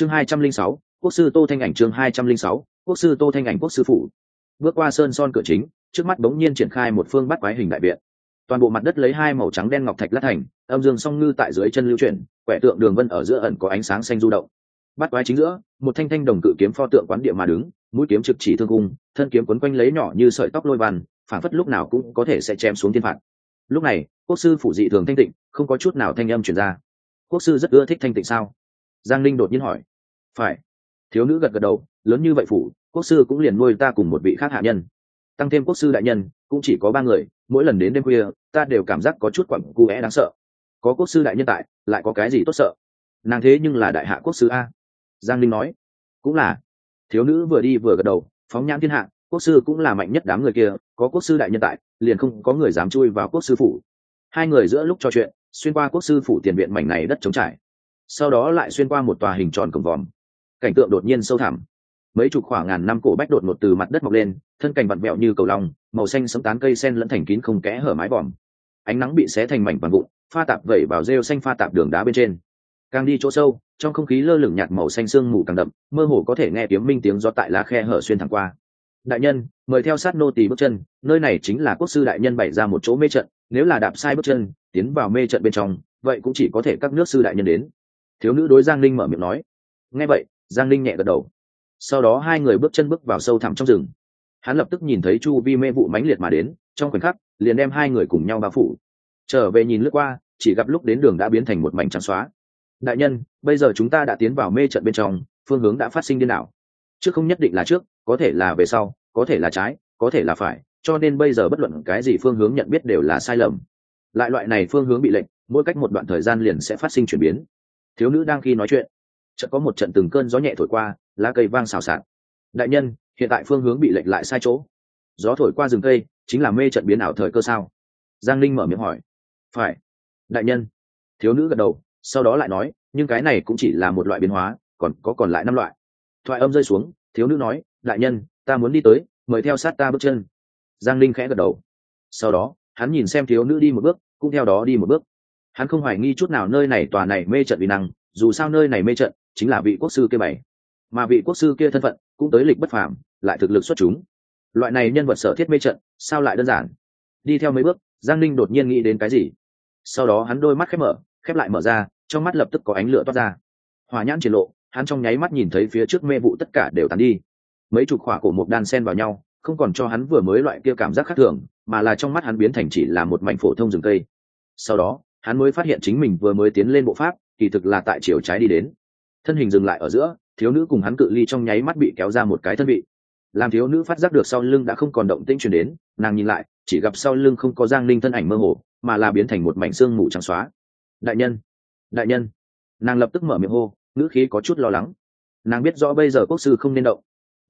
chương hai trăm linh sáu quốc sư tô thanh ảnh chương hai trăm linh sáu quốc sư tô thanh ảnh quốc sư phủ. Bước qua sơn son cửa chính trước mắt bỗng nhiên triển khai một phương bắt quái hình đại viện toàn bộ mặt đất lấy hai màu trắng đen ngọc thạch lát thành âm dương song ngư tại dưới chân lưu chuyển quẻ tượng đường vân ở giữa ẩn có ánh sáng xanh du động. Bắt quái chính giữa một thanh thanh đồng cự kiếm pho tượng quán địa mà đứng mũi kiếm trực chỉ thương cung thân kiếm quấn quanh lấy nhỏ như sợi tóc lôi bàn, phản phất lúc nào cũng có thể sẽ chém xuống thiên phạt. Lúc này quốc sư phủ dị thường thanh tịnh không có chút nào thanh âm truyền ra. Quốc sư rất ưa thích thanh tịnh sao? Giang linh đột nhiên hỏi. Phải. Thiếu nữ gật gật đầu, lớn như vậy phủ, quốc sư cũng liền nuôi ta cùng một vị khác hạ nhân. Tăng thêm quốc sư đại nhân, cũng chỉ có ba người, mỗi lần đến đêm khuya, ta đều cảm giác có chút quặn cu é đáng sợ. Có quốc sư đại nhân tại, lại có cái gì tốt sợ? Nàng thế nhưng là đại hạ quốc sư a. Giang linh nói. Cũng là. Thiếu nữ vừa đi vừa gật đầu, phóng nhãn thiên hạ, quốc sư cũng là mạnh nhất đám người kia, có quốc sư đại nhân tại, liền không có người dám chui vào quốc sư phủ. Hai người giữa lúc trò chuyện, xuyên qua quốc sư phủ tiền viện mảnh này đất trống trải sau đó lại xuyên qua một tòa hình tròn cổng vòm. Cảnh tượng đột nhiên sâu thẳm. Mấy chục khoảng ngàn năm cổ bách đột ngột từ mặt đất mọc lên, thân cành vặn vẹo như cầu lòng màu xanh sấm tán cây sen lẫn thành kín không kẽ hở mái vòm. Ánh nắng bị xé thành mảnh vàng vụn, pha tạp vẩy vào rêu xanh pha tạp đường đá bên trên. Càng đi chỗ sâu, trong không khí lơ lửng nhạt màu xanh sương mù càng đậm, mơ hồ có thể nghe tiếng minh tiếng gió tại lá khe hở xuyên thẳng qua. Đại nhân, mời theo sát nô tỳ bước chân, nơi này chính là quốc sư đại nhân bày ra một chỗ mê trận, nếu là đạp sai bước chân, tiến vào mê trận bên trong, vậy cũng chỉ có thể các nước sư đại nhân đến thiếu nữ đối giang linh mở miệng nói. Nghe vậy, giang linh nhẹ gật đầu. Sau đó hai người bước chân bước vào sâu thẳm trong rừng. Hắn lập tức nhìn thấy chu vi mê vụ mãnh liệt mà đến, trong khoảnh khắc, liền đem hai người cùng nhau bao phủ. Trở về nhìn lướt qua, chỉ gặp lúc đến đường đã biến thành một mảnh trắng xóa. Đại nhân, bây giờ chúng ta đã tiến vào mê trận bên trong, phương hướng đã phát sinh điên đảo. Trước không nhất định là trước, có thể là về sau, có thể là trái, có thể là phải, cho nên bây giờ bất luận cái gì phương hướng nhận biết đều là sai lầm. Lại loại này phương hướng bị lệnh mỗi cách một đoạn thời gian liền sẽ phát sinh chuyển biến thiếu nữ đang khi nói chuyện, chợt có một trận từng cơn gió nhẹ thổi qua, lá cây vang xào xạc. Đại nhân, hiện tại phương hướng bị lệch lại sai chỗ. Gió thổi qua rừng cây, chính là mê trận biến ảo thời cơ sao? Giang linh mở miệng hỏi. Phải. Đại nhân. Thiếu nữ gật đầu, sau đó lại nói, nhưng cái này cũng chỉ là một loại biến hóa, còn có còn lại năm loại. Thoại âm rơi xuống, thiếu nữ nói, đại nhân, ta muốn đi tới, mời theo sát ta bước chân. Giang linh khẽ gật đầu. Sau đó, hắn nhìn xem thiếu nữ đi một bước, cũng theo đó đi một bước hắn không hoài nghi chút nào nơi này tòa này mê trận vì năng, dù sao nơi này mê trận chính là vị quốc sư kia bảy. Mà vị quốc sư kia thân phận cũng tới lịch bất phàm, lại thực lực xuất chúng. Loại này nhân vật sở thiết mê trận, sao lại đơn giản? Đi theo mấy bước, giang ninh đột nhiên nghĩ đến cái gì? Sau đó hắn đôi mắt khép mở, khép lại mở ra, trong mắt lập tức có ánh lửa toát ra. Hòa nhãn triển lộ, hắn trong nháy mắt nhìn thấy phía trước mê vụ tất cả đều tàn đi. Mấy chục khỏa cổ một đan sen vào nhau, không còn cho hắn vừa mới loại kia cảm giác khác thường, mà là trong mắt hắn biến thành chỉ là một mảnh phổ thông rừng cây. Sau đó hắn mới phát hiện chính mình vừa mới tiến lên bộ pháp, kỳ thực là tại chiều trái đi đến. Thân hình dừng lại ở giữa, thiếu nữ cùng hắn cự ly trong nháy mắt bị kéo ra một cái thân vị. Làm thiếu nữ phát giác được sau lưng đã không còn động tĩnh chuyển đến, nàng nhìn lại, chỉ gặp sau lưng không có giang linh thân ảnh mơ hồ, mà là biến thành một mảnh xương mù trắng xóa. Đại nhân đại nhân. Nàng lập tức mở miệng hô, ngữ khí có chút lo lắng. Nàng biết rõ bây giờ quốc sư không nên động.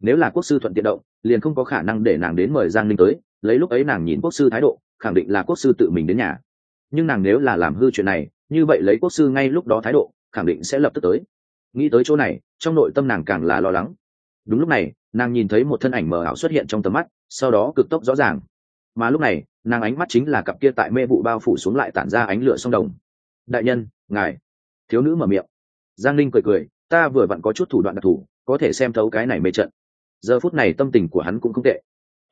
Nếu là quốc sư thuận tiện động, liền không có khả năng để nàng đến mời giang linh tới, lấy lúc ấy nàng nhìn quốc sư thái độ, khẳng định là quốc sư tự mình đến nhà nhưng nàng nếu là làm hư chuyện này, như vậy lấy quốc sư ngay lúc đó thái độ, khẳng định sẽ lập tức tới. Nghĩ tới chỗ này, trong nội tâm nàng càng là lo lắng. Đúng lúc này, nàng nhìn thấy một thân ảnh mờ ảo xuất hiện trong tầm mắt, sau đó cực tốc rõ ràng. Mà lúc này, nàng ánh mắt chính là cặp kia tại mê vụ bao phủ xuống lại tản ra ánh lửa sông đồng. Đại nhân, ngài. Thiếu nữ mở miệng. Giang linh cười cười, ta vừa vặn có chút thủ đoạn đặc thù, có thể xem thấu cái này mê trận. Giờ phút này tâm tình của hắn cũng không tệ.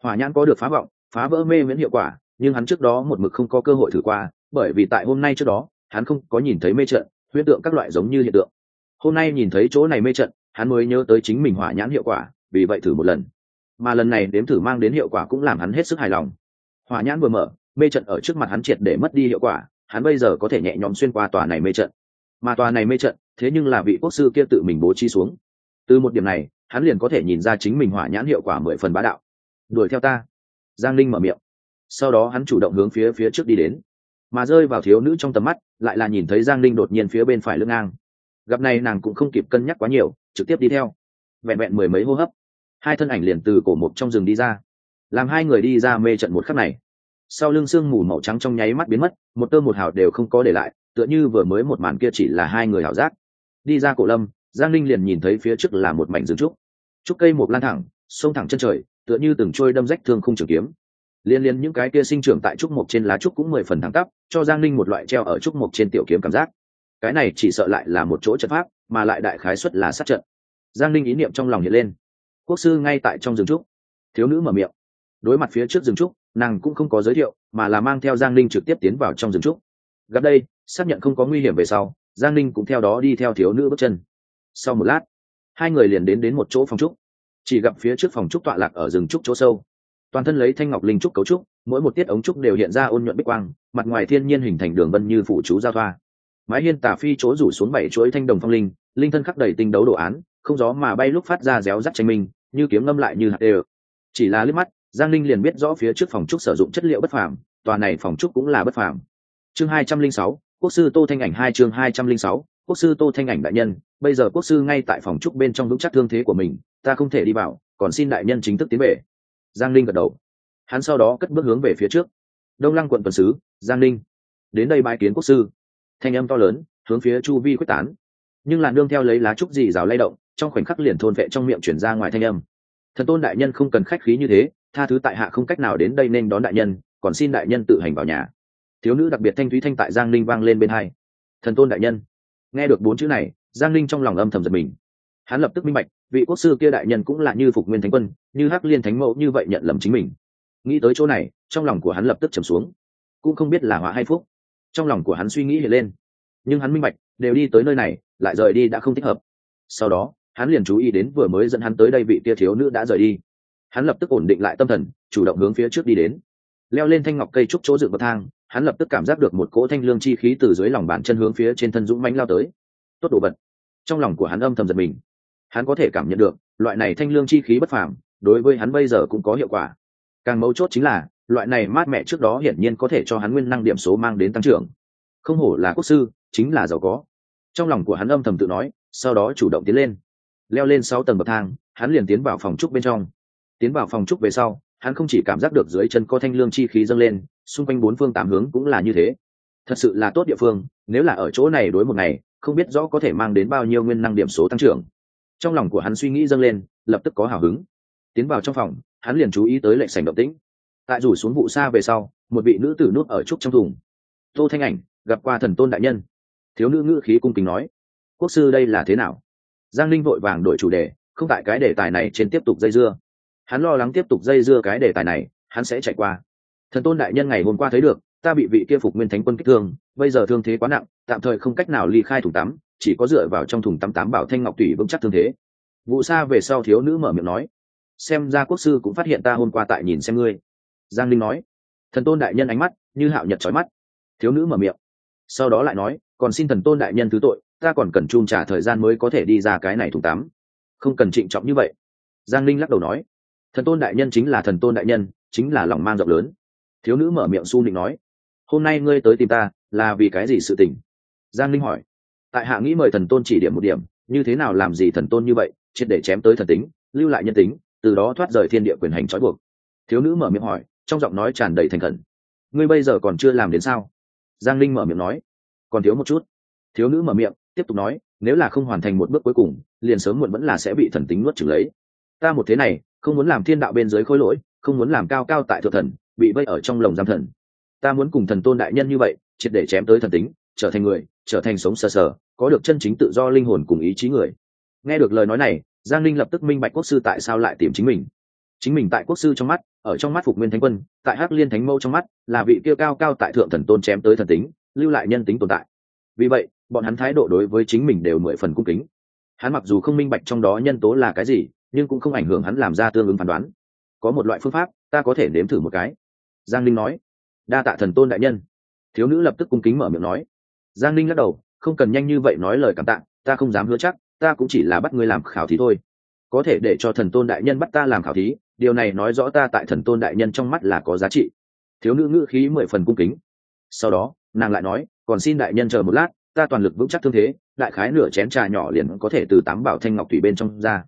Hỏa nhãn có được phá vọng, phá vỡ mê miễn hiệu quả, nhưng hắn trước đó một mực không có cơ hội thử qua bởi vì tại hôm nay trước đó, hắn không có nhìn thấy mê trận huyết tượng các loại giống như hiện tượng. Hôm nay nhìn thấy chỗ này mê trận, hắn mới nhớ tới chính mình hỏa nhãn hiệu quả, vì vậy thử một lần. Mà lần này đếm thử mang đến hiệu quả cũng làm hắn hết sức hài lòng. Hỏa nhãn vừa mở, mê trận ở trước mặt hắn triệt để mất đi hiệu quả, hắn bây giờ có thể nhẹ nhõm xuyên qua tòa này mê trận. Mà tòa này mê trận, thế nhưng là vị quốc sư kia tự mình bố trí xuống. Từ một điểm này, hắn liền có thể nhìn ra chính mình hỏa nhãn hiệu quả mười phần bá đạo. Đuổi theo ta. Giang linh mở miệng. Sau đó hắn chủ động hướng phía phía trước đi đến mà rơi vào thiếu nữ trong tầm mắt, lại là nhìn thấy giang linh đột nhiên phía bên phải lưng ngang. Gặp này nàng cũng không kịp cân nhắc quá nhiều, trực tiếp đi theo. Vẹn vẹn mười mấy hô hấp, hai thân ảnh liền từ cổ mục trong rừng đi ra. Làm hai người đi ra mê trận một khắc này. Sau lưng sương mù màu trắng trong nháy mắt biến mất, một tơ một hào đều không có để lại, tựa như vừa mới một màn kia chỉ là hai người hảo giác. Đi ra cổ lâm, giang linh liền nhìn thấy phía trước là một mảnh rừng trúc. Trúc cây một lan thẳng, sông thẳng chân trời, tựa như từng trôi đâm rách thương không trường kiếm liên liên những cái kia sinh trưởng tại trúc mộc trên lá trúc cũng mười phần thẳng tắp, cho giang linh một loại treo ở trúc mộc trên tiểu kiếm cảm giác. Cái này chỉ sợ lại là một chỗ trận pháp, mà lại đại khái xuất là sát trận. Giang linh ý niệm trong lòng hiện lên. Quốc sư ngay tại trong rừng trúc. Thiếu nữ mở miệng. Đối mặt phía trước rừng trúc, nàng cũng không có giới thiệu, mà là mang theo giang linh trực tiếp tiến vào trong rừng trúc. Gặp đây, xác nhận không có nguy hiểm về sau, giang linh cũng theo đó đi theo thiếu nữ bước chân. Sau một lát, hai người liền đến đến một chỗ phòng trúc. Chỉ gặp phía trước phòng trúc tọa lạc ở rừng trúc chỗ sâu toàn thân lấy thanh ngọc linh trúc cấu trúc, mỗi một tiết ống trúc đều hiện ra ôn nhuận bích quang, mặt ngoài thiên nhiên hình thành đường vân như phủ chú giao thoa. Mái hiên tà phi chỗ rủ xuống bảy chuỗi thanh đồng phong linh linh thân khắc đầy tinh đấu đồ án, không gió mà bay lúc phát ra réo rắt tranh minh, như kiếm ngâm lại như hạt đều. Chỉ là liếc mắt, giang linh liền biết rõ phía trước phòng trúc sử dụng chất liệu bất phàm, tòa này phòng trúc cũng là bất phàm. Chương hai trăm linh sáu, quốc sư tô thanh ảnh hai chương hai trăm linh sáu, quốc sư tô thanh ảnh đại nhân, bây giờ quốc sư ngay tại phòng trúc bên trong vững chắc thương thế của mình, ta không thể đi vào, còn xin đại nhân chính thức tiến về giang linh gật đầu. Hắn sau đó cất bước hướng về phía trước. Đông lăng quận tuần sứ, giang linh đến đây bãi kiến quốc sư. Thanh âm to lớn, hướng phía chu vi quyết tán. Nhưng là nương theo lấy lá trúc dì rào lay động, trong khoảnh khắc liền thôn vệ trong miệng chuyển ra ngoài thanh âm. Thần tôn đại nhân không cần khách khí như thế, tha thứ tại hạ không cách nào đến đây nên đón đại nhân, còn xin đại nhân tự hành vào nhà. Thiếu nữ đặc biệt thanh thúy thanh tại giang linh vang lên bên hai. Thần tôn đại nhân. Nghe được bốn chữ này, giang linh trong lòng âm thầm giật mình hắn lập tức minh bạch, vị quốc sư kia đại nhân cũng là như phục nguyên thánh quân, như hắc liên thánh mẫu như vậy nhận lầm chính mình. Nghĩ tới chỗ này, trong lòng của hắn lập tức trầm xuống. Cũng không biết là họa hay phúc. Trong lòng của hắn suy nghĩ hiện lên. Nhưng hắn minh bạch, đều đi tới nơi này, lại rời đi đã không thích hợp. Sau đó, hắn liền chú ý đến vừa mới dẫn hắn tới đây vị tia thiếu nữ đã rời đi. Hắn lập tức ổn định lại tâm thần, chủ động hướng phía trước đi đến. Leo lên thanh ngọc cây trúc chỗ dựng bậc thang, hắn lập tức cảm giác được một cỗ thanh lương chi khí từ dưới lòng bàn chân hướng phía trên thân dũng mánh lao tới. Tốt đồ vật. Trong lòng của hắn âm thầm giật mình hắn có thể cảm nhận được, loại này thanh lương chi khí bất phàm, đối với hắn bây giờ cũng có hiệu quả. Càng mấu chốt chính là, loại này mát mẻ trước đó hiển nhiên có thể cho hắn nguyên năng điểm số mang đến tăng trưởng. Không hổ là quốc sư, chính là giàu có. Trong lòng của hắn âm thầm tự nói, sau đó chủ động tiến lên. Leo lên sáu tầng bậc thang, hắn liền tiến vào phòng trúc bên trong. Tiến vào phòng trúc về sau, hắn không chỉ cảm giác được dưới chân có thanh lương chi khí dâng lên, xung quanh bốn phương tám hướng cũng là như thế. Thật sự là tốt địa phương, nếu là ở chỗ này đối một ngày, không biết rõ có thể mang đến bao nhiêu nguyên năng điểm số tăng trưởng trong lòng của hắn suy nghĩ dâng lên, lập tức có hào hứng. Tiến vào trong phòng, hắn liền chú ý tới lệnh sành động tĩnh. Tại rủ xuống vụ xa về sau, một vị nữ tử nuốt ở trúc trong thùng. Tô thanh ảnh, gặp qua thần tôn đại nhân. Thiếu nữ ngữ khí cung kính nói. Quốc sư đây là thế nào? Giang linh vội vàng đổi chủ đề, không tại cái đề tài này trên tiếp tục dây dưa. Hắn lo lắng tiếp tục dây dưa cái đề tài này, hắn sẽ chạy qua. Thần tôn đại nhân ngày hôm qua thấy được, ta bị vị kia phục nguyên thánh quân kích thương, bây giờ thương thế quá nặng, tạm thời không cách nào ly khai thùng tắm chỉ có dựa vào trong thùng tắm tám bảo thanh ngọc tủy vững chắc thương thế. Vụ xa về sau thiếu nữ mở miệng nói, xem ra quốc sư cũng phát hiện ta hôm qua tại nhìn xem ngươi. Giang linh nói, thần tôn đại nhân ánh mắt như hạo nhật trói mắt. Thiếu nữ mở miệng, sau đó lại nói, còn xin thần tôn đại nhân thứ tội, ta còn cần chung trả thời gian mới có thể đi ra cái này thùng tắm. Không cần trịnh trọng như vậy. Giang linh lắc đầu nói, thần tôn đại nhân chính là thần tôn đại nhân, chính là lòng mang rộng lớn. Thiếu nữ mở miệng su nịnh nói, hôm nay ngươi tới tìm ta là vì cái gì sự tình? Giang linh hỏi tại hạ nghĩ mời thần tôn chỉ điểm một điểm, như thế nào làm gì thần tôn như vậy, triệt để chém tới thần tính, lưu lại nhân tính, từ đó thoát rời thiên địa quyền hành trói buộc. Thiếu nữ mở miệng hỏi, trong giọng nói tràn đầy thành khẩn. Ngươi bây giờ còn chưa làm đến sao? Giang linh mở miệng nói. Còn thiếu một chút. Thiếu nữ mở miệng, tiếp tục nói, nếu là không hoàn thành một bước cuối cùng, liền sớm muộn vẫn là sẽ bị thần tính nuốt trừng lấy. Ta một thế này, không muốn làm thiên đạo bên dưới khối lỗi, không muốn làm cao cao tại thượng thần, bị vây ở trong lồng giam thần. Ta muốn cùng thần tôn đại nhân như vậy, triệt để chém tới thần tính, trở thành người, trở thành sống sờ sờ có được chân chính tự do linh hồn cùng ý chí người. Nghe được lời nói này, giang linh lập tức minh bạch quốc sư tại sao lại tìm chính mình. Chính mình tại quốc sư trong mắt, ở trong mắt phục nguyên thánh quân, tại hắc liên thánh mâu trong mắt, là vị kia cao cao tại thượng thần tôn chém tới thần tính, lưu lại nhân tính tồn tại. Vì vậy, bọn hắn thái độ đối với chính mình đều mười phần cung kính. Hắn mặc dù không minh bạch trong đó nhân tố là cái gì, nhưng cũng không ảnh hưởng hắn làm ra tương ứng phán đoán. Có một loại phương pháp, ta có thể nếm thử một cái. Giang linh nói. Đa tạ thần tôn đại nhân. Thiếu nữ lập tức cung kính mở miệng nói. Giang linh lắc đầu không cần nhanh như vậy nói lời cảm tạ, ta không dám hứa chắc, ta cũng chỉ là bắt ngươi làm khảo thí thôi. Có thể để cho thần tôn đại nhân bắt ta làm khảo thí, điều này nói rõ ta tại thần tôn đại nhân trong mắt là có giá trị. Thiếu nữ ngữ khí mười phần cung kính. Sau đó, nàng lại nói, còn xin đại nhân chờ một lát, ta toàn lực vững chắc thương thế, đại khái nửa chén trà nhỏ liền có thể từ tám bảo thanh ngọc thủy bên trong ra.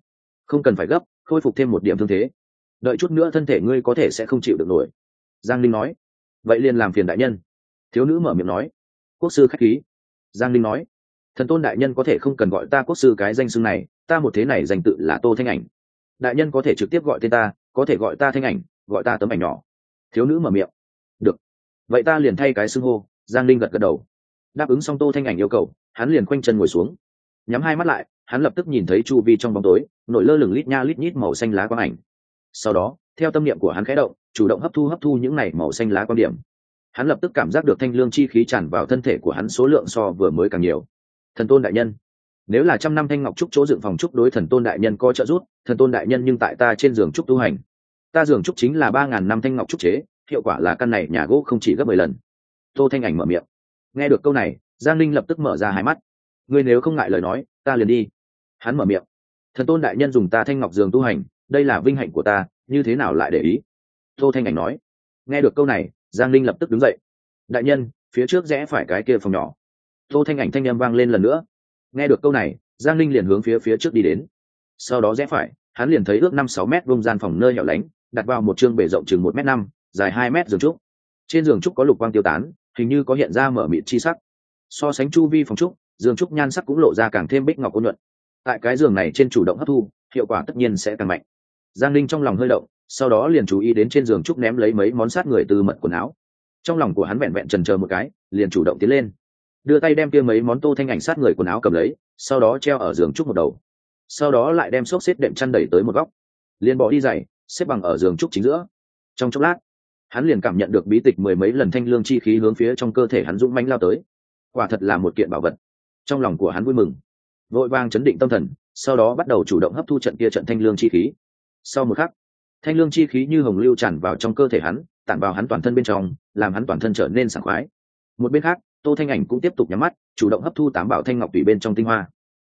Không cần phải gấp, khôi phục thêm một điểm thương thế. Đợi chút nữa thân thể ngươi có thể sẽ không chịu được nổi. Giang linh nói. Vậy liền làm phiền đại nhân. Thiếu nữ mở miệng nói. Quốc sư khách khí giang linh nói, thần tôn đại nhân có thể không cần gọi ta quốc sư cái danh xưng này, ta một thế này danh tự là tô thanh ảnh. Đại nhân có thể trực tiếp gọi tên ta, có thể gọi ta thanh ảnh, gọi ta tấm ảnh nhỏ. Thiếu nữ mở miệng, được. Vậy ta liền thay cái xưng hô. Giang linh gật gật đầu. Đáp ứng xong tô thanh ảnh yêu cầu, hắn liền khoanh chân ngồi xuống. Nhắm hai mắt lại, hắn lập tức nhìn thấy chu vi trong bóng tối, nổi lơ lửng lít nha lít nhít màu xanh lá quang ảnh. Sau đó, theo tâm niệm của hắn khẽ động, chủ động hấp thu hấp thu những này màu xanh lá quan điểm hắn lập tức cảm giác được thanh lương chi khí tràn vào thân thể của hắn số lượng so vừa mới càng nhiều. Thần tôn đại nhân, nếu là trăm năm thanh ngọc trúc chỗ dựng phòng trúc đối thần tôn đại nhân có trợ giúp, thần tôn đại nhân nhưng tại ta trên giường trúc tu hành. Ta giường trúc chính là ba ngàn năm thanh ngọc trúc chế, hiệu quả là căn này nhà gỗ không chỉ gấp mười lần. Tô thanh ảnh mở miệng. Nghe được câu này, giang linh lập tức mở ra hai mắt. Ngươi nếu không ngại lời nói, ta liền đi. Hắn mở miệng. Thần tôn đại nhân dùng ta thanh ngọc giường tu hành, đây là vinh hạnh của ta, như thế nào lại để ý? Tô thanh ảnh nói. Nghe được câu này giang linh lập tức đứng dậy. Đại nhân, phía trước rẽ phải cái kia phòng nhỏ. Tô thanh ảnh thanh â m vang lên lần nữa. Nghe được câu này, giang linh liền hướng phía phía trước đi đến. Sau đó rẽ phải, hắn liền thấy ước năm sáu mét vông gian phòng nơi hẻo lánh, đặt vào một chương bể rộng chừng một m năm, dài hai m giường trúc. Trên giường trúc có lục quang tiêu tán, hình như có hiện ra mở mịt chi sắc. So sánh chu vi phòng trúc, giường trúc nhan sắc cũng lộ ra càng thêm bích ngọc ôn nhuận. Tại cái giường này trên chủ động hấp thu, hiệu quả tất nhiên sẽ càng mạnh. Giang linh trong lòng hơi động sau đó liền chú ý đến trên giường trúc ném lấy mấy món sát người từ mật quần áo. Trong lòng của hắn vẹn vẹn trần chờ một cái, liền chủ động tiến lên. Đưa tay đem kia mấy món tô thanh ảnh sát người quần áo cầm lấy, sau đó treo ở giường trúc một đầu. Sau đó lại đem xốc xếp đệm chăn đẩy tới một góc. Liền bỏ đi giày, xếp bằng ở giường trúc chính giữa. Trong chốc lát, hắn liền cảm nhận được bí tịch mười mấy lần thanh lương chi khí hướng phía trong cơ thể hắn dũng manh lao tới. Quả thật là một kiện bảo vật. Trong lòng của hắn vui mừng. Vội vang chấn định tâm thần, sau đó bắt đầu chủ động hấp thu trận kia trận thanh lương chi khí. Sau một khắc thanh lương chi khí như hồng lưu tràn vào trong cơ thể hắn, tản vào hắn toàn thân bên trong, làm hắn toàn thân trở nên sảng khoái. Một bên khác, tô thanh ảnh cũng tiếp tục nhắm mắt, chủ động hấp thu tám bảo thanh ngọc tùy bên trong tinh hoa.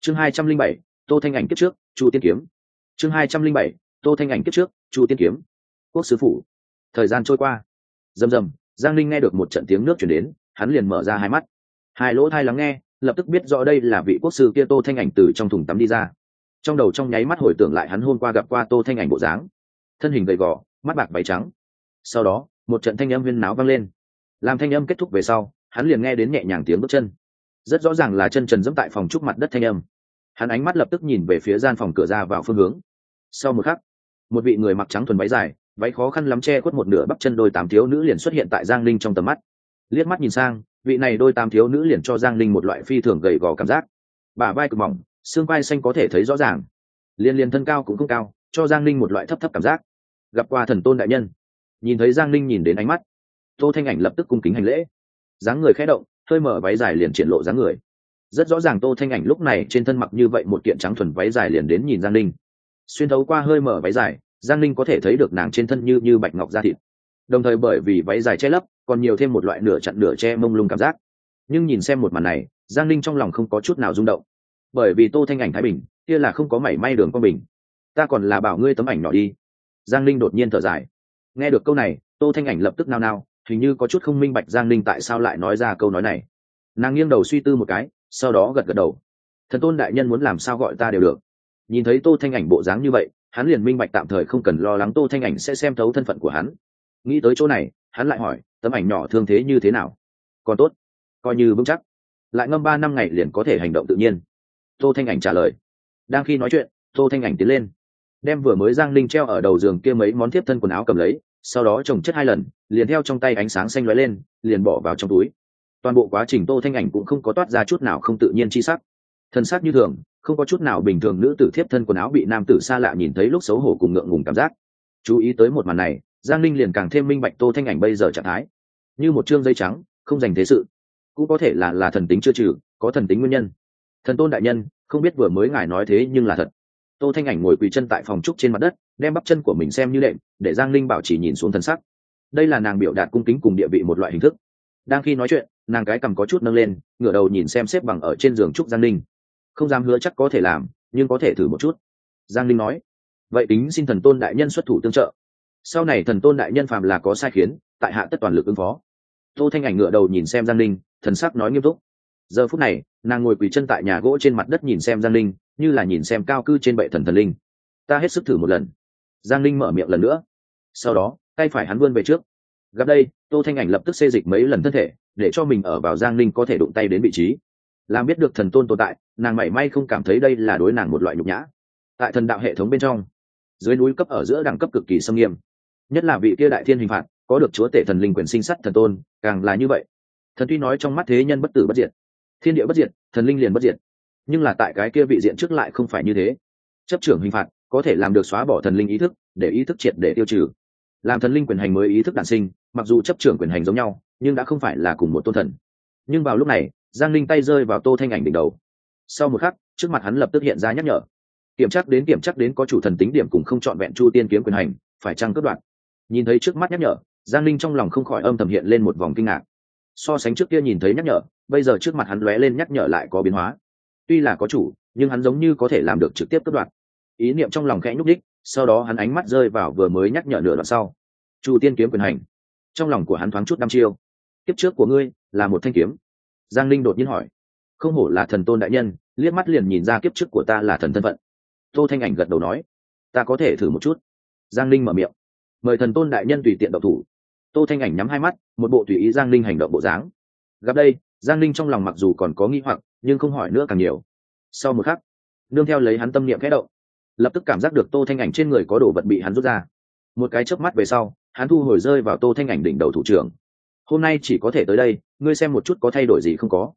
Chương hai trăm linh bảy, tô thanh ảnh kiếp trước, chu tiên kiếm. Chương hai trăm linh bảy, tô thanh ảnh kiếp trước, chu tiên kiếm. Quốc sứ phủ. Thời gian trôi qua. Rầm rầm, giang linh nghe được một trận tiếng nước chuyển đến, hắn liền mở ra hai mắt. Hai lỗ thai lắng nghe, lập tức biết rõ đây là vị quốc sư kia tô thanh ảnh từ trong thùng tắm đi ra. Trong đầu trong nháy mắt hồi tưởng lại hắn hôm qua gặp qua tô thanh ảnh bộ dáng thân hình gầy gò, mắt bạc váy trắng. Sau đó, một trận thanh âm huyên náo vang lên. Làm thanh âm kết thúc về sau, hắn liền nghe đến nhẹ nhàng tiếng bước chân. Rất rõ ràng là chân trần dẫm tại phòng trúc mặt đất thanh âm. Hắn ánh mắt lập tức nhìn về phía gian phòng cửa ra vào phương hướng. Sau một khắc, một vị người mặc trắng thuần váy dài, váy khó khăn lắm che khuất một nửa bắp chân đôi tám thiếu nữ liền xuất hiện tại giang linh trong tầm mắt. Liếc mắt nhìn sang, vị này đôi tám thiếu nữ liền cho giang linh một loại phi thường gầy gò cảm giác. Bả vai cực mỏng, xương vai xanh có thể thấy rõ ràng. Liên liên thân cao cũng không cao, cho giang linh một loại thấp thấp cảm giác gặp qua thần tôn đại nhân. Nhìn thấy giang ninh nhìn đến ánh mắt tô thanh ảnh lập tức cung kính hành lễ. Dáng người khẽ động hơi mở váy dài liền triển lộ dáng người. Rất rõ ràng tô thanh ảnh lúc này trên thân mặc như vậy một kiện trắng thuần váy dài liền đến nhìn giang ninh, xuyên thấu qua hơi mở váy dài giang ninh có thể thấy được nàng trên thân như như bạch ngọc da thịt. Đồng thời bởi vì váy dài che lấp còn nhiều thêm một loại nửa chặn nửa che mông lung cảm giác. Nhưng nhìn xem một màn này giang ninh trong lòng không có chút nào rung động. Bởi vì tô thanh ảnh thái bình kia là không có mảy may đường con bình. Ta còn là bảo ngươi tấm ảnh nhỏ đi giang linh đột nhiên thở dài. Nghe được câu này, tô thanh ảnh lập tức nao nao, hình như có chút không minh bạch giang linh tại sao lại nói ra câu nói này. Nàng nghiêng đầu suy tư một cái, sau đó gật gật đầu. Thần tôn đại nhân muốn làm sao gọi ta đều được. Nhìn thấy tô thanh ảnh bộ dáng như vậy, hắn liền minh bạch tạm thời không cần lo lắng tô thanh ảnh sẽ xem thấu thân phận của hắn. Nghĩ tới chỗ này, hắn lại hỏi, tấm ảnh nhỏ thương thế như thế nào? Còn tốt, coi như vững chắc. Lại ngâm ba năm ngày liền có thể hành động tự nhiên. Tô thanh ảnh trả lời. Đang khi nói chuyện, tô thanh ảnh tiến lên đem vừa mới giang linh treo ở đầu giường kia mấy món tiếp thân quần áo cầm lấy, sau đó trồng chất hai lần, liền theo trong tay ánh sáng xanh lóe lên, liền bỏ vào trong túi. Toàn bộ quá trình tô thanh ảnh cũng không có toát ra chút nào không tự nhiên chi sắc. Thân xác như thường, không có chút nào bình thường nữ tử thiếp thân quần áo bị nam tử xa lạ nhìn thấy lúc xấu hổ cùng ngượng ngùng cảm giác. Chú ý tới một màn này, giang linh liền càng thêm minh bạch tô thanh ảnh bây giờ trạng thái. Như một chương dây trắng, không dành thế sự. Cũng có thể là là thần tính chưa trừ, có thần tính nguyên nhân. Thần tôn đại nhân, không biết vừa mới ngài nói thế nhưng là thật tô thanh ảnh ngồi quỳ chân tại phòng trúc trên mặt đất, đem bắp chân của mình xem như đệm, để giang linh bảo chỉ nhìn xuống thân sắc. Đây là nàng biểu đạt cung kính cùng địa vị một loại hình thức. Đang khi nói chuyện, nàng cái cầm có chút nâng lên, ngửa đầu nhìn xem xếp bằng ở trên giường trúc giang linh không dám hứa chắc có thể làm, nhưng có thể thử một chút. Giang linh nói, vậy tính xin thần tôn đại nhân xuất thủ tương trợ. Sau này thần tôn đại nhân phàm là có sai khiến, tại hạ tất toàn lực ứng phó. Tô thanh ảnh ngựa đầu nhìn xem giang linh thần sắc nói nghiêm túc giờ phút này, nàng ngồi quỳ chân tại nhà gỗ trên mặt đất nhìn xem giang linh, như là nhìn xem cao cư trên bệ thần thần linh. Ta hết sức thử một lần. Giang linh mở miệng lần nữa. Sau đó, tay phải hắn vươn về trước. Gặp đây, tô thanh ảnh lập tức xê dịch mấy lần thân thể, để cho mình ở vào giang linh có thể đụng tay đến vị trí. Làm biết được thần tôn tồn tại, nàng mảy may không cảm thấy đây là đối nàng một loại nhục nhã. Tại thần đạo hệ thống bên trong, dưới núi cấp ở giữa đẳng cấp cực kỳ xâm nghiêm. Nhất là vị kia đại thiên hình phạt, có được chúa tể thần linh quyền sinh sắt thần tôn, càng là như vậy. Thần tuy nói trong mắt thế nhân bất tử bất diệt thiên địa bất diệt, thần linh liền bất diệt. Nhưng là tại cái kia vị diện trước lại không phải như thế. Chấp trưởng hình phạt, có thể làm được xóa bỏ thần linh ý thức, để ý thức triệt để tiêu trừ. Làm thần linh quyền hành mới ý thức đản sinh, mặc dù chấp trưởng quyền hành giống nhau, nhưng đã không phải là cùng một tôn thần. Nhưng vào lúc này, giang linh tay rơi vào tô thanh ảnh đỉnh đầu. Sau một khắc, trước mặt hắn lập tức hiện ra nhắc nhở. Kiểm chắc đến kiểm chắc đến có chủ thần tính điểm cùng không chọn vẹn chu tiên kiếm quyền hành, phải chăng cất đoạn? Nhìn thấy trước mắt nhắc nhở, giang linh trong lòng không khỏi âm thầm hiện lên một vòng kinh ngạc. So sánh trước kia nhìn thấy nhắc nhở bây giờ trước mặt hắn lóe lên nhắc nhở lại có biến hóa. Tuy là có chủ, nhưng hắn giống như có thể làm được trực tiếp cất đoạn ý niệm trong lòng khẽ nhúc đích sau đó hắn ánh mắt rơi vào vừa mới nhắc nhở nửa đoạn sau. Chu tiên kiếm quyền hành. Trong lòng của hắn thoáng chút năm chiêu. Kiếp trước của ngươi là một thanh kiếm. Giang linh đột nhiên hỏi. Không hổ là thần tôn đại nhân, liếc mắt liền nhìn ra kiếp trước của ta là thần thân phận. Tô thanh ảnh gật đầu nói. Ta có thể thử một chút. Giang linh mở miệng. Mời thần tôn đại nhân tùy tiện độc thủ. Tô thanh ảnh nhắm hai mắt, một bộ tùy ý giang linh hành động bộ dáng. Gặp đây giang linh trong lòng mặc dù còn có nghi hoặc, nhưng không hỏi nữa càng nhiều. Sau một khắc, nương theo lấy hắn tâm niệm khẽ động, lập tức cảm giác được tô thanh ảnh trên người có đồ vật bị hắn rút ra. Một cái chớp mắt về sau, hắn thu hồi rơi vào tô thanh ảnh đỉnh đầu thủ trưởng. Hôm nay chỉ có thể tới đây, ngươi xem một chút có thay đổi gì không có.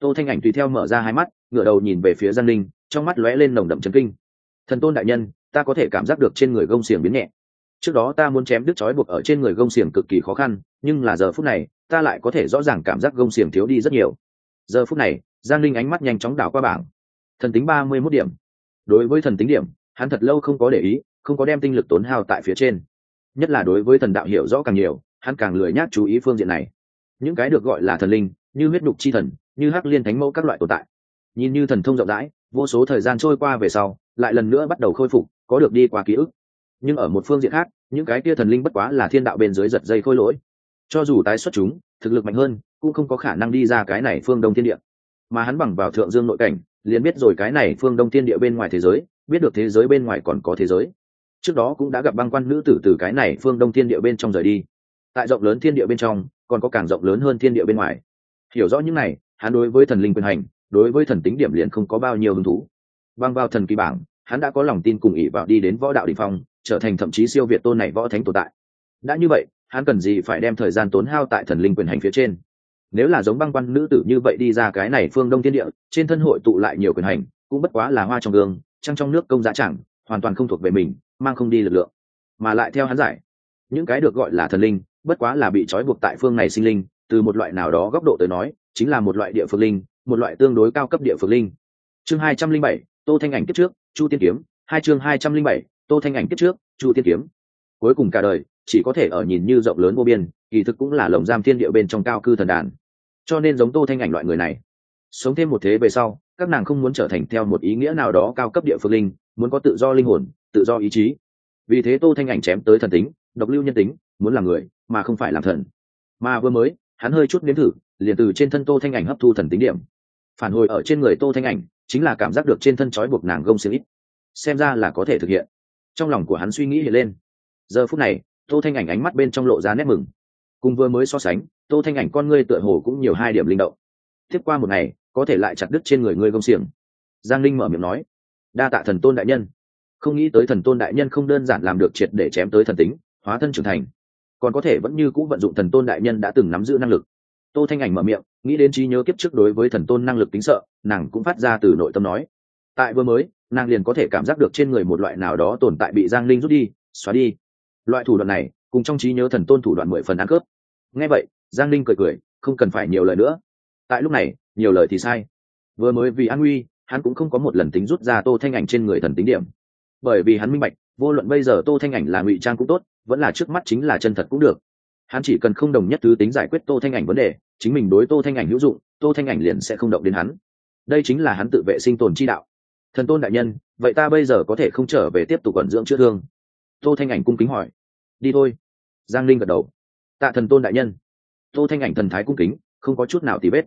Tô thanh ảnh tùy theo mở ra hai mắt, ngửa đầu nhìn về phía giang linh trong mắt lóe lên nồng đậm trấn kinh. Thần tôn đại nhân, ta có thể cảm giác được trên người gông xiềng biến nhẹ. Trước đó ta muốn chém đứt trói buộc ở trên người gông xiềng cực kỳ khó khăn, nhưng là giờ phút này ta lại có thể rõ ràng cảm giác gông xiềng thiếu đi rất nhiều. Giờ phút này, giang linh ánh mắt nhanh chóng đảo qua bảng. Thần tính ba mươi mốt điểm. Đối với thần tính điểm, hắn thật lâu không có để ý, không có đem tinh lực tốn hao tại phía trên. Nhất là đối với thần đạo hiểu rõ càng nhiều, hắn càng lười nhác chú ý phương diện này. Những cái được gọi là thần linh, như huyết đục chi thần, như hắc liên thánh mẫu các loại tồn tại. Nhìn như thần thông rộng rãi, vô số thời gian trôi qua về sau, lại lần nữa bắt đầu khôi phục, có được đi qua ký ức. Nhưng ở một phương diện khác, những cái kia thần linh bất quá là thiên đạo bên dưới giật dây khôi lỗi cho dù tái xuất chúng, thực lực mạnh hơn, cũng không có khả năng đi ra cái này phương đông thiên địa. Mà hắn bằng vào thượng dương nội cảnh, liền biết rồi cái này phương đông thiên địa bên ngoài thế giới, biết được thế giới bên ngoài còn có thế giới. Trước đó cũng đã gặp băng quan nữ tử từ cái này phương đông thiên địa bên trong rời đi. Tại rộng lớn thiên địa bên trong, còn có càng rộng lớn hơn thiên địa bên ngoài. Hiểu rõ những này, hắn đối với thần linh quyền hành, đối với thần tính điểm liền không có bao nhiêu hứng thú. Băng vào thần kỳ bảng, hắn đã có lòng tin cùng ỷ vào đi đến võ đạo đ ỉ n h phong, trở thành thậm chí siêu việt tôn này võ thánh tồn tại. Đã như vậy hắn cần gì phải đem thời gian tốn hao tại thần linh quyền hành phía trên? Nếu là giống băng quan nữ tử như vậy đi ra cái này phương đông thiên địa, trên thân hội tụ lại nhiều quyền hành, cũng bất quá là hoa trong gương, trăng trong nước công giá chẳng, hoàn toàn không thuộc về mình, mang không đi lực lượng. Mà lại theo hắn giải, những cái được gọi là thần linh, bất quá là bị trói buộc tại phương này sinh linh, từ một loại nào đó góc độ tới nói, chính là một loại địa phương linh, một loại tương đối cao cấp địa phương linh. Chương hai trăm linh bảy, tô thanh ảnh kiếp trước, chu tiên kiếm. Hai chương hai trăm linh bảy, tô thanh ảnh kiếp trước, chu tiên kiếm. Cuối cùng cả đời chỉ có thể ở nhìn như rộng lớn vô biên, kỳ thực cũng là lồng giam thiên địa bên trong cao cư thần đàn. Cho nên giống tô thanh ảnh loại người này, sống thêm một thế về sau, các nàng không muốn trở thành theo một ý nghĩa nào đó cao cấp địa phương linh, muốn có tự do linh hồn, tự do ý chí. Vì thế tô thanh ảnh chém tới thần tính, độc lưu nhân tính, muốn làm người, mà không phải làm thần. Mà vừa mới, hắn hơi chút nếm thử, liền từ trên thân tô thanh ảnh hấp thu thần tính điểm. Phản hồi ở trên người tô thanh ảnh, chính là cảm giác được trên thân trói buộc nàng gông xiềng ít. Xem ra là có thể thực hiện. Trong lòng của hắn suy nghĩ hiện lên. Giờ phút này tô thanh ảnh ánh mắt bên trong lộ ra nét mừng. Cùng vừa mới so sánh, tô thanh ảnh con ngươi tựa hồ cũng nhiều hai điểm linh động. Tiếp qua một ngày, có thể lại chặt đứt trên người ngươi gông xiềng. Giang linh mở miệng nói, đa tạ thần tôn đại nhân. Không nghĩ tới thần tôn đại nhân không đơn giản làm được triệt để chém tới thần tính, hóa thân trưởng thành. Còn có thể vẫn như cũ vận dụng thần tôn đại nhân đã từng nắm giữ năng lực. Tô thanh ảnh mở miệng, nghĩ đến trí nhớ kiếp trước đối với thần tôn năng lực tính sợ, nàng cũng phát ra từ nội tâm nói. Tại vừa mới, nàng liền có thể cảm giác được trên người một loại nào đó tồn tại bị giang linh rút đi, xóa đi loại thủ đoạn này, cùng trong trí nhớ thần tôn thủ đoạn mười phần ăn cướp nghe vậy, giang linh cười cười, không cần phải nhiều lời nữa. Tại lúc này, nhiều lời thì sai. Vừa mới vì an nguy, hắn cũng không có một lần tính rút ra tô thanh ảnh trên người thần tính điểm. Bởi vì hắn minh bạch, vô luận bây giờ tô thanh ảnh là ngụy trang cũng tốt, vẫn là trước mắt chính là chân thật cũng được. Hắn chỉ cần không đồng nhất thứ tính giải quyết tô thanh ảnh vấn đề, chính mình đối tô thanh ảnh hữu dụng, tô thanh ảnh liền sẽ không động đến hắn. Đây chính là hắn tự vệ sinh tồn chi đạo. Thần tôn đại nhân, vậy ta bây giờ có thể không trở về tiếp tục vận dưỡng chữa thương? Tô thanh ảnh cung kính hỏi. Đi thôi. Giang linh gật đầu. Tạ thần tôn đại nhân. Tô thanh ảnh thần thái cung kính, không có chút nào tì vết.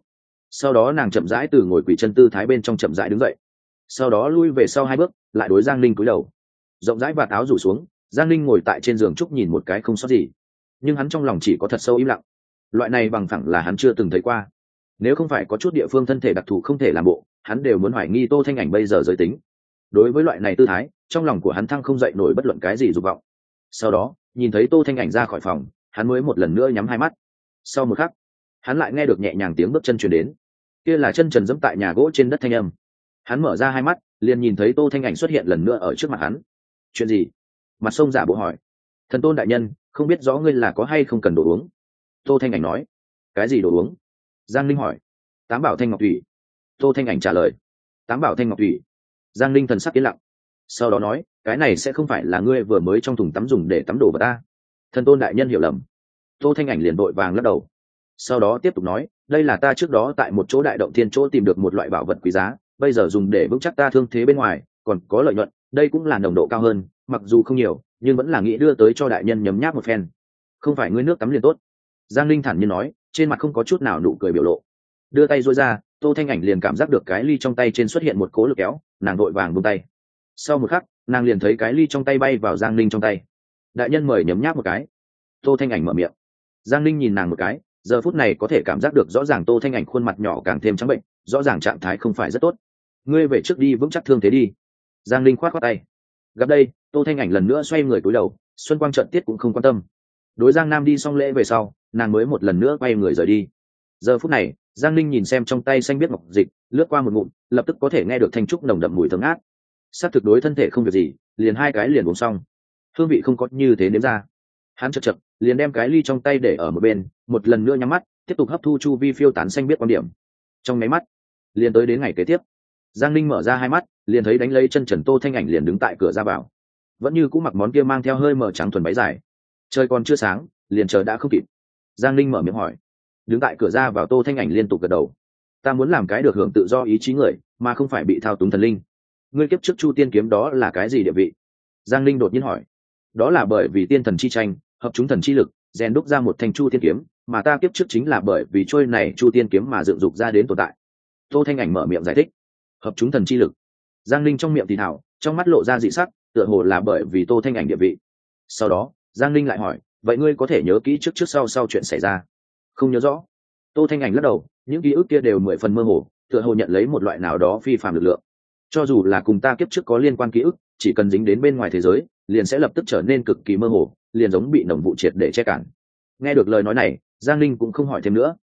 Sau đó nàng chậm rãi từ ngồi quỷ chân tư thái bên trong chậm rãi đứng dậy. Sau đó lui về sau hai bước, lại đối giang linh cúi đầu. Rộng rãi và áo rủ xuống, giang linh ngồi tại trên giường trúc nhìn một cái không sót gì. Nhưng hắn trong lòng chỉ có thật sâu im lặng. Loại này bằng phẳng là hắn chưa từng thấy qua. Nếu không phải có chút địa phương thân thể đặc thù không thể làm bộ, hắn đều muốn hoài nghi tô thanh ảnh bây giờ giới tính đối với loại này tư thái, trong lòng của hắn thăng không dậy nổi bất luận cái gì dục vọng. Sau đó, nhìn thấy tô thanh ảnh ra khỏi phòng, hắn mới một lần nữa nhắm hai mắt. Sau một khắc, hắn lại nghe được nhẹ nhàng tiếng bước chân chuyển đến. Kia là chân trần dẫm tại nhà gỗ trên đất thanh âm. Hắn mở ra hai mắt, liền nhìn thấy tô thanh ảnh xuất hiện lần nữa ở trước mặt hắn. Chuyện gì? Mặt sông giả bộ hỏi. Thần tôn đại nhân, không biết rõ ngươi là có hay không cần đồ uống? Tô thanh ảnh nói. Cái gì đồ uống? Giang linh hỏi. Tám bảo thanh ngọc thủy. Tô thanh ảnh trả lời. Tám bảo thanh ngọc thủy giang linh thần sắc yên lặng. Sau đó nói, cái này sẽ không phải là ngươi vừa mới trong thùng tắm dùng để tắm đồ vào ta. Thần tôn đại nhân hiểu lầm. Tô thanh ảnh liền đội vàng lắc đầu. Sau đó tiếp tục nói, đây là ta trước đó tại một chỗ đại động thiên chỗ tìm được một loại bảo vật quý giá, bây giờ dùng để vững chắc ta thương thế bên ngoài, còn có lợi nhuận, đây cũng là nồng độ cao hơn, mặc dù không nhiều, nhưng vẫn là nghĩ đưa tới cho đại nhân nhấm nháp một phen. Không phải ngươi nước tắm liền tốt. Giang linh thản nhiên nói, trên mặt không có chút nào nụ cười biểu lộ. Đưa tay dối ra, tô thanh ảnh liền cảm giác được cái ly trong tay trên xuất hiện một cố lực kéo nàng đội vàng bông tay. Sau một khắc, nàng liền thấy cái ly trong tay bay vào giang linh trong tay. Đại nhân mời nhấm nháp một cái. Tô thanh ảnh mở miệng. Giang linh nhìn nàng một cái, giờ phút này có thể cảm giác được rõ ràng tô thanh ảnh khuôn mặt nhỏ càng thêm trắng bệnh, rõ ràng trạng thái không phải rất tốt. Ngươi về trước đi vững chắc thương thế đi. Giang linh khoát khoát tay. Gặp đây, tô thanh ảnh lần nữa xoay người cúi đầu, xuân quang trận tiết cũng không quan tâm. Đối giang nam đi xong lễ về sau, nàng mới một lần nữa quay người rời đi. Giờ phút này giang Ninh nhìn xem trong tay xanh biết ngọc dịch, lướt qua một ngụm, lập tức có thể nghe được thanh trúc nồng đậm mùi thơm ngát. S thực đối thân thể không việc gì, liền hai cái liền uống xong. Hương vị không có như thế nếm ra. Hắn chật chật, liền đem cái ly trong tay để ở một bên, một lần nữa nhắm mắt, tiếp tục hấp thu chu vi phiêu tán xanh biết quan điểm. Trong máy mắt, liền tới đến ngày kế tiếp. Giang Ninh mở ra hai mắt, liền thấy đánh lấy chân trần tô thanh ảnh liền đứng tại cửa ra vào. Vẫn như cũng mặc món kia mang theo hơi mở trắng thuần váy dài. Trời còn chưa sáng, liền chờ đã không kịp. Giang Ninh mở miệng hỏi đứng tại cửa ra vào tô thanh ảnh liên tục gật đầu. Ta muốn làm cái được hưởng tự do ý chí người, mà không phải bị thao túng thần linh. Ngươi kiếp trước chu tiên kiếm đó là cái gì địa vị? Giang linh đột nhiên hỏi. Đó là bởi vì tiên thần chi tranh, hợp chúng thần chi lực, rèn đúc ra một thanh chu tiên kiếm, mà ta kiếp trước chính là bởi vì trôi này chu tiên kiếm mà dựng dục ra đến tồn tại. Tô thanh ảnh mở miệng giải thích. Hợp chúng thần chi lực. Giang linh trong miệng thì thảo, trong mắt lộ ra dị sắc, tựa hồ là bởi vì tô thanh ảnh địa vị. Sau đó, giang linh lại hỏi, vậy ngươi có thể nhớ kỹ trước trước sau sau chuyện xảy ra? Không nhớ rõ. Tô thanh ảnh lắc đầu, những ký ức kia đều mười phần mơ hồ, tựa hồ nhận lấy một loại nào đó phi phạm lực lượng. Cho dù là cùng ta kiếp trước có liên quan ký ức, chỉ cần dính đến bên ngoài thế giới, liền sẽ lập tức trở nên cực kỳ mơ hồ, liền giống bị nồng vụ triệt để che cản. Nghe được lời nói này, giang linh cũng không hỏi thêm nữa.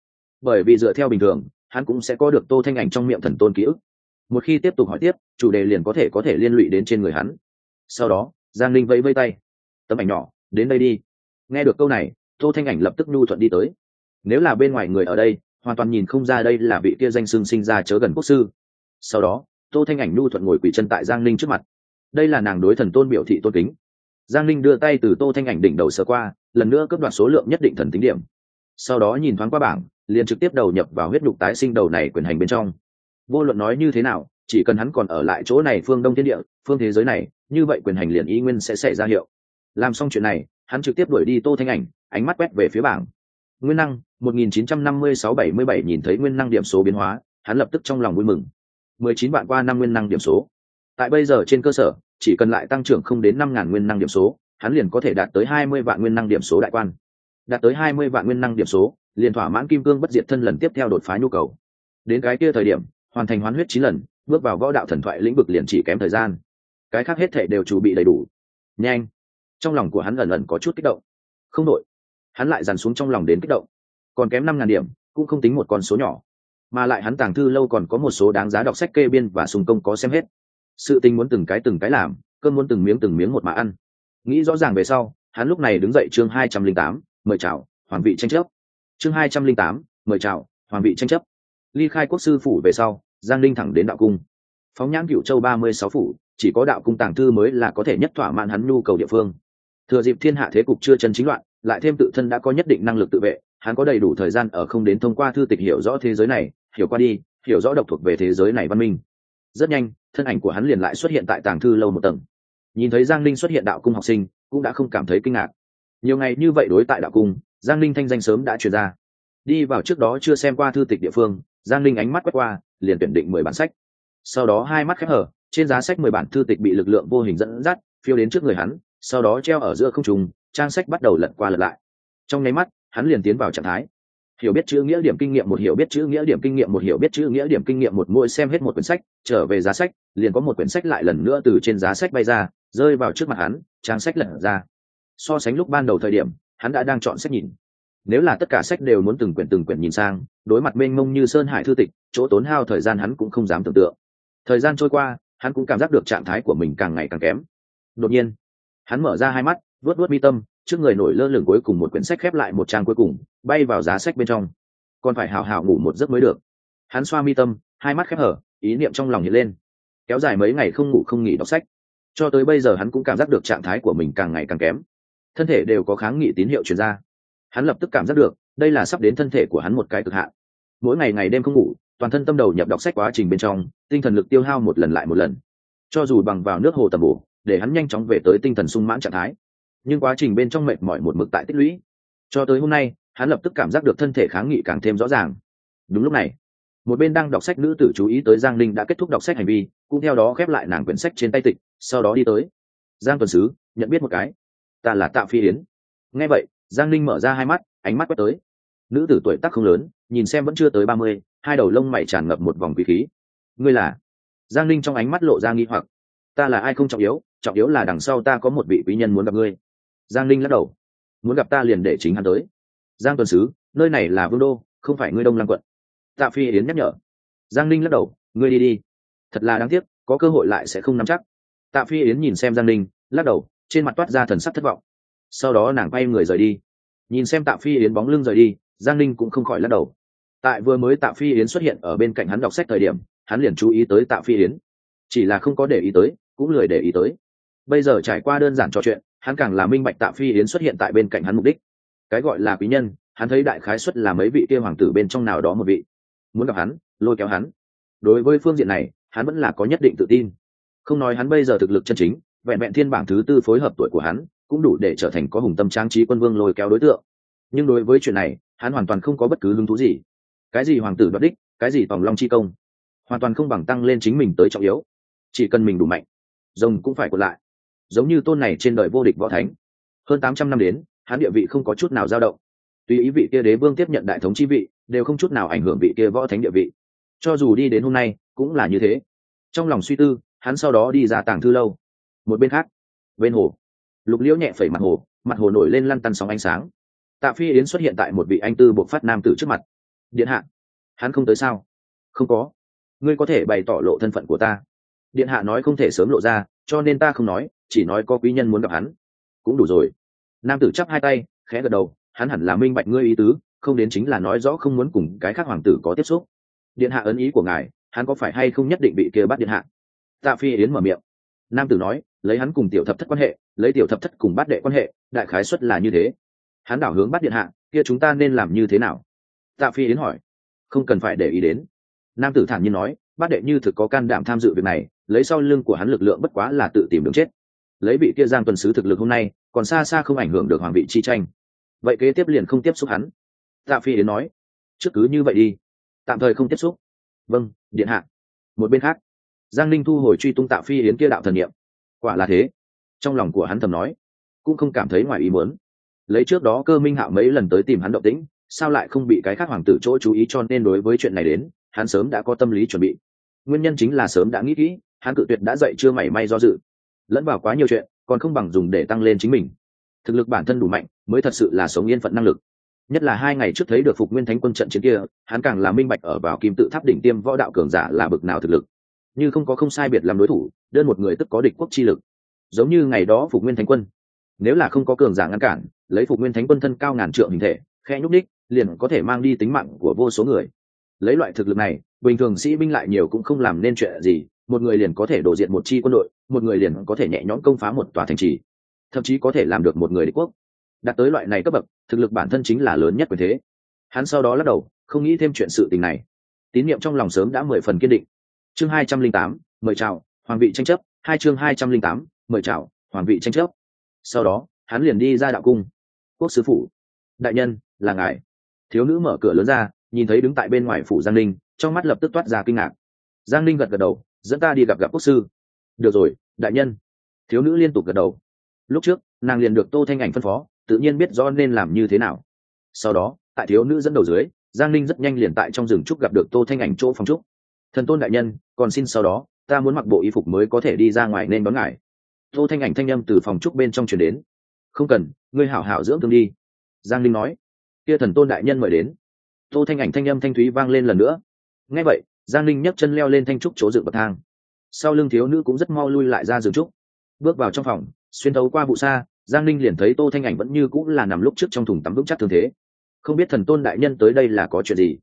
Bởi vì dựa theo bình thường, hắn cũng sẽ có được tô thanh ảnh trong miệng thần tôn ký ức. Một khi tiếp tục hỏi tiếp, chủ đề liền có thể có thể liên lụy đến trên người hắn. Sau đó, giang linh vẫy vây tay. Tấm ảnh nhỏ, đến đây đi. Nghe được câu này, tô thanh ảnh lập tức nhu thuận đi tới nếu là bên ngoài người ở đây, hoàn toàn nhìn không ra đây là vị kia danh xưng sinh ra chớ gần quốc sư. Sau đó, tô thanh ảnh nhu thuận ngồi quỷ chân tại giang ninh trước mặt. Đây là nàng đối thần tôn biểu thị tôn kính. Giang ninh đưa tay từ tô thanh ảnh đỉnh đầu sơ qua, lần nữa cấp đoạt số lượng nhất định thần tính điểm. Sau đó nhìn thoáng qua bảng, liền trực tiếp đầu nhập vào huyết nhục tái sinh đầu này quyền hành bên trong. Vô luận nói như thế nào, chỉ cần hắn còn ở lại chỗ này phương đông thiên địa, phương thế giới này, như vậy quyền hành liền ý nguyên sẽ xảy ra hiệu. Làm xong chuyện này, hắn trực tiếp đuổi đi tô thanh ảnh, ánh mắt quét về phía bảng. Nguyên năng 1956-77 nhìn thấy nguyên năng điểm số biến hóa, hắn lập tức trong lòng vui mừng. 19 bạn qua năm nguyên năng điểm số. Tại bây giờ trên cơ sở, chỉ cần lại tăng trưởng không đến năm ngàn nguyên năng điểm số, hắn liền có thể đạt tới 20 vạn nguyên năng điểm số đại quan. Đạt tới 20 vạn nguyên năng điểm số, liền thỏa mãn kim cương bất diệt thân lần tiếp theo đột phá nhu cầu. Đến cái kia thời điểm, hoàn thành hoán huyết chín lần, bước vào võ đạo thần thoại lĩnh vực liền chỉ kém thời gian. Cái khác hết thể đều chuẩn bị đầy đủ. Nhanh. Trong lòng của hắn ẩn ẩn có chút kích động. Không đổi. hắn lại dằn xuống trong lòng đến kích động còn kém năm ngàn điểm, cũng không tính một con số nhỏ. Mà lại hắn tàng thư lâu còn có một số đáng giá đọc sách kê biên và sùng công có xem hết. Sự tình muốn từng cái từng cái làm cơn muốn từng miếng từng miếng một mà ăn. Nghĩ rõ ràng về sau, hắn lúc này đứng dậy chương hai trăm linh tám, mời chào hoàng vị tranh chấp. Chương hai trăm linh tám, mời chào hoàng vị tranh chấp. Ly khai quốc sư phủ về sau, giang linh thẳng đến đạo cung. Phóng nhãn cựu châu ba mươi sáu phủ, chỉ có đạo cung tàng thư mới là có thể nhất thỏa mãn hắn nhu cầu địa phương. Thừa dịp thiên hạ thế cục chưa chân chính loạn, lại thêm tự thân đã có nhất định năng lực tự vệ hắn có đầy đủ thời gian ở không đến thông qua thư tịch hiểu rõ thế giới này, hiểu qua đi, hiểu rõ độc thuộc về thế giới này văn minh. Rất nhanh, thân ảnh của hắn liền lại xuất hiện tại tàng thư lâu một tầng. Nhìn thấy giang linh xuất hiện đạo cung học sinh, cũng đã không cảm thấy kinh ngạc. Nhiều ngày như vậy đối tại đạo cung, giang linh thanh danh sớm đã truyền ra. Đi vào trước đó chưa xem qua thư tịch địa phương, giang linh ánh mắt quét qua, liền tuyển định mười bản sách. Sau đó hai mắt khép hở trên giá sách mười bản thư tịch bị lực lượng vô hình dẫn dắt, phiêu đến trước người hắn, sau đó treo ở giữa không trùng trang sách bắt đầu lật qua lật lại. Trong nháy mắt hắn liền tiến vào trạng thái. Hiểu biết chữ nghĩa điểm kinh nghiệm một hiểu biết chữ nghĩa điểm kinh nghiệm một hiểu biết chữ nghĩa điểm kinh nghiệm một, mỗi xem hết một quyển sách, trở về giá sách, liền có một quyển sách lại lần nữa từ trên giá sách bay ra, rơi vào trước mặt hắn, trang sách lật ra. So sánh lúc ban đầu thời điểm, hắn đã đang chọn sách nhìn. Nếu là tất cả sách đều muốn từng quyển từng quyển nhìn sang, đối mặt mênh mông như sơn hải thư tịch, chỗ tốn hao thời gian hắn cũng không dám tưởng tượng. Thời gian trôi qua, hắn cũng cảm giác được trạng thái của mình càng ngày càng kém. Đột nhiên, hắn mở ra hai mắt vớt vớt mi tâm trước người nổi lơ lửng cuối cùng một quyển sách khép lại một trang cuối cùng, bay vào giá sách bên trong. Còn phải hào hào ngủ một giấc mới được. Hắn xoa mi tâm, hai mắt khép hở, ý niệm trong lòng hiện lên. Kéo dài mấy ngày không ngủ không nghỉ đọc sách. Cho tới bây giờ hắn cũng cảm giác được trạng thái của mình càng ngày càng kém. Thân thể đều có kháng nghị tín hiệu chuyển ra. Hắn lập tức cảm giác được, đây là sắp đến thân thể của hắn một cái cực hạn. Mỗi ngày ngày đêm không ngủ, toàn thân tâm đầu nhập đọc sách quá trình bên trong, tinh thần lực tiêu hao một lần lại một lần. Cho dù bằng vào nước hồ tầm bổ, để hắn nhanh chóng về tới tinh thần sung mãn trạng thái nhưng quá trình bên trong mệt mỏi một mực tại tích lũy. Cho tới hôm nay, hắn lập tức cảm giác được thân thể kháng nghị càng thêm rõ ràng. Đúng lúc này, một bên đang đọc sách nữ tử chú ý tới giang linh đã kết thúc đọc sách hành vi, cũng theo đó khép lại nàng quyển sách trên tay tịch, sau đó đi tới. Giang tuần sứ, nhận biết một cái. Ta là tạ phi yến. Nghe vậy, giang linh mở ra hai mắt, ánh mắt quét tới. Nữ tử tuổi tác không lớn, nhìn xem vẫn chưa tới ba mươi, hai đầu lông mày tràn ngập một vòng quý khí. Ngươi là? Giang linh trong ánh mắt lộ ra nghi hoặc. Ta là ai không trọng yếu trọng yếu là đằng sau ta có một vị quý nhân muốn gặp ngươi giang linh lắc đầu. Muốn gặp ta liền để chính hắn tới. Giang tuần sứ, nơi này là vương đô, không phải ngươi đông lăng quận. Tạ phi yến nhắc nhở. Giang linh lắc đầu, ngươi đi đi. Thật là đáng tiếc, có cơ hội lại sẽ không nắm chắc. Tạ phi yến nhìn xem giang linh lắc đầu, trên mặt toát ra thần sắc thất vọng. Sau đó nàng quay người rời đi. Nhìn xem tạ phi yến bóng lưng rời đi, giang linh cũng không khỏi lắc đầu. Tại vừa mới tạ phi yến xuất hiện ở bên cạnh hắn đọc sách thời điểm, hắn liền chú ý tới tạ phi yến. Chỉ là không có để ý tới, cũng lười để ý tới. Bây giờ trải qua đơn giản trò chuyện hắn càng là minh bạch tạ phi yến xuất hiện tại bên cạnh hắn mục đích. Cái gọi là quý nhân, hắn thấy đại khái xuất là mấy vị kia hoàng tử bên trong nào đó một vị. Muốn gặp hắn, lôi kéo hắn. Đối với phương diện này, hắn vẫn là có nhất định tự tin. Không nói hắn bây giờ thực lực chân chính, vẹn vẹn thiên bảng thứ tư phối hợp tuổi của hắn, cũng đủ để trở thành có hùng tâm trang trí quân vương lôi kéo đối tượng. Nhưng đối với chuyện này, hắn hoàn toàn không có bất cứ hứng thú gì. Cái gì hoàng tử đoạt đích, cái gì tòng long chi công, hoàn toàn không bằng tăng lên chính mình tới trọng yếu. Chỉ cần mình đủ mạnh, rồng cũng phải còn lại giống như tôn này trên đời vô địch võ thánh. Hơn tám trăm năm đến, hắn địa vị không có chút nào dao động. Tuy ý vị kia đế vương tiếp nhận đại thống chi vị, đều không chút nào ảnh hưởng vị kia võ thánh địa vị. Cho dù đi đến hôm nay, cũng là như thế. Trong lòng suy tư, hắn sau đó đi ra tàng thư lâu. Một bên khác, bên hồ, lục liễu nhẹ phẩy mặt hồ mặt hồ nổi lên lăn tăn sóng ánh sáng. Tạ phi yến xuất hiện tại một vị anh tư buộc phát nam tử trước mặt. Điện hạ, hắn không tới sao? Không có. Ngươi có thể bày tỏ lộ thân phận của ta. Điện hạ nói không thể sớm lộ ra, cho nên ta không nói chỉ nói có quý nhân muốn gặp hắn. Cũng đủ rồi. Nam tử chắp hai tay, khẽ gật đầu, hắn hẳn là minh bạch ngươi ý tứ, không đến chính là nói rõ không muốn cùng cái khác hoàng tử có tiếp xúc. Điện hạ ấn ý của ngài, hắn có phải hay không nhất định bị kia bắt điện hạ? Tạ phi yến mở miệng. Nam tử nói, lấy hắn cùng tiểu thập thất quan hệ, lấy tiểu thập thất cùng bát đệ quan hệ, đại khái xuất là như thế. Hắn đảo hướng bắt điện hạ, kia chúng ta nên làm như thế nào? Tạ phi yến hỏi. Không cần phải để ý đến. Nam tử thản nhiên nói, bát đệ như thực có can đảm tham dự việc này, lấy sau lưng của hắn lực lượng bất quá là tự tìm đường chết lấy vị kia giang tuần sứ thực lực hôm nay, còn xa xa không ảnh hưởng được hoàng vị chi tranh. Vậy kế tiếp liền không tiếp xúc hắn. Tạ phi đến nói, trước cứ như vậy đi, tạm thời không tiếp xúc. Vâng điện hạ. Một bên khác, giang linh thu hồi truy tung tạ phi yến kia đạo thần niệm. Quả là thế. Trong lòng của hắn thầm nói, cũng không cảm thấy ngoài ý muốn. Lấy trước đó cơ minh hạo mấy lần tới tìm hắn động tĩnh, sao lại không bị cái khác hoàng tử chỗ chú ý cho nên đối với chuyện này đến, hắn sớm đã có tâm lý chuẩn bị. Nguyên nhân chính là sớm đã nghĩ kỹ, hắn cự tuyệt đã dậy chưa mảy may do dự lẫn vào quá nhiều chuyện, còn không bằng dùng để tăng lên chính mình. Thực lực bản thân đủ mạnh, mới thật sự là sống yên phận năng lực. Nhất là hai ngày trước thấy được phục nguyên thánh quân trận chiến kia, hắn càng là minh bạch ở vào kim tự tháp đỉnh tiêm võ đạo cường giả là bực nào thực lực. Như không có không sai biệt làm đối thủ, đơn một người tức có địch quốc chi lực. Giống như ngày đó phục nguyên thánh quân. Nếu là không có cường giả ngăn cản, lấy phục nguyên thánh quân thân cao ngàn trượng hình thể khe nhúc đích liền có thể mang đi tính mạng của vô số người. Lấy loại thực lực này, bình thường sĩ binh lại nhiều cũng không làm nên chuyện gì một người liền có thể đổ diện một chi quân đội, một người liền có thể nhẹ nhõm công phá một tòa thành trì, thậm chí có thể làm được một người đế quốc. Đạt tới loại này cấp bậc, thực lực bản thân chính là lớn nhất quyền thế. Hắn sau đó lắc đầu, không nghĩ thêm chuyện sự tình này. Tín nhiệm trong lòng sớm đã mười phần kiên định. Chương hai trăm linh tám, mời chào, hoàng vị tranh chấp. Hai chương hai trăm linh tám, mời chào, hoàng vị tranh chấp. Sau đó, hắn liền đi ra đạo cung. Quốc sứ phủ. Đại nhân, là ngài. Thiếu nữ mở cửa lớn ra, nhìn thấy đứng tại bên ngoài phủ giang linh trong mắt lập tức toát ra kinh ngạc. Giang linh gật gật đầu dẫn ta đi gặp gặp quốc sư. Được rồi, đại nhân. Thiếu nữ liên tục gật đầu. Lúc trước, nàng liền được tô thanh ảnh phân phó, tự nhiên biết rõ nên làm như thế nào. Sau đó, tại thiếu nữ dẫn đầu dưới, giang ninh rất nhanh liền tại trong rừng trúc gặp được tô thanh ảnh chỗ phòng trúc. Thần tôn đại nhân, còn xin sau đó, ta muốn mặc bộ y phục mới có thể đi ra ngoài nên đón ngài. Tô thanh ảnh thanh â m từ phòng trúc bên trong chuyển đến. Không cần, ngươi hảo hảo dưỡng thương đi. Giang linh nói. Kia thần tôn đại nhân mời đến. Tô thanh ảnh thanh â m thanh thúy vang lên lần nữa. Ngay vậy giang linh nhấc chân leo lên thanh trúc chỗ dựng bậc thang. Sau lưng thiếu nữ cũng rất mau lui lại ra giường trúc. Bước vào trong phòng, xuyên thấu qua vụ xa, giang ninh liền thấy tô thanh ảnh vẫn như cũng là nằm lúc trước trong thùng tắm vững chắc thường thế. Không biết thần tôn đại nhân tới đây là có chuyện gì?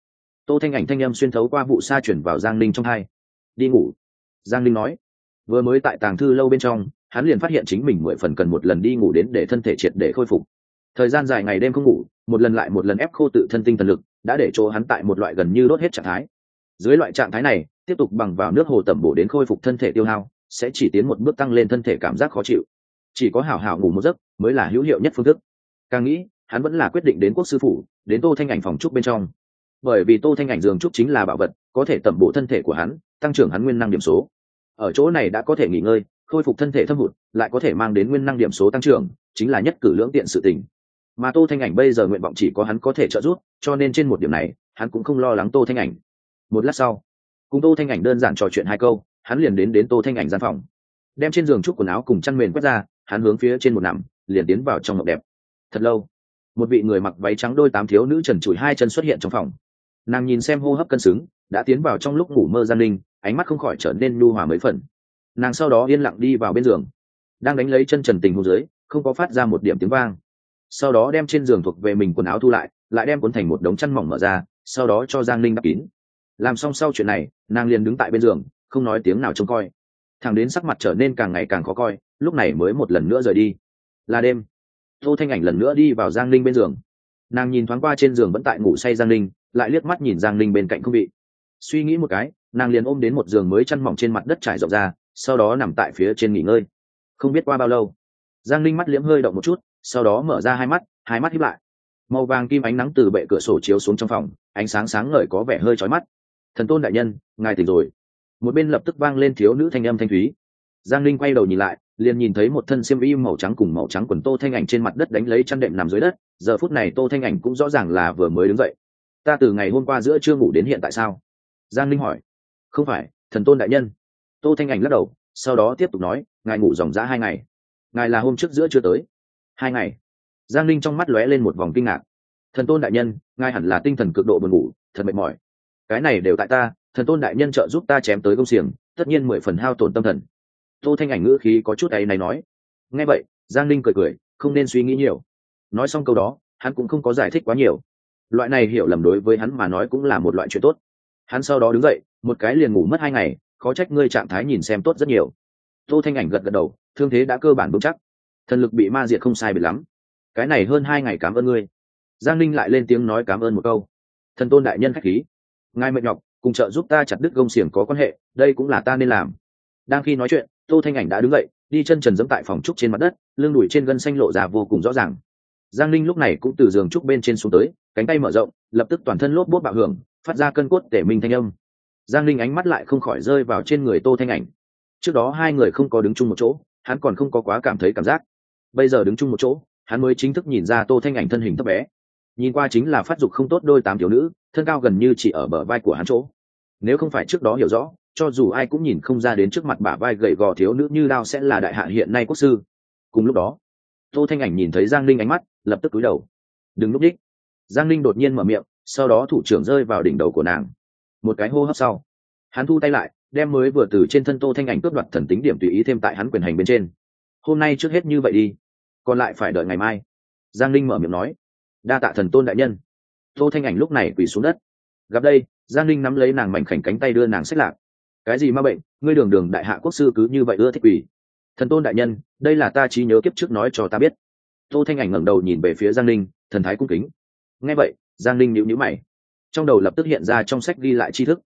Tô thanh ảnh thanh âm xuyên thấu qua vụ xa chuyển vào giang ninh trong hai. Đi ngủ. Giang ninh nói. Vừa mới tại tàng thư lâu bên trong, hắn liền phát hiện chính mình mười phần cần một lần đi ngủ đến để thân thể triệt để khôi phục. Thời gian dài ngày đêm không ngủ, một lần lại một lần ép khô tự thân tinh thần lực, đã để cho hắn tại một loại gần như đốt hết trạng thái dưới loại trạng thái này, tiếp tục bằng vào nước hồ tẩm bổ đến khôi phục thân thể tiêu hao, sẽ chỉ tiến một bước tăng lên thân thể cảm giác khó chịu. Chỉ có hảo hảo ngủ một giấc mới là hữu hiệu nhất phương thức. Càng nghĩ, hắn vẫn là quyết định đến quốc sư phủ, đến tô thanh ảnh phòng trúc bên trong. Bởi vì tô thanh ảnh giường trúc chính là bảo vật, có thể tẩm bổ thân thể của hắn, tăng trưởng hắn nguyên năng điểm số. Ở chỗ này đã có thể nghỉ ngơi, khôi phục thân thể thâm hụt, lại có thể mang đến nguyên năng điểm số tăng trưởng, chính là nhất cử lưỡng tiện sự tình. Mà tô thanh ảnh bây giờ nguyện vọng chỉ có hắn có thể trợ giúp, cho nên trên một điểm này, hắn cũng không lo lắng tô thanh ảnh một lát sau, cùng tô thanh ảnh đơn giản trò chuyện hai câu, hắn liền đến đến tô thanh ảnh gian phòng. Đem trên giường trúc quần áo cùng chăn mền quét ra, hắn hướng phía trên một nằm, liền tiến vào trong ngọc đẹp. Thật lâu, một vị người mặc váy trắng đôi tám thiếu nữ trần trụi hai chân xuất hiện trong phòng. Nàng nhìn xem hô hấp cân xứng, đã tiến vào trong lúc ngủ mơ gian linh, ánh mắt không khỏi trở nên nhu hòa mấy phần. Nàng sau đó yên lặng đi vào bên giường. Đang đánh lấy chân trần tình hô dưới, không có phát ra một điểm tiếng vang. Sau đó đem trên giường thuộc về mình quần áo thu lại lại đem cuốn thành một đống chăn mỏng mở ra, sau đó cho giang linh đắp kín làm xong sau chuyện này, nàng liền đứng tại bên giường, không nói tiếng nào trông coi. Thằng đến sắc mặt trở nên càng ngày càng khó coi, lúc này mới một lần nữa rời đi. Là đêm. Tô thanh ảnh lần nữa đi vào giang linh bên giường. Nàng nhìn thoáng qua trên giường vẫn tại ngủ say giang linh lại liếc mắt nhìn giang linh bên cạnh không bị. Suy nghĩ một cái, nàng liền ôm đến một giường mới chăn mỏng trên mặt đất trải rộng ra, sau đó nằm tại phía trên nghỉ ngơi. Không biết qua bao lâu, giang linh mắt liễm hơi động một chút, sau đó mở ra hai mắt hai mắt hiếp lại. Màu vàng kim ánh nắng từ bệ cửa sổ chiếu xuống trong phòng, ánh sáng sáng ngời có vẻ hơi trói mắt thần tôn đại nhân, ngài tỉnh rồi. Một bên lập tức vang lên thiếu nữ thanh âm thanh thúy. Giang linh quay đầu nhìn lại, liền nhìn thấy một thân xiêm y màu trắng cùng màu trắng quần tô thanh ảnh trên mặt đất đánh lấy chăn đệm nằm dưới đất, giờ phút này tô thanh ảnh cũng rõ ràng là vừa mới đứng dậy. Ta từ ngày hôm qua giữa chưa ngủ đến hiện tại sao? Giang linh hỏi. Không phải, thần tôn đại nhân. Tô thanh ảnh lắc đầu, sau đó tiếp tục nói, ngài ngủ dòng dã hai ngày. Ngài là hôm trước giữa chưa tới. Hai ngày. Giang linh trong mắt lóe lên một vòng kinh ngạc. Thần tôn đại nhân, ngài hẳn là tinh thần cực độ buồn ngủ, thật mệt mỏi cái này đều tại ta, thần tôn đại nhân trợ giúp ta chém tới công xiềng, tất nhiên mười phần hao tổn tâm thần. Tô thanh ảnh ngữ khí có chút ấy này nói. Nghe vậy, giang linh cười cười, không nên suy nghĩ nhiều. Nói xong câu đó, hắn cũng không có giải thích quá nhiều. Loại này hiểu lầm đối với hắn mà nói cũng là một loại chuyện tốt. Hắn sau đó đứng dậy, một cái liền ngủ mất hai ngày, khó trách ngươi trạng thái nhìn xem tốt rất nhiều. Tô thanh ảnh gật gật đầu, thương thế đã cơ bản vững chắc. Thần lực bị ma diệt không sai biệt lắm. Cái này hơn hai ngày cảm ơn ngươi. Giang linh lại lên tiếng nói cảm ơn một câu. Thần tôn đại nhân khách khí ngài mệt nhọc, cùng trợ giúp ta chặt đứt gông xiềng có quan hệ, đây cũng là ta nên làm. Đang khi nói chuyện, tô thanh ảnh đã đứng dậy, đi chân trần dẫm tại phòng trúc trên mặt đất, lưng đùi trên gân xanh lộ ra vô cùng rõ ràng. Giang linh lúc này cũng từ giường trúc bên trên xuống tới, cánh tay mở rộng, lập tức toàn thân lốp bốt bạo hưởng, phát ra cân cốt để minh thanh âm. Giang linh ánh mắt lại không khỏi rơi vào trên người tô thanh ảnh. Trước đó hai người không có đứng chung một chỗ, hắn còn không có quá cảm thấy cảm giác. Bây giờ đứng chung một chỗ, hắn mới chính thức nhìn ra tô thanh ảnh thân hình thấp bé. Nhìn qua chính là phát dục không tốt đôi tám thiếu nữ thân cao gần như chỉ ở bờ vai của hắn chỗ. Nếu không phải trước đó hiểu rõ, cho dù ai cũng nhìn không ra đến trước mặt bả vai gầy gò thiếu nữ như đao sẽ là đại hạ hiện nay quốc sư. Cùng lúc đó, tô thanh ảnh nhìn thấy giang linh ánh mắt, lập tức cúi đầu. Đừng lúc đích. Giang linh đột nhiên mở miệng, sau đó thủ trưởng rơi vào đỉnh đầu của nàng. Một cái hô hấp sau, hắn thu tay lại, đem mới vừa từ trên thân tô thanh ảnh cướp đoạt thần tính điểm tùy ý thêm tại hắn quyền hành bên trên. Hôm nay trước hết như vậy đi, còn lại phải đợi ngày mai. Giang linh mở miệng nói. Đa tạ thần tôn đại nhân tô thanh ảnh lúc này quỳ xuống đất. Gặp đây, giang linh nắm lấy nàng mảnh khảnh cánh tay đưa nàng xách lạc. Cái gì ma bệnh? Ngươi đường đường đại hạ quốc sư cứ như vậy ưa thích quỳ. Thần tôn đại nhân, đây là ta trí nhớ kiếp trước nói cho ta biết. Tô thanh ảnh ngẩng đầu nhìn về phía giang linh thần thái cung kính. Nghe vậy, giang linh nhíu nhíu mày. Trong đầu lập tức hiện ra trong sách ghi lại tri thức.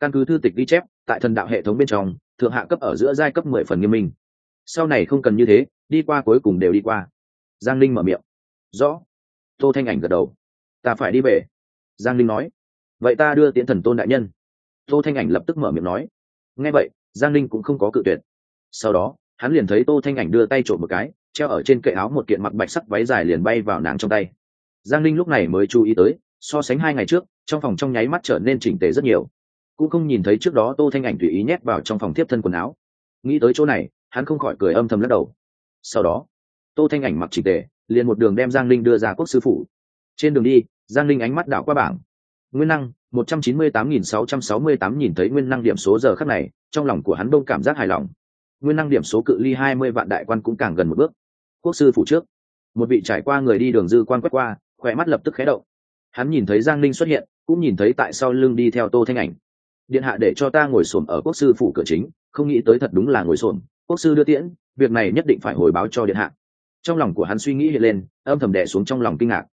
Căn cứ thư tịch ghi chép, tại thần đạo hệ thống bên trong, thượng hạ cấp ở giữa giai cấp mười phần nghiêm minh. Sau này không cần như thế, đi qua cuối cùng đều đi qua. Giang linh mở miệng. Rõ. Tô thanh ảnh gật đầu ta phải đi về. Giang linh nói. Vậy ta đưa tiễn thần tôn đại nhân. Tô thanh ảnh lập tức mở miệng nói. Nghe vậy, giang linh cũng không có cự tuyệt. Sau đó, hắn liền thấy tô thanh ảnh đưa tay trộm một cái, treo ở trên cậy áo một kiện mặc bạch sắc váy dài liền bay vào nàng trong tay. Giang linh lúc này mới chú ý tới, so sánh hai ngày trước, trong phòng trong nháy mắt trở nên chỉnh tề rất nhiều. Cũng không nhìn thấy trước đó tô thanh ảnh tùy ý nhét vào trong phòng tiếp thân quần áo. Nghĩ tới chỗ này, hắn không khỏi cười âm thầm lắc đầu. Sau đó, tô thanh ảnh mặc chỉnh tề, liền một đường đem giang linh đưa ra quốc sư phủ trên đường đi, giang linh ánh mắt đảo qua bảng. Nguyên năng, một trăm chín mươi tám nghìn sáu trăm sáu mươi tám nhìn thấy nguyên năng điểm số giờ khắc này, trong lòng của hắn đông cảm giác hài lòng. Nguyên năng điểm số cự ly hai mươi vạn đại quan cũng càng gần một bước. Quốc sư phủ trước. Một vị trải qua người đi đường dư quan quét qua, khỏe mắt lập tức khé động. Hắn nhìn thấy giang linh xuất hiện, cũng nhìn thấy tại sau lưng đi theo tô thanh ảnh. Điện hạ để cho ta ngồi xổm ở quốc sư phủ cửa chính, không nghĩ tới thật đúng là ngồi xổm. Quốc sư đưa tiễn, việc này nhất định phải hồi báo cho điện hạ. Trong lòng của hắn suy nghĩ hiện lên, âm thầm đẻ xuống trong lòng kinh ngạc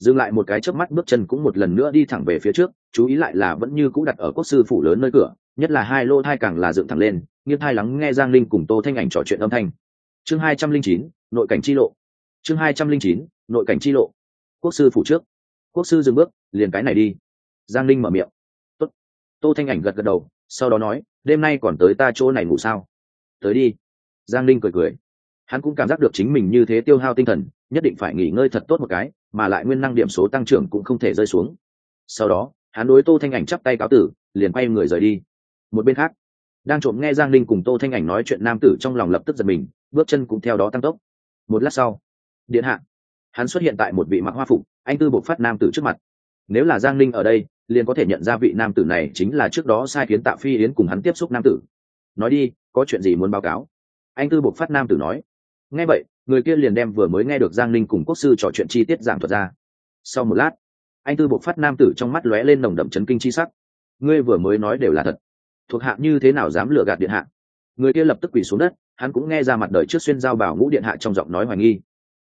dừng lại một cái chớp mắt, bước chân cũng một lần nữa đi thẳng về phía trước, chú ý lại là vẫn như cũ đặt ở quốc sư phủ lớn nơi cửa, nhất là hai lô thai càng là dựng thẳng lên, nghiêng thai lắng nghe giang linh cùng tô thanh ảnh trò chuyện âm thanh. Chương hai trăm linh chín, nội cảnh chi lộ. Chương hai trăm linh chín, nội cảnh chi lộ. Quốc sư phủ trước. Quốc sư dừng bước, liền cái này đi. Giang linh mở miệng. Tốt. tô thanh ảnh gật gật đầu, sau đó nói, đêm nay còn tới ta chỗ này ngủ sao? Tới đi. Giang linh cười cười. Hắn cũng cảm giác được chính mình như thế tiêu hao tinh thần nhất định phải nghỉ ngơi thật tốt một cái, mà lại nguyên năng điểm số tăng trưởng cũng không thể rơi xuống. Sau đó, hắn đối tô thanh ảnh chắp tay cáo tử, liền quay người rời đi. Một bên khác, đang trộm nghe giang linh cùng tô thanh ảnh nói chuyện nam tử trong lòng lập tức giật mình, bước chân cũng theo đó tăng tốc. Một lát sau, điện hạ, hắn xuất hiện tại một vị mặc hoa phục, anh tư bộc phát nam tử trước mặt. Nếu là giang linh ở đây, liền có thể nhận ra vị nam tử này chính là trước đó sai kiến tạ phi yến cùng hắn tiếp xúc nam tử. Nói đi, có chuyện gì muốn báo cáo? Anh tư bộc phát nam tử nói nghe vậy, người kia liền đem vừa mới nghe được giang linh cùng quốc sư trò chuyện chi tiết giảng thuật ra. Sau một lát, anh tư bộ phát nam tử trong mắt lóe lên nồng đậm chấn kinh chi sắc. Ngươi vừa mới nói đều là thật. Thuộc hạ như thế nào dám lừa gạt điện hạ? Người kia lập tức quỳ xuống đất, hắn cũng nghe ra mặt đời trước xuyên giao bảo ngũ điện hạ trong giọng nói hoài nghi.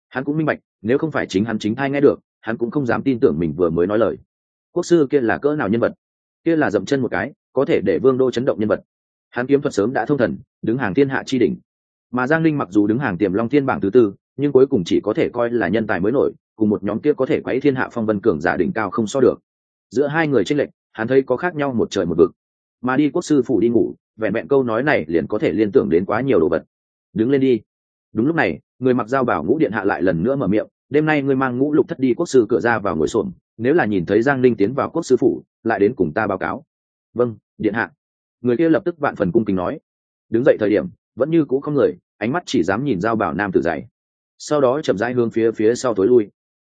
Hắn cũng minh bạch, nếu không phải chính hắn chính thai nghe được, hắn cũng không dám tin tưởng mình vừa mới nói lời. Quốc sư kia là cỡ nào nhân vật? Kia là dậm chân một cái, có thể để vương đô chấn động nhân vật. Hắn kiếm thuật sớm đã thông thần, đứng hàng thiên hạ chi đỉnh mà giang linh mặc dù đứng hàng tiềm long thiên bảng thứ tư, nhưng cuối cùng chỉ có thể coi là nhân tài mới nổi, cùng một nhóm kia có thể quấy thiên hạ phong vân cường giả đỉnh cao không so được. Giữa hai người tranh lệch, hắn thấy có khác nhau một trời một vực. Mà đi quốc sư phủ đi ngủ, vẹn vẹn câu nói này liền có thể liên tưởng đến quá nhiều đồ vật. Đứng lên đi. Đúng lúc này, người mặc dao bảo ngũ điện hạ lại lần nữa mở miệng, đêm nay ngươi mang ngũ lục thất đi quốc sư cửa ra vào ngồi xổm, nếu là nhìn thấy giang linh tiến vào quốc sư phủ, lại đến cùng ta báo cáo. Vâng điện hạ. Người kia lập tức vạn phần cung kính nói. Đứng dậy thời điểm vẫn như cũ không người, ánh mắt chỉ dám nhìn dao bảo nam tử dày sau đó chậm rãi hướng phía phía sau tối lui.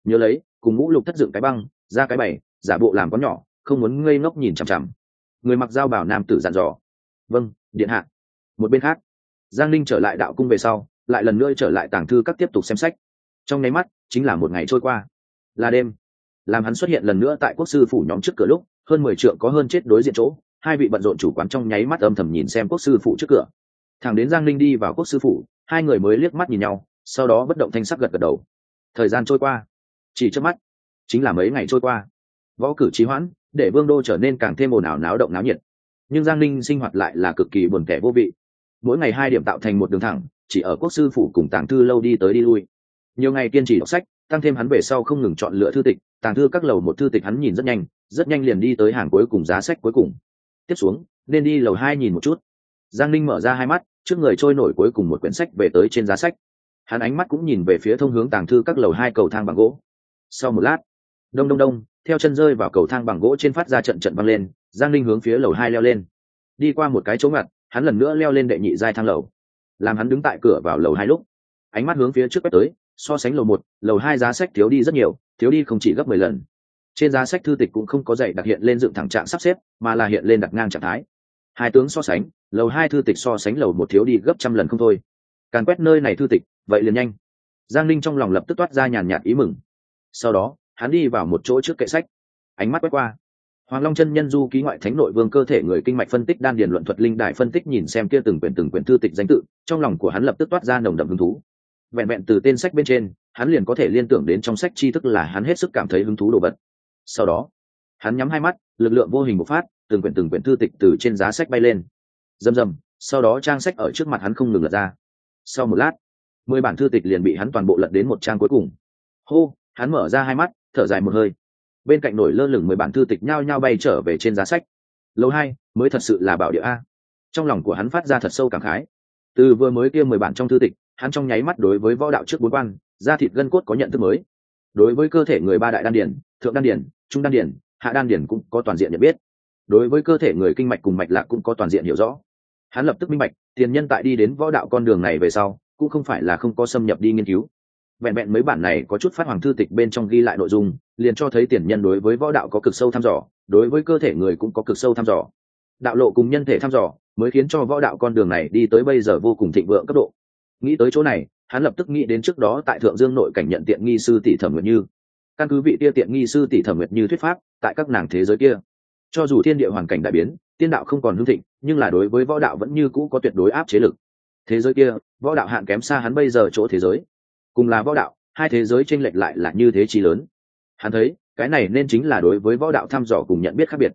Nhớ lấy, cùng ngũ lục thất dựng cái băng, ra cái bày, giả bộ làm có nhỏ, không muốn ngây ngốc nhìn chằm chằm. Người mặc dao bảo nam tử dặn dò. Vâng điện hạ. Một bên khác, giang linh trở lại đạo cung về sau, lại lần nữa trở lại tàng thư các tiếp tục xem sách. Trong nháy mắt, chính là một ngày trôi qua. Là đêm. Làm hắn xuất hiện lần nữa tại quốc sư phủ nhóm trước cửa lúc, hơn mười trượng có hơn chết đối diện chỗ, hai vị bận rộn chủ quán trong nháy mắt âm thầm nhìn xem quốc sư phủ trước cửa thẳng đến giang linh đi vào quốc sư phủ, hai người mới liếc mắt nhìn nhau, sau đó bất động thanh sắc gật gật đầu. Thời gian trôi qua. Chỉ trước mắt. Chính là mấy ngày trôi qua. Võ cử trí hoãn, để vương đô trở nên càng thêm ồn ào náo động náo nhiệt. Nhưng giang linh sinh hoạt lại là cực kỳ buồn kẻ vô vị. Mỗi ngày hai điểm tạo thành một đường thẳng, chỉ ở quốc sư phủ cùng tàng thư lâu đi tới đi lui. Nhiều ngày kiên trì đọc sách, tăng thêm hắn về sau không ngừng chọn lựa thư tịch, tàng thư các lầu một thư tịch hắn nhìn rất nhanh rất nhanh liền đi tới hàng cuối cùng giá sách cuối cùng. Tiếp xuống, nên đi lầu hai nhìn một chút. Giang linh mở ra hai mắt trước người trôi nổi cuối cùng một quyển sách về tới trên giá sách. Hắn ánh mắt cũng nhìn về phía thông hướng tàng thư các lầu hai cầu thang bằng gỗ. Sau một lát, đông đông đông, theo chân rơi vào cầu thang bằng gỗ trên phát ra trận trận băng lên, giang linh hướng phía lầu hai leo lên. Đi qua một cái chỗ ngặt, hắn lần nữa leo lên đệ nhị giai thang lầu. Làm hắn đứng tại cửa vào lầu hai lúc, ánh mắt hướng phía trước quét tới, so sánh lầu một, lầu hai giá sách thiếu đi rất nhiều, thiếu đi không chỉ gấp mười lần. Trên giá sách thư tịch cũng không có dạy đặc hiện lên dựng thẳng trạng sắp xếp, mà là hiện lên đặt ngang trạng thái hai tướng so sánh, lầu hai thư tịch so sánh lầu một thiếu đi gấp trăm lần không thôi. Càn quét nơi này thư tịch, vậy liền nhanh. Giang linh trong lòng lập tức toát ra nhàn nhạt ý mừng. Sau đó, hắn đi vào một chỗ trước kệ sách. Ánh mắt quét qua. Hoàng long chân nhân du ký ngoại thánh nội vương cơ thể người kinh mạch phân tích đan điền luận thuật linh đại phân tích nhìn xem kia từng quyển từng quyển thư tịch danh tự, trong lòng của hắn lập tức toát ra nồng đậm hứng thú. Vẹn vẹn từ tên sách bên trên, hắn liền có thể liên tưởng đến trong sách tri thức là hắn hết sức cảm thấy hứng thú đồ vật. Sau đó, hắn nhắm hai mắt, lực lượng vô hình bộc phát từng quyển từng quyển thư tịch từ trên giá sách bay lên. Rầm rầm, sau đó trang sách ở trước mặt hắn không ngừng lật ra. Sau một lát, mười bản thư tịch liền bị hắn toàn bộ lật đến một trang cuối cùng. Hô, hắn mở ra hai mắt, thở dài một hơi. Bên cạnh nổi lơ lửng mười bản thư tịch nhao nhao bay trở về trên giá sách. Lâu hai, mới thật sự là bảo địa a. Trong lòng của hắn phát ra thật sâu cảm khái. Từ vừa mới kia mười bản trong thư tịch, hắn trong nháy mắt đối với võ đạo trước bốn quan, da thịt gân cốt có nhận thức mới. Đối với cơ thể người ba đại đan điển thượng đan điển trung đan điển hạ đan điển cũng có toàn diện nhận biết đối với cơ thể người kinh mạch cùng mạch lạc cũng có toàn diện hiểu rõ. Hắn lập tức minh bạch, tiền nhân tại đi đến võ đạo con đường này về sau, cũng không phải là không có xâm nhập đi nghiên cứu. Vẹn vẹn mấy bản này có chút phát hoàng thư tịch bên trong ghi lại nội dung, liền cho thấy tiền nhân đối với võ đạo có cực sâu thăm dò, đối với cơ thể người cũng có cực sâu thăm dò. Đạo lộ cùng nhân thể thăm dò mới khiến cho võ đạo con đường này đi tới bây giờ vô cùng thịnh vượng cấp độ. Nghĩ tới chỗ này, hắn lập tức nghĩ đến trước đó tại thượng dương nội cảnh nhận tiện nghi sư tỷ thẩm nguyệt như. Căn cứ vị tia tiện nghi sư tỷ thẩm nguyệt như thuyết pháp, tại các nàng thế giới kia cho dù thiên địa hoàn cảnh đại biến, tiên đạo không còn hưng thịnh, nhưng là đối với võ đạo vẫn như cũ có tuyệt đối áp chế lực. Thế giới kia, võ đạo hạn kém xa hắn bây giờ chỗ thế giới. Cùng là võ đạo, hai thế giới tranh lệch lại là như thế chi lớn. Hắn thấy, cái này nên chính là đối với võ đạo thăm dò cùng nhận biết khác biệt.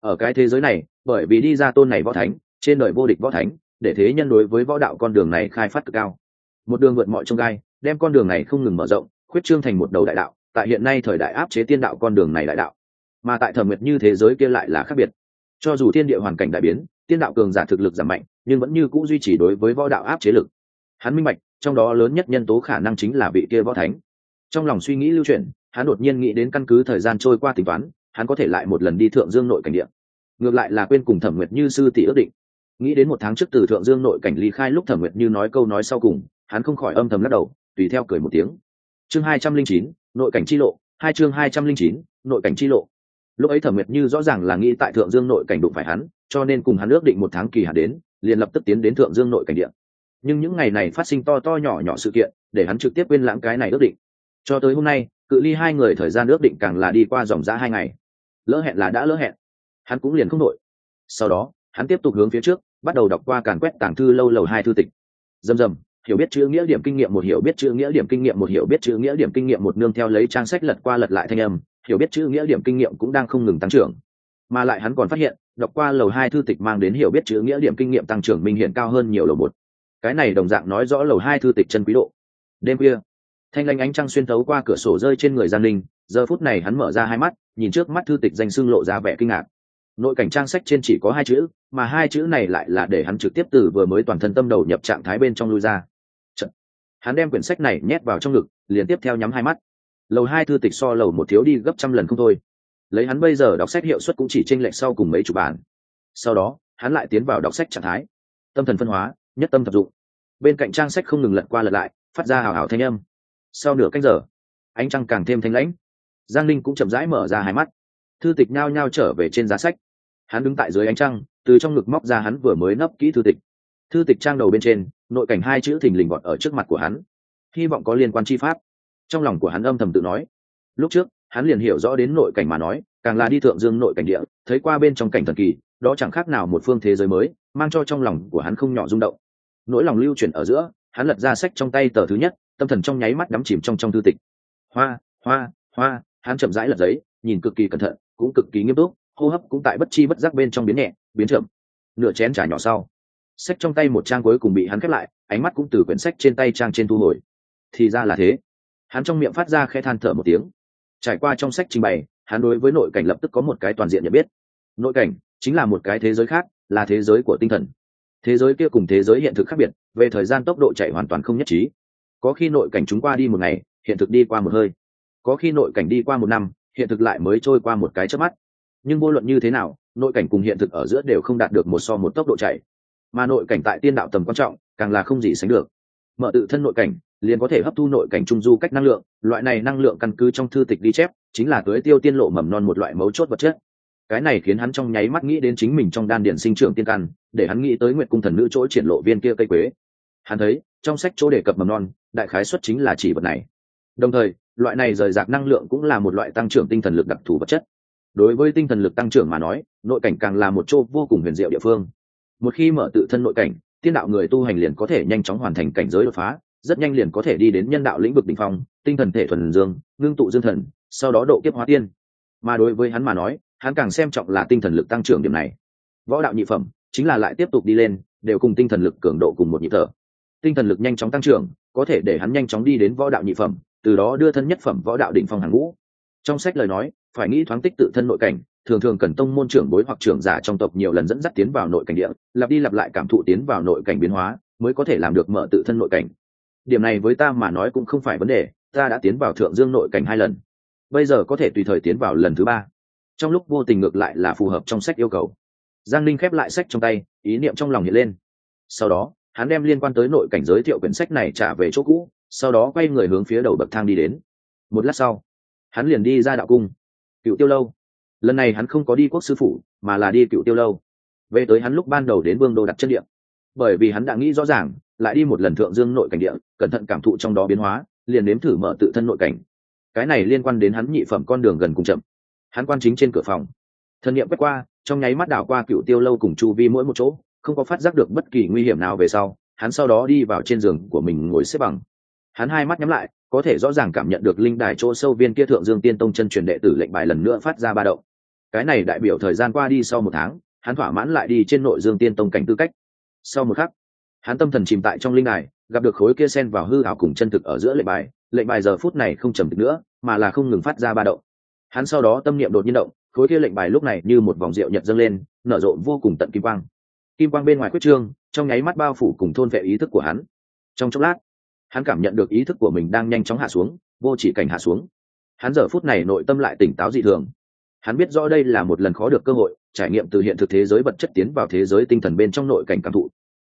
Ở cái thế giới này, bởi vì đi ra tôn này võ thánh, trên đời vô địch võ thánh, để thế nhân đối với võ đạo con đường này khai phát cực cao. Một đường vượt mọi trông gai, đem con đường này không ngừng mở rộng, khuyết trương thành một đầu đại đạo, tại hiện nay thời đại áp chế tiên đạo con đường này đại đạo mà tại thẩm nguyệt như thế giới kia lại là khác biệt. Cho dù thiên địa hoàn cảnh đại biến, tiên đạo cường giả thực lực giảm mạnh, nhưng vẫn như c ũ duy trì đối với võ đạo áp chế lực. Hắn minh bạch, trong đó lớn nhất nhân tố khả năng chính là vị kia võ thánh. Trong lòng suy nghĩ lưu chuyển, hắn đột nhiên nghĩ đến căn cứ thời gian trôi qua tính toán, hắn có thể lại một lần đi thượng dương nội cảnh điện ngược lại là quên cùng thẩm nguyệt như sư tỷ ước định. Nghĩ đến một tháng trước từ thượng dương nội cảnh ly khai lúc thẩm nguyệt như nói câu nói sau cùng, hắn không khỏi âm thầm lắc đầu, tùy theo cười một tiếng. Chương hai trăm linh chín, nội cảnh chi lộ, hai chương hai trăm linh chín, nội cảnh chi lộ lúc ấy thẩm nguyệt như rõ ràng là nghĩ tại thượng dương nội cảnh đụng phải hắn, cho nên cùng hắn ước định một tháng kỳ hạn đến, liền lập tức tiến đến thượng dương nội cảnh điện nhưng những ngày này phát sinh to to nhỏ nhỏ sự kiện, để hắn trực tiếp quên lãng cái này ước định. Cho tới hôm nay, cự ly hai người thời gian ước định càng là đi qua dòng giã hai ngày. Lỡ hẹn là đã lỡ hẹn. Hắn cũng liền không đội sau đó, hắn tiếp tục hướng phía trước, bắt đầu đọc qua càn quét tàng thư lâu lầu hai thư tịch. Dầm dầm, hiểu biết chữ nghĩa điểm kinh nghiệm một hiểu biết chữ nghĩa điểm kinh nghiệm một hiểu biết chữ nghĩa điểm kinh nghiệm một nương theo lấy trang sách lật qua lật lại thanh âm hiểu biết chữ nghĩa điểm kinh nghiệm cũng đang không ngừng tăng trưởng. Mà lại hắn còn phát hiện, đọc qua lầu hai thư tịch mang đến hiểu biết chữ nghĩa điểm kinh nghiệm tăng trưởng minh hiện cao hơn nhiều lầu một. Cái này đồng dạng nói rõ lầu hai thư tịch chân quý độ. Đêm khuya, thanh lanh ánh trăng xuyên thấu qua cửa sổ rơi trên người giang linh giờ phút này hắn mở ra hai mắt, nhìn trước mắt thư tịch danh xưng lộ ra vẻ kinh ngạc. Nội cảnh trang sách trên chỉ có hai chữ, mà hai chữ này lại là để hắn trực tiếp từ vừa mới toàn thân tâm đầu nhập trạng thái bên trong lui ra. Chật. hắn đem quyển sách này nhét vào trong ngực, liền tiếp theo nhắm hai mắt lầu hai thư tịch so lầu một thiếu đi gấp trăm lần không thôi. Lấy hắn bây giờ đọc sách hiệu suất cũng chỉ tranh lệch sau cùng mấy chục bản. Sau đó, hắn lại tiến vào đọc sách trạng thái. Tâm thần phân hóa, nhất tâm tập dụng. Bên cạnh trang sách không ngừng lật qua lật lại, phát ra hào hào thanh âm. Sau nửa cách giờ, ánh trăng càng thêm thanh lãnh. Giang linh cũng chậm rãi mở ra hai mắt. Thư tịch nhao nhao trở về trên giá sách. Hắn đứng tại dưới ánh trăng, từ trong ngực móc ra hắn vừa mới nấp kỹ thư tịch. Thư tịch trang đầu bên trên, nội cảnh hai chữ thình lình gọn ở trước mặt của hắn. Hy vọng có liên quan chi pháp trong lòng của hắn âm thầm tự nói. Lúc trước, hắn liền hiểu rõ đến nội cảnh mà nói, càng là đi thượng dương nội cảnh địa, thấy qua bên trong cảnh thần kỳ, đó chẳng khác nào một phương thế giới mới, mang cho trong lòng của hắn không nhỏ rung động. Nỗi lòng lưu chuyển ở giữa, hắn lật ra sách trong tay tờ thứ nhất, tâm thần trong nháy mắt đắm chìm trong trong thư tịch. Hoa hoa hoa, hắn chậm rãi lật giấy, nhìn cực kỳ cẩn thận, cũng cực kỳ nghiêm túc, hô hấp cũng tại bất chi bất giác bên trong biến nhẹ, biến chậm. Nửa chén trà nhỏ sau, sách trong tay một trang cuối cùng bị hắn khép lại, ánh mắt cũng từ quyển sách trên tay trang trên thu hồi. Thì ra là thế hắn trong miệng phát ra khe than thở một tiếng. Trải qua trong sách trình bày, hắn đối với nội cảnh lập tức có một cái toàn diện nhận biết. Nội cảnh chính là một cái thế giới khác, là thế giới của tinh thần. Thế giới kia cùng thế giới hiện thực khác biệt, về thời gian tốc độ chạy hoàn toàn không nhất trí. Có khi nội cảnh chúng qua đi một ngày, hiện thực đi qua một hơi. Có khi nội cảnh đi qua một năm, hiện thực lại mới trôi qua một cái chớp mắt. Nhưng vô luận như thế nào, nội cảnh cùng hiện thực ở giữa đều không đạt được một so một tốc độ chạy. Mà nội cảnh tại tiên đạo tầm quan trọng, càng là không gì sánh được. Mở tự thân nội cảnh liền có thể hấp thu nội cảnh trung du cách năng lượng, loại này năng lượng căn cứ trong thư tịch ghi chép, chính là tưới tiêu tiên lộ mầm non một loại mấu chốt vật chất. Cái này khiến hắn trong nháy mắt nghĩ đến chính mình trong đan điển sinh trưởng tiên căn, để hắn nghĩ tới nguyện cung thần nữ chỗ triển lộ viên kia cây quế. Hắn thấy, trong sách chỗ đề cập mầm non, đại khái xuất chính là chỉ vật này. Đồng thời, loại này rời rạc năng lượng cũng là một loại tăng trưởng tinh thần lực đặc thù vật chất. Đối với tinh thần lực tăng trưởng mà nói, nội cảnh càng là một chỗ vô cùng huyền diệu địa phương. Một khi mở tự thân nội cảnh, tiên đạo người tu hành liền có thể nhanh chóng hoàn thành cảnh giới đột phá rất nhanh liền có thể đi đến nhân đạo lĩnh vực đ ỉ n h phong, tinh thần thể thuần dương, ngưng tụ dương thần, sau đó độ kiếp hóa tiên. Mà đối với hắn mà nói, hắn càng xem trọng là tinh thần lực tăng trưởng điểm này. Võ đạo nhị phẩm, chính là lại tiếp tục đi lên, đều cùng tinh thần lực cường độ cùng một nhị thở. Tinh thần lực nhanh chóng tăng trưởng, có thể để hắn nhanh chóng đi đến võ đạo nhị phẩm, từ đó đưa thân nhất phẩm võ đạo đỉnh phong hàng ngũ. Trong sách lời nói, phải nghĩ thoáng tích tự thân nội cảnh, thường thường cần tông môn trưởng bối hoặc trưởng giả trong tộc nhiều lần dẫn dắt tiến vào nội cảnh địa, lặp đi lặp lại cảm thụ tiến vào nội cảnh biến hóa, mới có thể làm được mở tự thân nội cảnh điểm này với ta mà nói cũng không phải vấn đề ta đã tiến vào thượng dương nội cảnh hai lần. Bây giờ có thể tùy thời tiến vào lần thứ ba. Trong lúc vô tình ngược lại là phù hợp trong sách yêu cầu. Giang linh khép lại sách trong tay ý niệm trong lòng hiện lên. Sau đó hắn đem liên quan tới nội cảnh giới thiệu quyển sách này trả về chỗ cũ sau đó quay người hướng phía đầu bậc thang đi đến. Một lát sau hắn liền đi ra đạo cung. Cựu tiêu lâu. Lần này hắn không có đi quốc sư phủ mà là đi cựu tiêu lâu. Về tới hắn lúc ban đầu đến vương đô đặt chân điện, bởi vì hắn đã nghĩ rõ ràng lại đi một lần thượng dương nội cảnh địa, cẩn thận cảm thụ trong đó biến hóa, liền nếm thử mở tự thân nội cảnh. Cái này liên quan đến hắn nhị phẩm con đường gần cùng chậm. Hắn quan chính trên cửa phòng. Thân nhiệm quét qua, trong nháy mắt đảo qua cựu tiêu lâu cùng chu vi mỗi một chỗ, không có phát giác được bất kỳ nguy hiểm nào về sau, hắn sau đó đi vào trên giường của mình ngồi xếp bằng. Hắn hai mắt nhắm lại, có thể rõ ràng cảm nhận được linh đài chỗ sâu viên kia thượng dương tiên tông chân truyền đệ tử lệnh bài lần nữa phát ra ba động. Cái này đại biểu thời gian qua đi sau một tháng, hắn thỏa mãn lại đi trên nội dương tiên tông cảnh tư cách. Sau một khắc hắn tâm thần chìm tại trong linh đài, gặp được khối kia sen vào hư hảo cùng chân thực ở giữa lệnh bài lệnh bài giờ phút này không trầm thực nữa, mà là không ngừng phát ra ba động. Hắn sau đó tâm niệm đột nhiên động, khối kia lệnh bài lúc này như một vòng rượu nhật dâng lên, nở rộ vô cùng tận kim quang. Kim quang bên ngoài quyết trương, trong nháy mắt bao phủ cùng thôn vệ ý thức của hắn. Trong chốc lát, hắn cảm nhận được ý thức của mình đang nhanh chóng hạ xuống, vô chỉ cảnh hạ xuống. Hắn giờ phút này nội tâm lại tỉnh táo dị thường. Hắn biết rõ đây là một lần khó được cơ hội, trải nghiệm từ hiện thực thế giới vật chất tiến vào thế giới tinh thần bên trong nội cảnh cảm thụ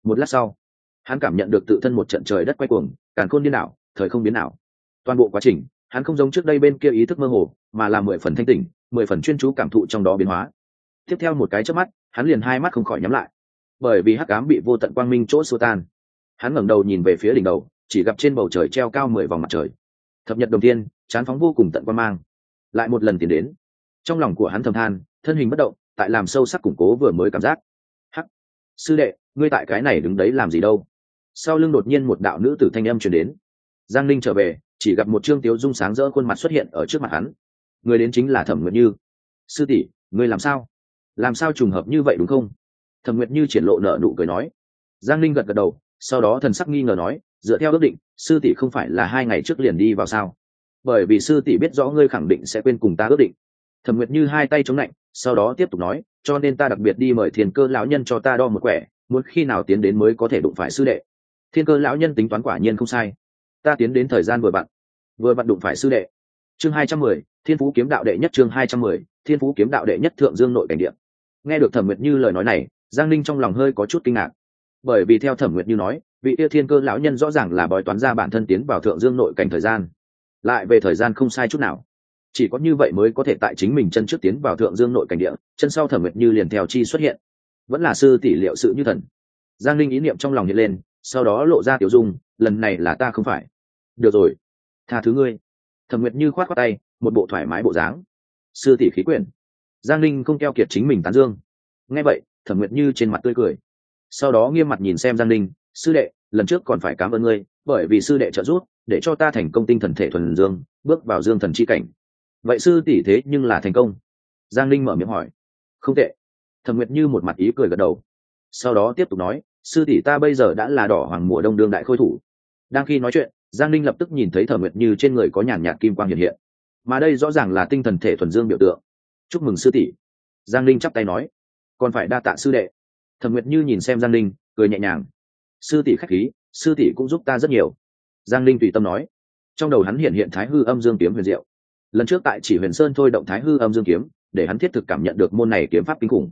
một lát sau, hắn cảm nhận được tự thân một trận trời đất quay cuồng, càn khôn điên đảo, thời không biến đảo toàn bộ quá trình, hắn không giống trước đây bên kia ý thức mơ hồ, mà là mười phần thanh tỉnh, mười phần chuyên chú cảm thụ trong đó biến hóa. Tiếp theo một cái trước mắt, hắn liền hai mắt không khỏi nhắm lại. Bởi vì hắc ám bị vô tận quang minh chỗ xô tan. Hắn ngẩng đầu nhìn về phía đỉnh đầu, chỉ gặp trên bầu trời treo cao mười vòng mặt trời. Thập nhật đồng tiên chán phóng vô cùng tận quan mang. Lại một lần tiến đến. Trong lòng của hắn thầm than, thân hình bất động, tại làm sâu sắc củng cố vừa mới cảm giác. Hắc. Sư đệ ngươi tại cái này đứng đấy làm gì đâu. Sau lưng đột nhiên một đạo nữ tử thanh âm chuyển đến. Giang Ninh trở về, chỉ gặp một trương tiếu dung sáng rỡ khuôn mặt xuất hiện ở trước mặt hắn. Người đến chính là thẩm nguyệt như. Sư tỷ, ngươi làm sao? Làm sao trùng hợp như vậy đúng không? Thẩm nguyệt như triển lộ nợ nụ cười nói. Giang Ninh gật gật đầu, sau đó thần sắc nghi ngờ nói, dựa theo ước định, sư tỷ không phải là hai ngày trước liền đi vào sao? Bởi vì sư tỷ biết rõ ngươi khẳng định sẽ quên cùng ta ước định. Thẩm nguyệt như hai tay chống lạnh sau đó tiếp tục nói, cho nên ta đặc biệt đi mời Thiền cơ lão nhân cho ta đo một quẻ muốn khi nào tiến đến mới có thể đụng phải sư đệ? Thiên cơ lão nhân tính toán quả nhiên không sai. Ta tiến đến thời gian vừa vặn. Vừa vặn đụng phải sư đệ. Chương hai trăm mười, thiên phú kiếm đạo đệ nhất chương hai trăm mười, thiên phú kiếm đạo đệ nhất thượng dương nội cảnh điện nghe được thẩm nguyệt như lời nói này, giang ninh trong lòng hơi có chút kinh ngạc. Bởi vì theo thẩm nguyệt như nói, vị yêu thiên cơ lão nhân rõ ràng là bói toán ra bản thân tiến vào thượng dương nội cảnh thời gian. Lại về thời gian không sai chút nào. Chỉ có như vậy mới có thể tại chính mình chân trước tiến vào thượng dương nội cảnh địa, chân sau thẩm nguyệt như liền theo chi xuất hiện vẫn là sư tỷ liệu sự như thần. Giang linh ý niệm trong lòng hiện lên, sau đó lộ ra tiểu dung, lần này là ta không phải. Được rồi, tha thứ ngươi. Thẩm nguyệt như khoát khoát tay, một bộ thoải mái bộ dáng. Sư tỷ khí quyển. Giang linh không keo kiệt chính mình tán dương. Nghe vậy, thẩm nguyệt như trên mặt tươi cười. Sau đó nghiêm mặt nhìn xem giang linh sư đệ, lần trước còn phải cảm ơn ngươi, bởi vì sư đệ trợ giúp, để cho ta thành công tinh thần thể thuần dương, bước vào dương thần chi cảnh. Vậy sư tỷ thế nhưng là thành công. Giang linh mở miệng hỏi. Không tệ thẩm nguyệt như một mặt ý cười gật đầu. Sau đó tiếp tục nói, sư tỷ ta bây giờ đã là đỏ hoàng mùa đông đương đại khôi thủ. Đang khi nói chuyện, giang linh lập tức nhìn thấy thẩm nguyệt như trên người có nhàn nhạt kim quang hiện hiện. Mà đây rõ ràng là tinh thần thể thuần dương biểu tượng. Chúc mừng sư tỷ. Giang linh chắp tay nói, còn phải đa tạ sư đệ. Thẩm nguyệt như nhìn xem giang linh cười nhẹ nhàng. Sư tỷ khách khí, sư tỷ cũng giúp ta rất nhiều. Giang linh tùy tâm nói. Trong đầu hắn hiện hiện thái hư âm dương kiếm huyền diệu. Lần trước tại chỉ huyền sơn thôi động thái hư âm dương kiếm, để hắn thiết thực cảm nhận được môn này kiếm pháp kinh khủng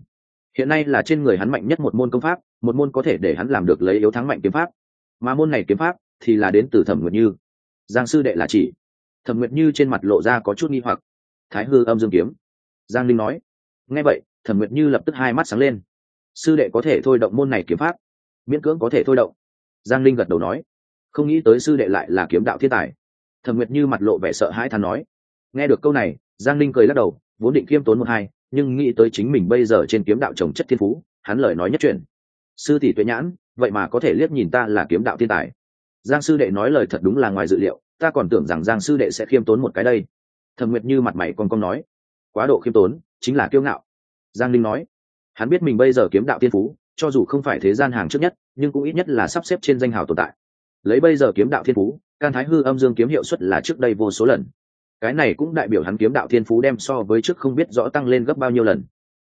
hiện nay là trên người hắn mạnh nhất một môn công pháp, một môn có thể để hắn làm được lấy yếu thắng mạnh kiếm pháp. Mà môn này kiếm pháp thì là đến từ thẩm nguyệt như. Giang sư đệ là chỉ. Thẩm nguyệt như trên mặt lộ ra có chút nghi hoặc. Thái hư âm dương kiếm. Giang linh nói. Nghe vậy, thẩm nguyệt như lập tức hai mắt sáng lên. Sư đệ có thể thôi động môn này kiếm pháp. Miễn cưỡng có thể thôi động. Giang linh gật đầu nói. Không nghĩ tới sư đệ lại là kiếm đạo thiên tài. Thẩm nguyệt như mặt lộ vẻ sợ hãi thán nói. Nghe được câu này, giang linh cười lắc đầu, vốn định kiêm tốn một hai nhưng nghĩ tới chính mình bây giờ trên kiếm đạo trồng chất thiên phú, hắn lời nói nhất truyền. Sư tỷ tuệ nhãn, vậy mà có thể liếc nhìn ta là kiếm đạo thiên tài. Giang sư đệ nói lời thật đúng là ngoài dự liệu, ta còn tưởng rằng giang sư đệ sẽ khiêm tốn một cái đây. Thẩm nguyệt như mặt mày con con nói, quá độ khiêm tốn, chính là kiêu ngạo. Giang linh nói, hắn biết mình bây giờ kiếm đạo thiên phú, cho dù không phải thế gian hàng trước nhất, nhưng cũng ít nhất là sắp xếp trên danh hào tồn tại. Lấy bây giờ kiếm đạo thiên phú, can thái hư âm dương kiếm hiệu suất là trước đây vô số lần cái này cũng đại biểu hắn kiếm đạo thiên phú đem so với trước không biết rõ tăng lên gấp bao nhiêu lần.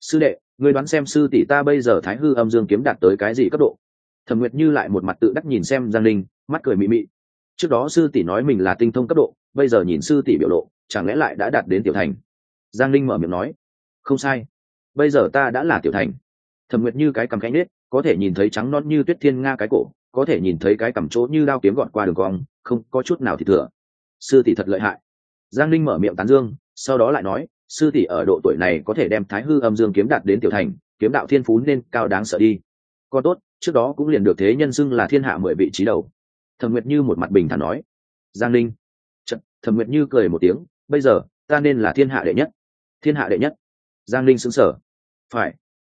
Sư đệ người đoán xem sư tỷ ta bây giờ thái hư âm dương kiếm đạt tới cái gì cấp độ? Thẩm nguyệt như lại một mặt tự đắc nhìn xem giang linh, mắt cười mị mị. Trước đó sư tỷ nói mình là tinh thông cấp độ, bây giờ nhìn sư tỷ biểu lộ, chẳng lẽ lại đã đạt đến tiểu thành? Giang linh mở miệng nói. Không sai. Bây giờ ta đã là tiểu thành. Thẩm nguyệt như cái cầm cánh nết có thể nhìn thấy trắng non như tuyết thiên nga cái cổ, có thể nhìn thấy cái cằm chỗ như đao kiếm gọn qua đường cong, không có chút nào thì thừa. Sư tỷ thật lợi hại giang linh mở miệng tán dương sau đó lại nói sư tỷ ở độ tuổi này có thể đem thái hư âm dương kiếm đạt đến tiểu thành kiếm đạo thiên phú nên cao đáng sợ đi. Còn tốt trước đó cũng liền được thế nhân xưng là thiên hạ mười vị trí đầu. Thẩm nguyệt như một mặt bình thản nói. Giang linh Chật, thẩm nguyệt như cười một tiếng bây giờ ta nên là thiên hạ đệ nhất. Thiên hạ đệ nhất? Giang linh xứng sở phải.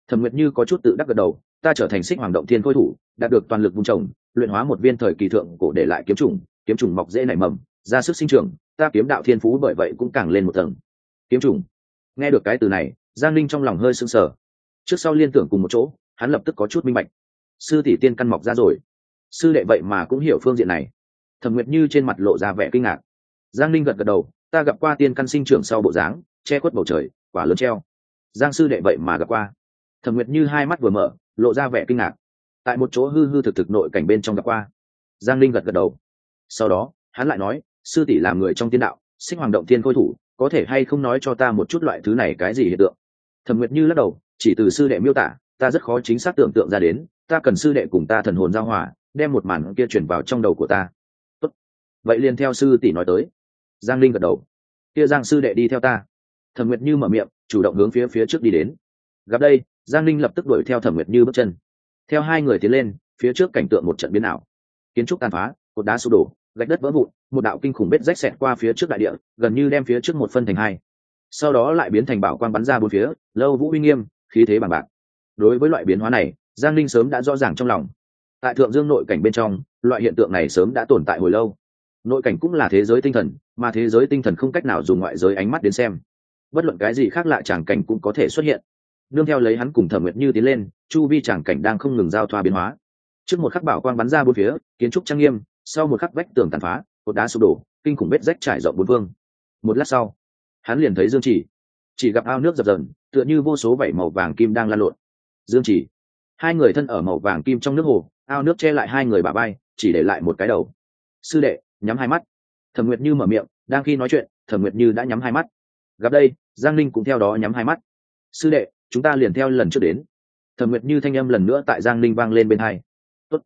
Thẩm nguyệt như có chút tự đắc gật đầu ta trở thành xích hoàng động thiên khôi thủ đạt được toàn lực vùng trồng luyện hóa một viên thời kỳ thượng cổ để lại kiếm trùng kiếm trùng mọc dễ nảy mầm ra sức sinh trưởng ta kiếm đạo thiên phú bởi vậy cũng càng lên một tầng. Kiếm trùng nghe được cái từ này, giang linh trong lòng hơi sưng sờ. Trước sau liên tưởng cùng một chỗ, hắn lập tức có chút minh bạch. Sư tỷ tiên căn mọc ra rồi. Sư đệ vậy mà cũng hiểu phương diện này. Thẩm nguyệt như trên mặt lộ ra vẻ kinh ngạc. Giang linh gật gật đầu, ta gặp qua tiên căn sinh trưởng sau bộ dáng, che khuất bầu trời, quả lớn treo. Giang sư đệ vậy mà gặp qua. Thẩm nguyệt như hai mắt vừa mở, lộ ra vẻ kinh ngạc. Tại một chỗ hư hư thực thực nội cảnh bên trong gặp qua. Giang linh gật gật đầu. Sau đó, hắn lại nói sư tỷ làm người trong tiên đạo sinh hoàng động tiên khôi thủ, có thể hay không nói cho ta một chút loại thứ này cái gì hiện tượng? Thẩm nguyệt như lắc đầu, chỉ từ sư đệ miêu tả, ta rất khó chính xác tưởng tượng ra đến, ta cần sư đệ cùng ta thần hồn giao hòa, đem một màn kia chuyển vào trong đầu của ta. Tốt. vậy liền theo sư tỷ nói tới. Giang linh gật đầu. Kia giang sư đệ đi theo ta. Thẩm nguyệt như mở miệng, chủ động hướng phía phía trước đi đến. Gặp đây, giang linh lập tức đuổi theo thẩm nguyệt như bước chân. Theo hai người tiến lên, phía trước cảnh tượng một trận biến ảo. Kiến trúc tàn phá, cột đá sụp đổ gạch đất vỡ vụn, một đạo kinh khủng bết rách xẹt qua phía trước đại địa, gần như đem phía trước một phân thành hai. Sau đó lại biến thành bảo quang bắn ra bốn phía, lâu vũ uy nghiêm, khí thế bằng bạc. Đối với loại biến hóa này, giang linh sớm đã rõ ràng trong lòng. Tại thượng dương nội cảnh bên trong, loại hiện tượng này sớm đã tồn tại hồi lâu. Nội cảnh cũng là thế giới tinh thần, mà thế giới tinh thần không cách nào dùng ngoại giới ánh mắt đến xem. Bất luận cái gì khác lạ tràng cảnh cũng có thể xuất hiện. Nương theo lấy hắn cùng thẩm nguyệt như tiến lên, chu vi tràng cảnh đang không ngừng giao thoa biến hóa. Trước một khắc bảo quang bắn ra bốn phía, kiến trúc trang nghiêm sau một khắc vách tường tàn phá, cột đá sụp đổ, kinh khủng vết rách trải rộng bốn vương. một lát sau, hắn liền thấy dương chỉ. Chỉ gặp ao nước dập dần tựa như vô số vảy màu vàng kim đang lan lộn. Dương chỉ. Hai người thân ở màu vàng kim trong nước hồ, ao nước che lại hai người bà bay chỉ để lại một cái đầu. Sư đệ, nhắm hai mắt. Thẩm nguyệt như mở miệng, đang khi nói chuyện, thẩm nguyệt như đã nhắm hai mắt. Gặp đây, giang linh cũng theo đó nhắm hai mắt. Sư đệ, chúng ta liền theo lần trước đến. Thẩm nguyệt như thanh âm lần nữa tại giang linh vang lên bên hai. Tốt.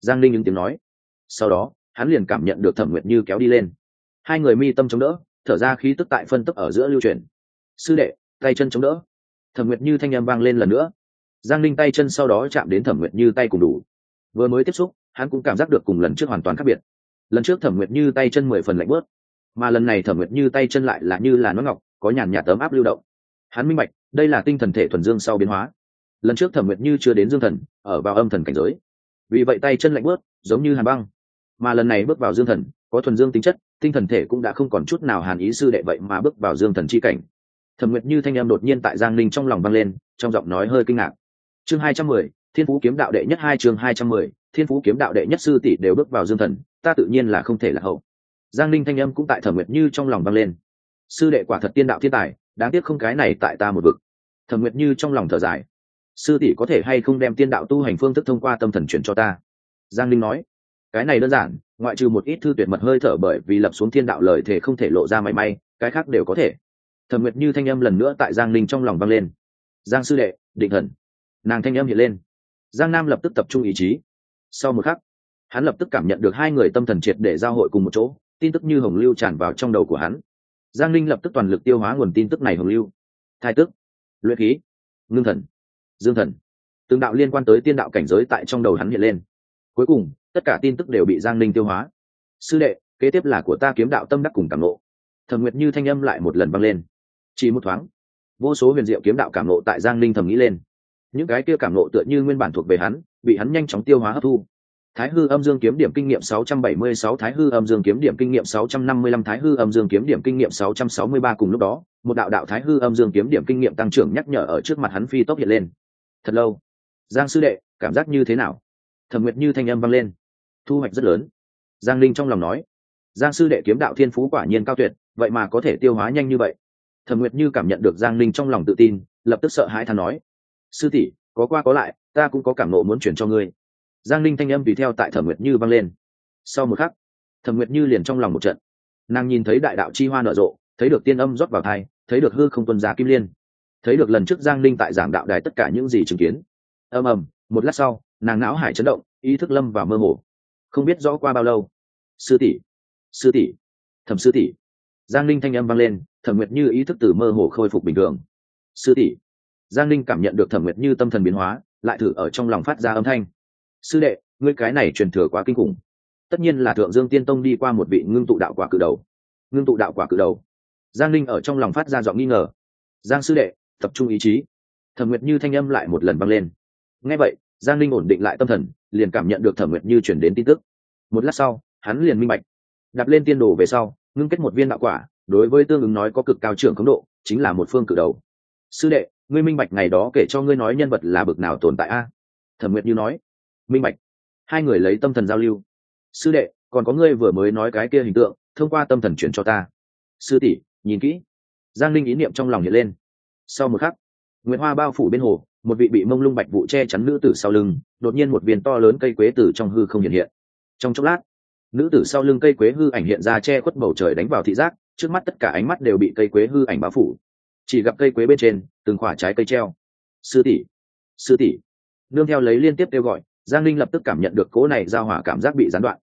giang linh những tiếng nói sau đó, hắn liền cảm nhận được thẩm nguyệt như kéo đi lên. Hai người mi tâm chống đỡ, thở ra khí tức tại phân tức ở giữa lưu truyền sư đệ, tay chân chống đỡ. Thẩm nguyệt như thanh âm vang lên lần nữa. Giang linh tay chân sau đó chạm đến thẩm nguyệt như tay cùng đủ. Vừa mới tiếp xúc, hắn cũng cảm giác được cùng lần trước hoàn toàn khác biệt. Lần trước thẩm nguyệt như tay chân mười phần lạnh bớt, mà lần này thẩm nguyệt như tay chân lại là như là nó ngọc, có nhàn nhạt tấm áp lưu động. Hắn minh bạch, đây là tinh thần thể thuần dương sau biến hóa. Lần trước thẩm nguyệt như chưa đến dương thần, ở vào âm thần cảnh giới vì vậy tay chân lạnh bớt, giống như hàn băng. Mà lần này bước vào dương thần, có thuần dương tính chất, tinh thần thể cũng đã không còn chút nào hàn ý sư đệ vậy mà bước vào dương thần chi cảnh. Thẩm nguyệt như thanh em đột nhiên tại giang ninh trong lòng vang lên, trong giọng nói hơi kinh ngạc. Chương hai trăm mười, thiên phú kiếm đạo đệ nhất hai, chương hai trăm mười, thiên phú kiếm đạo đệ nhất sư tỷ đều bước vào dương thần, ta tự nhiên là không thể là hậu. Giang ninh thanh âm cũng tại thẩm nguyệt như trong lòng vang lên. Sư đệ quả thật tiên đạo thiên tài, đáng tiếc không cái này tại ta một vực. Thẩm nguyệt như trong lòng thở dài sư tỷ có thể hay không đem tiên đạo tu hành phương thức thông qua tâm thần chuyển cho ta? Giang linh nói. Cái này đơn giản, ngoại trừ một ít thư tuyệt mật hơi thở bởi vì lập xuống thiên đạo lời thể không thể lộ ra mảy may, cái khác đều có thể. Thẩm nguyệt như thanh âm lần nữa tại giang linh trong lòng vang lên. Giang sư đệ, định thần. Nàng thanh âm hiện lên. Giang nam lập tức tập trung ý chí. Sau một khắc, hắn lập tức cảm nhận được hai người tâm thần triệt để giao hội cùng một chỗ, tin tức như hồng lưu tràn vào trong đầu của hắn. Giang linh lập tức toàn lực tiêu hóa nguồn tin tức này hồng lưu. Thai tức, luyện khí, ngưng thần dương thần. Từng đạo liên quan tới tiên đạo cảnh giới tại trong đầu hắn hiện lên. Cuối cùng tất cả tin tức đều bị giang Ninh tiêu hóa. Sư đệ kế tiếp là của ta kiếm đạo tâm đắc cùng cảm lộ thẩm nguyệt như thanh âm lại một lần vang lên. Chỉ một thoáng vô số huyền diệu kiếm đạo cảm lộ tại giang Ninh thầm nghĩ lên. Những cái kia cảm lộ tựa như nguyên bản thuộc về hắn bị hắn nhanh chóng tiêu hóa hấp thu. Thái hư âm dương kiếm điểm kinh nghiệm 676 Thái hư âm dương kiếm điểm kinh nghiệm 655 Thái hư âm dương kiếm điểm kinh nghiệm 663 cùng lúc đó, một đạo đạo Thái hư âm dương kiếm điểm kinh nghiệm tăng trưởng nhắc nhở ở trước mặt hắn phi tốc hiện lên. Thật lâu. Giang sư đệ, cảm giác như thế nào? Thẩm Nguyệt như thanh âm vang lên. Thu hoạch rất lớn. Giang Linh trong lòng nói. Giang sư đệ kiếm đạo thiên phú quả nhiên cao tuyệt, vậy mà có thể tiêu hóa nhanh như vậy. Thẩm Nguyệt như cảm nhận được Giang Linh trong lòng tự tin, lập tức sợ hãi thán nói: "Sư tỷ, có qua có lại, ta cũng có cảm nộ muốn chuyển cho ngươi." giang linh thanh âm tùy theo tại thẩm nguyệt như vang lên sau một khắc thẩm nguyệt như liền trong lòng một trận nàng nhìn thấy đại đạo chi hoa nở rộ thấy được tiên âm rót vào thai thấy được hư không tuân giá kim liên thấy được lần trước giang linh tại giảng đạo đài tất cả những gì chứng kiến. Ầm ầm, một lát sau, nàng não hải chấn động, ý thức lâm vào mơ hồ. Không biết rõ qua bao lâu. Sư tỷ sư tỷ, thẩm sư tỷ. Giang linh thanh âm vang lên, thẩm nguyệt như ý thức từ mơ hồ khôi phục bình thường. Sư tỷ. Giang linh cảm nhận được thẩm nguyệt như tâm thần biến hóa, lại thử ở trong lòng phát ra âm thanh. Sư đệ, ngươi cái này truyền thừa quá kinh khủng. Tất nhiên là thượng dương tiên tông đi qua một vị ngưng tụ đạo quả cự đầu. Ngưng tụ đạo quả cự đầu. Giang linh ở trong lòng phát ra giọng nghi ngờ. Giang sư đệ tập trung ý chí. Thẩm nguyệt như thanh âm lại một lần băng lên. Ngay vậy, giang linh ổn định lại tâm thần, liền cảm nhận được thẩm nguyệt như chuyển đến tin tức. Một lát sau, hắn liền minh bạch. Đạp lên tiên đồ về sau, ngưng kết một viên đạo quả, đối với tương ứng nói có cực cao trưởng khống độ, chính là một phương cử đầu. Sư đệ, ngươi minh bạch ngày đó kể cho ngươi nói nhân vật là bực nào tồn tại a? Thẩm nguyệt như nói. Minh bạch. Hai người lấy tâm thần giao lưu. Sư đệ, còn có ngươi vừa mới nói cái kia hình tượng, thông qua tâm thần chuyển cho ta. Sư tỷ, nhìn kỹ. Giang linh ý niệm trong lòng hiện lên sau một khắc, nguyệt hoa bao phủ bên hồ, một vị bị mông lung bạch vụ che chắn nữ tử sau lưng, đột nhiên một viên to lớn cây quế tử trong hư không hiện hiện. Trong chốc lát, nữ tử sau lưng cây quế hư ảnh hiện ra che khuất bầu trời đánh vào thị giác, trước mắt tất cả ánh mắt đều bị cây quế hư ảnh bao phủ. Chỉ gặp cây quế bên trên, từng khoả trái cây treo. Sư tỷ sư tỷ. Nương theo lấy liên tiếp kêu gọi, giang linh lập tức cảm nhận được cố này giao hỏa cảm giác bị gián đoạn.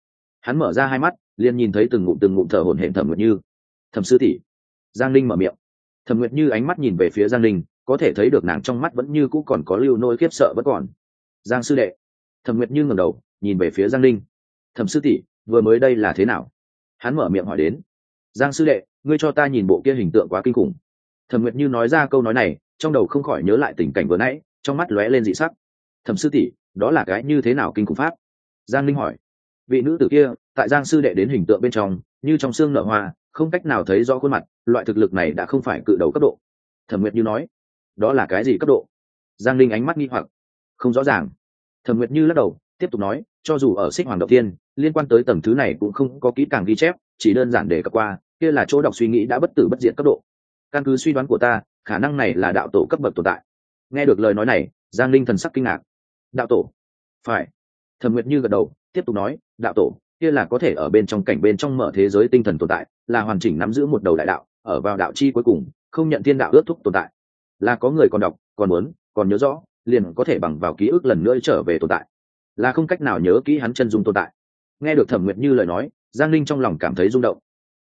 Hắn mở ra hai mắt, liền nhìn thấy từng ngụm từng ngụm thở hổn hển thẩm nguyệt như. Thẩm sư tỷ. Giang linh mở miệng thẩm nguyệt như ánh mắt nhìn về phía giang linh có thể thấy được nàng trong mắt vẫn như cũ còn có lưu nôi khiếp sợ vẫn còn. Giang sư đệ. Thẩm nguyệt như ngẩng đầu, nhìn về phía giang linh thẩm sư tỷ, vừa mới đây là thế nào? Hắn mở miệng hỏi đến. Giang sư đệ, ngươi cho ta nhìn bộ kia hình tượng quá kinh khủng. Thẩm nguyệt như nói ra câu nói này, trong đầu không khỏi nhớ lại tình cảnh vừa nãy, trong mắt lóe lên dị sắc. Thẩm sư tỷ, đó là cái như thế nào kinh khủng pháp? Giang linh hỏi vị nữ tử kia, tại giang sư đệ đến hình tượng bên trong, như trong xương nở hoa, không cách nào thấy rõ khuôn mặt, loại thực lực này đã không phải cự đầu cấp độ. Thẩm nguyệt như nói, đó là cái gì cấp độ? Giang linh ánh mắt nghi hoặc, không rõ ràng. Thẩm nguyệt như lắc đầu, tiếp tục nói, cho dù ở xích hoàng đầu tiên liên quan tới tầng thứ này cũng không có kỹ càng ghi chép, chỉ đơn giản để cập qua, kia là chỗ đọc suy nghĩ đã bất tử bất diệt cấp độ. Căn cứ suy đoán của ta, khả năng này là đạo tổ cấp bậc tồn tại. Nghe được lời nói này, giang linh thần sắc kinh ngạc. Đạo tổ? Phải. Thẩm nguyệt như gật đầu tiếp tục nói, đạo tổ, kia là có thể ở bên trong cảnh bên trong mở thế giới tinh thần tồn tại, là hoàn chỉnh nắm giữ một đầu đại đạo, ở vào đạo chi cuối cùng, không nhận thiên đạo ước thúc tồn tại. Là có người còn đọc, còn muốn, còn nhớ rõ, liền có thể bằng vào ký ức lần nữa trở về tồn tại. Là không cách nào nhớ kỹ hắn chân dung tồn tại. Nghe được thẩm nguyệt như lời nói, giang linh trong lòng cảm thấy rung động.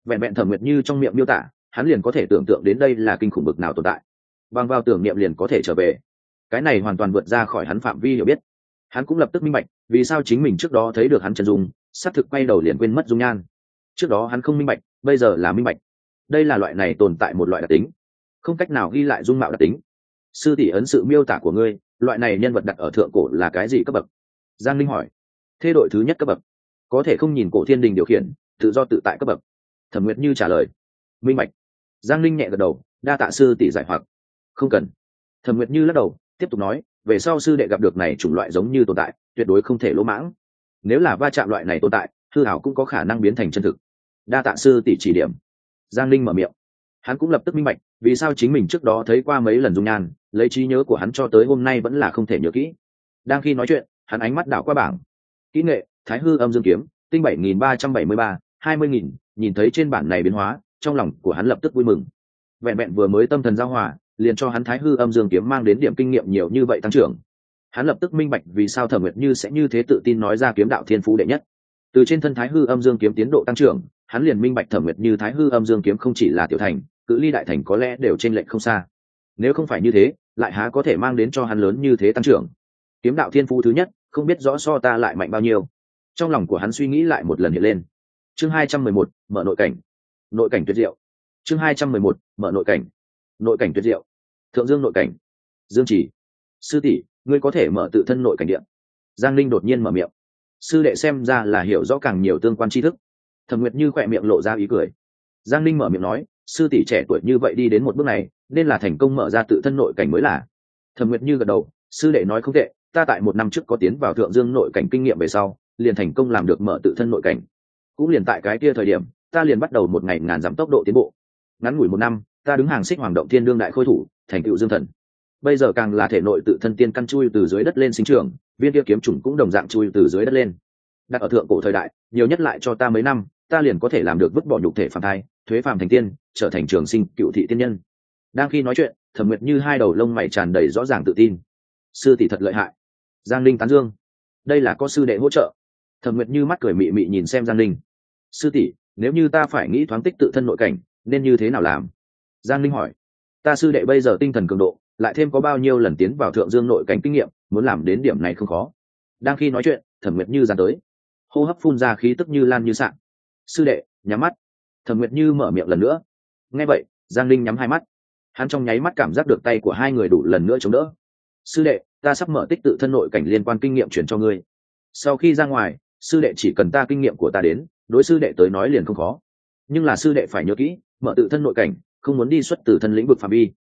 Vẹn vẹn thẩm nguyệt như trong miệng miêu tả, hắn liền có thể tưởng tượng đến đây là kinh khủng bực nào tồn tại. Bằng vào tưởng niệm liền có thể trở về. Cái này hoàn toàn vượt ra khỏi hắn phạm vi hiểu biết hắn cũng lập tức minh bạch, vì sao chính mình trước đó thấy được hắn trần dung, xác thực quay đầu liền quên mất dung nhan. Trước đó hắn không minh bạch, bây giờ là minh bạch. Đây là loại này tồn tại một loại đặc tính. Không cách nào ghi lại dung mạo đặc tính. Sư tỷ ấn sự miêu tả của ngươi, loại này nhân vật đặt ở thượng cổ là cái gì cấp bậc? Giang linh hỏi. Thế đội thứ nhất cấp bậc. Có thể không nhìn cổ thiên đình điều khiển, tự do tự tại cấp bậc. Thẩm nguyệt như trả lời. Minh bạch. Giang linh nhẹ gật đầu, đa tạ sư tỷ giải hoặc. Không cần. Thẩm nguyệt như lắc đầu, tiếp tục nói về sau sư đệ gặp được này chủng loại giống như tồn tại, tuyệt đối không thể lỗ mãng. Nếu là va chạm loại này tồn tại, hư hảo cũng có khả năng biến thành chân thực. Đa tạ sư tỷ chỉ điểm. Giang linh mở miệng. Hắn cũng lập tức minh bạch, vì sao chính mình trước đó thấy qua mấy lần dung nhan, lấy trí nhớ của hắn cho tới hôm nay vẫn là không thể nhớ kỹ. Đang khi nói chuyện, hắn ánh mắt đảo qua bảng. Kỹ nghệ, thái hư âm dương kiếm, tinh bảy nghìn ba trăm bảy mươi ba, hai mươi nghìn, nhìn thấy trên bản này biến hóa, trong lòng của hắn lập tức vui mừng. Vẹn vẹn vừa mới tâm thần giao hòa liền cho hắn thái hư âm dương kiếm mang đến điểm kinh nghiệm nhiều như vậy tăng trưởng. Hắn lập tức minh bạch vì sao thẩm nguyệt như sẽ như thế tự tin nói ra kiếm đạo thiên phú đệ nhất. Từ trên thân thái hư âm dương kiếm tiến độ tăng trưởng, hắn liền minh bạch thẩm nguyệt như thái hư âm dương kiếm không chỉ là tiểu thành, cự ly đại thành có lẽ đều trên lệnh không xa. Nếu không phải như thế, lại há có thể mang đến cho hắn lớn như thế tăng trưởng? Kiếm đạo thiên phú thứ nhất, không biết rõ so ta lại mạnh bao nhiêu. Trong lòng của hắn suy nghĩ lại một lần hiện lên. Chương hai trăm mười một, mở nội cảnh. Nội cảnh tuyệt diệu. Chương hai trăm mười một, mở nội cảnh. Nội cảnh tuyệt diệu thượng dương nội cảnh. Dương chỉ. Sư tỷ, ngươi có thể mở tự thân nội cảnh điện. Giang linh đột nhiên mở miệng. Sư đệ xem ra là hiểu rõ càng nhiều tương quan tri thức. Thẩm nguyệt như khỏe miệng lộ ra ý cười. Giang linh mở miệng nói, sư tỷ trẻ tuổi như vậy đi đến một bước này, nên là thành công mở ra tự thân nội cảnh mới là. Thẩm nguyệt như gật đầu, sư đệ nói không tệ, ta tại một năm trước có tiến vào thượng dương nội cảnh kinh nghiệm về sau, liền thành công làm được mở tự thân nội cảnh. Cũng liền tại cái kia thời điểm, ta liền bắt đầu một ngày ngàn giảm tốc độ tiến bộ. Ngắn ngủi một năm, ta đứng hàng xích hoàng động thiên đương đại khôi thủ thành tựu dương thần. Bây giờ càng là thể nội tự thân tiên căn chui từ dưới đất lên sinh trường viên kia kiếm chủng cũng đồng dạng chui từ dưới đất lên. Đặt ở thượng cổ thời đại, nhiều nhất lại cho ta mấy năm, ta liền có thể làm được vứt bỏ nhục thể phàm thai, thuế phàm thành tiên, trở thành trường sinh cựu thị tiên nhân. Đang khi nói chuyện, thẩm nguyệt như hai đầu lông mày tràn đầy rõ ràng tự tin. Sư tỷ thật lợi hại. Giang linh tán dương. Đây là có sư đệ hỗ trợ. Thẩm nguyệt như mắt cười mị mị nhìn xem giang linh. Sư tỷ, nếu như ta phải nghĩ thoáng tích tự thân nội cảnh, nên như thế nào làm? Giang linh hỏi ta sư đệ bây giờ tinh thần cường độ, lại thêm có bao nhiêu lần tiến vào thượng dương nội cảnh kinh nghiệm, muốn làm đến điểm này không khó. Đang khi nói chuyện, thẩm nguyệt như dàn tới. Hô hấp phun ra khí tức như lan như sạn. Sư đệ, nhắm mắt. Thẩm nguyệt như mở miệng lần nữa. Nghe vậy, giang linh nhắm hai mắt. Hắn trong nháy mắt cảm giác được tay của hai người đủ lần nữa chống đỡ. Sư đệ, ta sắp mở tích tự thân nội cảnh liên quan kinh nghiệm chuyển cho ngươi. Sau khi ra ngoài, sư đệ chỉ cần ta kinh nghiệm của ta đến, đối sư đệ tới nói liền không khó. Nhưng là sư đệ phải nhớ kỹ, mở tự thân nội cảnh không muốn đi xuất từ thân lĩnh vực phạm vi.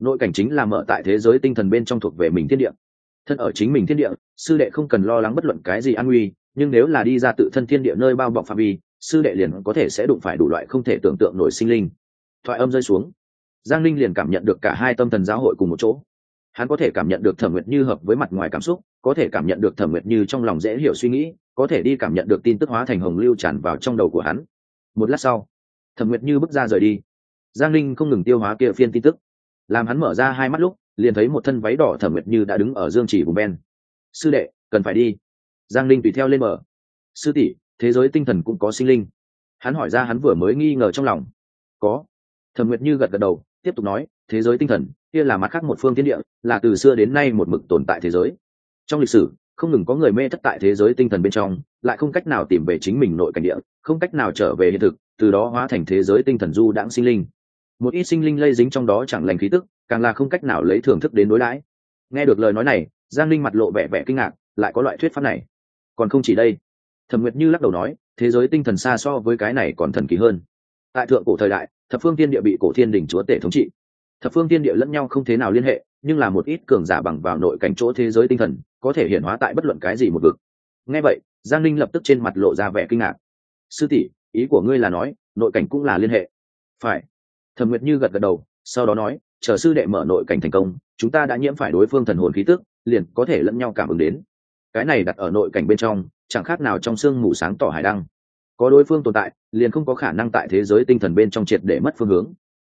Nội cảnh chính là mở tại thế giới tinh thần bên trong thuộc về mình thiên địa. Thân ở chính mình thiên địa, sư đệ không cần lo lắng bất luận cái gì an nguy, nhưng nếu là đi ra tự thân thiên địa nơi bao bọc phạm vi, sư đệ liền có thể sẽ đụng phải đủ loại không thể tưởng tượng nổi sinh linh. Thoại âm rơi xuống, giang linh liền cảm nhận được cả hai tâm thần giáo hội cùng một chỗ. Hắn có thể cảm nhận được thẩm nguyệt như hợp với mặt ngoài cảm xúc, có thể cảm nhận được thẩm nguyệt như trong lòng dễ hiểu suy nghĩ, có thể đi cảm nhận được tin tức hóa thành hồng lưu tràn vào trong đầu của hắn. Một lát sau, thẩm nguyệt như bước ra rời đi giang linh không ngừng tiêu hóa kia phiên tin tức. Làm hắn mở ra hai mắt lúc, liền thấy một thân váy đỏ thẩm nguyệt như đã đứng ở dương chỉ vùng ben sư đệ, cần phải đi. Giang linh tùy theo lên mở sư tỷ, thế giới tinh thần cũng có sinh linh. Hắn hỏi ra hắn vừa mới nghi ngờ trong lòng. Có. Thẩm nguyệt như gật gật đầu, tiếp tục nói, thế giới tinh thần, kia là mặt khác một phương thiên địa, là từ xưa đến nay một mực tồn tại thế giới. Trong lịch sử, không ngừng có người mê thất tại thế giới tinh thần bên trong, lại không cách nào tìm về chính mình nội cảnh địa, không cách nào trở về hiện thực, từ đó hóa thành thế giới tinh thần du đãng sinh linh một ít sinh linh lây dính trong đó chẳng lành khí tức, càng là không cách nào lấy thưởng thức đến đối lãi nghe được lời nói này, giang linh mặt lộ vẻ vẻ kinh ngạc, lại có loại thuyết pháp này. Còn không chỉ đây, thẩm nguyệt như lắc đầu nói, thế giới tinh thần xa so với cái này còn thần kỳ hơn. Tại thượng cổ thời đại, thập phương tiên địa bị cổ thiên đình chúa tể thống trị. Thập phương tiên địa lẫn nhau không thế nào liên hệ, nhưng là một ít cường giả bằng vào nội cảnh chỗ thế giới tinh thần, có thể hiện hóa tại bất luận cái gì một vực. Nghe vậy, giang linh lập tức trên mặt lộ ra vẻ kinh ngạc. Sư tỷ, ý của ngươi là nói, nội cảnh cũng là liên hệ. Phải thẩm nguyệt như gật gật đầu, sau đó nói, chờ sư đệ mở nội cảnh thành công, chúng ta đã nhiễm phải đối phương thần hồn khí tức, liền có thể lẫn nhau cảm ứng đến. Cái này đặt ở nội cảnh bên trong, chẳng khác nào trong sương mù sáng tỏ hải đăng. Có đối phương tồn tại, liền không có khả năng tại thế giới tinh thần bên trong triệt để mất phương hướng.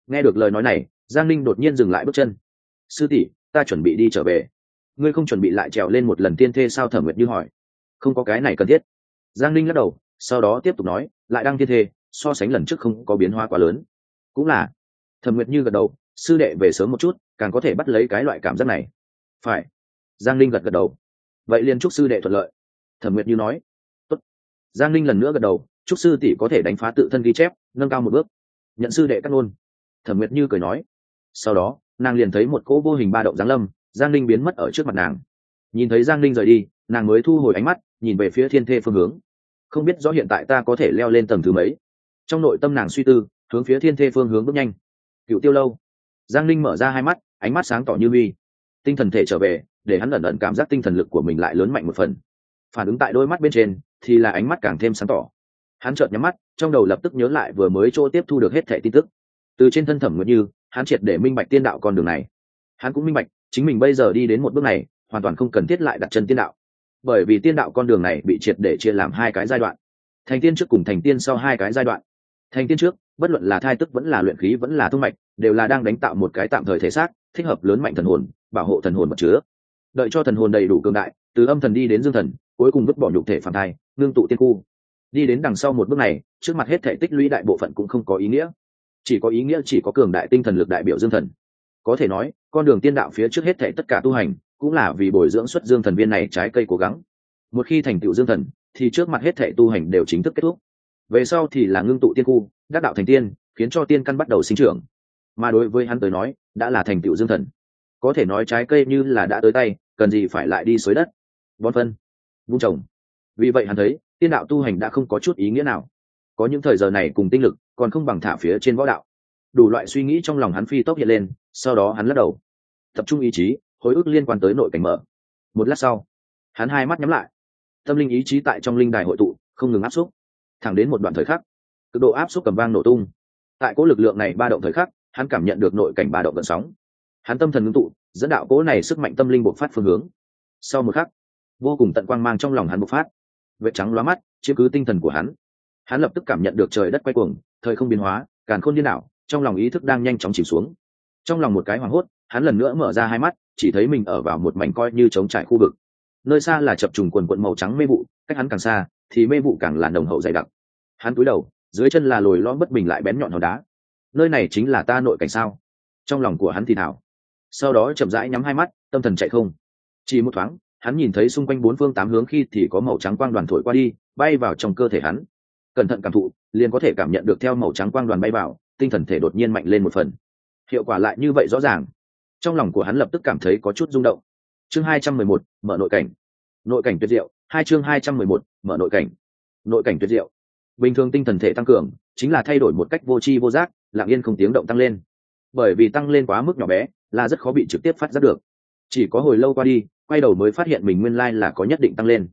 Nghe được lời nói này, giang linh đột nhiên dừng lại bước chân. Sư tỷ, ta chuẩn bị đi trở về. Ngươi không chuẩn bị lại trèo lên một lần tiên thê sao? Thẩm nguyệt như hỏi. Không có cái này cần thiết. Giang linh lắc đầu, sau đó tiếp tục nói, lại đang tiên thê, so sánh lần trước không có biến hóa quá lớn cũng là. Thẩm nguyệt như gật đầu, sư đệ về sớm một chút, càng có thể bắt lấy cái loại cảm giác này. Phải. Giang linh gật gật đầu. Vậy liền chúc sư đệ thuận lợi. Thẩm nguyệt như nói. Tốt. giang linh lần nữa gật đầu, chúc sư tỷ có thể đánh phá tự thân ghi chép, nâng cao một bước. Nhận sư đệ cắt ngôn. Thẩm nguyệt như cười nói. Sau đó, nàng liền thấy một cỗ vô hình ba động giáng lâm, giang linh biến mất ở trước mặt nàng. Nhìn thấy giang linh rời đi, nàng mới thu hồi ánh mắt, nhìn về phía thiên thê phương hướng. Không biết rõ hiện tại ta có thể leo lên tầng thứ mấy? Trong nội tâm nàng suy tư hướng phía thiên thê phương hướng bước nhanh. Cựu tiêu lâu. Giang linh mở ra hai mắt, ánh mắt sáng tỏ như huy. Tinh thần thể trở về, để hắn lẩn lẩn cảm giác tinh thần lực của mình lại lớn mạnh một phần. Phản ứng tại đôi mắt bên trên, thì là ánh mắt càng thêm sáng tỏ. Hắn chợt nhắm mắt, trong đầu lập tức nhớ lại vừa mới chỗ tiếp thu được hết thẻ tin tức. Từ trên thân thẩm nguyện như, hắn triệt để minh bạch tiên đạo con đường này. Hắn cũng minh bạch, chính mình bây giờ đi đến một bước này, hoàn toàn không cần thiết lại đặt chân tiên đạo. Bởi vì tiên đạo con đường này bị triệt để chia làm hai cái giai đoạn. Thành tiên trước cùng thành tiên sau hai cái giai đoạn. Thành tiên trước bất luận là thai tức vẫn là luyện khí vẫn là thông mạch, đều là đang đánh tạo một cái tạm thời thể xác, thích hợp lớn mạnh thần hồn, bảo hộ thần hồn vật chứa. Đợi cho thần hồn đầy đủ cường đại, từ âm thần đi đến dương thần, cuối cùng vứt bỏ nhục thể phản thai, ngưng tụ tiên khu. Đi đến đằng sau một bước này, trước mặt hết thể tích lũy đại bộ phận cũng không có ý nghĩa. Chỉ có ý nghĩa chỉ có cường đại tinh thần lực đại biểu dương thần. Có thể nói, con đường tiên đạo phía trước hết thể tất cả tu hành, cũng là vì bồi dưỡng xuất dương thần viên này trái cây cố gắng. Một khi thành tựu dương thần, thì trước mặt hết thể tu hành đều chính thức kết thúc về sau thì là ngưng tụ tiên khu, đắc đạo thành tiên, khiến cho tiên căn bắt đầu sinh trưởng. Mà đối với hắn tới nói, đã là thành tựu dương thần. Có thể nói trái cây như là đã tới tay, cần gì phải lại đi xới đất. Bón phân, vung trồng vì vậy hắn thấy, tiên đạo tu hành đã không có chút ý nghĩa nào. Có những thời giờ này cùng tinh lực, còn không bằng thả phía trên võ đạo. Đủ loại suy nghĩ trong lòng hắn phi tốc hiện lên, sau đó hắn lắc đầu. Tập trung ý chí, hồi ức liên quan tới nội cảnh mở. Một lát sau, hắn hai mắt nhắm lại. Tâm linh ý chí tại trong linh đài hội tụ, không ngừng áp xúc thẳng đến một đoạn thời khắc, cực độ áp suất cầm vang nổ tung. Tại cỗ lực lượng này ba động thời khắc, hắn cảm nhận được nội cảnh ba động gần sóng. Hắn tâm thần ngưng tụ, dẫn đạo cỗ này sức mạnh tâm linh bộc phát phương hướng. Sau một khắc, vô cùng tận quang mang trong lòng hắn bộc phát. Vệt trắng lóa mắt, chiếm cứ tinh thần của hắn. Hắn lập tức cảm nhận được trời đất quay cuồng, thời không biến hóa, càn khôn điên đảo, trong lòng ý thức đang nhanh chóng chìm xuống. Trong lòng một cái hoảng hốt, hắn lần nữa mở ra hai mắt, chỉ thấy mình ở vào một mảnh coi như trống trải khu vực. Nơi xa là chập trùng quần quận màu trắng mê vụ, cách hắn càng xa thì mê vụ càng là nồng hậu dày đặc. Hắn cúi đầu, dưới chân là lồi lõm bất bình lại bén nhọn hòn đá. Nơi này chính là ta nội cảnh sao? Trong lòng của hắn thì thảo sau đó chậm rãi nhắm hai mắt, tâm thần chạy không. Chỉ một thoáng, hắn nhìn thấy xung quanh bốn phương tám hướng khi thì có màu trắng quang đoàn thổi qua đi, bay vào trong cơ thể hắn. Cẩn thận cảm thụ, liền có thể cảm nhận được theo màu trắng quang đoàn bay vào, tinh thần thể đột nhiên mạnh lên một phần. Hiệu quả lại như vậy rõ ràng. Trong lòng của hắn lập tức cảm thấy có chút rung động. Chương hai trăm mười một, mở nội cảnh. Nội cảnh tuyệt diệu hai chương hai trăm mười một, mở nội cảnh. Nội cảnh tuyệt diệu. Bình thường tinh thần thể tăng cường, chính là thay đổi một cách vô tri vô giác, lặng yên không tiếng động tăng lên. Bởi vì tăng lên quá mức nhỏ bé, là rất khó bị trực tiếp phát giác được. Chỉ có hồi lâu qua đi, quay đầu mới phát hiện mình nguyên lai là có nhất định tăng lên.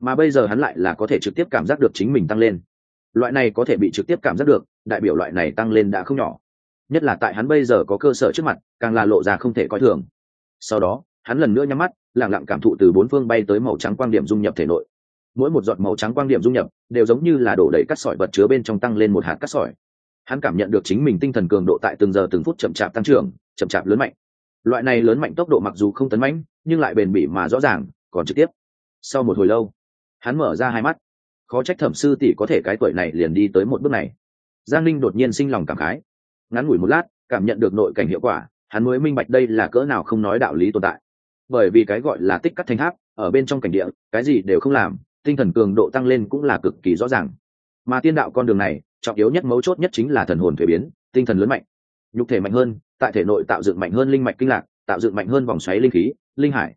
Mà bây giờ hắn lại là có thể trực tiếp cảm giác được chính mình tăng lên. Loại này có thể bị trực tiếp cảm giác được, đại biểu loại này tăng lên đã không nhỏ. Nhất là tại hắn bây giờ có cơ sở trước mặt, càng là lộ ra không thể coi thường. Sau đó hắn lần nữa nhắm mắt lẳng lặng cảm thụ từ bốn phương bay tới màu trắng quang điểm dung nhập thể nội. Mỗi một giọt màu trắng quang điểm dung nhập, đều giống như là đổ đầy cắt sỏi vật chứa bên trong tăng lên một hạt cắt sỏi. Hắn cảm nhận được chính mình tinh thần cường độ tại từng giờ từng phút chậm chạp tăng trưởng, chậm chạp lớn mạnh. Loại này lớn mạnh tốc độ mặc dù không tấn mãnh, nhưng lại bền bỉ mà rõ ràng, còn trực tiếp. Sau một hồi lâu, hắn mở ra hai mắt. Khó trách thẩm sư tỷ có thể cái tuổi này liền đi tới một bước này. Giang linh đột nhiên sinh lòng cảm khái. Ngắn ngủi một lát, cảm nhận được nội cảnh hiệu quả, hắn mới minh bạch đây là cỡ nào không nói đạo lý tồn tại bởi vì cái gọi là tích cắt thanh tháp, ở bên trong cảnh địa, cái gì đều không làm, tinh thần cường độ tăng lên cũng là cực kỳ rõ ràng. Mà tiên đạo con đường này, trọng yếu nhất mấu chốt nhất chính là thần hồn thuế biến, tinh thần lớn mạnh. Nhục thể mạnh hơn, tại thể nội tạo dựng mạnh hơn linh mạch kinh lạc, tạo dựng mạnh hơn vòng xoáy linh khí, linh hải.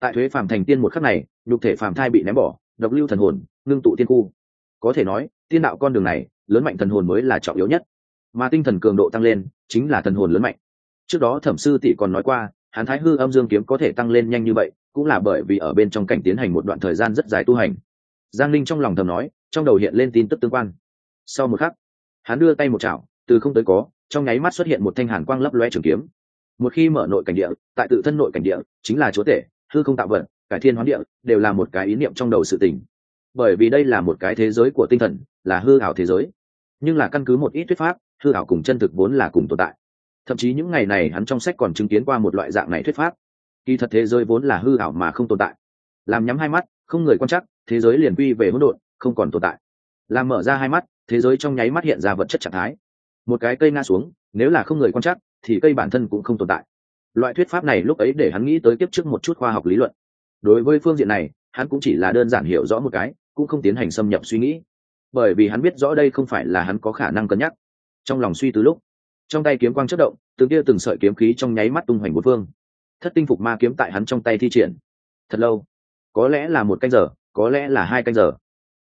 Tại thuế phàm thành tiên một khắc này, nhục thể phàm thai bị ném bỏ, độc lưu thần hồn, ngưng tụ tiên khu. Có thể nói, tiên đạo con đường này, lớn mạnh thần hồn mới là trọng yếu nhất. Mà tinh thần cường độ tăng lên, chính là thần hồn lớn mạnh. Trước đó thẩm sư tỷ còn nói qua hán thái hư âm dương kiếm có thể tăng lên nhanh như vậy, cũng là bởi vì ở bên trong cảnh tiến hành một đoạn thời gian rất dài tu hành. Giang linh trong lòng thầm nói, trong đầu hiện lên tin tức tương quan. Sau một khắc, hắn đưa tay một chảo, từ không tới có, trong nháy mắt xuất hiện một thanh hàn quang lấp loe trường kiếm. Một khi mở nội cảnh địa, tại tự thân nội cảnh địa, chính là chúa tể, hư không tạo vật, cải thiên hoán địa, đều là một cái ý niệm trong đầu sự tình. Bởi vì đây là một cái thế giới của tinh thần, là hư ảo thế giới. Nhưng là căn cứ một ít thuyết pháp, hư ảo cùng chân thực vốn là cùng tồn tại thậm chí những ngày này hắn trong sách còn chứng kiến qua một loại dạng này thuyết pháp. Kỳ thật thế giới vốn là hư ảo mà không tồn tại. Làm nhắm hai mắt, không người quan chắc thế giới liền quy về hỗn độn, không còn tồn tại. Làm mở ra hai mắt, thế giới trong nháy mắt hiện ra vật chất trạng thái. Một cái cây nga xuống, nếu là không người quan chắc thì cây bản thân cũng không tồn tại. Loại thuyết pháp này lúc ấy để hắn nghĩ tới kiếp trước một chút khoa học lý luận. Đối với phương diện này, hắn cũng chỉ là đơn giản hiểu rõ một cái, cũng không tiến hành xâm nhập suy nghĩ. Bởi vì hắn biết rõ đây không phải là hắn có khả năng cân nhắc. Trong lòng suy từ lúc trong tay kiếm quang chất động, từng tia từng sợi kiếm khí trong nháy mắt tung hoành bốn phương. Thất tinh phục ma kiếm tại hắn trong tay thi triển. Thật lâu. Có lẽ là một canh giờ, có lẽ là hai canh giờ.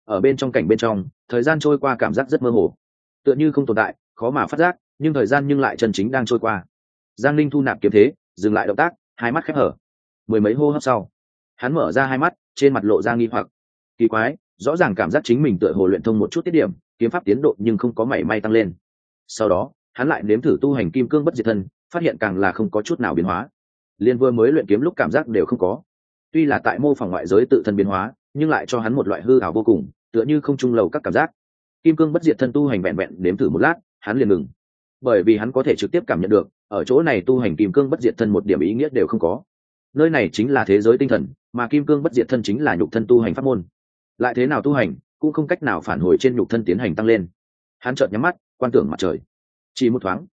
Ở bên trong cảnh bên trong, thời gian trôi qua cảm giác rất mơ hồ. Tựa như không tồn tại, khó mà phát giác, nhưng thời gian nhưng lại chân chính đang trôi qua. Giang linh thu nạp kiếm thế, dừng lại động tác, hai mắt khép hở. Mười mấy hô hấp sau, hắn mở ra hai mắt, trên mặt lộ ra nghi hoặc. Kỳ quái, rõ ràng cảm giác chính mình tựa hồ luyện thông một chút tiết điểm, kiếm pháp tiến độ nhưng không có mảy may tăng lên. Sau đó hắn lại nếm thử tu hành kim cương bất diệt thân, phát hiện càng là không có chút nào biến hóa. Liên vừa mới luyện kiếm lúc cảm giác đều không có. Tuy là tại mô phỏng ngoại giới tự thân biến hóa, nhưng lại cho hắn một loại hư ảo vô cùng, tựa như không trung lầu các cảm giác. Kim cương bất diệt thân tu hành vẹn vẹn nếm thử một lát, hắn liền ngừng. Bởi vì hắn có thể trực tiếp cảm nhận được, ở chỗ này tu hành kim cương bất diệt thân một điểm ý nghĩa đều không có. Nơi này chính là thế giới tinh thần, mà kim cương bất diệt thân chính là nhục thân tu hành pháp môn. Lại thế nào tu hành, cũng không cách nào phản hồi trên nhục thân tiến hành tăng lên. Hắn chợt nhắm mắt, quan tưởng mặt trời chỉ một thoáng.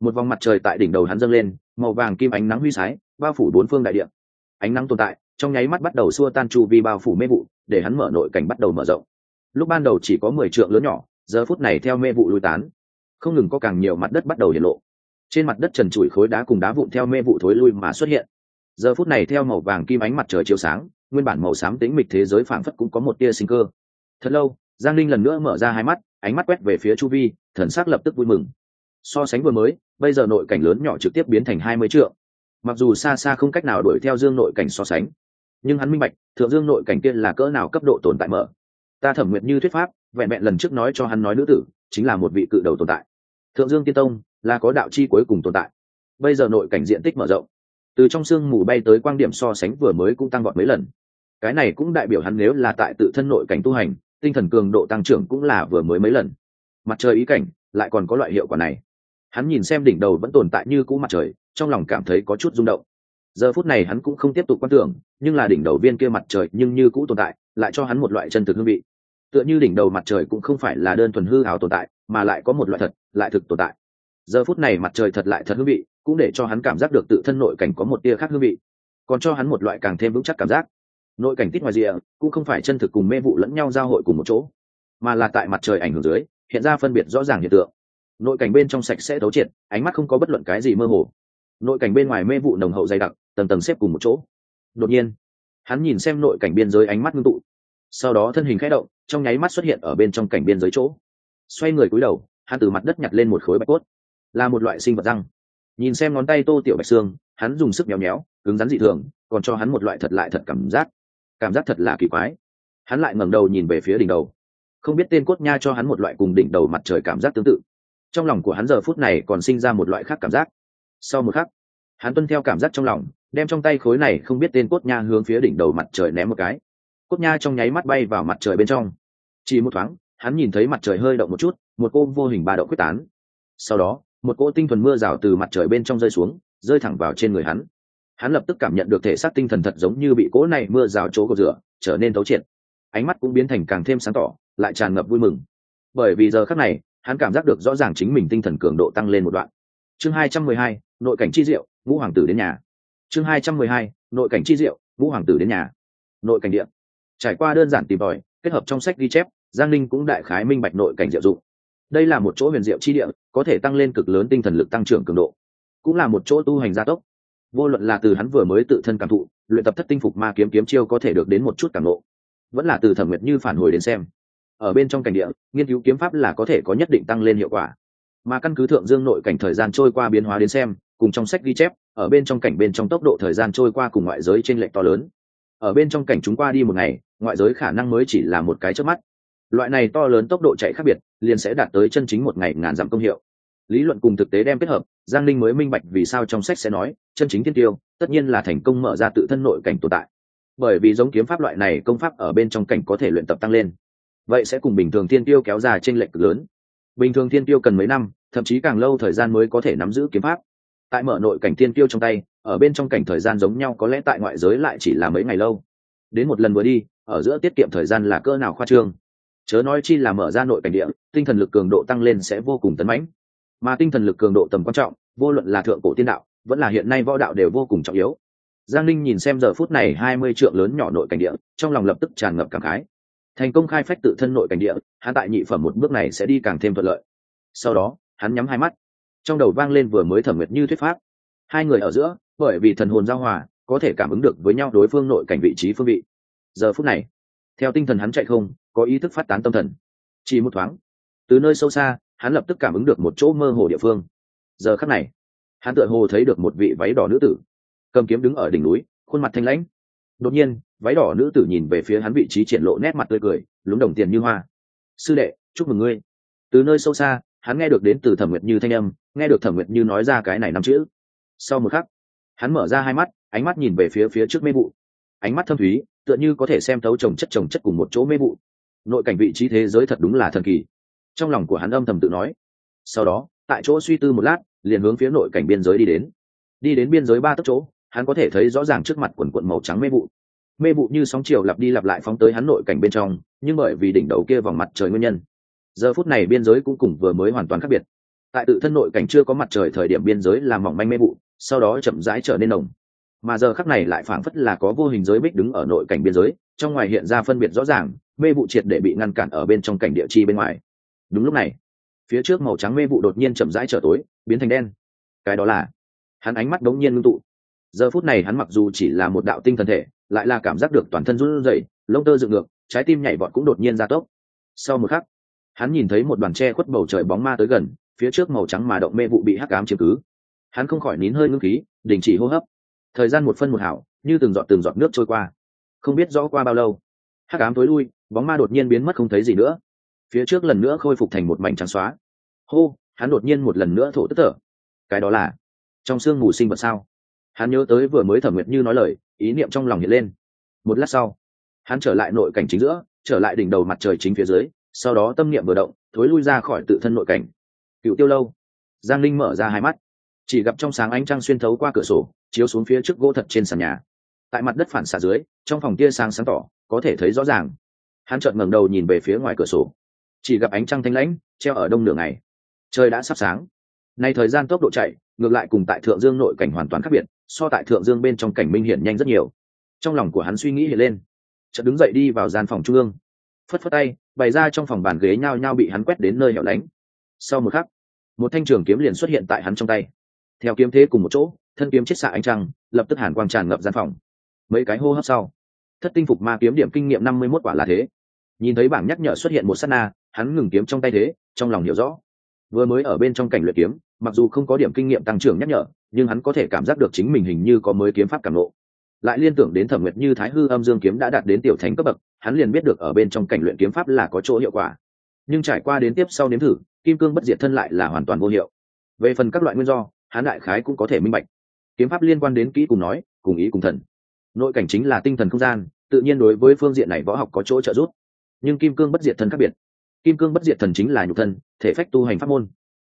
Một vòng mặt trời tại đỉnh đầu hắn dâng lên, màu vàng kim ánh nắng huy sái, bao phủ bốn phương đại địa. Ánh nắng tồn tại, trong nháy mắt bắt đầu xua tan chu vi bao phủ mê vụ, để hắn mở nội cảnh bắt đầu mở rộng. Lúc ban đầu chỉ có mười trượng lớn nhỏ, giờ phút này theo mê vụ lui tán. Không ngừng có càng nhiều mặt đất bắt đầu hiện lộ. Trên mặt đất trần trụi khối đá cùng đá vụn theo mê vụ thối lui mà xuất hiện. Giờ phút này theo màu vàng kim ánh mặt trời chiếu sáng, nguyên bản màu xám tính mịch thế giới phảng phất cũng có một tia sinh cơ. Thật lâu, giang linh lần nữa mở ra hai mắt, ánh mắt quét về phía chu vi, thần sắc lập tức vui mừng so sánh vừa mới, bây giờ nội cảnh lớn nhỏ trực tiếp biến thành hai mươi triệu mặc dù xa xa không cách nào đuổi theo dương nội cảnh so sánh, nhưng hắn minh bạch, thượng dương nội cảnh kia là cỡ nào cấp độ tồn tại mở. Ta thẩm nguyện như thuyết pháp, vẹn vẹn lần trước nói cho hắn nói nữ tử, chính là một vị cự đầu tồn tại. Thượng dương tiên tông là có đạo chi cuối cùng tồn tại. Bây giờ nội cảnh diện tích mở rộng, từ trong sương mù bay tới quang điểm so sánh vừa mới cũng tăng vọt mấy lần. Cái này cũng đại biểu hắn nếu là tại tự thân nội cảnh tu hành, tinh thần cường độ tăng trưởng cũng là vừa mới mấy lần. Mặt trời ý cảnh, lại còn có loại hiệu quả này hắn nhìn xem đỉnh đầu vẫn tồn tại như cũ mặt trời, trong lòng cảm thấy có chút rung động. Giờ phút này hắn cũng không tiếp tục quan tưởng, nhưng là đỉnh đầu viên kia mặt trời nhưng như cũ tồn tại, lại cho hắn một loại chân thực hương vị. Tựa như đỉnh đầu mặt trời cũng không phải là đơn thuần hư ảo tồn tại, mà lại có một loại thật, lại thực tồn tại. Giờ phút này mặt trời thật lại thật hương vị, cũng để cho hắn cảm giác được tự thân nội cảnh có một tia khác hương vị. Còn cho hắn một loại càng thêm vững chắc cảm giác. Nội cảnh tít ngoài rìa, cũng không phải chân thực cùng mê vụ lẫn nhau giao hội cùng một chỗ, mà là tại mặt trời ảnh hưởng dưới, hiện ra phân biệt rõ ràng hiện tượng nội cảnh bên trong sạch sẽ thấu triệt, ánh mắt không có bất luận cái gì mơ hồ. Nội cảnh bên ngoài mê vụ nồng hậu dày đặc, tầng tầng xếp cùng một chỗ. Đột nhiên, hắn nhìn xem nội cảnh biên giới ánh mắt ngưng tụ. Sau đó thân hình khẽ động, trong nháy mắt xuất hiện ở bên trong cảnh biên giới chỗ. Xoay người cúi đầu, hắn từ mặt đất nhặt lên một khối bạch cốt. Là một loại sinh vật răng. Nhìn xem ngón tay tô tiểu bạch xương hắn dùng sức nhéo nhéo cứng rắn dị thường, còn cho hắn một loại thật lại thật cảm giác. Cảm giác thật là kỳ quái. Hắn lại ngẩng đầu nhìn về phía đỉnh đầu. Không biết tên cốt nha cho hắn một loại cùng đỉnh đầu mặt trời cảm giác tương tự trong lòng của hắn giờ phút này còn sinh ra một loại khác cảm giác. Sau một khắc, hắn tuân theo cảm giác trong lòng, đem trong tay khối này không biết tên cốt nha hướng phía đỉnh đầu mặt trời ném một cái. Cốt nha trong nháy mắt bay vào mặt trời bên trong. Chỉ một thoáng, hắn nhìn thấy mặt trời hơi động một chút, một cô vô hình ba đậu quyết tán. Sau đó, một cỗ tinh thuần mưa rào từ mặt trời bên trong rơi xuống, rơi thẳng vào trên người hắn. Hắn lập tức cảm nhận được thể xác tinh thần thật giống như bị cỗ này mưa rào chỗ cột rửa, trở nên thấu triệt. Ánh mắt cũng biến thành càng thêm sáng tỏ, lại tràn ngập vui mừng. Bởi vì giờ khắc này hắn cảm giác được rõ ràng chính mình tinh thần cường độ tăng lên một đoạn. Chương hai trăm mười hai, nội cảnh chi diệu, ngũ hoàng tử đến nhà. Chương hai trăm mười hai, nội cảnh chi diệu, ngũ hoàng tử đến nhà. Nội cảnh điện trải qua đơn giản tìm tòi, kết hợp trong sách ghi chép, giang linh cũng đại khái minh bạch nội cảnh diệu dụng. Đây là một chỗ huyền diệu chi địa, có thể tăng lên cực lớn tinh thần lực tăng trưởng cường độ. Cũng là một chỗ tu hành gia tốc. Vô luận là từ hắn vừa mới tự thân cảm thụ, luyện tập thất tinh phục ma kiếm kiếm chiêu có thể được đến một chút cảm lộ vẫn là từ thẩm nguyệt như phản hồi đến xem ở bên trong cảnh địa, nghiên cứu kiếm pháp là có thể có nhất định tăng lên hiệu quả. Mà căn cứ thượng dương nội cảnh thời gian trôi qua biến hóa đến xem, cùng trong sách ghi chép, ở bên trong cảnh bên trong tốc độ thời gian trôi qua cùng ngoại giới trên lệch to lớn. Ở bên trong cảnh chúng qua đi một ngày, ngoại giới khả năng mới chỉ là một cái trước mắt. Loại này to lớn tốc độ chạy khác biệt, liền sẽ đạt tới chân chính một ngày ngàn dặm công hiệu. Lý luận cùng thực tế đem kết hợp, giang linh mới minh bạch vì sao trong sách sẽ nói, chân chính tiên tiêu, tất nhiên là thành công mở ra tự thân nội cảnh tồn tại. Bởi vì giống kiếm pháp loại này, công pháp ở bên trong cảnh có thể luyện tập tăng lên vậy sẽ cùng bình thường thiên tiêu kéo dài trên lệch lớn. Bình thường thiên tiêu cần mấy năm, thậm chí càng lâu thời gian mới có thể nắm giữ kiếm pháp. Tại mở nội cảnh thiên tiêu trong tay, ở bên trong cảnh thời gian giống nhau có lẽ tại ngoại giới lại chỉ là mấy ngày lâu. Đến một lần vừa đi, ở giữa tiết kiệm thời gian là cơ nào khoa trương. Chớ nói chi là mở ra nội cảnh địa, tinh thần lực cường độ tăng lên sẽ vô cùng tấn mãnh. Mà tinh thần lực cường độ tầm quan trọng, vô luận là thượng cổ tiên đạo, vẫn là hiện nay võ đạo đều vô cùng trọng yếu. Giang linh nhìn xem giờ phút này hai mươi trượng lớn nhỏ nội cảnh địa, trong lòng lập tức tràn ngập cảm khái thành công khai phách tự thân nội cảnh địa, hắn tại nhị phẩm một bước này sẽ đi càng thêm thuận lợi. Sau đó, hắn nhắm hai mắt. Trong đầu vang lên vừa mới thẩm nguyệt như thuyết pháp. Hai người ở giữa, bởi vì thần hồn giao hòa, có thể cảm ứng được với nhau đối phương nội cảnh vị trí phương vị. Giờ phút này, theo tinh thần hắn chạy không, có ý thức phát tán tâm thần. Chỉ một thoáng, từ nơi sâu xa, hắn lập tức cảm ứng được một chỗ mơ hồ địa phương. Giờ khắc này, hắn tựa hồ thấy được một vị váy đỏ nữ tử. Cầm kiếm đứng ở đỉnh núi, khuôn mặt thanh lãnh đột nhiên, váy đỏ nữ tử nhìn về phía hắn vị trí triển lộ nét mặt tươi cười, lúng đồng tiền như hoa. Sư đệ, chúc mừng ngươi. Từ nơi sâu xa, hắn nghe được đến từ thẩm nguyệt như thanh âm, nghe được thẩm nguyệt như nói ra cái này năm chữ. Sau một khắc, hắn mở ra hai mắt, ánh mắt nhìn về phía phía trước mê vụ. Ánh mắt thâm thúy, tựa như có thể xem thấu trồng chất trồng chất cùng một chỗ mê vụ. Nội cảnh vị trí thế giới thật đúng là thần kỳ. Trong lòng của hắn âm thầm tự nói. Sau đó, tại chỗ suy tư một lát, liền hướng phía nội cảnh biên giới đi đến. Đi đến biên giới ba tấc chỗ hắn có thể thấy rõ ràng trước mặt quần quận màu trắng mê vụ. Mê vụ như sóng chiều lặp đi lặp lại phóng tới hắn nội cảnh bên trong, nhưng bởi vì đỉnh đầu kia vòng mặt trời nguyên nhân, giờ phút này biên giới cũng cùng vừa mới hoàn toàn khác biệt. Tại tự thân nội cảnh chưa có mặt trời thời điểm biên giới làm mỏng manh mê vụ, sau đó chậm rãi trở nên nồng. Mà giờ khắc này lại phảng phất là có vô hình giới bích đứng ở nội cảnh biên giới, trong ngoài hiện ra phân biệt rõ ràng, mê vụ triệt để bị ngăn cản ở bên trong cảnh địa chi bên ngoài. Đúng lúc này, phía trước màu trắng mê vụ đột nhiên chậm rãi trở tối, biến thành đen. Cái đó là, hắn ánh mắt đống nhiên ngưng tụ giờ phút này hắn mặc dù chỉ là một đạo tinh thần thể, lại là cảm giác được toàn thân run rẩy, lông tơ dựng ngược, trái tim nhảy vọt cũng đột nhiên ra tốc. Sau một khắc, hắn nhìn thấy một đoàn tre khuất bầu trời bóng ma tới gần, phía trước màu trắng mà động mê vụ bị hắc ám chiếm cứ. Hắn không khỏi nín hơi ngưng khí, đình chỉ hô hấp. Thời gian một phân một hảo, như từng giọt từng giọt nước trôi qua. Không biết rõ qua bao lâu, hắc ám tối lui, bóng ma đột nhiên biến mất không thấy gì nữa. Phía trước lần nữa khôi phục thành một mảnh trắng xóa. Hô, hắn đột nhiên một lần nữa thổ tức thở. Cái đó là trong sương mù sinh vật sao? Hắn nhớ tới vừa mới thẩm nguyệt như nói lời, ý niệm trong lòng hiện lên. Một lát sau, hắn trở lại nội cảnh chính giữa, trở lại đỉnh đầu mặt trời chính phía dưới, sau đó tâm niệm vừa động, thối lui ra khỏi tự thân nội cảnh. Cựu tiêu lâu, giang linh mở ra hai mắt, chỉ gặp trong sáng ánh trăng xuyên thấu qua cửa sổ, chiếu xuống phía trước gỗ thật trên sàn nhà. Tại mặt đất phản xạ dưới, trong phòng tia sáng sáng tỏ, có thể thấy rõ ràng. Hắn chợt ngẩng đầu nhìn về phía ngoài cửa sổ. Chỉ gặp ánh trăng thanh lãnh, treo ở đông nửa ngày. Trời đã sắp sáng. Nay thời gian tốc độ chạy ngược lại cùng tại thượng dương nội cảnh hoàn toàn khác biệt, so tại thượng dương bên trong cảnh minh hiển nhanh rất nhiều. Trong lòng của hắn suy nghĩ hiện lên, chợt đứng dậy đi vào gian phòng trung ương. Phất phất tay, bày ra trong phòng bàn ghế nhao nhao bị hắn quét đến nơi hẻo lánh. Sau một khắc, một thanh trường kiếm liền xuất hiện tại hắn trong tay. Theo kiếm thế cùng một chỗ, thân kiếm chết xạ ánh trăng, lập tức hàn quang tràn ngập gian phòng. Mấy cái hô hấp sau, thất tinh phục ma kiếm điểm kinh nghiệm năm mươi mốt quả là thế. Nhìn thấy bảng nhắc nhở xuất hiện một s á t na, hắn ngừng kiếm trong tay thế, trong lòng hiểu rõ vừa mới ở bên trong cảnh luyện kiếm, mặc dù không có điểm kinh nghiệm tăng trưởng nhắc nhở, nhưng hắn có thể cảm giác được chính mình hình như có mới kiếm pháp cảm lộ lại liên tưởng đến thẩm nguyệt như thái hư âm dương kiếm đã đạt đến tiểu thánh cấp bậc, hắn liền biết được ở bên trong cảnh luyện kiếm pháp là có chỗ hiệu quả. Nhưng trải qua đến tiếp sau nếm thử, kim cương bất diệt thân lại là hoàn toàn vô hiệu. Về phần các loại nguyên do, hắn đại khái cũng có thể minh bạch. Kiếm pháp liên quan đến kỹ cùng nói, cùng ý cùng thần. Nội cảnh chính là tinh thần không gian, tự nhiên đối với phương diện này võ học có chỗ trợ giúp. Nhưng kim cương bất diệt thân khác biệt kim cương bất diệt thần chính là nhục thân, thể phách tu hành pháp môn.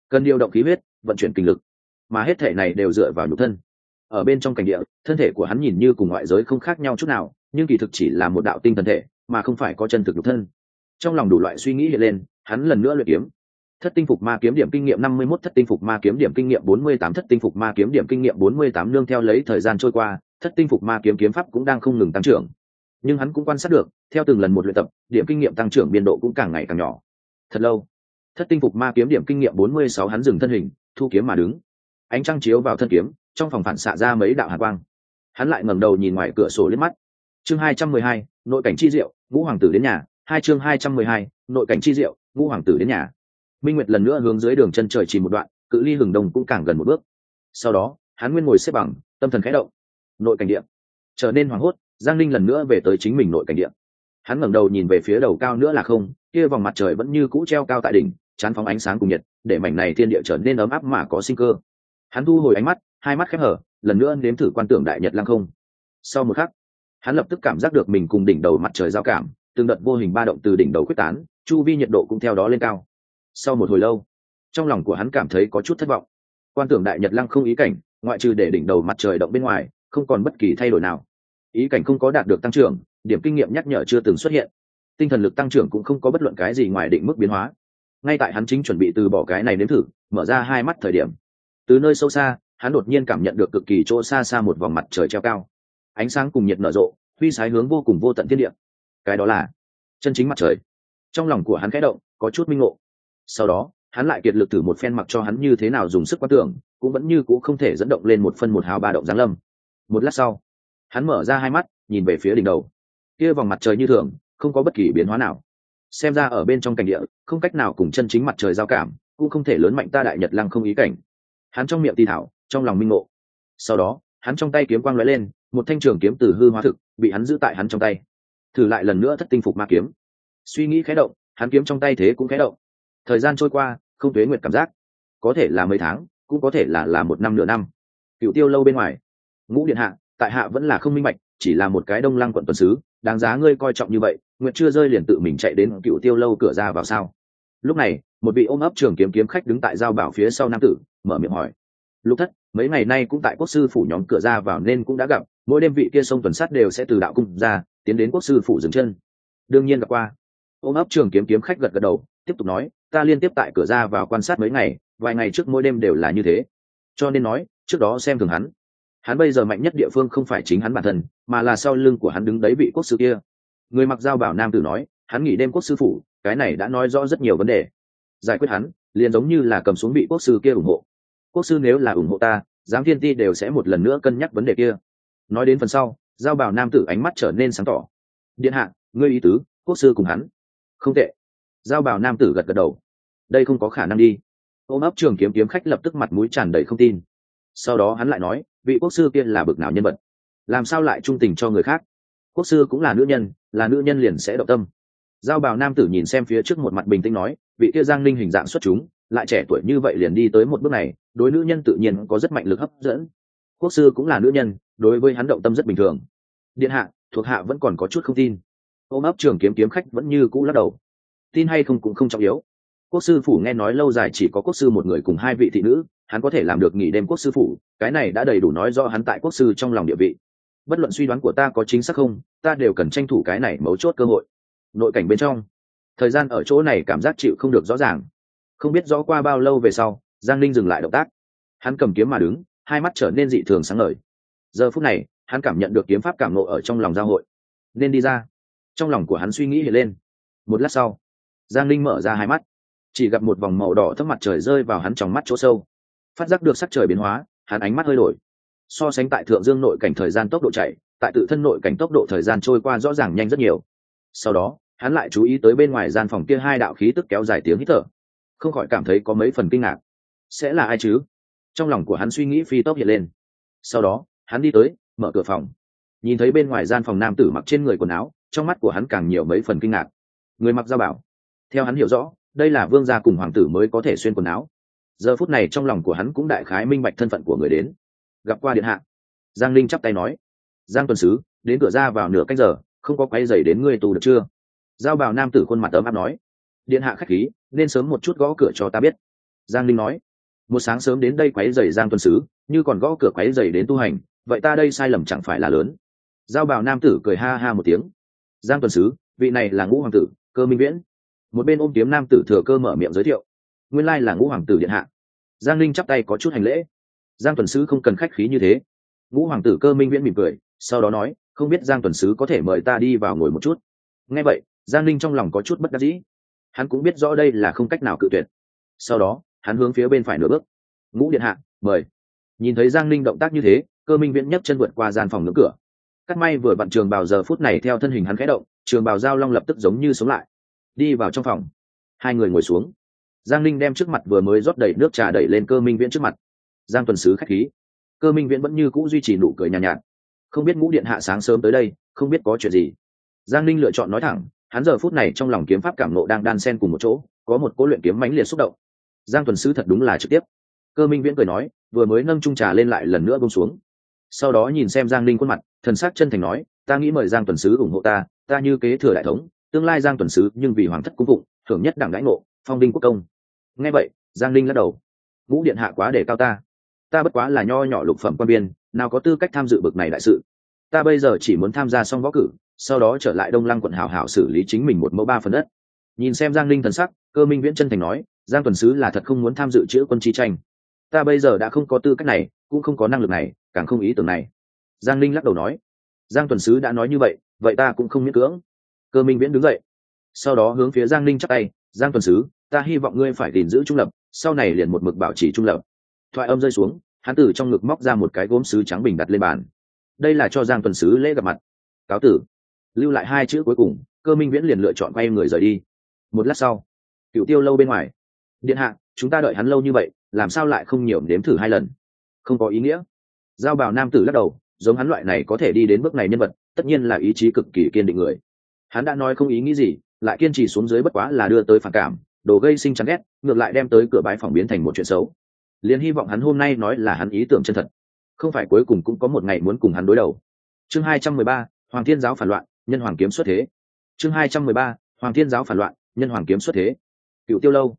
Cần điều động khí huyết, vận chuyển kinh lực, mà hết thể này đều dựa vào nhục thân. Ở bên trong cảnh địa, thân thể của hắn nhìn như cùng ngoại giới không khác nhau chút nào, nhưng kỳ thực chỉ là một đạo tinh thần thể, mà không phải có chân thực nhục thân. Trong lòng đủ loại suy nghĩ hiện lên, hắn lần nữa luyện kiếm. Thất tinh phục ma kiếm điểm kinh nghiệm năm mươi 51 thất tinh phục ma kiếm điểm kinh nghiệm bốn mươi tám, thất tinh phục ma kiếm điểm kinh nghiệm bốn mươi tám nương theo lấy thời gian trôi qua, thất tinh phục ma kiếm kiếm pháp cũng đang không ngừng tăng trưởng. Nhưng hắn cũng quan sát được theo từng lần một luyện tập, điểm kinh nghiệm tăng trưởng biên độ cũng càng ngày càng nhỏ. Thật lâu, thất tinh phục ma kiếm điểm kinh nghiệm bốn mươi sáu hắn dừng thân hình, thu kiếm mà đứng. Ánh trăng chiếu vào thân kiếm, trong phòng phản xạ ra mấy đạo hạ quang. Hắn lại ngẩng đầu nhìn ngoài cửa sổ liếc mắt. Chương hai trăm mười hai, nội cảnh chi diệu, ngũ hoàng tử đến nhà. Hai chương hai trăm mười hai, nội cảnh chi diệu, ngũ hoàng tử đến nhà. Minh nguyệt lần nữa hướng dưới đường chân trời chỉ một đoạn, cự ly hừng đông cũng càng gần một bước. Sau đó, hắn nguyên ngồi xếp bằng, tâm thần khẽ động. Nội cảnh điện trở nên hoảng hốt, giang linh lần nữa về tới chính mình nội cảnh điện hắn ngẩng đầu nhìn về phía đầu cao nữa là không, kia vòng mặt trời vẫn như cũ treo cao tại đỉnh, chán phóng ánh sáng cùng nhiệt, để mảnh này thiên địa trở nên ấm áp mà có sinh cơ. Hắn thu hồi ánh mắt, hai mắt khép hở, lần nữa nếm thử quan tưởng đại nhật lăng không. Sau một khắc, hắn lập tức cảm giác được mình cùng đỉnh đầu mặt trời giao cảm, từng đợt vô hình ba động từ đỉnh đầu quyết tán, chu vi nhiệt độ cũng theo đó lên cao. Sau một hồi lâu, trong lòng của hắn cảm thấy có chút thất vọng. Quan tưởng đại nhật lăng không ý cảnh, ngoại trừ để đỉnh đầu mặt trời động bên ngoài, không còn bất kỳ thay đổi nào. Ý cảnh không có đạt được tăng trưởng điểm kinh nghiệm nhắc nhở chưa từng xuất hiện. Tinh thần lực tăng trưởng cũng không có bất luận cái gì ngoài định mức biến hóa. Ngay tại hắn chính chuẩn bị từ bỏ cái này nếm thử, mở ra hai mắt thời điểm. Từ nơi sâu xa, hắn đột nhiên cảm nhận được cực kỳ chỗ xa xa một vòng mặt trời treo cao. Ánh sáng cùng nhiệt nở rộ, huy sái hướng vô cùng vô tận thiên địa. Cái đó là chân chính mặt trời. Trong lòng của hắn khẽ động, có chút minh ngộ. Sau đó, hắn lại kiệt lực thử một phen mặc cho hắn như thế nào dùng sức quan tưởng, cũng vẫn như c ũ không thể dẫn động lên một phân một hào ba động giáng lâm. Một lát sau, hắn mở ra hai mắt, nhìn về phía đỉnh đầu kia vòng mặt trời như thường, không có bất kỳ biến hóa nào. Xem ra ở bên trong cảnh địa, không cách nào cùng chân chính mặt trời giao cảm, cũng không thể lớn mạnh ta đại nhật lăng không ý cảnh. Hắn trong miệng tì thảo, trong lòng minh ngộ. Sau đó, hắn trong tay kiếm quang lóe lên, một thanh trường kiếm từ hư hóa thực, bị hắn giữ tại hắn trong tay. Thử lại lần nữa thất tinh phục ma kiếm. Suy nghĩ khé động, hắn kiếm trong tay thế cũng khé động. Thời gian trôi qua, không tuế nguyệt cảm giác. Có thể là mấy tháng, cũng có thể là là một năm nửa năm. Cựu tiêu lâu bên ngoài. Ngũ điện hạ, tại hạ vẫn là không minh bạch chỉ là một cái đông lăng quận tuần sứ, đáng giá ngươi coi trọng như vậy, nguyện chưa rơi liền tự mình chạy đến cựu tiêu lâu cửa ra vào sao? Lúc này, một vị ôm ấp trường kiếm kiếm khách đứng tại giao bảo phía sau nam tử, mở miệng hỏi. Lục thất, mấy ngày nay cũng tại quốc sư phủ nhóm cửa ra vào nên cũng đã gặp, mỗi đêm vị kia sông tuần sát đều sẽ từ đạo cung ra, tiến đến quốc sư phủ dừng chân. Đương nhiên gặp qua. Ôm ấp trường kiếm kiếm khách gật gật đầu, tiếp tục nói, ta liên tiếp tại cửa ra vào quan sát mấy ngày, vài ngày trước mỗi đêm đều là như thế. Cho nên nói, trước đó xem thường hắn hắn bây giờ mạnh nhất địa phương không phải chính hắn bản thân, mà là sau lưng của hắn đứng đấy vị quốc sư kia. Người mặc dao bảo nam tử nói, hắn nghỉ đêm quốc sư phủ, cái này đã nói rõ rất nhiều vấn đề. Giải quyết hắn, liền giống như là cầm xuống bị quốc sư kia ủng hộ. Quốc sư nếu là ủng hộ ta giám thiên ti đều sẽ một lần nữa cân nhắc vấn đề kia. Nói đến phần sau giao bảo nam tử ánh mắt trở nên sáng tỏ. Điện hạ, ngươi ý tứ, quốc sư cùng hắn. Không tệ. Giao bảo nam tử gật gật đầu. Đây không có khả năng đi. Ôm ấp trường kiếm kiếm khách lập tức mặt mũi tràn đầy không tin sau đó hắn lại nói, vị quốc sư kia là bực nào nhân vật? Làm sao lại trung tình cho người khác? Quốc sư cũng là nữ nhân, là nữ nhân liền sẽ động tâm. Giao bào nam tử nhìn xem phía trước một mặt bình tĩnh nói, vị kia giang ninh hình dạng xuất chúng, lại trẻ tuổi như vậy liền đi tới một bước này, đối nữ nhân tự nhiên có rất mạnh lực hấp dẫn. Quốc sư cũng là nữ nhân, đối với hắn động tâm rất bình thường. Điện hạ, thuộc hạ vẫn còn có chút không tin. Ôm ấp trường kiếm kiếm khách vẫn như cũ lắc đầu. Tin hay không cũng không trọng yếu. Quốc sư phủ nghe nói lâu dài chỉ có quốc sư một người cùng hai vị thị nữ hắn có thể làm được nghỉ đêm quốc sư phụ cái này đã đầy đủ nói do hắn tại quốc sư trong lòng địa vị. Bất luận suy đoán của ta có chính xác không, ta đều cần tranh thủ cái này mấu chốt cơ hội. Nội cảnh bên trong, thời gian ở chỗ này cảm giác chịu không được rõ ràng. Không biết rõ qua bao lâu về sau, giang ninh dừng lại động tác. Hắn cầm kiếm mà đứng, hai mắt trở nên dị thường sáng ngời. Giờ phút này, hắn cảm nhận được kiếm pháp cảm nộ ở trong lòng giao hội. Nên đi ra. Trong lòng của hắn suy nghĩ hiện lên. Một lát sau, giang ninh mở ra hai mắt. Chỉ gặp một vòng màu đỏ thấp mặt trời rơi vào hắn trong mắt chỗ sâu phát giác được sắc trời biến hóa, hắn ánh mắt hơi đổi. So sánh tại thượng dương nội cảnh thời gian tốc độ chạy, tại tự thân nội cảnh tốc độ thời gian trôi qua rõ ràng nhanh rất nhiều. Sau đó, hắn lại chú ý tới bên ngoài gian phòng kia hai đạo khí tức kéo dài tiếng hít thở. Không khỏi cảm thấy có mấy phần kinh ngạc. Sẽ là ai chứ? Trong lòng của hắn suy nghĩ phi tốc hiện lên. Sau đó, hắn đi tới, mở cửa phòng. Nhìn thấy bên ngoài gian phòng nam tử mặc trên người quần áo, trong mắt của hắn càng nhiều mấy phần kinh ngạc. Người mặc ra bảo. Theo hắn hiểu rõ, đây là vương gia cùng hoàng tử mới có thể xuyên quần áo giờ phút này trong lòng của hắn cũng đại khái minh bạch thân phận của người đến. Gặp qua điện hạ. Giang linh chắp tay nói. Giang tuần sứ, đến cửa ra vào nửa canh giờ, không có quay dày đến ngươi tù được chưa? Giao bào nam tử khuôn mặt ấm áp nói. Điện hạ khách khí, nên sớm một chút gõ cửa cho ta biết. Giang linh nói. Một sáng sớm đến đây quấy dày giang tuần sứ, như còn gõ cửa quấy dày đến tu hành, vậy ta đây sai lầm chẳng phải là lớn. Giao bào nam tử cười ha ha một tiếng. Giang tuần sứ, vị này là ngũ hoàng tử, cơ minh viễn. Một bên ôm kiếm nam tử thừa cơ mở miệng giới thiệu nguyên lai là ngũ hoàng tử điện hạ. Giang linh chắp tay có chút hành lễ. Giang tuần sứ không cần khách khí như thế. Ngũ hoàng tử cơ minh viễn mỉm cười, sau đó nói, không biết giang tuần sứ có thể mời ta đi vào ngồi một chút. Nghe vậy, giang linh trong lòng có chút bất đắc dĩ. Hắn cũng biết rõ đây là không cách nào cự tuyệt. Sau đó, hắn hướng phía bên phải nửa bước. Ngũ điện hạ, mời. Nhìn thấy giang linh động tác như thế, cơ minh viễn nhấc chân vượt qua gian phòng ngưỡng cửa. Cắt may vừa vặn trường bào giờ phút này theo thân hình hắn khẽ động, trường bào giao long lập tức giống như sống lại. Đi vào trong phòng. Hai người ngồi xuống giang linh đem trước mặt vừa mới rót đầy nước trà đẩy lên cơ minh viễn trước mặt. Giang tuần sứ k h á c h khí. Cơ minh viễn vẫn như c ũ duy trì nụ cười nhàn nhạt, nhạt. Không biết ngũ điện hạ sáng sớm tới đây không biết có chuyện gì. Giang linh lựa chọn nói thẳng hắn giờ phút này trong lòng kiếm pháp cảm nộ đang đan sen cùng một chỗ có một cố luyện kiếm mãnh liệt xúc động. Giang tuần sứ thật đúng là trực tiếp. Cơ minh viễn cười nói vừa mới nâng trung trà lên lại lần nữa bông xuống. Sau đó nhìn xem giang linh khuôn mặt thần sắc chân thành nói ta nghĩ mời giang tuần sứ ủng hộ ta ta như kế thừa đại thống tương lai giang tuần sứ nhưng vì hoàng thất cung phụng thưởng nhất đảng đãi ngộ phong đinh quốc công. Nghe vậy, giang linh lắc đầu. Ngũ điện hạ quá để cao ta. Ta bất quá là nho nhỏ lục phẩm quan biên nào có tư cách tham dự bực này đại sự. Ta bây giờ chỉ muốn tham gia xong võ cử, sau đó trở lại đông lăng quận hảo hảo xử lý chính mình một mẫu ba phần đất. Nhìn xem giang linh thần sắc, cơ minh viễn chân thành nói, giang tuần sứ là thật không muốn tham dự chữ quân chi tranh. Ta bây giờ đã không có tư cách này, cũng không có năng lực này, càng không ý tưởng này. Giang linh lắc đầu nói. Giang tuần sứ đã nói như vậy vậy ta cũng không miễn cưỡng. Cơ minh viễn đứng dậy. Sau đó hướng phía giang linh chắc tay, giang tuần sứ ta hy vọng ngươi phải gìn giữ trung lập, sau này liền một mực bảo trì trung lập. Thoại âm rơi xuống, hắn từ trong ngực móc ra một cái gốm sứ trắng bình đặt lên bàn. Đây là cho giang tuần sứ lễ gặp mặt. Cáo tử. Lưu lại hai chữ cuối cùng, cơ minh viễn liền lựa chọn quay người rời đi. Một lát sau cựu tiêu lâu bên ngoài. Điện hạ, chúng ta đợi hắn lâu như vậy, làm sao lại không nhiều nếm thử hai lần? Không có ý nghĩa. Giao bảo nam tử lắc đầu, giống hắn loại này có thể đi đến bước này nhân vật, tất nhiên là ý chí cực kỳ kiên định người. Hắn đã nói không ý nghĩ gì, lại kiên trì xuống dưới bất quá là đưa tới phản cảm đồ gây sinh chán ghét, ngược lại đem tới cửa bãi phòng biến thành một chuyện xấu. Liền hy vọng hắn hôm nay nói là hắn ý tưởng chân thật. Không phải cuối cùng cũng có một ngày muốn cùng hắn đối đầu. Chương hai trăm mười ba, hoàng thiên giáo phản loạn, nhân hoàng kiếm xuất thế. Chương hai trăm mười ba, hoàng thiên giáo phản loạn, nhân hoàng kiếm xuất thế. Cựu tiêu lâu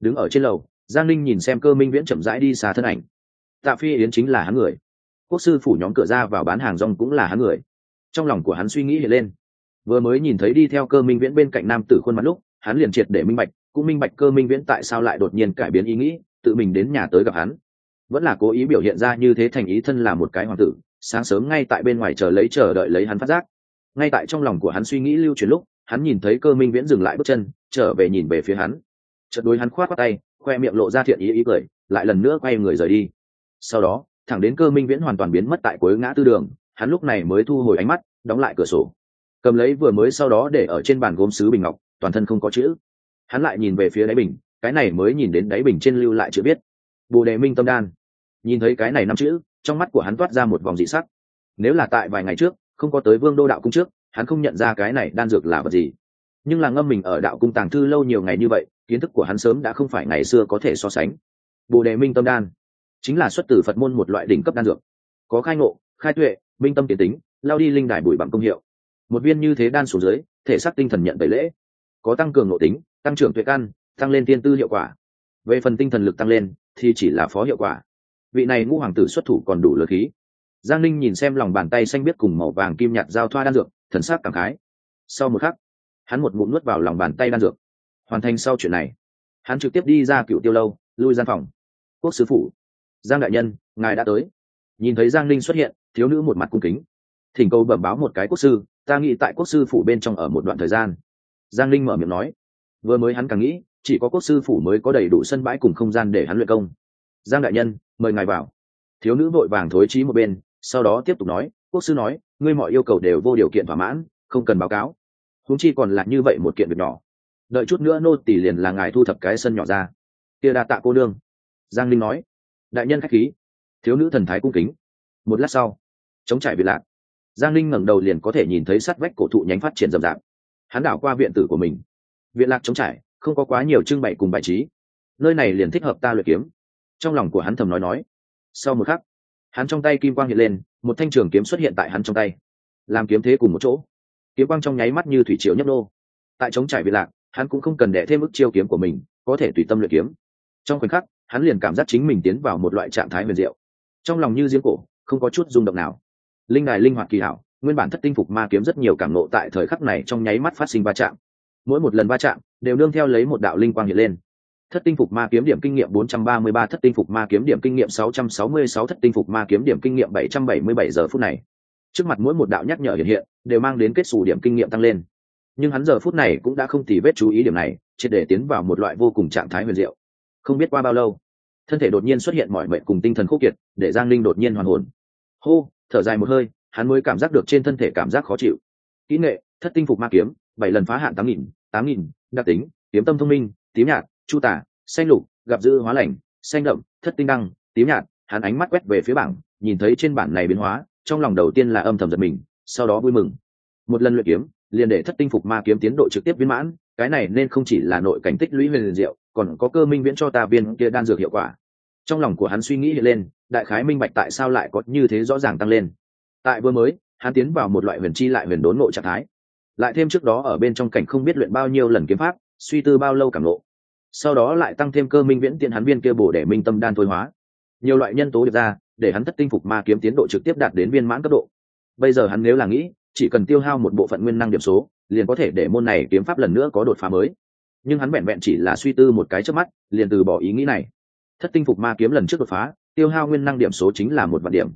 đứng ở trên lầu, giang linh nhìn xem cơ minh viễn chậm rãi đi xa thân ảnh. Tạ phi yến chính là hắn người. Quốc sư phủ nhóm cửa ra vào bán hàng rong cũng là hắn người. Trong lòng của hắn suy nghĩ hiện lên. Vừa mới nhìn thấy đi theo cơ minh viễn bên cạnh nam tử khuôn mặt lúc, hắn liền triệt để minh bạch cũng minh bạch cơ minh viễn tại sao lại đột nhiên cải biến ý nghĩ, tự mình đến nhà tới gặp hắn. Vẫn là cố ý biểu hiện ra như thế thành ý thân là một cái hoàng tử, sáng sớm ngay tại bên ngoài chờ lấy chờ đợi lấy hắn phát giác. Ngay tại trong lòng của hắn suy nghĩ lưu chuyển lúc, hắn nhìn thấy cơ minh viễn dừng lại bước chân, trở về nhìn về phía hắn. Chợt đối hắn khoát qua tay, khoe miệng lộ ra thiện ý ý cười, lại lần nữa quay người rời đi. Sau đó, thẳng đến cơ minh viễn hoàn toàn biến mất tại cuối ngã tư đường, hắn lúc này mới thu hồi ánh mắt, đóng lại cửa sổ. Cầm lấy vừa mới sau đó để ở trên bàn gốm sứ bình ngọc, toàn thân không có chữ hắn lại nhìn về phía đáy bình, cái này mới nhìn đến đáy bình trên lưu lại chữ viết. Bồ đề minh tâm đan. Nhìn thấy cái này năm chữ, trong mắt của hắn toát ra một vòng dị sắc. Nếu là tại vài ngày trước, không có tới vương đô đạo cung trước, hắn không nhận ra cái này đan dược là vật gì. Nhưng là ngâm mình ở đạo cung tàng thư lâu nhiều ngày như vậy, kiến thức của hắn sớm đã không phải ngày xưa có thể so sánh. Bồ đề minh tâm đan. Chính là xuất từ phật môn một loại đỉnh cấp đan dược. Có khai ngộ, khai tuệ, minh tâm tiến tính, lao đi linh đài bụi bằng công hiệu. Một viên như thế đan xuống dưới, thể xác tinh thần nhận tẩy lễ. Có tăng cường nội tính tăng trưởng tuệ căn, tăng lên tiên tư hiệu quả. Về phần tinh thần lực tăng lên, thì chỉ là phó hiệu quả. Vị này ngũ hoàng tử xuất thủ còn đủ lượt khí. Giang linh nhìn xem lòng bàn tay xanh biết cùng màu vàng kim nhạt giao thoa đan dược, thần sắc cảm khái. Sau một khắc, hắn một ngụm nuốt vào lòng bàn tay đan dược. Hoàn thành sau chuyện này, hắn trực tiếp đi ra cựu tiêu lâu, lui gian phòng. Quốc sứ phủ, giang đại nhân, ngài đã tới. Nhìn thấy giang linh xuất hiện, thiếu nữ một mặt cung kính. Thỉnh cầu bẩm báo một cái quốc sư, ta nghĩ tại quốc sư phủ bên trong ở một đoạn thời gian. Giang linh mở miệng nói vừa mới hắn càng nghĩ, chỉ có quốc sư phủ mới có đầy đủ sân bãi cùng không gian để hắn luyện công. Giang đại nhân, mời ngài vào. Thiếu nữ vội vàng thối trí một bên, sau đó tiếp tục nói quốc sư nói, ngươi mọi yêu cầu đều vô điều kiện thỏa mãn, không cần báo cáo. Húng chi còn là như vậy một kiện việc nhỏ. Đợi chút nữa nô tỷ liền là ngài thu thập cái sân nhỏ ra. Kia đa tạ cô đương giang linh nói. Đại nhân khách khí. Thiếu nữ thần thái cung kính. Một lát sau, chống trải việt lạc. Giang linh ngẩng đầu liền có thể nhìn thấy sắt vách cổ thụ nhánh phát triển rậm rạp. Hắn đảo qua viện tử của mình viện lạc chống trải, không có quá nhiều trưng bày cùng bài trí. Nơi này liền thích hợp ta luyện kiếm. Trong lòng của hắn thầm nói nói. Sau một khắc, hắn trong tay kim quang hiện lên, một thanh trường kiếm xuất hiện tại hắn trong tay. Làm kiếm thế cùng một chỗ. Kiếm quang trong nháy mắt như thủy triều nhấp nô. Tại chống trải viện lạc, hắn cũng không cần đẻ thêm ức chiêu kiếm của mình, có thể tùy tâm luyện kiếm. Trong khoảnh khắc, hắn liền cảm giác chính mình tiến vào một loại trạng thái huyền diệu. Trong lòng như giếng cổ, không có chút rung động nào. Linh đài linh hoạt kỳ hảo, nguyên bản thất tinh phục ma kiếm rất nhiều cảm nộ tại thời khắc này trong nháy mắt phát sinh va chạm mỗi một lần va chạm đều nương theo lấy một đạo linh quang hiện lên. Thất tinh phục ma kiếm điểm kinh nghiệm 433 thất tinh phục ma kiếm điểm kinh nghiệm 666 thất tinh phục ma kiếm điểm kinh nghiệm 777 giờ phút này. Trước mặt mỗi một đạo nhắc nhở hiện hiện, đều mang đến kết xù điểm kinh nghiệm tăng lên. Nhưng hắn giờ phút này cũng đã không tì vết chú ý điểm này, triệt để tiến vào một loại vô cùng trạng thái huyền diệu. Không biết qua bao lâu, thân thể đột nhiên xuất hiện mọi mệnh cùng tinh thần khốc kiệt, để giang linh đột nhiên hoàn hồn. Hô, thở dài một hơi, hắn mới cảm giác được trên thân thể cảm giác khó chịu. Kỹ nghệ, thất tinh phục ma kiếm bảy lần phá hạn tám nghìn tám nghìn, đặc tính, kiếm tâm thông minh, tím nhạt, chu tả, xanh lục, gặp dữ hóa lành, xanh đậm, thất tinh đăng, tím nhạt. Hắn ánh mắt quét về phía bảng, nhìn thấy trên bản này biến hóa, trong lòng đầu tiên là âm thầm giật mình, sau đó vui mừng. Một lần luyện kiếm, liền để thất tinh phục ma kiếm tiến độ trực tiếp viên mãn, cái này nên không chỉ là nội cảnh tích lũy huyền liền diệu, còn có cơ minh viễn cho ta viên kia đan dược hiệu quả. Trong lòng của hắn suy nghĩ lên, đại khái minh bạch tại sao lại có như thế rõ ràng tăng lên. Tại vừa mới, hắn tiến vào một loại huyền chi lại huyền đốn ngộ trạng thái lại thêm trước đó ở bên trong cảnh không biết luyện bao nhiêu lần kiếm pháp, suy tư bao lâu cảm ngộ. Sau đó lại tăng thêm cơ minh viễn tiện hắn viên kia bổ để minh tâm đan thôi hóa. Nhiều loại nhân tố được ra, để hắn thất tinh phục ma kiếm tiến độ trực tiếp đạt đến viên mãn cấp độ. Bây giờ hắn nếu là nghĩ, chỉ cần tiêu hao một bộ phận nguyên năng điểm số, liền có thể để môn này kiếm pháp lần nữa có đột phá mới. Nhưng hắn vẹn vẹn chỉ là suy tư một cái trước mắt, liền từ bỏ ý nghĩ này. Thất tinh phục ma kiếm lần trước đột phá, tiêu hao nguyên năng điểm số chính là một vạn điểm.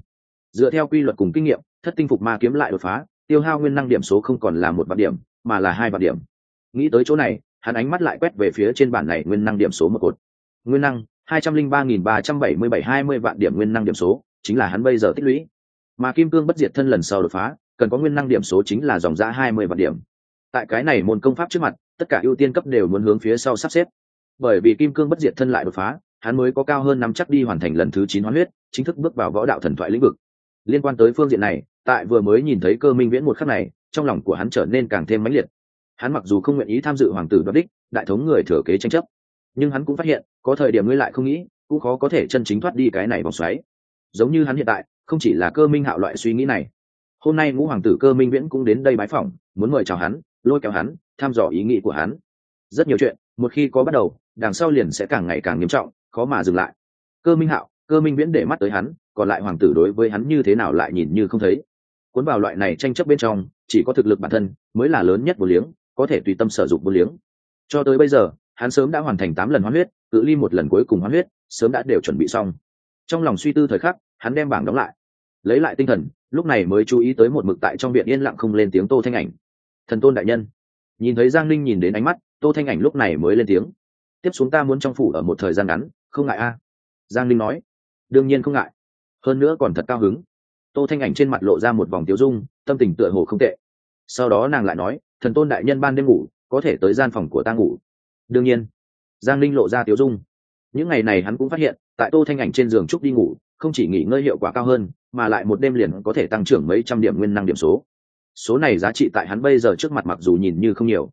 Dựa theo quy luật cùng kinh nghiệm, thất tinh phục ma kiếm lại đột phá tiêu hao nguyên năng điểm số không còn là một vạn điểm, mà là hai vạn điểm. Nghĩ tới chỗ này, hắn ánh mắt lại quét về phía trên bản này nguyên năng điểm số một cột. Nguyên năng, hai trăm linh ba nghìn ba trăm bảy mươi bảy hai mươi vạn điểm nguyên năng điểm số, chính là hắn bây giờ tích lũy. Mà kim cương bất diệt thân lần sau đột phá, cần có nguyên năng điểm số chính là dòng giã hai mươi vạn điểm. Tại cái này môn công pháp trước mặt, tất cả ưu tiên cấp đều muốn hướng phía sau sắp xếp. Bởi vì kim cương bất diệt thân lại đột phá, hắn mới có cao hơn năm chắc đi hoàn thành lần thứ chín hoán huyết, chính thức bước vào võ đạo thần thoại lĩnh vực. Liên quan tới phương diện này tại vừa mới nhìn thấy cơ minh viễn một khắc này, trong lòng của hắn trở nên càng thêm mãnh liệt. Hắn mặc dù không nguyện ý tham dự hoàng tử đoạt đích, đại thống người thừa kế tranh chấp, nhưng hắn cũng phát hiện, có thời điểm ngươi lại không nghĩ, cũng khó có thể chân chính thoát đi cái này vòng xoáy. Giống như hắn hiện tại, không chỉ là cơ minh hạo loại suy nghĩ này. Hôm nay ngũ hoàng tử cơ minh viễn cũng đến đây bái phỏng, muốn mời chào hắn, lôi kéo hắn thăm dò ý nghĩ của hắn. Rất nhiều chuyện, một khi có bắt đầu, đằng sau liền sẽ càng ngày càng nghiêm trọng, khó mà dừng lại. Cơ minh hạo, cơ minh viễn để mắt tới hắn, còn lại hoàng tử đối với hắn như thế nào lại nhìn như không thấy cuốn vào loại này tranh chấp bên trong, chỉ có thực lực bản thân mới là lớn nhất vô liếng, có thể tùy tâm sử dụng vô liếng. Cho tới bây giờ, hắn sớm đã hoàn thành tám lần hoán huyết, cự ly một lần cuối cùng hoán huyết, sớm đã đều chuẩn bị xong. Trong lòng suy tư thời khắc, hắn đem bảng đóng lại. Lấy lại tinh thần, lúc này mới chú ý tới một mực tại trong viện yên lặng không lên tiếng tô thanh ảnh. Thần tôn đại nhân. Nhìn thấy giang linh nhìn đến ánh mắt, tô thanh ảnh lúc này mới lên tiếng. Tiếp xuống ta muốn trong phủ ở một thời gian ngắn, không ngại a. Giang linh nói. Đương nhiên không ngại. Hơn nữa còn thật cao hứng tô thanh ảnh trên mặt lộ ra một vòng tiêu dung, tâm tình tựa hồ không tệ. Sau đó nàng lại nói, thần tôn đại nhân ban đêm ngủ, có thể tới gian phòng của ta ngủ. Đương nhiên, giang linh lộ ra tiêu dung. Những ngày này hắn cũng phát hiện, tại tô thanh ảnh trên giường trúc đi ngủ, không chỉ nghỉ ngơi hiệu quả cao hơn, mà lại một đêm liền có thể tăng trưởng mấy trăm điểm nguyên năng điểm số. Số này giá trị tại hắn bây giờ trước mặt mặc dù nhìn như không nhiều.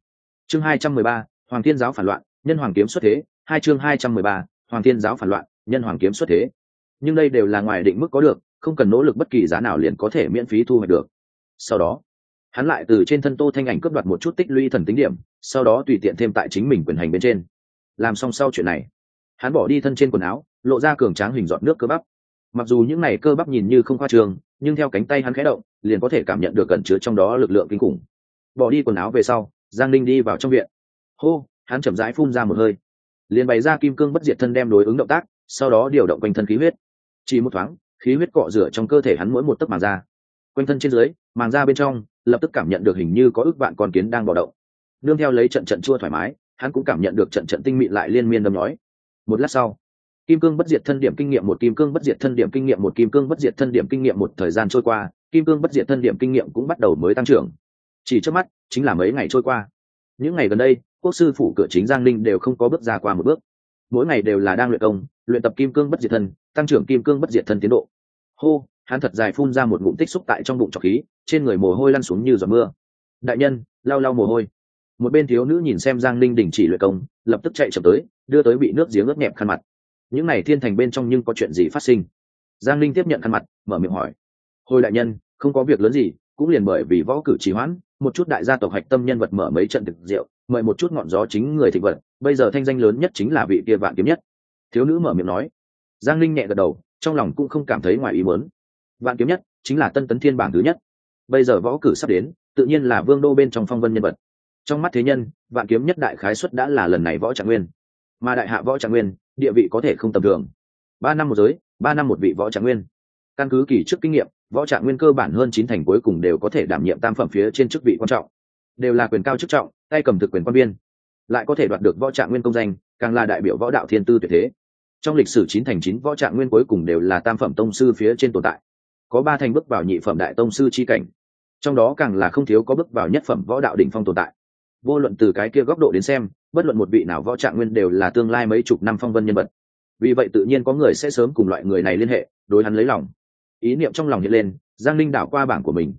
Chương hai trăm mười ba, hoàng thiên giáo phản loạn, nhân hoàng kiếm xuất thế. Hai chương hai trăm mười ba, hoàng thiên giáo phản loạn, nhân hoàng kiếm xuất thế. Nhưng đây đều là ngoài định mức có được không cần nỗ lực bất kỳ giá nào liền có thể miễn phí thu hoạch được. Sau đó, hắn lại từ trên thân tô thanh ảnh cướp đoạt một chút tích lũy thần tính điểm, sau đó tùy tiện thêm tại chính mình quyền hành bên trên. Làm xong sau chuyện này, hắn bỏ đi thân trên quần áo, lộ ra cường tráng hình dọn nước cơ bắp. Mặc dù những này cơ bắp nhìn như không khoa trường nhưng theo cánh tay hắn khẽ động, liền có thể cảm nhận được cẩn chứa trong đó lực lượng kinh khủng. Bỏ đi quần áo về sau, giang linh đi vào trong viện. Hô, hắn chậm rãi phun ra một hơi. Liền bày ra kim cương bất diệt thân đem đối ứng động tác, sau đó điều động quanh thân khí huyết. Chỉ một thoáng khí huyết cọ rửa trong cơ thể hắn mỗi một tấc màng da. Quanh thân trên dưới, màng da bên trong, lập tức cảm nhận được hình như có ước vạn con kiến đang bò động nương theo lấy trận trận chua thoải mái, hắn cũng cảm nhận được trận trận tinh mị lại liên miên đâm nói một lát sau, kim cương bất diệt thân điểm kinh nghiệm một, kim cương bất diệt thân điểm kinh nghiệm một, kim cương bất diệt thân điểm kinh nghiệm một thời gian trôi qua, kim cương bất diệt thân điểm kinh nghiệm cũng bắt đầu mới tăng trưởng. Chỉ trước mắt, chính là mấy ngày trôi qua. Những ngày gần đây, quốc sư phủ cửa chính giang linh đều không có bước ra qua một bước. Mỗi ngày đều là đang luyện công, luyện tập kim cương bất diệt thân tăng trưởng kim cương bất diệt thân tiến độ. Hô, hắn thật dài phun ra một ngụm tích xúc tại trong bụng trọc khí, trên người mồ hôi lăn xuống như giọt mưa. Đại nhân, lau lau mồ hôi. Một bên thiếu nữ nhìn xem giang linh đình chỉ luyện công, lập tức chạy chậm tới, đưa tới bị nước giếng ướt nhẹp khăn mặt. Những n à y thiên thành bên trong nhưng có chuyện gì phát sinh? Giang linh tiếp nhận khăn mặt, mở miệng hỏi. Hồi đại nhân, không có việc lớn gì, cũng liền bởi vì võ cử trì hoãn, một chút đại gia tộc hạch tâm nhân vật mở mấy trận thực rượu, mời một chút ngọn gió chính người thịnh vật bây giờ thanh danh lớn nhất chính là vị kia vạn kiếm nhất. Thiếu nữ mở miệng nói giang linh nhẹ gật đầu, trong lòng cũng không cảm thấy ngoài ý muốn. Vạn kiếm nhất chính là tân tấn thiên bảng thứ nhất. Bây giờ võ cử sắp đến, tự nhiên là vương đô bên trong phong vân nhân vật. Trong mắt thế nhân, vạn kiếm nhất đại khái xuất đã là lần này võ trạng nguyên. Mà đại hạ võ trạng nguyên, địa vị có thể không tầm thường. Ba năm một giới, ba năm một vị võ trạng nguyên. Căn cứ kỳ trước kinh nghiệm, võ trạng nguyên cơ bản hơn chín thành cuối cùng đều có thể đảm nhiệm tam phẩm phía trên chức vị quan trọng. Đều là quyền cao chức trọng, tay cầm thực quyền quan viên. lại có thể đoạt được võ trạng nguyên công danh, càng là đại biểu võ đạo thiên tư tuyệt thế trong lịch sử chín thành chín võ trạng nguyên cuối cùng đều là tam phẩm tông sư phía trên tồn tại. Có ba thành bước vào nhị phẩm đại tông sư chi cảnh. Trong đó càng là không thiếu có bước vào nhất phẩm võ đạo đỉnh phong tồn tại. Vô luận từ cái kia góc độ đến xem, bất luận một vị nào võ trạng nguyên đều là tương lai mấy chục năm phong vân nhân vật. Vì vậy tự nhiên có người sẽ sớm cùng loại người này liên hệ, đối hắn lấy lòng. Ý niệm trong lòng hiện lên, giang linh đảo qua bảng của mình.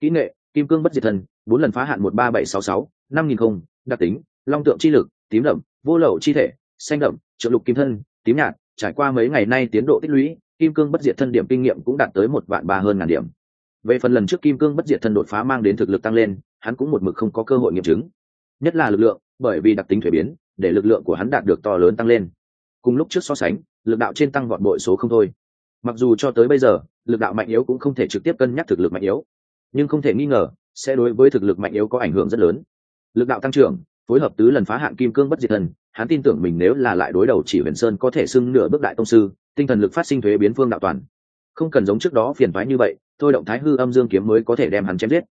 Kỹ nghệ, kim cương bất diệt thân, bốn lần phá hạn một ba bảy sáu sáu, năm nghìn không, đặc tính, long tượng chi lực, tím đậm, vô lậu chi thể, xanh đậm trợ lục kim thân tím nhạt, trải qua mấy ngày nay tiến độ tích lũy, kim cương bất diệt thân điểm kinh nghiệm cũng đạt tới một vạn ba hơn ngàn điểm. Về phần lần trước kim cương bất diệt thân đột phá mang đến thực lực tăng lên, hắn cũng một mực không có cơ hội nghiệm chứng. Nhất là lực lượng, bởi vì đặc tính thuế biến, để lực lượng của hắn đạt được to lớn tăng lên. Cùng lúc trước so sánh, lực đạo trên tăng vọt bội số không thôi. Mặc dù cho tới bây giờ, lực đạo mạnh yếu cũng không thể trực tiếp cân nhắc thực lực mạnh yếu. Nhưng không thể nghi ngờ, sẽ đối với thực lực mạnh yếu có ảnh hưởng rất lớn. Lực đạo tăng trưởng, phối hợp tứ lần phá hạn kim cương bất diệt thần hắn tin tưởng mình nếu là lại đối đầu chỉ huyền sơn có thể xưng nửa bước đại tông sư, tinh thần lực phát sinh thuế biến phương đạo toàn. Không cần giống trước đó phiền thoái như vậy, thôi động thái hư âm dương kiếm mới có thể đem hắn chém giết.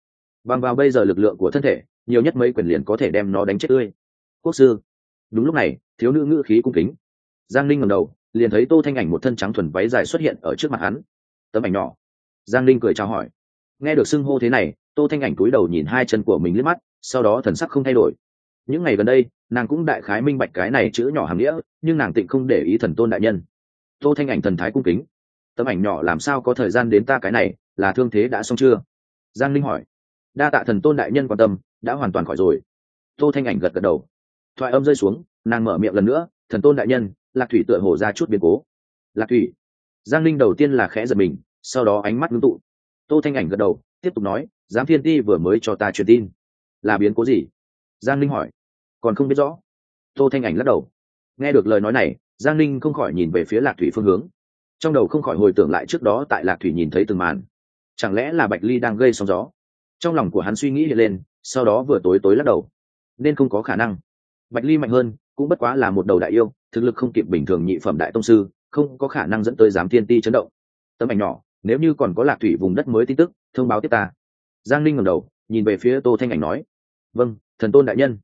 Bằng vào bây giờ lực lượng của thân thể, nhiều nhất mấy quyền liền có thể đem nó đánh chết tươi. Quốc sư. Đúng lúc này, thiếu nữ ngữ khí cung kính. Giang linh ngầm đầu, liền thấy tô thanh ảnh một thân trắng thuần váy dài xuất hiện ở trước mặt hắn. Tấm ảnh nhỏ. Giang linh cười chào hỏi. Nghe được xưng hô thế này, tô thanh ảnh cúi đầu nhìn hai chân của mình liếc mắt, sau đó thần sắc không thay đổi những ngày gần đây, nàng cũng đại khái minh bạch cái này chữ nhỏ hàm nghĩa, nhưng nàng tịnh không để ý thần tôn đại nhân. Tô thanh ảnh thần thái cung kính. Tấm ảnh nhỏ làm sao có thời gian đến ta cái này, là thương thế đã xong chưa? Giang linh hỏi. Đa tạ thần tôn đại nhân quan tâm, đã hoàn toàn khỏi rồi. Tô thanh ảnh gật gật đầu. Thoại âm rơi xuống, nàng mở miệng lần nữa, thần tôn đại nhân, lạc thủy tựa hồ ra chút biến cố. Lạc thủy. Giang linh đầu tiên là khẽ giật mình, sau đó ánh mắt ngưng tụ. Tô thanh ảnh gật đầu, tiếp tục nói, giám thiên ti vừa mới cho ta truyền tin. Là biến cố gì? Giang linh hỏi còn không biết rõ. Tô thanh ảnh lắc đầu. Nghe được lời nói này, giang Ninh không khỏi nhìn về phía lạc thủy phương hướng. Trong đầu không khỏi hồi tưởng lại trước đó tại lạc thủy nhìn thấy từng màn. Chẳng lẽ là bạch ly đang gây sóng gió? Trong lòng của hắn suy nghĩ hiện lên, sau đó vừa tối tối lắc đầu. Nên không có khả năng. Bạch ly mạnh hơn, cũng bất quá là một đầu đại yêu, thực lực không kịp bình thường nhị phẩm đại tông sư, không có khả năng dẫn tới giám thiên ti chấn động. Tấm ảnh nhỏ, nếu như còn có lạc thủy vùng đất mới tin tức, thông báo tiếp ta. Giang linh ngẩng đầu, nhìn về phía tô thanh ảnh nói. Vâng thần tôn đại nhân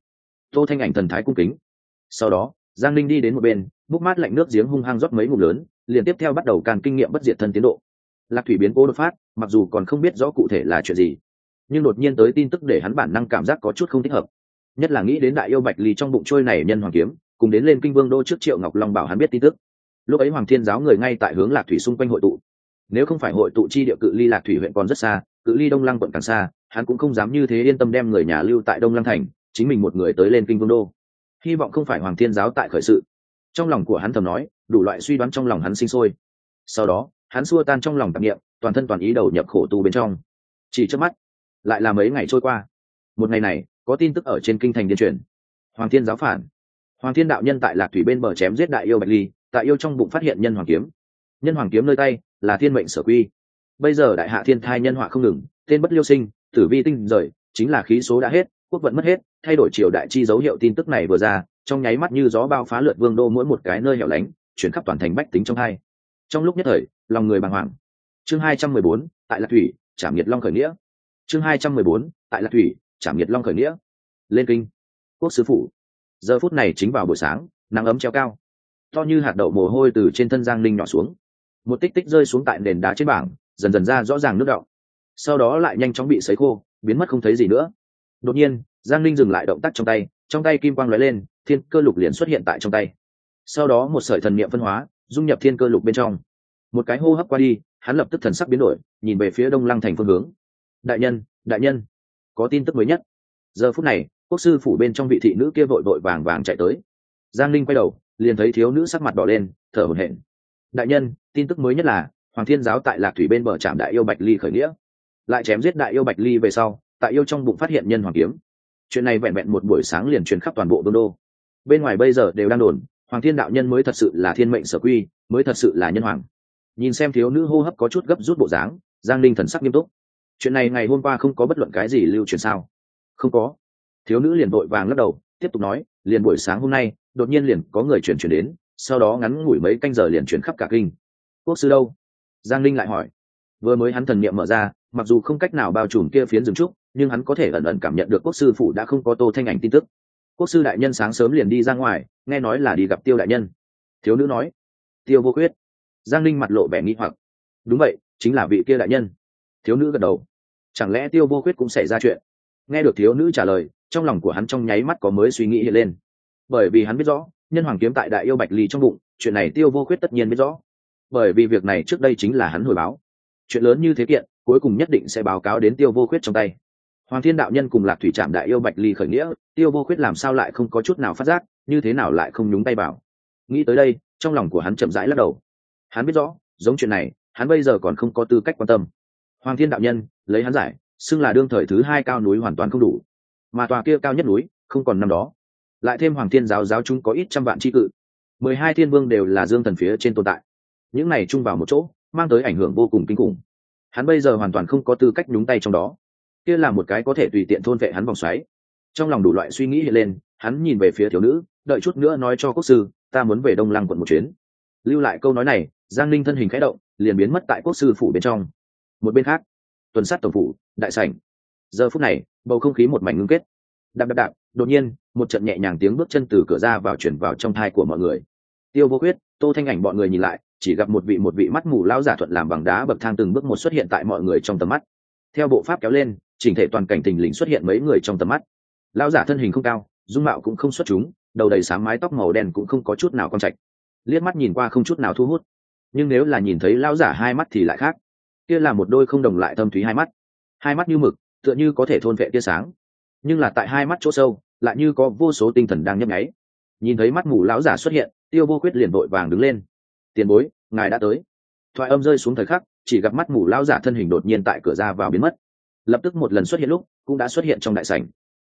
tô thanh ảnh thần thái cung kính. Sau đó, giang linh đi đến một bên múc mát lạnh nước giếng hung hăng rót mấy ngụm lớn, liền tiếp theo bắt đầu càng kinh nghiệm bất diệt thân tiến độ. Lạc thủy biến cố đột phát, mặc dù còn không biết rõ cụ thể là chuyện gì, nhưng đột nhiên tới tin tức để hắn bản năng cảm giác có chút không thích hợp. Nhất là nghĩ đến đại yêu bạch ly trong bụng trôi này nhân hoàng kiếm, cùng đến lên kinh vương đô trước triệu ngọc long bảo hắn biết tin tức. Lúc ấy hoàng thiên giáo người ngay tại hướng lạc thủy xung quanh hội tụ. Nếu không phải hội tụ chi địa cự ly lạc thủy huyện còn rất xa, cự ly đông lăng quận càng xa, hắn cũng không dám như thế yên tâm đem người nhà lưu tại đông lăng thành chính mình một người tới lên kinh vương đô. Hy vọng không phải hoàng thiên giáo tại khởi sự. Trong lòng của hắn thầm nói, đủ loại suy đoán trong lòng hắn sinh sôi. Sau đó, hắn xua tan trong lòng tạp nghiệm toàn thân toàn ý đầu nhập khổ tu bên trong. Chỉ trước mắt, lại là mấy ngày trôi qua. Một ngày này, có tin tức ở trên kinh thành điên truyền hoàng thiên giáo phản. Hoàng thiên đạo nhân tại lạc thủy bên bờ chém giết đại yêu bạch ly, tại yêu trong bụng phát hiện nhân hoàng kiếm. Nhân hoàng kiếm nơi tay, là thiên mệnh sở quy. Bây giờ đại hạ thiên thai nhân họa không ngừng, tên bất liêu sinh, tử vi tinh rời, chính là khí số đã hết, quốc vận mất hết thay đổi triều đại chi dấu hiệu tin tức này vừa ra, trong nháy mắt như gió bao phá lượt vương đô mỗi một cái nơi hẻo lánh, chuyển khắp toàn thành bách tính trong hai. Trong lúc nhất thời, lòng người bàng hoàng. Chương hai trăm mười bốn, tại lạc thủy, trảm nhiệt long khởi nghĩa. Chương hai trăm mười bốn, tại lạc thủy, trảm nhiệt long khởi nghĩa. Lên kinh. Quốc sứ phủ. Giờ phút này chính vào buổi sáng, nắng ấm treo cao. To như hạt đậu mồ hôi từ trên thân giang linh nhỏ xuống. Một tích tích rơi xuống tại nền đá trên bảng, dần dần ra rõ ràng nước đọng. Sau đó lại nhanh chóng bị sấy khô, biến mất không thấy gì nữa. Đột nhiên giang ninh dừng lại động tác trong tay trong tay kim quang lóe lên, thiên cơ lục liền xuất hiện tại trong tay. Sau đó một sợi thần niệm phân hóa, dung nhập thiên cơ lục bên trong. Một cái hô hấp qua đi, hắn lập tức thần sắc biến đổi, nhìn về phía đông lăng thành phương hướng. Đại nhân đại nhân, có tin tức mới nhất. Giờ phút này, quốc sư phủ bên trong vị thị nữ kia vội vội vàng vàng chạy tới. Giang linh quay đầu, liền thấy thiếu nữ sắc mặt đỏ lên, thở hổn hển. Đại nhân, tin tức mới nhất là, hoàng thiên giáo tại lạc thủy bên bờ trạm đại yêu bạch ly khởi nghĩa. Lại chém giết đại yêu bạch ly về sau, tại yêu trong bụng phát hiện nhân hoàng kiếm chuyện này vẹn vẹn một buổi sáng liền truyền khắp toàn bộ vương đô. Bên ngoài bây giờ đều đang đồn, hoàng thiên đạo nhân mới thật sự là thiên mệnh sở quy, mới thật sự là nhân hoàng. Nhìn xem thiếu nữ hô hấp có chút gấp rút bộ dáng, giang linh thần sắc nghiêm túc. Chuyện này ngày hôm qua không có bất luận cái gì lưu truyền sao? Không có. Thiếu nữ liền vội vàng lắc đầu, tiếp tục nói, liền buổi sáng hôm nay, đột nhiên liền có người chuyển chuyển đến, sau đó ngắn ngủi mấy canh giờ liền chuyển khắp cả kinh. Quốc sư đâu? Giang linh lại hỏi. Vừa mới hắn thần niệm mở ra, mặc dù không cách nào bao trùm kia phiến rừng trúc nhưng hắn có thể ẩn ẩn cảm nhận được quốc sư phủ đã không có tô thanh ảnh tin tức. Quốc sư đại nhân sáng sớm liền đi ra ngoài, nghe nói là đi gặp tiêu đại nhân. Thiếu nữ nói, tiêu vô quyết giang linh mặt lộ vẻ nghi hoặc. Đúng vậy, chính là vị kia đại nhân. Thiếu nữ gật đầu. Chẳng lẽ tiêu vô quyết cũng xảy ra chuyện? Nghe được thiếu nữ trả lời, trong lòng của hắn trong nháy mắt có mới suy nghĩ hiện lên. Bởi vì hắn biết rõ, nhân hoàng kiếm tại đại yêu bạch ly trong bụng, chuyện này tiêu vô quyết tất nhiên biết rõ. Bởi vì việc này trước đây chính là hắn hồi báo. Chuyện lớn như thế kiện, cuối cùng nhất định sẽ báo cáo đến tiêu vô quyết trong tay hoàng thiên đạo nhân cùng lạc thủy trạm đại yêu bạch ly khởi nghĩa, tiêu vô quyết làm sao lại không có chút nào phát giác, như thế nào lại không nhúng tay vào. Nghĩ tới đây, trong lòng của hắn chậm rãi lắc đầu. Hắn biết rõ, giống chuyện này, hắn bây giờ còn không có tư cách quan tâm. Hoàng thiên đạo nhân, lấy hắn giải, xưng là đương thời thứ hai cao núi hoàn toàn không đủ. Mà tòa kia cao nhất núi, không còn năm đó. Lại thêm hoàng thiên giáo giáo chúng có ít trăm vạn tri cự. Mười hai thiên vương đều là dương thần phía trên tồn tại. Những này chung vào một chỗ, mang tới ảnh hưởng vô cùng kinh khủng. Hắn bây giờ hoàn toàn không có tư cách nhúng tay trong đó kia là một cái có thể tùy tiện thôn vệ hắn vòng xoáy. Trong lòng đủ loại suy nghĩ hiện lên, hắn nhìn về phía thiếu nữ, đợi chút nữa nói cho quốc sư, ta muốn về đông lăng quận một chuyến. Lưu lại câu nói này, giang linh thân hình khẽ động, liền biến mất tại quốc sư phủ bên trong. Một bên khác, tuần sát tổng phủ, đại sảnh. Giờ phút này, bầu không khí một mảnh ngưng kết. Đạp đạp đạp, đột nhiên, một trận nhẹ nhàng tiếng bước chân từ cửa ra vào chuyển vào trong thai của mọi người. Tiêu vô quyết tô thanh ảnh bọn người nhìn lại, chỉ gặp một vị một vị mắt mù lão giả thuận làm bằng đá bậc thang từng bước một xuất hiện tại mọi người trong tầm mắt. Theo bộ pháp kéo lên chỉnh thể toàn cảnh tình lĩnh xuất hiện mấy người trong tầm mắt. Lão giả thân hình không cao, dung mạo cũng không xuất chúng, đầu đầy sáng mái tóc màu đen cũng không có chút nào con trạch. Liếc mắt nhìn qua không chút nào thu hút. Nhưng nếu là nhìn thấy lão giả hai mắt thì lại khác. Kia là một đôi không đồng lại thâm thúy hai mắt. Hai mắt như mực, tựa như có thể thôn vệ tia sáng. Nhưng là tại hai mắt chỗ sâu, lại như có vô số tinh thần đang nhấp nháy. Nhìn thấy mắt mù lão giả xuất hiện, tiêu vô quyết liền vội vàng đứng lên. Tiền bối, ngài đã tới. Thoại âm rơi xuống thời khắc, chỉ gặp mắt mù lão giả thân hình đột nhiên tại cửa ra vào biến mất lập tức một lần xuất hiện lúc cũng đã xuất hiện trong đại sảnh.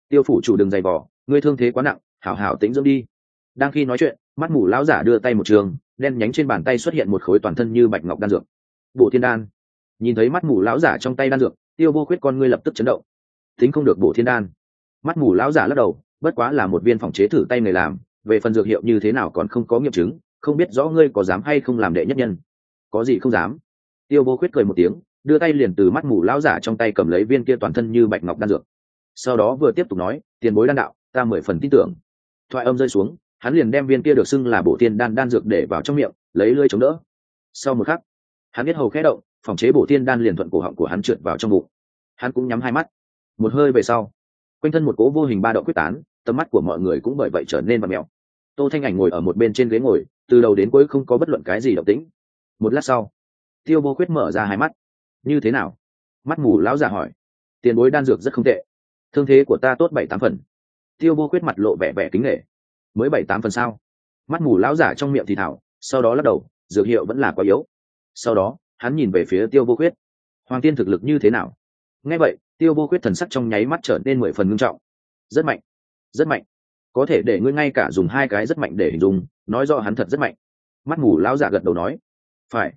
Tiêu phủ chủ đường dày vỏ ngươi thương thế quá nặng, hảo hảo tĩnh dưỡng đi. Đang khi nói chuyện, mắt mù lão giả đưa tay một trường, đen nhánh trên bàn tay xuất hiện một khối toàn thân như bạch ngọc đan dược. Bộ thiên đan. Nhìn thấy mắt mù lão giả trong tay đan dược, tiêu vô quyết con ngươi lập tức chấn động. Tính không được bộ thiên đan. Mắt mù lão giả lắc đầu, bất quá là một viên phòng chế thử tay người làm, về phần dược hiệu như thế nào còn không có nghiệm chứng, không biết rõ ngươi có dám hay không làm đệ nhất nhân. Có gì không dám? Tiêu vô quyết cười một tiếng đưa tay liền từ mắt mù lão giả trong tay cầm lấy viên kia toàn thân như bạch ngọc đan dược. Sau đó vừa tiếp tục nói, tiền bối đan đạo, ta mười phần tin tưởng. Thoại âm rơi xuống, hắn liền đem viên kia được xưng là bộ tiên đan đan dược để vào trong miệng, lấy lưỡi chống đỡ. Sau một khắc, hắn biết hầu khẽ động, phòng chế bổ tiên đan liền thuận cổ họng của hắn trượt vào trong bụng. Hắn cũng nhắm hai mắt. Một hơi về sau, quanh thân một cố vô hình ba động quyết tán, tầm mắt của mọi người cũng bởi vậy trở nên vật mèo. Tô thanh ảnh ngồi ở một bên trên ghế ngồi, từ đầu đến cuối không có bất luận cái gì động tĩnh. Một lát sau, tiêu vô quyết mở ra hai mắt như thế nào? Mắt mù lão giả hỏi. Tiền bối đan dược rất không tệ. Thương thế của ta tốt bảy tám phần. Tiêu vô quyết mặt lộ vẻ vẻ kính nghệ mới bảy tám phần sao? Mắt mù lão giả trong miệng thì thảo, sau đó lắc đầu, dược hiệu vẫn là quá yếu. Sau đó, hắn nhìn về phía tiêu vô quyết hoàng tiên thực lực như thế nào? Nghe vậy, tiêu vô quyết thần sắc trong nháy mắt trở nên mười phần ngưng trọng. Rất mạnh. Rất mạnh. Có thể để ngươi ngay cả dùng hai cái rất mạnh để hình dung, nói rõ hắn thật rất mạnh. Mắt mù lão giả gật đầu nói. Phải.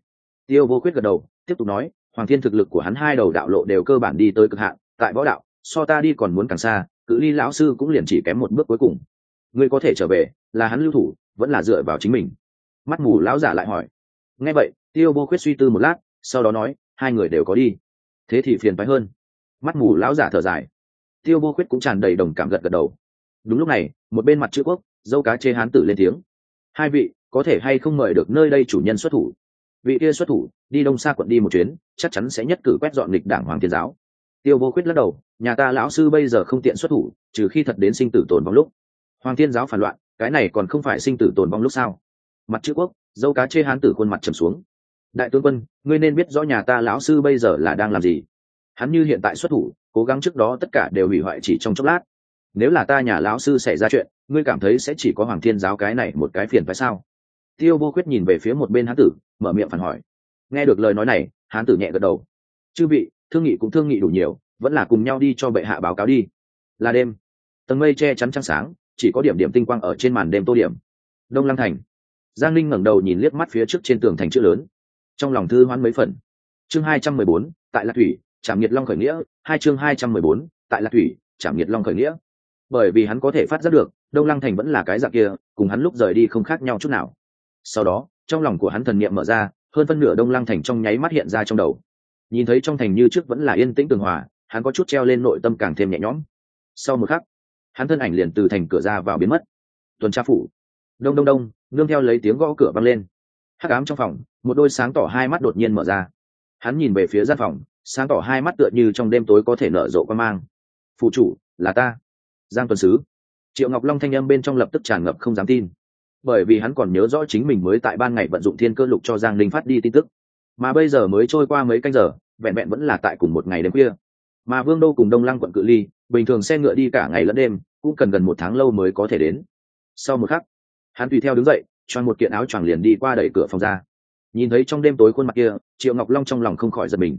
Tiêu vô quyết gật đầu, tiếp tục nói hoàng thiên thực lực của hắn hai đầu đạo lộ đều cơ bản đi tới cực hạn, tại võ đạo, so ta đi còn muốn càng xa, cự ly lão sư cũng liền chỉ kém một bước cuối cùng. Ngươi có thể trở về, là hắn lưu thủ, vẫn là dựa vào chính mình. Mắt mù lão giả lại hỏi. Nghe vậy, tiêu vô khuyết suy tư một lát, sau đó nói, hai người đều có đi. Thế thì phiền phái hơn. Mắt mù lão giả thở dài. Tiêu vô khuyết cũng tràn đầy đồng cảm gật gật đầu. Đúng lúc này, một bên mặt chữ quốc, dâu cá chê hán tử lên tiếng. Hai vị, có thể hay không mời được nơi đây chủ nhân xuất thủ? Vị kia xuất thủ, đi đông xa quận đi một chuyến, chắc chắn sẽ nhất cử quét dọn lịch đảng hoàng thiên giáo. Tiêu vô khuyết lắc đầu, nhà ta lão sư bây giờ không tiện xuất thủ, trừ khi thật đến sinh tử tồn vong lúc. Hoàng thiên giáo phản loạn, cái này còn không phải sinh tử tồn vong lúc sao? Mặt chữ quốc, dâu cá chê hán tử khuôn mặt trầm xuống. Đại tướng quân, ngươi nên biết rõ nhà ta lão sư bây giờ là đang làm gì. Hắn như hiện tại xuất thủ, cố gắng trước đó tất cả đều hủy hoại chỉ trong chốc lát. Nếu là ta nhà lão sư xảy ra chuyện, ngươi cảm thấy sẽ chỉ có hoàng thiên giáo cái này một cái phiền phải sao? Tiêu vô quyết nhìn về phía một bên hán tử, mở miệng phản hỏi. Nghe được lời nói này, hán tử nhẹ gật đầu. Chư vị, thương nghị cũng thương nghị đủ nhiều, vẫn là cùng nhau đi cho bệ hạ báo cáo đi. Là đêm. Tầng mây che chắn trăng sáng, chỉ có điểm điểm tinh quang ở trên màn đêm tô điểm. Đông lăng thành. Giang linh ngẩng đầu nhìn liếc mắt phía trước trên tường thành chữ lớn. Trong lòng thư hoán mấy phần. Chương hai trăm mười bốn, tại lạc thủy, trảm nhiệt long khởi nghĩa. Hai chương hai trăm mười bốn, tại lạc thủy, trảm nhiệt long khởi nghĩa. Bởi vì hắn có thể phát giác được, đông lăng thành vẫn là cái dạng kia, cùng hắn lúc rời đi không khác nhau chút nào sau đó, trong lòng của hắn thần niệm mở ra, hơn phân nửa đông lăng thành trong nháy mắt hiện ra trong đầu. Nhìn thấy trong thành như trước vẫn là yên tĩnh tường hòa, hắn có chút treo lên nội tâm càng thêm nhẹ nhõm. Sau một khắc, hắn thân ảnh liền từ thành cửa ra vào biến mất. Tuần tra phủ. Đông đông đông, nương theo lấy tiếng gõ cửa vang lên. Hắc ám trong phòng, một đôi sáng tỏ hai mắt đột nhiên mở ra. Hắn nhìn về phía gian phòng, sáng tỏ hai mắt tựa như trong đêm tối có thể nở rộ quan mang. Phụ chủ, là ta. Giang tuần sứ. Triệu ngọc long thanh âm bên trong lập tức tràn ngập không dám tin bởi vì hắn còn nhớ rõ chính mình mới tại ban ngày vận dụng thiên cơ lục cho giang linh phát đi tin tức. Mà bây giờ mới trôi qua mấy canh giờ, vẹn vẹn vẫn là tại cùng một ngày đêm khuya. Mà vương đô cùng đông lăng quận cự ly, bình thường xe ngựa đi cả ngày lẫn đêm, cũng cần gần một tháng lâu mới có thể đến. Sau một khắc, hắn tùy theo đứng dậy, choàng một kiện áo choàng liền đi qua đẩy cửa phòng ra. Nhìn thấy trong đêm tối khuôn mặt kia, triệu ngọc long trong lòng không khỏi giật mình.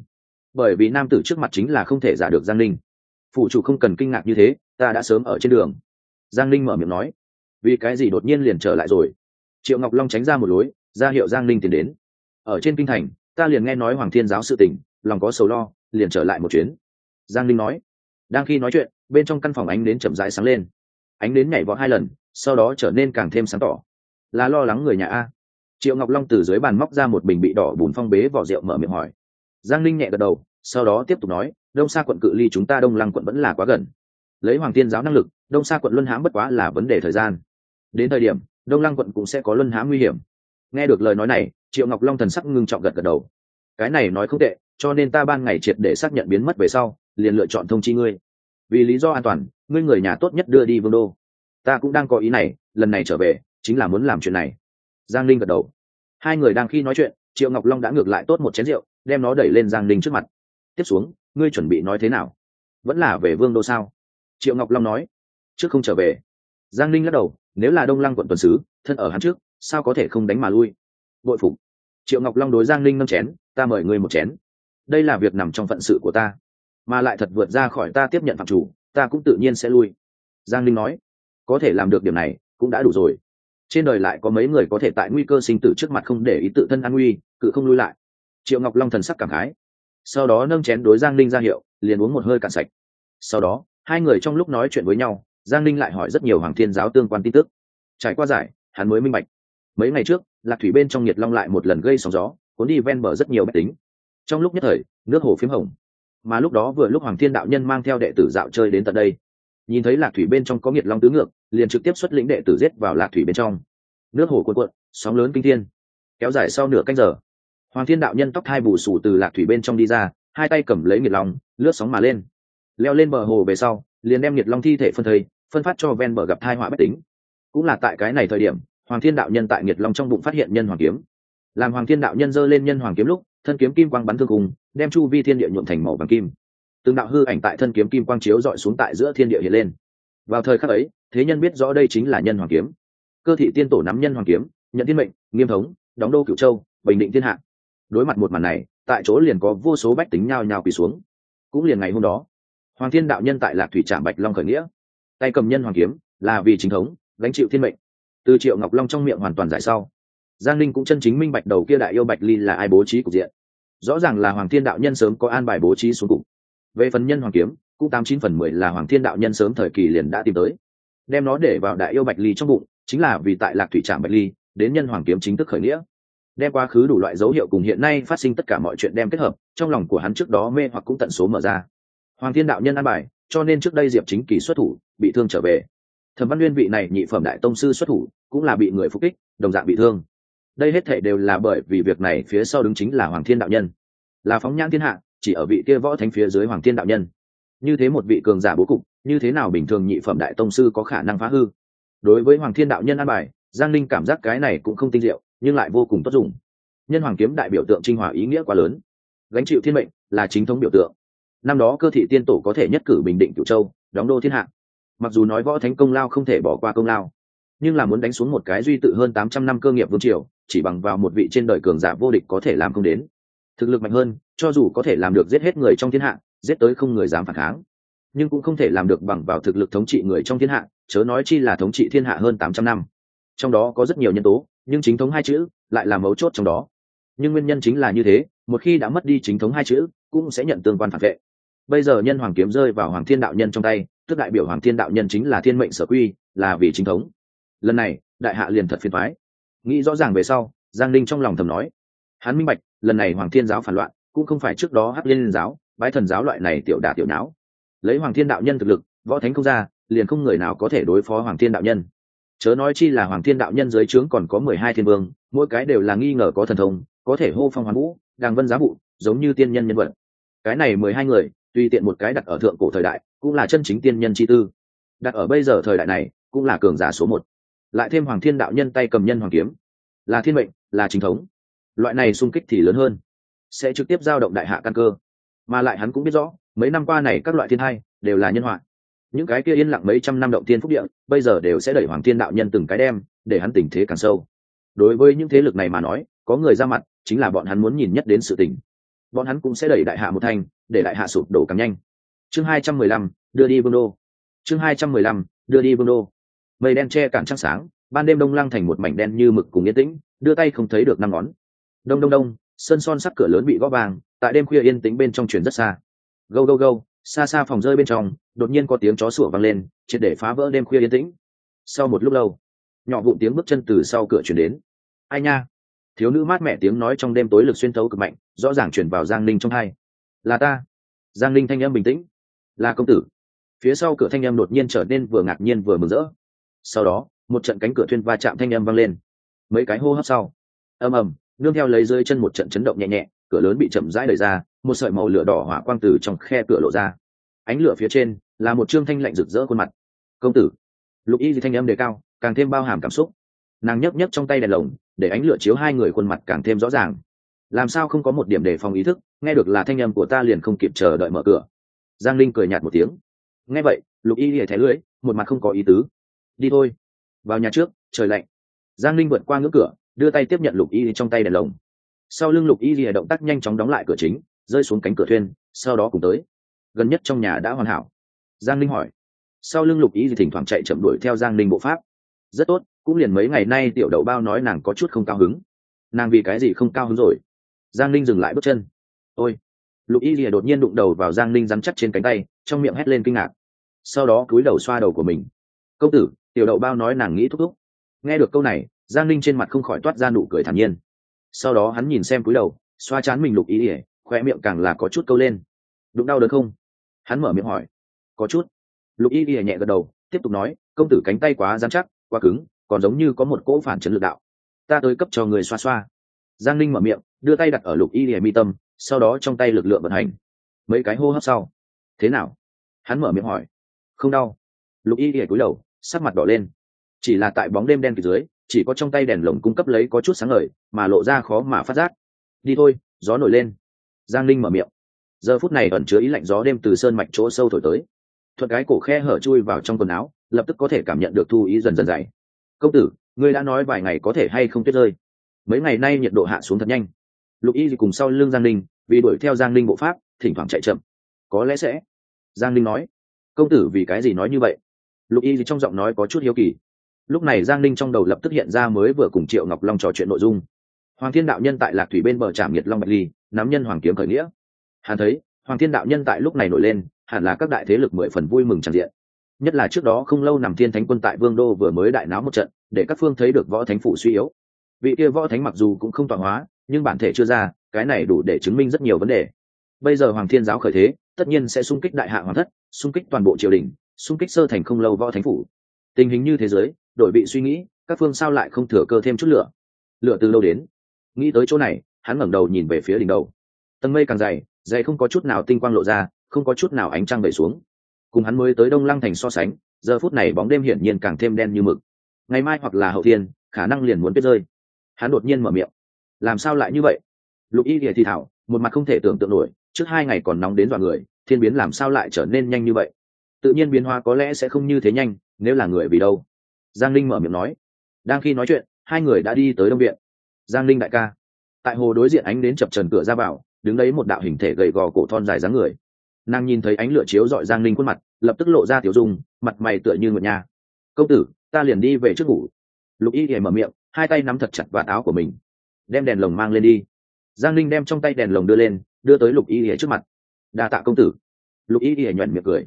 Bởi vì nam tử trước mặt chính là không thể giả được giang linh phụ chủ không cần kinh ngạc như thế, ta đã sớm ở trên đường. Giang linh mở miệng nói vì cái gì đột nhiên liền trở lại rồi? Triệu ngọc long tránh ra một lối, ra hiệu giang linh tiến đến. Ở trên kinh thành, ta liền nghe nói hoàng thiên giáo sự tình, lòng có sầu lo, liền trở lại một chuyến. Giang linh nói, đang khi nói chuyện, bên trong căn phòng ánh đến chậm rãi sáng lên. Ánh đến nhảy vọt hai lần, sau đó trở nên càng thêm sáng tỏ. Là lo lắng người nhà a. Triệu ngọc long từ dưới bàn móc ra một bình bị đỏ bùn phong bế vỏ rượu mở miệng hỏi. Giang linh nhẹ gật đầu, sau đó tiếp tục nói, đông xa quận cự ly chúng ta đông lăng quận vẫn là quá gần. Lấy hoàng tiên giáo năng lực, đông xa quận luân hãm bất quá là vấn đề thời gian đến thời điểm, đông lăng quận cũng sẽ có luân hãm nguy hiểm. Nghe được lời nói này, triệu ngọc long thần sắc ngưng trọng gật gật đầu. Cái này nói không tệ, cho nên ta ban ngày triệt để xác nhận biến mất về sau, liền lựa chọn thông chi ngươi. Vì lý do an toàn, ngươi người nhà tốt nhất đưa đi vương đô. Ta cũng đang có ý này, lần này trở về, chính là muốn làm chuyện này. Giang linh gật đầu. Hai người đang khi nói chuyện, triệu ngọc long đã ngược lại tốt một chén rượu, đem nó đẩy lên giang linh trước mặt. Tiếp xuống, ngươi chuẩn bị nói thế nào? Vẫn là về vương đô sao? Triệu ngọc long nói. Trước không trở về. Giang linh lắc đầu nếu là đông lăng quận tuần sứ, thân ở hắn trước, sao có thể không đánh mà lui? Bội phục. Triệu ngọc long đối giang linh nâng chén, ta mời ngươi một chén. Đây là việc nằm trong phận sự của ta. Mà lại thật vượt ra khỏi ta tiếp nhận phạm chủ, ta cũng tự nhiên sẽ lui. Giang linh nói, có thể làm được điểm này, cũng đã đủ rồi. Trên đời lại có mấy người có thể tại nguy cơ sinh tử trước mặt không để ý tự thân an nguy, cự không lui lại. Triệu ngọc long thần sắc cảm khái. Sau đó nâng chén đối giang linh ra hiệu, liền uống một hơi cạn sạch. Sau đó, hai người trong lúc nói chuyện với nhau giang Ninh lại hỏi rất nhiều hoàng thiên giáo tương quan tin tức. Trải qua giải, hắn mới minh bạch. Mấy ngày trước, lạc thủy bên trong nhiệt long lại một lần gây sóng gió, cuốn đi ven bờ rất nhiều bách tính. Trong lúc nhất thời, nước hồ p h í m hồng. Mà lúc đó vừa lúc hoàng thiên đạo nhân mang theo đệ tử dạo chơi đến tận đây. Nhìn thấy lạc thủy bên trong có nghiệt long tứ ngược, liền trực tiếp xuất lĩnh đệ tử giết vào lạc thủy bên trong. Nước hồ cuộn cuộn, sóng lớn kinh thiên. Kéo dài sau nửa canh giờ, hoàng thiên đạo nhân tóc hai bù sù từ lạc thủy bên trong đi ra, hai tay cầm lấy nghiệt long, lướt sóng mà lên. Leo lên bờ hồ về sau, liền đem nghiệt long thi thể phân thây phân phát cho ven bờ gặp thai họa bất tính. Cũng là tại cái này thời điểm, hoàng thiên đạo nhân tại nhiệt long trong bụng phát hiện nhân hoàng kiếm. Làm hoàng thiên đạo nhân giơ lên nhân hoàng kiếm lúc, thân kiếm kim quang bắn thương cùng, đem chu vi thiên địa nhuộm thành màu vàng kim. Từng đạo hư ảnh tại thân kiếm kim quang chiếu dọi xuống tại giữa thiên địa hiện lên. Vào thời khắc ấy, thế nhân biết rõ đây chính là nhân hoàng kiếm. Cơ thị tiên tổ nắm nhân hoàng kiếm, nhận thiên mệnh, nghiêm thống, đóng đô cửu châu, bình định thiên hạ. Đối mặt một màn này, tại chỗ liền có vô số bách tính nhao nhao quỳ xuống. Cũng liền ngày hôm đó, hoàng thiên đạo nhân tại lạc thủy trạm bạch long khởi nghĩa tay cầm nhân hoàng kiếm, là vì chính thống, gánh chịu thiên mệnh. Từ triệu ngọc long trong miệng hoàn toàn giải sau. Giang linh cũng chân chính minh bạch đầu kia đại yêu bạch ly là ai bố trí cục diện. Rõ ràng là hoàng thiên đạo nhân sớm có an bài bố trí xuống cục. Về phần nhân hoàng kiếm, cũng tám chín phần mười là hoàng thiên đạo nhân sớm thời kỳ liền đã tìm tới. Đem nó để vào đại yêu bạch ly trong bụng, chính là vì tại lạc thủy trạm bạch ly, đến nhân hoàng kiếm chính thức khởi nghĩa. Đem quá khứ đủ loại dấu hiệu cùng hiện nay phát sinh tất cả mọi chuyện đem kết hợp, trong lòng của hắn trước đó mê hoặc cũng tận số mở ra. Hoàng thiên đạo nhân an bài cho nên trước đây diệp chính kỳ xuất thủ, bị thương trở về. Thẩm văn nguyên vị này nhị phẩm đại tông sư xuất thủ, cũng là bị người phục kích, đồng dạng bị thương. Đây hết thể đều là bởi vì việc này phía sau đứng chính là hoàng thiên đạo nhân. Là phóng nhãn thiên hạ, chỉ ở vị kia võ thánh phía dưới hoàng thiên đạo nhân. Như thế một vị cường giả bố cục, như thế nào bình thường nhị phẩm đại tông sư có khả năng phá hư? Đối với hoàng thiên đạo nhân an bài, giang linh cảm giác cái này cũng không tinh diệu, nhưng lại vô cùng tốt dùng. Nhân hoàng kiếm đại biểu tượng trinh hòa ý nghĩa quá lớn. Gánh chịu thiên mệnh là chính thống biểu tượng năm đó cơ thị tiên tổ có thể nhất cử bình định cửu châu, đóng đô thiên hạ. Mặc dù nói võ thánh công lao không thể bỏ qua công lao, nhưng là muốn đánh xuống một cái duy tự hơn tám trăm năm cơ nghiệp vương triều, chỉ bằng vào một vị trên đời cường giả vô địch có thể làm không đến. Thực lực mạnh hơn, cho dù có thể làm được giết hết người trong thiên hạ, giết tới không người dám phản kháng, nhưng cũng không thể làm được bằng vào thực lực thống trị người trong thiên hạ, chớ nói chi là thống trị thiên hạ hơn tám trăm năm. Trong đó có rất nhiều nhân tố, nhưng chính thống hai chữ lại là mấu chốt trong đó. Nhưng nguyên nhân chính là như thế, một khi đã mất đi chính thống hai chữ, cũng sẽ nhận tương quan phản vệ bây giờ nhân hoàng kiếm rơi vào hoàng thiên đạo nhân trong tay, tức đại biểu hoàng thiên đạo nhân chính là thiên mệnh sở quy, là vì chính thống. Lần này, đại hạ liền thật phiền thoái nghĩ rõ ràng về sau, giang linh trong lòng thầm nói. Hắn minh bạch, lần này hoàng thiên giáo phản loạn, cũng không phải trước đó hắc liên giáo, bái thần giáo loại này tiểu đả tiểu não lấy hoàng thiên đạo nhân thực lực, võ thánh không ra, liền không người nào có thể đối phó hoàng thiên đạo nhân. Chớ nói chi là hoàng thiên đạo nhân dưới trướng còn có mười hai thiên vương, mỗi cái đều là nghi ngờ có thần thông, có thể hô phong hoàn vũ, đàng vân giá vụ, giống như tiên nhân nhân vật. Cái này mười hai người tùy tiện một cái đặt ở thượng cổ thời đại, cũng là chân chính tiên nhân chi tư. Đặt ở bây giờ thời đại này, cũng là cường giả số một. Lại thêm hoàng thiên đạo nhân tay cầm nhân hoàng kiếm. Là thiên mệnh, là chính thống. Loại này sung kích thì lớn hơn. Sẽ trực tiếp giao động đại hạ căn cơ. Mà lại hắn cũng biết rõ, mấy năm qua này các loại thiên hai đều là nhân họa. Những cái kia yên lặng mấy trăm năm động tiên phúc địa, bây giờ đều sẽ đẩy hoàng thiên đạo nhân từng cái đem, để hắn tình thế càng sâu. Đối với những thế lực này mà nói, có người ra mặt, chính là bọn hắn muốn nhìn nhất đến sự tình bọn hắn cũng sẽ đẩy đại hạ một thành, để đại hạ sụp đổ càng nhanh. Chương hai trăm mười lăm đưa đi vương đô. Chương hai trăm mười lăm đưa đi vương đô. Mây đen che cản trăng sáng ban đêm đông lăng thành một mảnh đen như mực cùng yên tĩnh đưa tay không thấy được năm ngón. Đông đông đông sân son sắc cửa lớn bị gõ vàng tại đêm khuya yên tĩnh bên trong chuyển rất xa. Gâu gâu gâu xa xa phòng rơi bên trong đột nhiên có tiếng chó sủa vang lên triệt để phá vỡ đêm khuya yên tĩnh. Sau một lúc lâu nhỏ vụn tiếng bước chân từ sau cửa chuyển đến. Ai nha? Thiếu nữ mát mẹ tiếng nói trong đêm tối lực xuyên thấu cực mạnh, rõ ràng chuyển vào giang ninh trong hai. Là ta. Giang ninh thanh em bình tĩnh. Là công tử. Phía sau cửa thanh em đột nhiên trở nên vừa ngạc nhiên vừa mừng rỡ. Sau đó, một trận cánh cửa thuyên va chạm thanh em vang lên. Mấy cái hô hấp sau. Ầm ầm, nương theo lấy rơi chân một trận chấn động nhẹ nhẹ, cửa lớn bị chậm rãi đẩy ra, một sợi màu lửa đỏ hỏa quang từ trong khe cửa lộ ra. Ánh lửa phía trên là một trương thanh lạnh rực rỡ khuôn mặt. Công tử. Lục y thì thanh âm đề cao, càng thêm bao hàm cảm xúc. Nàng nhấc nhấc trong tay đèn lồng để ánh lửa chiếu hai người khuôn mặt càng thêm rõ ràng. Làm sao không có một điểm đề phòng ý thức nghe được là thanh âm của ta liền không kịp chờ đợi mở cửa. Giang linh cười nhạt một tiếng. Nghe vậy lục y lìa thẻ lưỡi, một mặt không có ý tứ. Đi thôi. Vào nhà trước trời lạnh. Giang linh vượt qua ngưỡng cửa đưa tay tiếp nhận lục y trong tay đèn lồng. Sau lưng lục y lìa động tác nhanh chóng đóng lại cửa chính rơi xuống cánh cửa thuyền sau đó cùng tới. Gần nhất trong nhà đã hoàn hảo. Giang linh hỏi. Sau lưng lục y thì thỉnh thoảng chạy chậm đuổi theo giang linh bộ pháp. Rất tốt cũng liền mấy ngày nay tiểu đậu bao nói nàng có chút không cao hứng. Nàng vì cái gì không cao hứng rồi? Giang linh dừng lại bước chân. Ôi! Lục y lìa đột nhiên đụng đầu vào giang linh rắn chắc trên cánh tay, trong miệng hét lên kinh ngạc. Sau đó cúi đầu xoa đầu của mình. Công tử! Tiểu đậu bao nói nàng nghĩ thúc thúc. Nghe được câu này, giang linh trên mặt không khỏi toát ra nụ cười thản nhiên. Sau đó hắn nhìn xem cúi đầu, xoa chán mình lục y rìa khoe miệng càng là có chút câu lên. Đụng đau đớn không? Hắn mở miệng hỏi. Có chút. Lục y rìa nhẹ gật đầu, tiếp tục nói, công tử cánh tay quá dán chắc, quá cứng còn giống như có một cỗ phản chấn lực đạo. Ta tới cấp cho người xoa xoa. Giang linh mở miệng, đưa tay đặt ở lục y lìa mi tâm, sau đó trong tay lực lượng vận hành. Mấy cái hô hấp sau. Thế nào? Hắn mở miệng hỏi. Không đau. Lục y lìa cúi đầu, sắc mặt đỏ lên. Chỉ là tại bóng đêm đen kịt dưới, chỉ có trong tay đèn lồng cung cấp lấy có chút sáng ngời, mà lộ ra khó mà phát giác. Đi thôi, gió nổi lên. Giang linh mở miệng. Giờ phút này ẩn chứa ý lạnh gió đêm từ sơn mạch chỗ sâu thổi tới. Thuật cái cổ khe hở chui vào trong quần áo, lập tức có thể cảm nhận được thu ý dần dần dày công tử, ngươi đã nói vài ngày có thể hay không tuyết rơi. Mấy ngày nay nhiệt độ hạ xuống thật nhanh. Lục y thì cùng sau lưng giang linh vì đuổi theo giang linh bộ pháp, thỉnh thoảng chạy chậm. Có lẽ sẽ. Giang linh nói. Công tử vì cái gì nói như vậy? Lục y thì trong giọng nói có chút hiếu kỳ. Lúc này giang linh trong đầu lập tức hiện ra mới vừa cùng triệu ngọc long trò chuyện nội dung. Hoàng thiên đạo nhân tại lạc thủy bên bờ trảm nhiệt long bạch ly, nắm nhân hoàng kiếm khởi nghĩa. Hắn thấy, hoàng thiên đạo nhân tại lúc này nổi lên, hẳn là các đại thế lực mười phần vui mừng tràn diện nhất là trước đó không lâu nằm thiên thánh quân tại vương đô vừa mới đại náo một trận, để các phương thấy được võ thánh phủ suy yếu. Vị kia võ thánh mặc dù cũng không tọa hóa, nhưng bản thể chưa ra, cái này đủ để chứng minh rất nhiều vấn đề. Bây giờ hoàng thiên giáo khởi thế, tất nhiên sẽ xung kích đại hạ hoàng thất, xung kích toàn bộ triều đình, xung kích sơ thành không lâu võ thánh phủ. Tình hình như thế giới đội vị suy nghĩ, các phương sao lại không thừa cơ thêm chút lửa? Lửa từ lâu đến. Nghĩ tới chỗ này, hắn ngẩng đầu nhìn về phía đỉnh đầu. Tầng mây càng dày dày không có chút nào tinh quang lộ ra, không có chút nào ánh trăng về xuống cùng hắn mới tới đông lăng thành so sánh, giờ phút này bóng đêm hiển nhiên càng thêm đen như mực. Ngày mai hoặc là hậu thiên, khả năng liền muốn biết rơi. Hắn đột nhiên mở miệng. Làm sao lại như vậy? Lục y thì thảo, một mặt không thể tưởng tượng nổi, trước hai ngày còn nóng đến dọa người, thiên biến làm sao lại trở nên nhanh như vậy? Tự nhiên biến hóa có lẽ sẽ không như thế nhanh, nếu là người vì đâu? Giang linh mở miệng nói. Đang khi nói chuyện, hai người đã đi tới đông viện. Giang linh đại ca. Tại hồ đối diện ánh đến chập trần cửa ra vào, đứng đấy một đạo hình thể gầy gò cổ thon dài dáng người nàng nhìn thấy ánh lửa chiếu dọi giang linh khuôn mặt, lập tức lộ ra tiểu dung, mặt mày tựa như ngựa nhà công tử, ta liền đi về trước ngủ. Lục y hề mở miệng, hai tay nắm thật chặt vạt áo của mình. Đem đèn lồng mang lên đi. Giang linh đem trong tay đèn lồng đưa lên, đưa tới lục y hề trước mặt. Đa tạ công tử. Lục y hề nhuận miệng cười.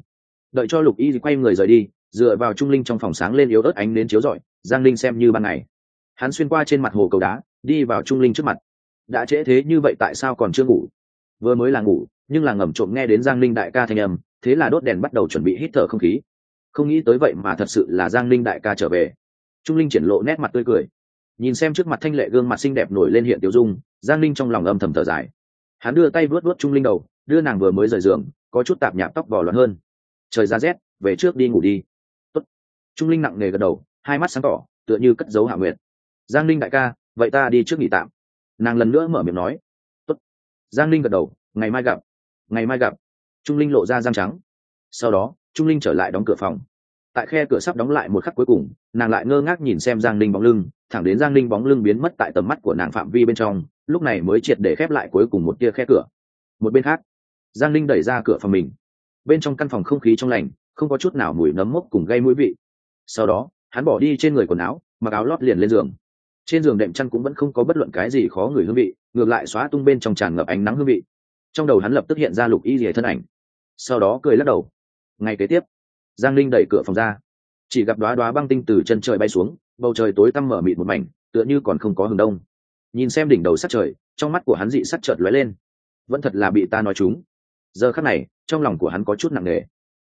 Đợi cho lục y quay người rời đi, dựa vào trung linh trong phòng sáng lên yếu ớt ánh đến chiếu rọi, giang linh xem như ban ngày. Hắn xuyên qua trên mặt hồ cầu đá, đi vào trung linh trước mặt. Đã trễ thế như vậy tại sao còn chưa ngủ? Vừa mới là ngủ nhưng là ngầm trộm nghe đến giang linh đại ca thanh âm, thế là đốt đèn bắt đầu chuẩn bị hít thở không khí. Không nghĩ tới vậy mà thật sự là giang linh đại ca trở về. Trung linh triển lộ nét mặt tươi cười. Nhìn xem trước mặt thanh lệ gương mặt xinh đẹp nổi lên hiện tiểu dung, giang linh trong lòng âm thầm thở dài. Hắn đưa tay vớt vớt trung linh đầu, đưa nàng vừa mới rời giường, có chút tạp nhạp tóc vỏ loạn hơn. Trời ra rét, về trước đi ngủ đi. Tốt. trung linh nặng nề gật đầu, hai mắt sáng tỏ, tựa như cất dấu hạ nguyệt. Giang linh đại ca, vậy ta đi trước nghỉ tạm. Nàng lần nữa mở miệng nói. Tốt. giang linh gật đầu, ngày mai gặp ngày mai gặp. Trung linh lộ ra răng trắng. Sau đó, trung linh trở lại đóng cửa phòng. Tại khe cửa sắp đóng lại một khắc cuối cùng, nàng lại ngơ ngác nhìn xem giang linh bóng lưng, thẳng đến giang linh bóng lưng biến mất tại tầm mắt của nàng phạm vi bên trong, lúc này mới triệt để khép lại cuối cùng một tia khe cửa. Một bên khác, giang linh đẩy ra cửa phòng mình. Bên trong căn phòng không khí trong lành, không có chút nào mùi nấm mốc cùng gây mũi vị. Sau đó, hắn bỏ đi trên người quần áo, mặc áo lót liền lên giường. Trên giường đệm chăn cũng vẫn không có bất luận cái gì khó người hương vị, ngược lại xóa tung bên trong tràn ngập ánh nắng hương vị trong đầu hắn lập tức hiện ra lục y rìa thân ảnh. Sau đó cười lắc đầu. Ngay kế tiếp, giang linh đẩy cửa phòng ra. Chỉ gặp đoá đoá băng tinh từ chân trời bay xuống, bầu trời tối tăm mở mịt một mảnh, tựa như còn không có hừng đông. Nhìn xem đỉnh đầu sắt trời, trong mắt của hắn dị sắt chợt lóe lên. Vẫn thật là bị ta nói chúng. Giờ khắc này, trong lòng của hắn có chút nặng nề.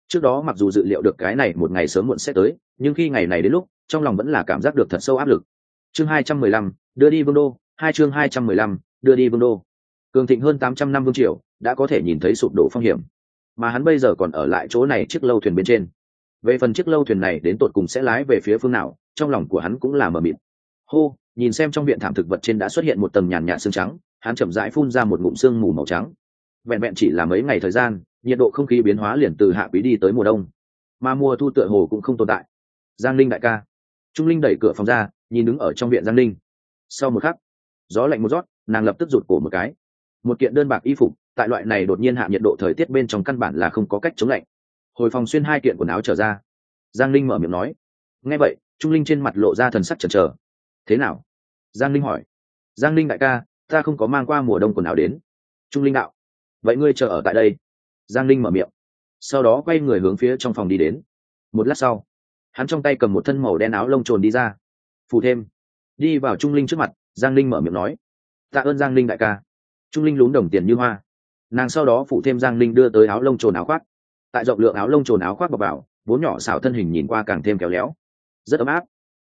Trước đó mặc dù dự liệu được cái này một ngày sớm muộn sẽ tới, nhưng khi ngày này đến lúc, trong lòng vẫn là cảm giác được thật sâu áp lực. Chương hai trăm mười lăm, đưa đi vương đô. Hai chương hai trăm mười lăm, đưa đi vương đô cường thịnh hơn tám trăm năm vương triều, đã có thể nhìn thấy sụp đổ phong hiểm. Mà hắn bây giờ còn ở lại chỗ này chiếc lâu thuyền bên trên. Về phần chiếc lâu thuyền này đến tột cùng sẽ lái về phía phương nào, trong lòng của hắn cũng là mờ mịt. Hô, nhìn xem trong viện thảm thực vật trên đã xuất hiện một tầng nhàn nhạt xương trắng, hắn chậm rãi phun ra một ngụm xương mù màu trắng. Vẹn vẹn chỉ là mấy ngày thời gian, nhiệt độ không khí biến hóa liền từ hạ quý đi tới mùa đông. Mà mùa thu tựa hồ cũng không tồn tại. Giang linh đại ca. Trung linh đẩy cửa phòng ra, nhìn đứng ở trong viện giang linh. Sau một khắc, gió lạnh một rót, nàng lập tức rụt cổ một cái một kiện đơn bạc y phục, tại loại này đột nhiên hạ nhiệt độ thời tiết bên trong căn bản là không có cách chống lạnh. Hồi phòng xuyên hai kiện quần áo trở ra. Giang linh mở miệng nói, nghe vậy, trung linh trên mặt lộ ra thần sắc chần chờ. Thế nào? Giang linh hỏi. Giang linh đại ca, ta không có mang qua mùa đông quần áo đến. Trung linh đạo, vậy ngươi chờ ở tại đây. Giang linh mở miệng. Sau đó quay người hướng phía trong phòng đi đến. Một lát sau, hắn trong tay cầm một thân màu đen áo lông trồn đi ra. Phụ thêm. Đi vào trung linh trước mặt, giang linh mở miệng nói, tạ ơn giang linh đại ca trung linh lún đồng tiền như hoa. Nàng sau đó phụ thêm giang linh đưa tới áo lông trồn áo khoác. Tại rộng lượng áo lông trồn áo khoác bọc vào vốn nhỏ xảo thân hình nhìn qua càng thêm kéo léo. Rất ấm áp.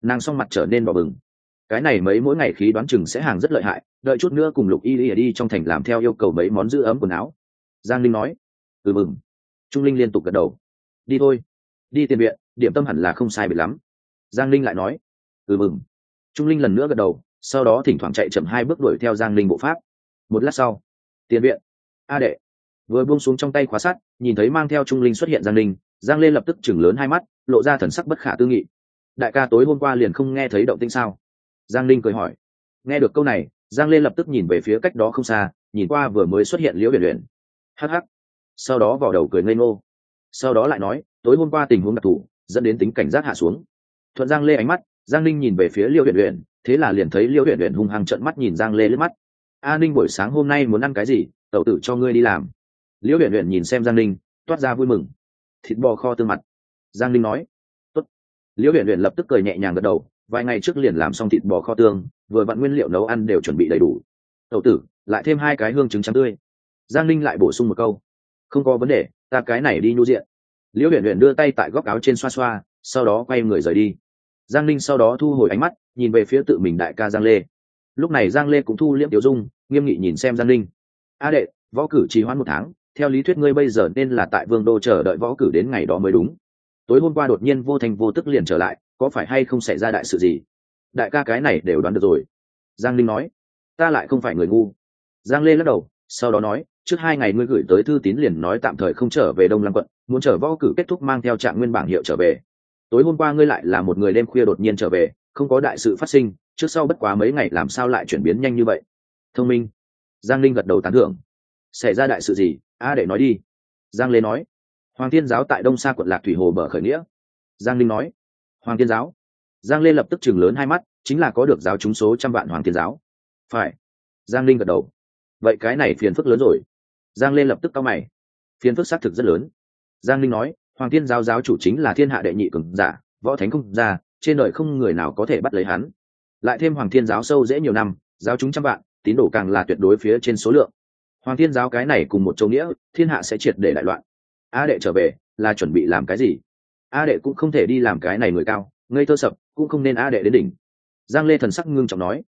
Nàng s mặt trở nên bỏ bừng. Cái này mấy mỗi ngày khí đoán chừng sẽ hàng rất lợi hại, đợi chút nữa cùng lục y lìa đi trong thành làm theo yêu cầu mấy món giữ ấm quần áo. Giang linh nói. Ừ mừng. Trung linh liên tục gật đầu. Đi thôi. Đi tiền viện, điểm tâm hẳn là không sai biệt lắm. Giang linh lại nói. Ừ mừng. Trung linh lần nữa gật đầu, sau đó thỉnh thoảng chạy chậm hai bước đuổi theo giang linh bộ pháp một lát sau, tiền viện. A đệ. Vừa buông xuống trong tay khóa sắt, nhìn thấy mang theo trung linh xuất hiện giang linh, giang lê lập tức chừng lớn hai mắt, lộ ra thần sắc bất khả tư nghị. Đại ca tối hôm qua liền không nghe thấy động tĩnh sao? Giang linh cười hỏi. Nghe được câu này, giang lê lập tức nhìn về phía cách đó không xa, nhìn qua vừa mới xuất hiện liễu biển luyện hh sau đó vào đầu cười ngây ngô. Sau đó lại nói, tối hôm qua tình huống đặc thù, dẫn đến tính cảnh giác hạ xuống. Thuận giang lê ánh mắt, giang linh nhìn về phía liễu huyền luyện thế là liền thấy liễu huyện huyện hung hăng trận mắt nhìn giang lê lướt mắt a ninh buổi sáng hôm nay muốn ăn cái gì? Tẩu tử cho ngươi đi làm. Liễu huyện huyện nhìn xem giang ninh, toát ra vui mừng. Thịt bò kho tương mặt. Giang ninh nói, Tốt. liễu huyện huyện lập tức cười nhẹ nhàng gật đầu, vài ngày trước liền làm xong thịt bò kho tương, vừa vặn nguyên liệu nấu ăn đều chuẩn bị đầy đủ. Tẩu tử, lại thêm hai cái hương trứng trắng tươi. Giang ninh lại bổ sung một câu, không có vấn đề, ta cái này đi nhu diện. Liễu huyện huyện đưa tay tại góc áo trên xoa xoa, sau đó quay người rời đi. Giang ninh sau đó thu hồi ánh mắt, nhìn về phía tự mình đại ca giang lê lúc này giang lê cũng thu liễm tiểu dung, nghiêm nghị nhìn xem giang ninh a đệ, võ cử trì hoãn một tháng, theo lý thuyết ngươi bây giờ nên là tại vương đô chờ đợi võ cử đến ngày đó mới đúng. Tối hôm qua đột nhiên vô thành vô tức liền trở lại, có phải hay không xảy ra đại sự gì? Đại ca cái này đều đoán được rồi. Giang linh nói. Ta lại không phải người ngu. Giang lê lắc đầu, sau đó nói, trước hai ngày ngươi gửi tới thư tín liền nói tạm thời không trở về đông lăng quận, muốn trở võ cử kết thúc mang theo trạng nguyên bảng hiệu trở về. Tối hôm qua ngươi lại là một người đêm khuya đột nhiên trở về, không có đại sự phát sinh trước sau bất quá mấy ngày làm sao lại chuyển biến nhanh như vậy? Thông minh. Giang linh gật đầu tán thưởng. Xảy ra đại sự gì? A, để nói đi. Giang lê nói. Hoàng thiên giáo tại đông xa quận lạc thủy hồ bờ khởi nghĩa. Giang linh nói. Hoàng thiên giáo. Giang lê lập tức chừng lớn hai mắt, chính là có được giáo trúng số trăm vạn hoàng thiên giáo. Phải. Giang linh gật đầu. Vậy cái này phiền phức lớn rồi. Giang lê lập tức cao mày. Phiền phức xác thực rất lớn. Giang linh nói, hoàng thiên giáo giáo chủ chính là thiên hạ đệ nhị cường giả, võ thánh không ra, trên đời không người nào có thể bắt lấy hắn lại thêm hoàng thiên giáo sâu dễ nhiều năm, giáo chúng trăm vạn, tín đồ càng là tuyệt đối phía trên số lượng. Hoàng thiên giáo cái này cùng một châu nghĩa, thiên hạ sẽ triệt để đại loạn. A đệ trở về, là chuẩn bị làm cái gì? A đệ cũng không thể đi làm cái này người cao, ngây thơ sập, cũng không nên a đệ đến đỉnh. Giang lê thần sắc ngưng trọng nói,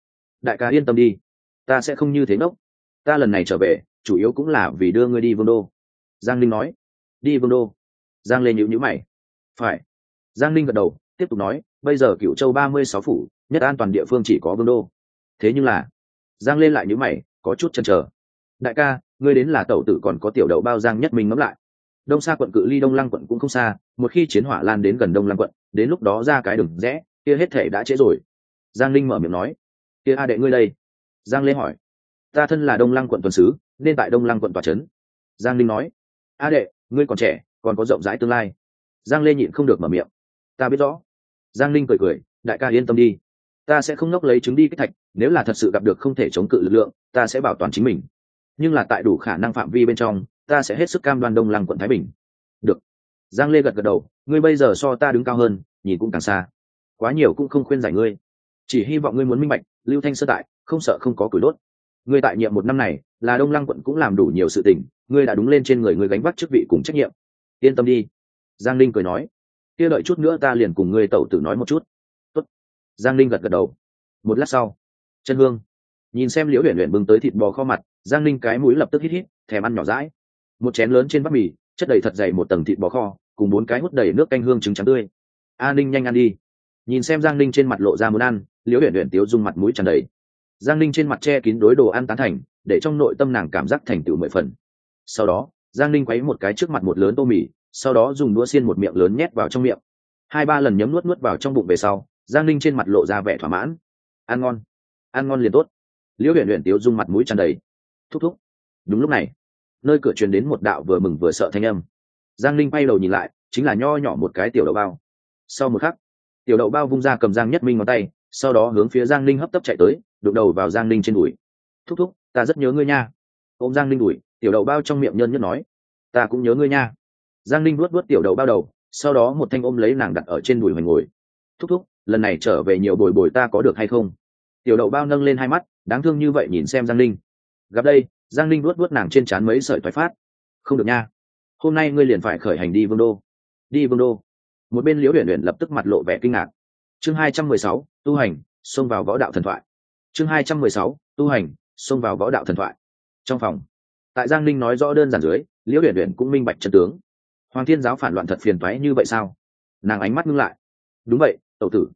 đại ca yên tâm đi, ta sẽ không như thế nốc ta lần này trở về, chủ yếu cũng là vì đưa ngươi đi vương đô. Giang linh nói, đi vương đô. Giang lê nhữ nhữ mày, phải. Giang linh gật đầu, tiếp tục nói, bây giờ cựu châu ba mươi sáu phủ nhất an toàn địa phương chỉ có vương đô. Thế nhưng là, giang lên lại nhữ mày, có chút chần trở đại ca, ngươi đến là tẩu tử còn có tiểu đậu bao giang nhất mình ngẫm lại. Đông xa quận cự ly đông lăng quận cũng không xa, một khi chiến hỏa lan đến gần đông lăng quận, đến lúc đó ra cái đường rẽ, kia hết thể đã trễ rồi. Giang linh mở miệng nói, kia a đệ ngươi đây. Giang lê hỏi, ta thân là đông lăng quận tuần sứ, nên tại đông lăng quận tòa trấn. Giang linh nói, a đệ, ngươi còn trẻ, còn có rộng rãi tương lai. Giang lê nhịn không được mở miệng, ta biết rõ. Giang linh cười cười, đại ca yên tâm đi ta sẽ không nốc lấy trứng đi cái thạch, nếu là thật sự gặp được không thể chống cự lực lượng, ta sẽ bảo toàn chính mình. Nhưng là tại đủ khả năng phạm vi bên trong, ta sẽ hết sức cam đoan đông lăng quận thái bình. Được. Giang lê gật gật đầu, ngươi bây giờ so ta đứng cao hơn, nhìn cũng càng xa. Quá nhiều cũng không khuyên giải ngươi. Chỉ hy vọng ngươi muốn minh bạch, lưu thanh sơ tại, không sợ không có cửi đốt. Ngươi tại nhiệm một năm này, là đông lăng quận cũng làm đủ nhiều sự tình, ngươi đã đúng lên trên người ngươi gánh vác chức vị cùng trách nhiệm. Yên tâm đi. Giang linh cười nói. Kia đợi chút nữa ta liền cùng ngươi tẩu tử nói một chút giang linh gật gật đầu. Một lát sau chân hương nhìn xem liễu huyền huyền bưng tới thịt bò kho mặt, giang linh cái mũi lập tức hít hít, thèm ăn nhỏ rãi một chén lớn trên bát mì, chất đầy thật dày một tầng thịt bò kho, cùng bốn cái hút đầy nước canh hương trứng trắng tươi. A ninh, nhanh ăn đi. Nhìn xem giang ninh trên mặt lộ ra muốn ăn, liễu huyền huyền tiếu dung mặt mũi tràn đầy. Giang ninh trên mặt che kín đối đồ ăn tán thành, để trong nội tâm nàng cảm giác thành tựu mười phần. Sau đó, giang ninh quấy một cái trước mặt một lớn tô mì, sau đó dùng đũa xiên một miệng lớn nhét vào trong miệng. Hai ba lần nhấm nuốt nuốt vào trong bụng về sau giang ninh trên mặt lộ ra vẻ thỏa mãn. Ăn ngon. Ăn ngon liền tốt. Liễu huyện huyện tiếu dung mặt mũi tràn đầy. Thúc thúc. Đúng lúc này, nơi cửa truyền đến một đạo vừa mừng vừa sợ thanh âm. Giang ninh bay đầu nhìn lại, chính là nho nhỏ một cái tiểu đậu bao. Sau một khắc, tiểu đậu bao vung ra cầm giang nhất minh ngón tay, sau đó hướng phía giang ninh hấp tấp chạy tới, đụng đầu vào giang ninh trên đùi. Thúc thúc, ta rất nhớ ngươi nha. Ô m giang ninh đùi, tiểu đậu bao trong miệng nhân nhất nói. Ta cũng nhớ ngươi nha. Giang ninh luốt luốt tiểu đậu bao đầu, sau đó một thanh ôm lấy nàng đặt ở trên đùi hoành ngồi. Thúc thúc lần này trở về nhiều bồi bồi ta có được hay không? Tiểu đậu bao nâng lên hai mắt, đáng thương như vậy nhìn xem giang ninh gặp đây, giang ninh luốt luốt nàng trên trán mấy sợi thoái phát. Không được nha. Hôm nay ngươi liền phải khởi hành đi vương đô. Đi vương đô. Một bên liễu huyền huyền lập tức mặt lộ vẻ kinh ngạc. Chương hai trăm mười sáu, tu hành, xông vào võ đạo thần thoại. Chương hai trăm mười sáu, tu hành, xông vào võ đạo thần thoại. Trong phòng, tại giang ninh nói rõ đơn giản dưới, liễu huyền huyền cũng minh bạch chân tướng. Hoàng thiên giáo phản loạn thật phiền toái như vậy sao? Nàng ánh mắt ngưng lại. Đúng vậy tẩu tử.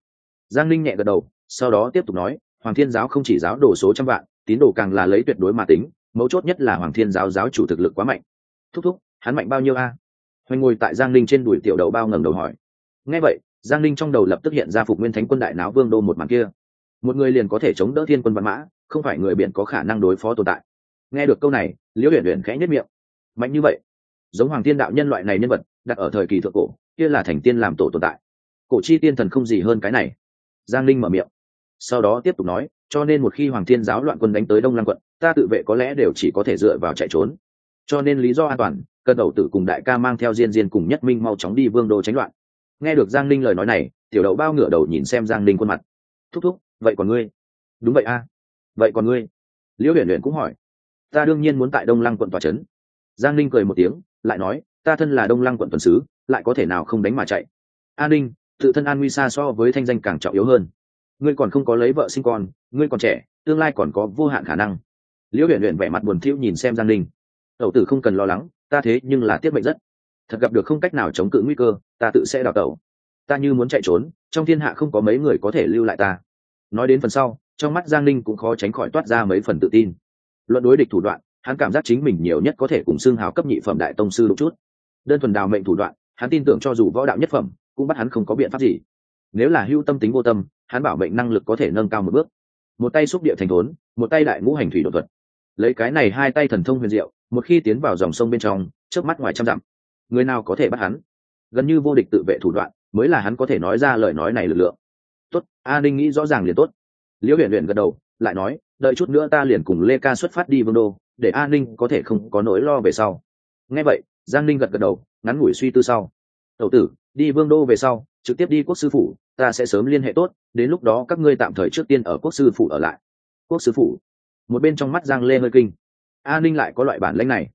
Giang linh nhẹ gật đầu, sau đó tiếp tục nói, hoàng thiên giáo không chỉ giáo đồ số trăm vạn, tín đồ càng là lấy tuyệt đối mà tính, mấu chốt nhất là hoàng thiên giáo giáo chủ thực lực quá mạnh. Thúc thúc, hắn mạnh bao nhiêu a? Hoành ngồi tại giang linh trên đùi tiểu đầu bao ngẩng đầu hỏi. Nghe vậy, giang linh trong đầu lập tức hiện ra phục nguyên thánh quân đại náo vương đô một màn kia. Một người liền có thể chống đỡ thiên quân văn mã, không phải người biển có khả năng đối phó tồn tại. Nghe được câu này, liễu huyền huyền khẽ nhất miệng. Mạnh như vậy, giống hoàng thiên đạo nhân loại này nhân vật, đặt ở thời kỳ thượng cổ, kia là thành tiên làm tổ tồn tại cổ chi tiên thần không gì hơn cái này. Giang linh mở miệng. Sau đó tiếp tục nói, cho nên một khi hoàng thiên giáo loạn quân đánh tới đông lăng quận, ta tự vệ có lẽ đều chỉ có thể dựa vào chạy trốn. Cho nên lý do an toàn cần đầu tử cùng đại ca mang theo diên diên cùng nhất minh mau chóng đi vương đô tránh loạn. Nghe được giang Linh lời nói này, tiểu đậu bao ngửa đầu nhìn xem giang Linh khuôn mặt. Thúc thúc, vậy còn ngươi? Đúng vậy a. Vậy còn ngươi? Liễu huyền luyện cũng hỏi. Ta đương nhiên muốn tại đông lăng quận tòa trấn. Giang Linh cười một tiếng, lại nói, ta thân là đông lăng quận tuần sứ, lại có thể nào không đánh mà chạy? An ninh tự thân an nguy xa so với thanh danh càng trọng yếu hơn. Ngươi còn không có lấy vợ sinh con, ngươi còn trẻ, tương lai còn có vô hạn khả năng. Liễu huyện huyện vẻ mặt buồn thiu nhìn xem giang linh tẩu tử không cần lo lắng, ta thế nhưng là tiết mệnh rất. Thật gặp được không cách nào chống cự nguy cơ, ta tự sẽ đào tẩu. Ta như muốn chạy trốn, trong thiên hạ không có mấy người có thể lưu lại ta. Nói đến phần sau, trong mắt giang linh cũng khó tránh khỏi toát ra mấy phần tự tin. Luận đối địch thủ đoạn, hắn cảm giác chính mình nhiều nhất có thể cùng xương hào cấp nhị phẩm đại tông sư đ chút. Đơn thuần đào mệnh thủ đoạn, hắn tin tưởng cho dù võ đạo nhất phẩm cũng bắt hắn không có biện pháp gì. Nếu là hưu tâm tính vô tâm, hắn bảo mệnh năng lực có thể nâng cao một bước. Một tay xúc địa thành thốn, một tay đại ngũ hành thủy đột thuật. Lấy cái này hai tay thần thông huyền diệu, một khi tiến vào dòng sông bên trong trước mắt ngoài trăm dặm, người nào có thể bắt hắn? Gần như vô địch tự vệ thủ đoạn, mới là hắn có thể nói ra lời nói này lực lượng. Tốt, a ninh nghĩ rõ ràng liền tốt. Liễu huyền huyền gật đầu, lại nói, đợi chút nữa ta liền cùng lê ca xuất phát đi vương đô, để a ninh có thể không có nỗi lo về sau. Nghe vậy, giang ninh gật gật đầu, ngắn ngủi suy tư sau đầu tử, đi vương đô về sau, trực tiếp đi quốc sư phủ, ta sẽ sớm liên hệ tốt, đến lúc đó các ngươi tạm thời trước tiên ở quốc sư phủ ở lại. Quốc sư phủ. Một bên trong mắt giang lê hơi kinh. A ninh lại có loại bản lãnh này.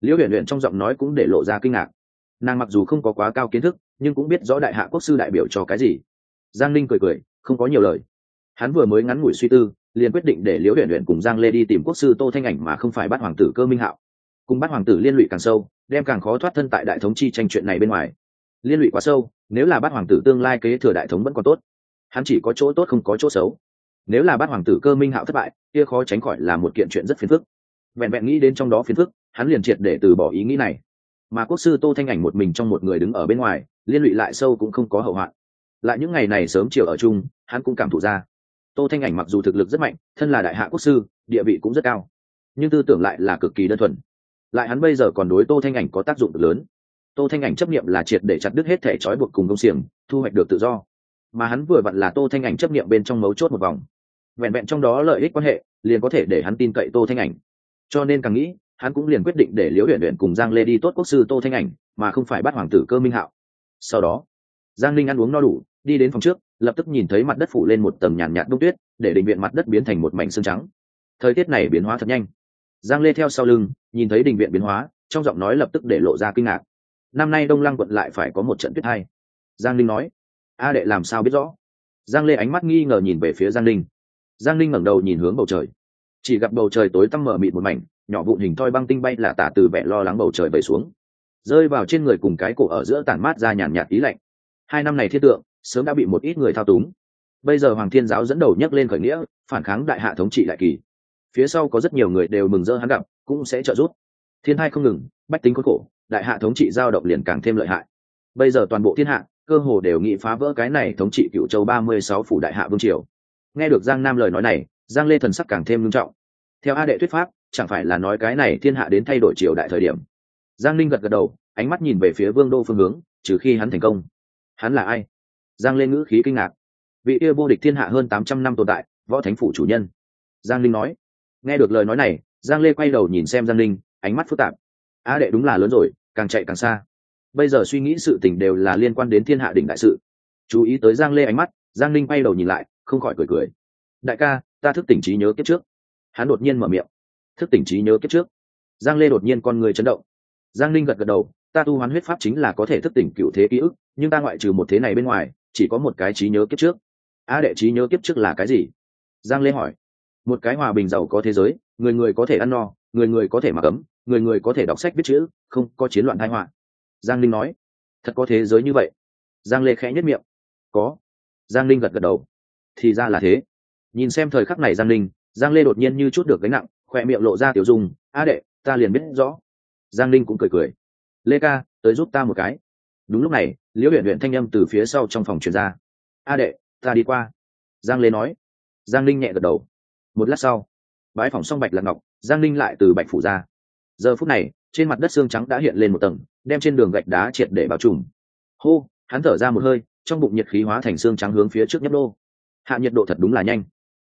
Liễu huyền luyện trong giọng nói cũng để lộ ra kinh ngạc. Nàng mặc dù không có quá cao kiến thức, nhưng cũng biết rõ đại hạ quốc sư đại biểu cho cái gì. Giang ninh cười cười, không có nhiều lời. Hắn vừa mới ngắn ngủi suy tư, liền quyết định để liễu huyền luyện cùng giang lê đi tìm quốc sư tô thanh ảnh mà không phải bắt hoàng tử cơ minh hạo. Cùng bắt hoàng tử liên lụy càng sâu, đem càng khó thoát thân tại đại thống chi tranh chuyện này bên ngoài liên lụy quá sâu, nếu là bát hoàng tử tương lai kế thừa đại thống vẫn còn tốt, hắn chỉ có chỗ tốt không có chỗ xấu. Nếu là bát hoàng tử cơ minh hạo thất bại, kia khó tránh khỏi là một kiện chuyện rất phiền phức. Vẹn vẹn nghĩ đến trong đó phiền phức, hắn liền triệt để từ bỏ ý nghĩ này. Mà quốc sư tô thanh ảnh một mình trong một người đứng ở bên ngoài, liên lụy lại sâu cũng không có hậu hoạn. Lại những ngày này sớm chiều ở chung, hắn cũng cảm thụ ra. Tô thanh ảnh mặc dù thực lực rất mạnh, thân là đại hạ quốc sư, địa vị cũng rất cao, nhưng tư tưởng lại là cực kỳ đơn thuần. Lại hắn bây giờ còn đối tô thanh ảnh có tác dụng lớn tô thanh ảnh chấp nghiệm là triệt để chặt đứt hết thể trói buộc cùng công xiềng, thu hoạch được tự do. Mà hắn vừa vặn là tô thanh ảnh chấp nghiệm bên trong mấu chốt một vòng. Vẹn vẹn trong đó lợi ích quan hệ, liền có thể để hắn tin cậy tô thanh ảnh. Cho nên càng nghĩ, hắn cũng liền quyết định để liễu huyện huyện cùng giang lê đi tốt quốc sư tô thanh ảnh, mà không phải bắt hoàng tử cơ minh hạo. Sau đó, giang linh ăn uống no đủ, đi đến phòng trước, lập tức nhìn thấy mặt đất phủ lên một tầng nhàn nhạt đông tuyết, để định viện mặt đất biến thành một mảnh xương trắng. Thời tiết này biến hóa thật nhanh. Giang lê theo sau lưng, nhìn thấy đình viện biến hóa, trong giọng nói lập tức để lộ ra kinh ngạc năm nay đông lăng quận lại phải có một trận tuyết hay. giang linh nói, a đệ làm sao biết rõ? Giang lê ánh mắt nghi ngờ nhìn về phía giang linh. Giang linh ngẩng đầu nhìn hướng bầu trời. Chỉ gặp bầu trời tối tăm mở mịt một mảnh, nhỏ vụn hình thoi băng tinh bay là tả từ vẻ lo lắng bầu trời bầy xuống. Rơi vào trên người cùng cái cổ ở giữa tản mát ra nhàn nhạt ý lạnh. Hai năm này thiết tượng, sớm đã bị một ít người thao túng. Bây giờ hoàng thiên giáo dẫn đầu nhấc lên khởi nghĩa, phản kháng đại hạ thống trị đại kỳ. Phía sau có rất nhiều người đều mừng rỡ hắn gặp, cũng sẽ trợ giúp. Thiên hai không ngừng, bách tính khốn khổ đại hạ thống trị giao động liền càng thêm lợi hại. Bây giờ toàn bộ thiên hạ, cơ hồ đều nghị phá vỡ cái này thống trị cựu châu ba mươi sáu phủ đại hạ vương triều. Nghe được giang nam lời nói này, giang lê thần sắc càng thêm nghiêm trọng. Theo a đệ thuyết pháp, chẳng phải là nói cái này thiên hạ đến thay đổi triều đại thời điểm? Giang linh gật gật đầu, ánh mắt nhìn về phía vương đô phương hướng, trừ khi hắn thành công. Hắn là ai? Giang Lê ngữ khí kinh ngạc. Vị yêu vô địch thiên hạ hơn tám trăm năm tồn tại, võ thánh phủ chủ nhân. Giang linh nói. Nghe được lời nói này, giang lê quay đầu nhìn xem giang linh ánh mắt phức tạp. A đệ đúng là lớn rồi càng chạy càng xa. Bây giờ suy nghĩ sự tình đều là liên quan đến thiên hạ đỉnh đại sự. Chú ý tới giang lê ánh mắt, giang linh bay đầu nhìn lại, không khỏi cười cười. Đại ca, ta thức tỉnh trí nhớ kiếp trước. Hắn đột nhiên mở miệng. Thức tỉnh trí nhớ kiếp trước. Giang lê đột nhiên con người chấn động. Giang linh gật gật đầu, ta tu hoán huyết pháp chính là có thể thức tỉnh cựu thế ký ức, nhưng ta ngoại trừ một thế này bên ngoài, chỉ có một cái trí nhớ kiếp trước. A đệ trí nhớ kiếp trước là cái gì? Giang lê hỏi. Một cái hòa bình giàu có thế giới, người người có thể ăn no, người người có thể mặc ấm người người có thể đọc sách biết chữ, không có chiến loạn thái họa. Giang linh nói, thật có thế giới như vậy? Giang lê khẽ nhất miệng, có. Giang linh gật gật đầu, thì ra là thế. Nhìn xem thời khắc này giang linh, giang lê đột nhiên như chút được gánh nặng, khoe miệng lộ ra tiểu dung, a đệ, ta liền biết rõ. Giang linh cũng cười cười, lê ca, tới giúp ta một cái. Đúng lúc này, liễu huyện huyện thanh â m từ phía sau trong phòng truyền ra, a đệ, ta đi qua. Giang lê nói, giang linh nhẹ gật đầu. Một lát sau bãi phòng xong bạch lạc ngọc, giang linh lại từ bạch phủ ra giờ phút này, trên mặt đất xương trắng đã hiện lên một tầng, đem trên đường gạch đá triệt để bao trùm. Hô, hắn thở ra một hơi, trong bụng nhiệt khí hóa thành xương trắng hướng phía trước nhấp đô hạ nhiệt độ thật đúng là nhanh.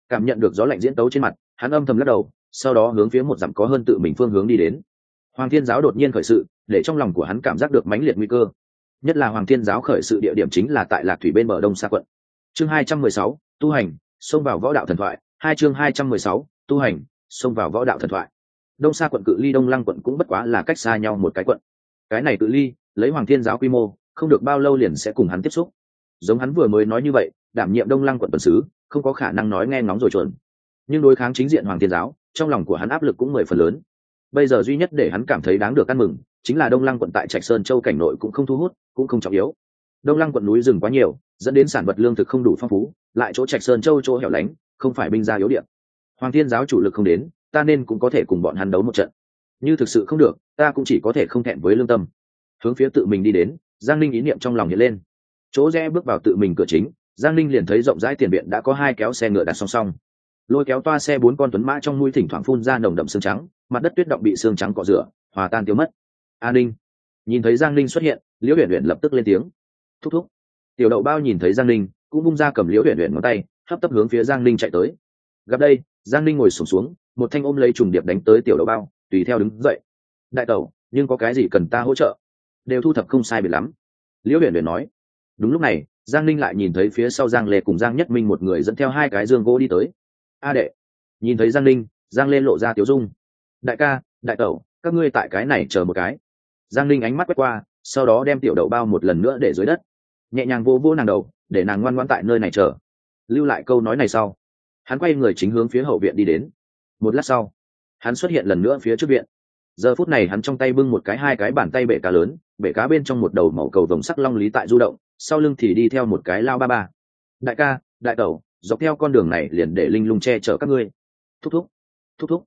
Cảm nhận được gió lạnh diễn tấu trên mặt, hắn âm thầm lắc đầu, sau đó hướng phía một dặm có hơn tự mình phương hướng đi đến. Hoàng thiên giáo đột nhiên khởi sự, để trong lòng của hắn cảm giác được mãnh liệt nguy cơ. Nhất là hoàng thiên giáo khởi sự địa điểm chính là tại lạc thủy bên bờ đông xa quận. Chương hai trăm mười sáu, tu hành, xông vào võ đạo thần thoại. Hai chương hai trăm mười sáu, tu hành, xông vào võ đạo thần thoại đông xa quận cự ly đông lăng quận cũng bất quá là cách xa nhau một cái quận. Cái này cự ly, lấy hoàng thiên giáo quy mô, không được bao lâu liền sẽ cùng hắn tiếp xúc. Giống hắn vừa mới nói như vậy, đảm nhiệm đông lăng quận tuần sứ, không có khả năng nói nghe ngóng rồi chuẩn. Nhưng đối kháng chính diện hoàng thiên giáo, trong lòng của hắn áp lực cũng mười phần lớn. Bây giờ duy nhất để hắn cảm thấy đáng được ăn mừng, chính là đông lăng quận tại trạch sơn châu cảnh nội cũng không thu hút, cũng không trọng yếu. Đông lăng quận núi rừng quá nhiều, dẫn đến sản vật lương thực không đủ phong phú, lại chỗ trạch sơn châu chỗ hẻo lánh, không phải binh gia yếu điện hoàng thiên giáo chủ lực không đến ta nên cũng có thể cùng bọn hắn đấu một trận. Như thực sự không được ta cũng chỉ có thể không thẹn với lương tâm. Hướng phía tự mình đi đến giang linh ý niệm trong lòng hiện lên. Chỗ rẽ bước vào tự mình cửa chính giang linh liền thấy rộng rãi tiền viện đã có hai kéo xe ngựa đặt song song. Lôi kéo toa xe bốn con tuấn mã trong mũi thỉnh thoảng phun ra nồng đậm xương trắng mặt đất tuyết động bị xương trắng cọ rửa hòa tan tiêu mất. An ninh nhìn thấy giang linh xuất hiện liễu huyền huyền lập tức lên tiếng. Thúc thúc. Tiểu đậu bao nhìn thấy giang linh cũng bung ra cầm liễu huyền huyền ngón tay hấp tấp hướng phía giang linh chạy tới. Gặp đây giang linh ngồi sùng xuống, xuống một thanh ôm lấy trùng điệp đánh tới tiểu đầu bao, tùy theo đứng dậy. Đại tẩu, nhưng có cái gì cần ta hỗ trợ? Đều thu thập không sai biệt lắm. Liễu huyền huyền nói. Đúng lúc này, giang linh lại nhìn thấy phía sau giang lê cùng giang nhất minh một người dẫn theo hai cái dương gỗ đi tới. A đệ. Nhìn thấy giang linh giang lê lộ ra tiếu dung. Đại ca, đại tẩu, các ngươi tại cái này chờ một cái. Giang linh ánh mắt quét qua, sau đó đem tiểu đậu bao một lần nữa để dưới đất. Nhẹ nhàng vô vô nàng đầu, để nàng ngoan ngoan tại nơi này chờ. Lưu lại câu nói này sau. Hắn quay người chính hướng phía hậu viện đi đến một lát sau, hắn xuất hiện lần nữa phía trước viện. Giờ phút này hắn trong tay bưng một cái hai cái bàn tay bể cá lớn, bể cá bên trong một đầu màu cầu vồng sắc long lý tại du động, sau lưng thì đi theo một cái lao ba ba. Đại ca, đại tẩu, dọc theo con đường này liền để linh lung che chở các ngươi. Thúc thúc thúc thúc,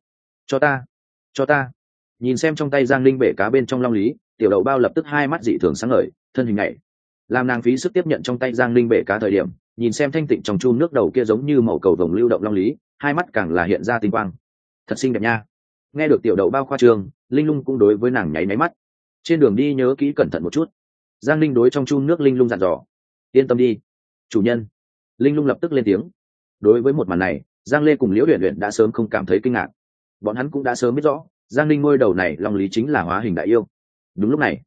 cho ta cho ta. Nhìn xem trong tay giang linh bể cá bên trong long lý, tiểu đậu bao lập tức hai mắt dị thường sáng ngời, thân hình này làm nàng phí sức tiếp nhận trong tay giang linh bể cá thời điểm, nhìn xem thanh tịnh trong chun nước đầu kia giống như màu cầu vồng lưu động long lý, hai mắt càng là hiện ra tinh quang thật xinh đẹp nha. Nghe được tiểu đậu bao khoa trường, linh lung cũng đối với nàng nháy máy mắt. Trên đường đi nhớ kỹ cẩn thận một chút. Giang linh đối trong chun nước linh lung dặn dò. Yên tâm đi. Chủ nhân. Linh lung lập tức lên tiếng. Đối với một màn này, giang lê cùng liễu luyện luyện đã sớm không cảm thấy kinh ngạc. Bọn hắn cũng đã sớm biết rõ, giang linh ngôi đầu này long lý chính là hóa hình đại yêu. Đúng lúc này,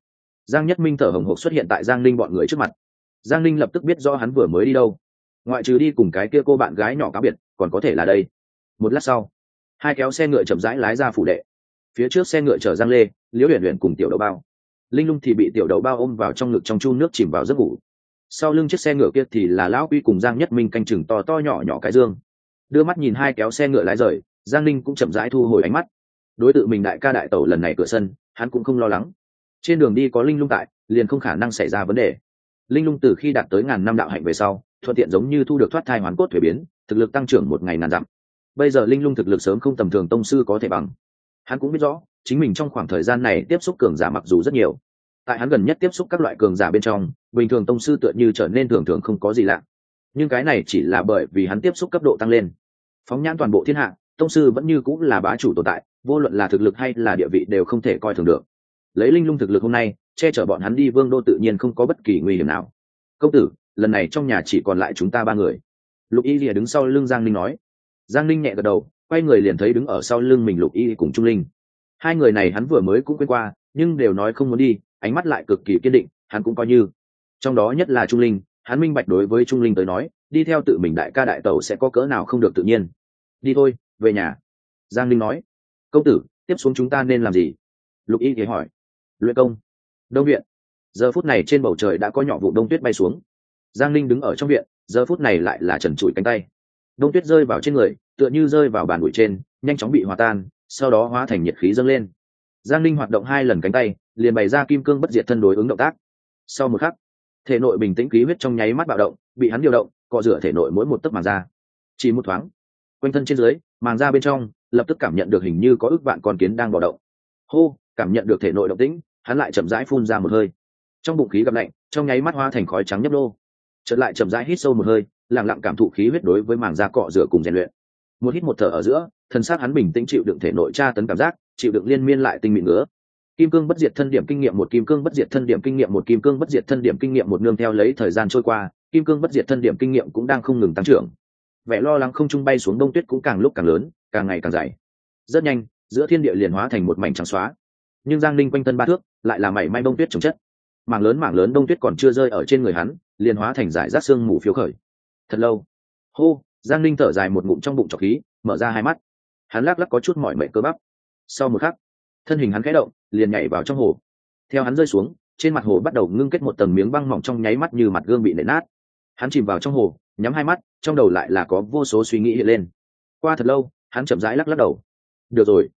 giang nhất minh thở hồng hộc xuất hiện tại giang linh bọn người trước mặt. Giang linh lập tức biết do hắn vừa mới đi đâu. Ngoại trừ đi cùng cái kia cô bạn gái nhỏ cá biệt, còn có thể là đây. Một lát sau hai kéo xe ngựa chậm rãi lái ra phủ đệ. Phía trước xe ngựa chở giang lê, liễu huyền huyền cùng tiểu đậu bao. Linh lung thì bị tiểu đậu bao ôm vào trong ngực trong chu nước chìm vào giấc ngủ. Sau lưng chiếc xe ngựa kia thì là lão quy cùng giang nhất minh canh chừng to to nhỏ nhỏ cái dương. Đưa mắt nhìn hai kéo xe ngựa lái rời, giang linh cũng chậm rãi thu hồi ánh mắt. Đối tượng mình đại ca đại tẩu lần này cửa sân, hắn cũng không lo lắng. Trên đường đi có linh lung tại, liền không khả năng xảy ra vấn đề. Linh lung từ khi đạt tới ngàn năm đạo hạnh về sau, thuận tiện giống như thu được thoát thai hoàn cốt thuế biến, thực lực tăng trưởng một ngày ngàn dặm bây giờ linh lung thực lực sớm không tầm thường tông sư có thể bằng. Hắn cũng biết rõ, chính mình trong khoảng thời gian này tiếp xúc cường giả mặc dù rất nhiều, tại hắn gần nhất tiếp xúc các loại cường giả bên trong, bình thường tông sư tựa như trở nên thường thường không có gì lạ. Nhưng cái này chỉ là bởi vì hắn tiếp xúc cấp độ tăng lên. Phóng nhãn toàn bộ thiên hạ, tông sư vẫn như cũng là bá chủ tồn tại, vô luận là thực lực hay là địa vị đều không thể coi thường được. Lấy linh lung thực lực hôm nay, che chở bọn hắn đi vương đô tự nhiên không có bất kỳ nguy hiểm nào. Công tử, lần này trong nhà chỉ còn lại chúng ta ba người. Lục y lìa đứng sau lưng giang linh nói giang linh nhẹ gật đầu, quay người liền thấy đứng ở sau lưng mình lục y cùng trung linh. Hai người này hắn vừa mới cũng quên qua, nhưng đều nói không muốn đi, ánh mắt lại cực kỳ kiên định, hắn cũng coi như. Trong đó nhất là trung linh, hắn minh bạch đối với trung linh tới nói, đi theo tự mình đại ca đại tẩu sẽ có cỡ nào không được tự nhiên. Đi thôi, về nhà. Giang linh nói. Công tử, tiếp xuống chúng ta nên làm gì? Lục y thế hỏi. Luyện công. Đông viện. Giờ phút này trên bầu trời đã có nhỏ vụ đông tuyết bay xuống. Giang linh đứng ở trong viện, giờ phút này lại là trần trụi cánh tay đông tuyết rơi vào trên người, tựa như rơi vào bàn bụi trên, nhanh chóng bị hòa tan, sau đó hóa thành nhiệt khí dâng lên. Giang linh hoạt động hai lần cánh tay, liền bày ra kim cương bất diệt thân đối ứng động tác. Sau một khắc, thể nội bình tĩnh khí huyết trong nháy mắt bạo động, bị hắn điều động, cọ rửa thể nội mỗi một tấc màng da. Chỉ một thoáng, quanh thân trên dưới, màng da bên trong, lập tức cảm nhận được hình như có ước vạn con kiến đang bạo động hô, cảm nhận được thể nội động tĩnh, hắn lại chậm rãi phun ra một hơi. Trong bụng khí gặp lạnh, trong nháy mắt hoa thành khói trắng nhấp nô. chợt lại chậm rãi hít sâu một hơi lặng lặng cảm thụ khí huyết đối với màng da cọ rửa cùng rèn luyện. Một hít một thở ở giữa, thân xác hắn bình tĩnh chịu đựng thể nội tra tấn cảm giác, chịu đựng liên miên lại tinh mịn ngứa. Kim cương bất diệt thân điểm kinh nghiệm một, kim cương bất diệt thân điểm kinh nghiệm một, kim cương bất diệt thân điểm kinh nghiệm một nương theo lấy thời gian trôi qua, kim cương bất diệt thân điểm kinh nghiệm cũng đang không ngừng tăng trưởng. Vẻ lo lắng không trung bay xuống đông tuyết cũng càng lúc càng lớn, càng ngày càng dày. Rất nhanh, giữa thiên địa liền hóa thành một mảnh trắng xóa. Nhưng giang linh quanh thân ba thước, lại là mảy may đông tuyết trồng chất. Mảng lớn mảng lớn đông tuyết còn chưa rơi ở trên người hắn, liền hóa thành giải rác xương mù phiếu khởi thật lâu. Hô, giang Ninh thở dài một ngụm trong bụng trọc khí, mở ra hai mắt. Hắn lắc lắc có chút mỏi mệt cơ bắp. Sau một khắc, thân hình hắn khẽ động, liền nhảy vào trong hồ. Theo hắn rơi xuống, trên mặt hồ bắt đầu ngưng kết một tầng miếng băng mỏng trong nháy mắt như mặt gương bị nện nát. Hắn chìm vào trong hồ, nhắm hai mắt, trong đầu lại là có vô số suy nghĩ hiện lên. Qua thật lâu, hắn chậm rãi lắc lắc đầu. Được rồi.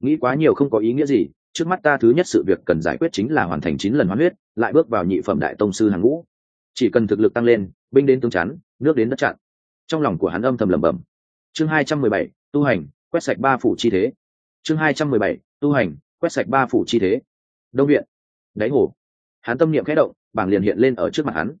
Nghĩ quá nhiều không có ý nghĩa gì, trước mắt ta thứ nhất sự việc cần giải quyết chính là hoàn thành chín lần hoán huyết, lại bước vào nhị phẩm đại tông sư hàng ngũ. Chỉ cần thực lực tăng lên, binh đến tướng chắn nước đến đất chặn. Trong lòng của hắn âm thầm lẩm bẩm. Chương hai trăm mười bảy, tu hành, quét sạch ba phủ chi thế. Chương hai trăm mười bảy, tu hành, quét sạch ba phủ chi thế. Đông viện. Đáy hồ. Hắn tâm niệm khẽ động, bảng liền hiện lên ở trước mặt hắn.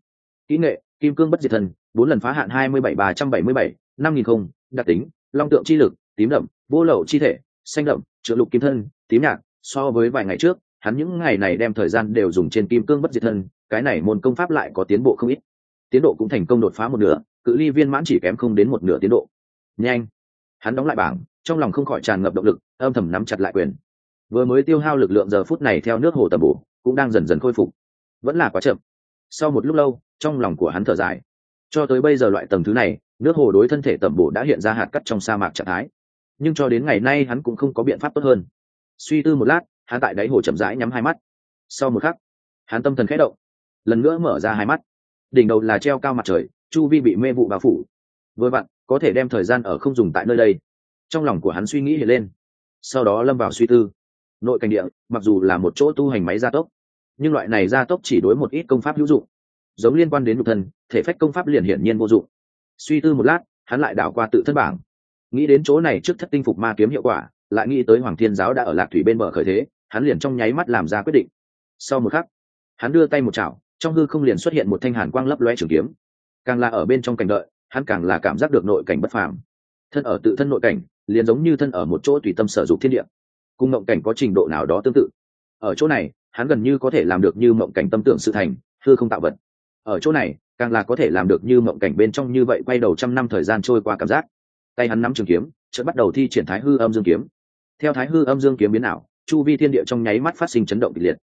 Kỹ nghệ, kim cương bất diệt thần, bốn lần phá hạn hai mươi bảy, ba trăm bảy mươi bảy, năm nghìn không, đặc tính, long tượng chi lực, tím đậm, vô lậu chi thể, xanh đậm trợ lục kim thân, tím nhạt. So với vài ngày trước, hắn những ngày này đem thời gian đều dùng trên kim cương bất diệt thân cái này môn công pháp lại có tiến bộ không ít tiến độ cũng thành công đột phá một nửa, cự ly viên mãn chỉ kém không đến một nửa tiến độ. Nhanh! Hắn đóng lại bảng, trong lòng không khỏi tràn ngập động lực, âm thầm nắm chặt lại quyền. Vừa mới tiêu hao lực lượng giờ phút này theo nước hồ tầm bổ, cũng đang dần dần khôi phục. Vẫn là quá chậm. Sau một lúc lâu, trong lòng của hắn thở dài. Cho tới bây giờ loại tầng thứ này, nước hồ đối thân thể tẩm bổ đã hiện ra hạt cắt trong sa mạc trạng thái. Nhưng cho đến ngày nay hắn cũng không có biện pháp tốt hơn. Suy tư một lát, hắn tại đáy hồ chậm rãi nhắm hai mắt. Sau một khắc, hắn tâm thần khẽ động. Lần nữa mở ra hai mắt đỉnh đầu là treo cao mặt trời, chu vi bị mê vụ bao phủ. Vừa vặn, có thể đem thời gian ở không dùng tại nơi đây. Trong lòng của hắn suy nghĩ hiện lên. Sau đó lâm vào suy tư. Nội cảnh địa, mặc dù là một chỗ tu hành máy gia tốc, nhưng loại này gia tốc chỉ đối một ít công pháp hữu dụng. Giống liên quan đến nhục thân, thể phách công pháp liền hiển nhiên vô dụng. Suy tư một lát, hắn lại đảo qua tự thân bảng. Nghĩ đến chỗ này trước thất tinh phục ma kiếm hiệu quả, lại nghĩ tới hoàng thiên giáo đã ở lạc thủy bên bờ khởi thế, hắn liền trong nháy mắt làm ra quyết định. Sau một khắc, hắn đưa tay một chảo trong hư không liền xuất hiện một thanh hàn quang lấp loe trường kiếm. Càng là ở bên trong cảnh đợi, hắn càng là cảm giác được nội cảnh bất phàm. Thân ở tự thân nội cảnh, liền giống như thân ở một chỗ tùy tâm sở dục thiên địa. Cùng mộng cảnh có trình độ nào đó tương tự. Ở chỗ này, hắn gần như có thể làm được như mộng cảnh tâm tưởng sự thành, hư không tạo vật. Ở chỗ này, càng là có thể làm được như mộng cảnh bên trong như vậy quay đầu trăm năm thời gian trôi qua cảm giác. Tay hắn nắm trường kiếm, chợt bắt đầu thi triển thái hư âm dương kiếm. Theo thái hư âm dương kiếm biến ảo, chu vi thiên địa trong nháy mắt phát sinh chấn động kịch liệt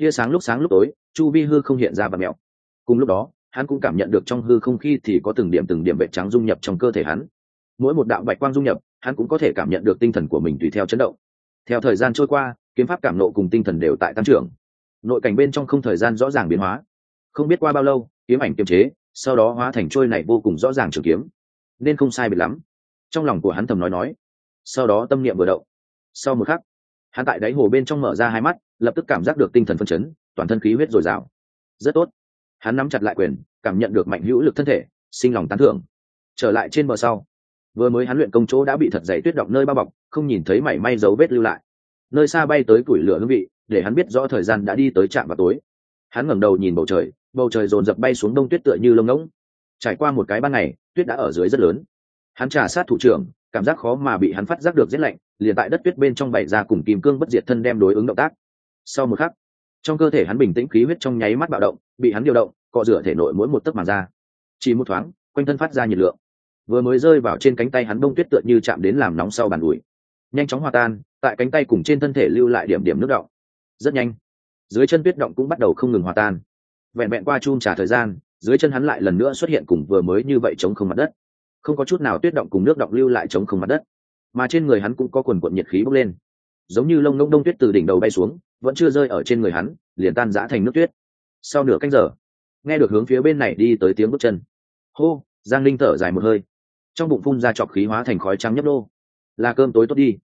tia sáng lúc sáng lúc tối, chu vi hư không hiện ra và mẹo. Cùng lúc đó, hắn cũng cảm nhận được trong hư không khi thì có từng điểm từng điểm vệ trắng dung nhập trong cơ thể hắn. Mỗi một đạo bạch quang dung nhập, hắn cũng có thể cảm nhận được tinh thần của mình tùy theo chấn động. Theo thời gian trôi qua, kiếm pháp cảm nộ cùng tinh thần đều tại tăng trưởng. Nội cảnh bên trong không thời gian rõ ràng biến hóa. Không biết qua bao lâu, kiếm ảnh kiềm chế, sau đó hóa thành trôi này vô cùng rõ ràng trường kiếm. Nên không sai biệt lắm. Trong lòng của hắn thầm nói nói. Sau đó tâm niệm vừa động. Sau một khắc hắn tại đáy hồ bên trong mở ra hai mắt, lập tức cảm giác được tinh thần phân chấn, toàn thân khí huyết dồi dào. Rất tốt. Hắn nắm chặt lại quyền, cảm nhận được mạnh hữu lực thân thể, sinh lòng tán thưởng. Trở lại trên bờ sau, vừa mới hắn luyện công chỗ đã bị thật dày tuyết động nơi bao bọc, không nhìn thấy mảy may dấu vết lưu lại. Nơi xa bay tới củi lửa hương vị, để hắn biết rõ thời gian đã đi tới trạm vào tối. Hắn ngẩng đầu nhìn bầu trời bầu trời dồn dập bay xuống đông tuyết tựa như lông ngỗng. Trải qua một cái ban ngày, tuyết đã ở dưới rất lớn. Hắn trả sát thủ trưởng cảm giác khó mà bị hắn phát giác được rét lạnh, liền tại đất tuyết bên trong bảy ra cùng kim cương bất diệt thân đem đối ứng động tác. Sau một khắc, trong cơ thể hắn bình tĩnh khí huyết trong nháy mắt bạo động, bị hắn điều động, cọ rửa thể nội mỗi một tấc màng ra chỉ một thoáng, quanh thân phát ra nhiệt lượng. Vừa mới rơi vào trên cánh tay hắn đông tuyết tựa như chạm đến làm nóng sau bàn ủi. Nhanh chóng hòa tan, tại cánh tay cùng trên thân thể lưu lại điểm điểm nước động rất nhanh, dưới chân tuyết động cũng bắt đầu không ngừng hòa tan. Vẹn vẹn qua chun trả thời gian, dưới chân hắn lại lần nữa xuất hiện cùng vừa mới như vậy chống không mặt đất không có chút nào tuyết động cùng nước động lưu lại chống không mặt đất. Mà trên người hắn cũng có quần quận nhiệt khí bốc lên. Giống như lông nông đông tuyết từ đỉnh đầu bay xuống, vẫn chưa rơi ở trên người hắn, liền tan giã thành nước tuyết. Sau nửa canh giờ, nghe được hướng phía bên này đi tới tiếng bước chân. Hô, giang linh thở dài một hơi. Trong bụng phun ra chọc khí hóa thành khói trắng nhấp đô là cơm tối tốt đi.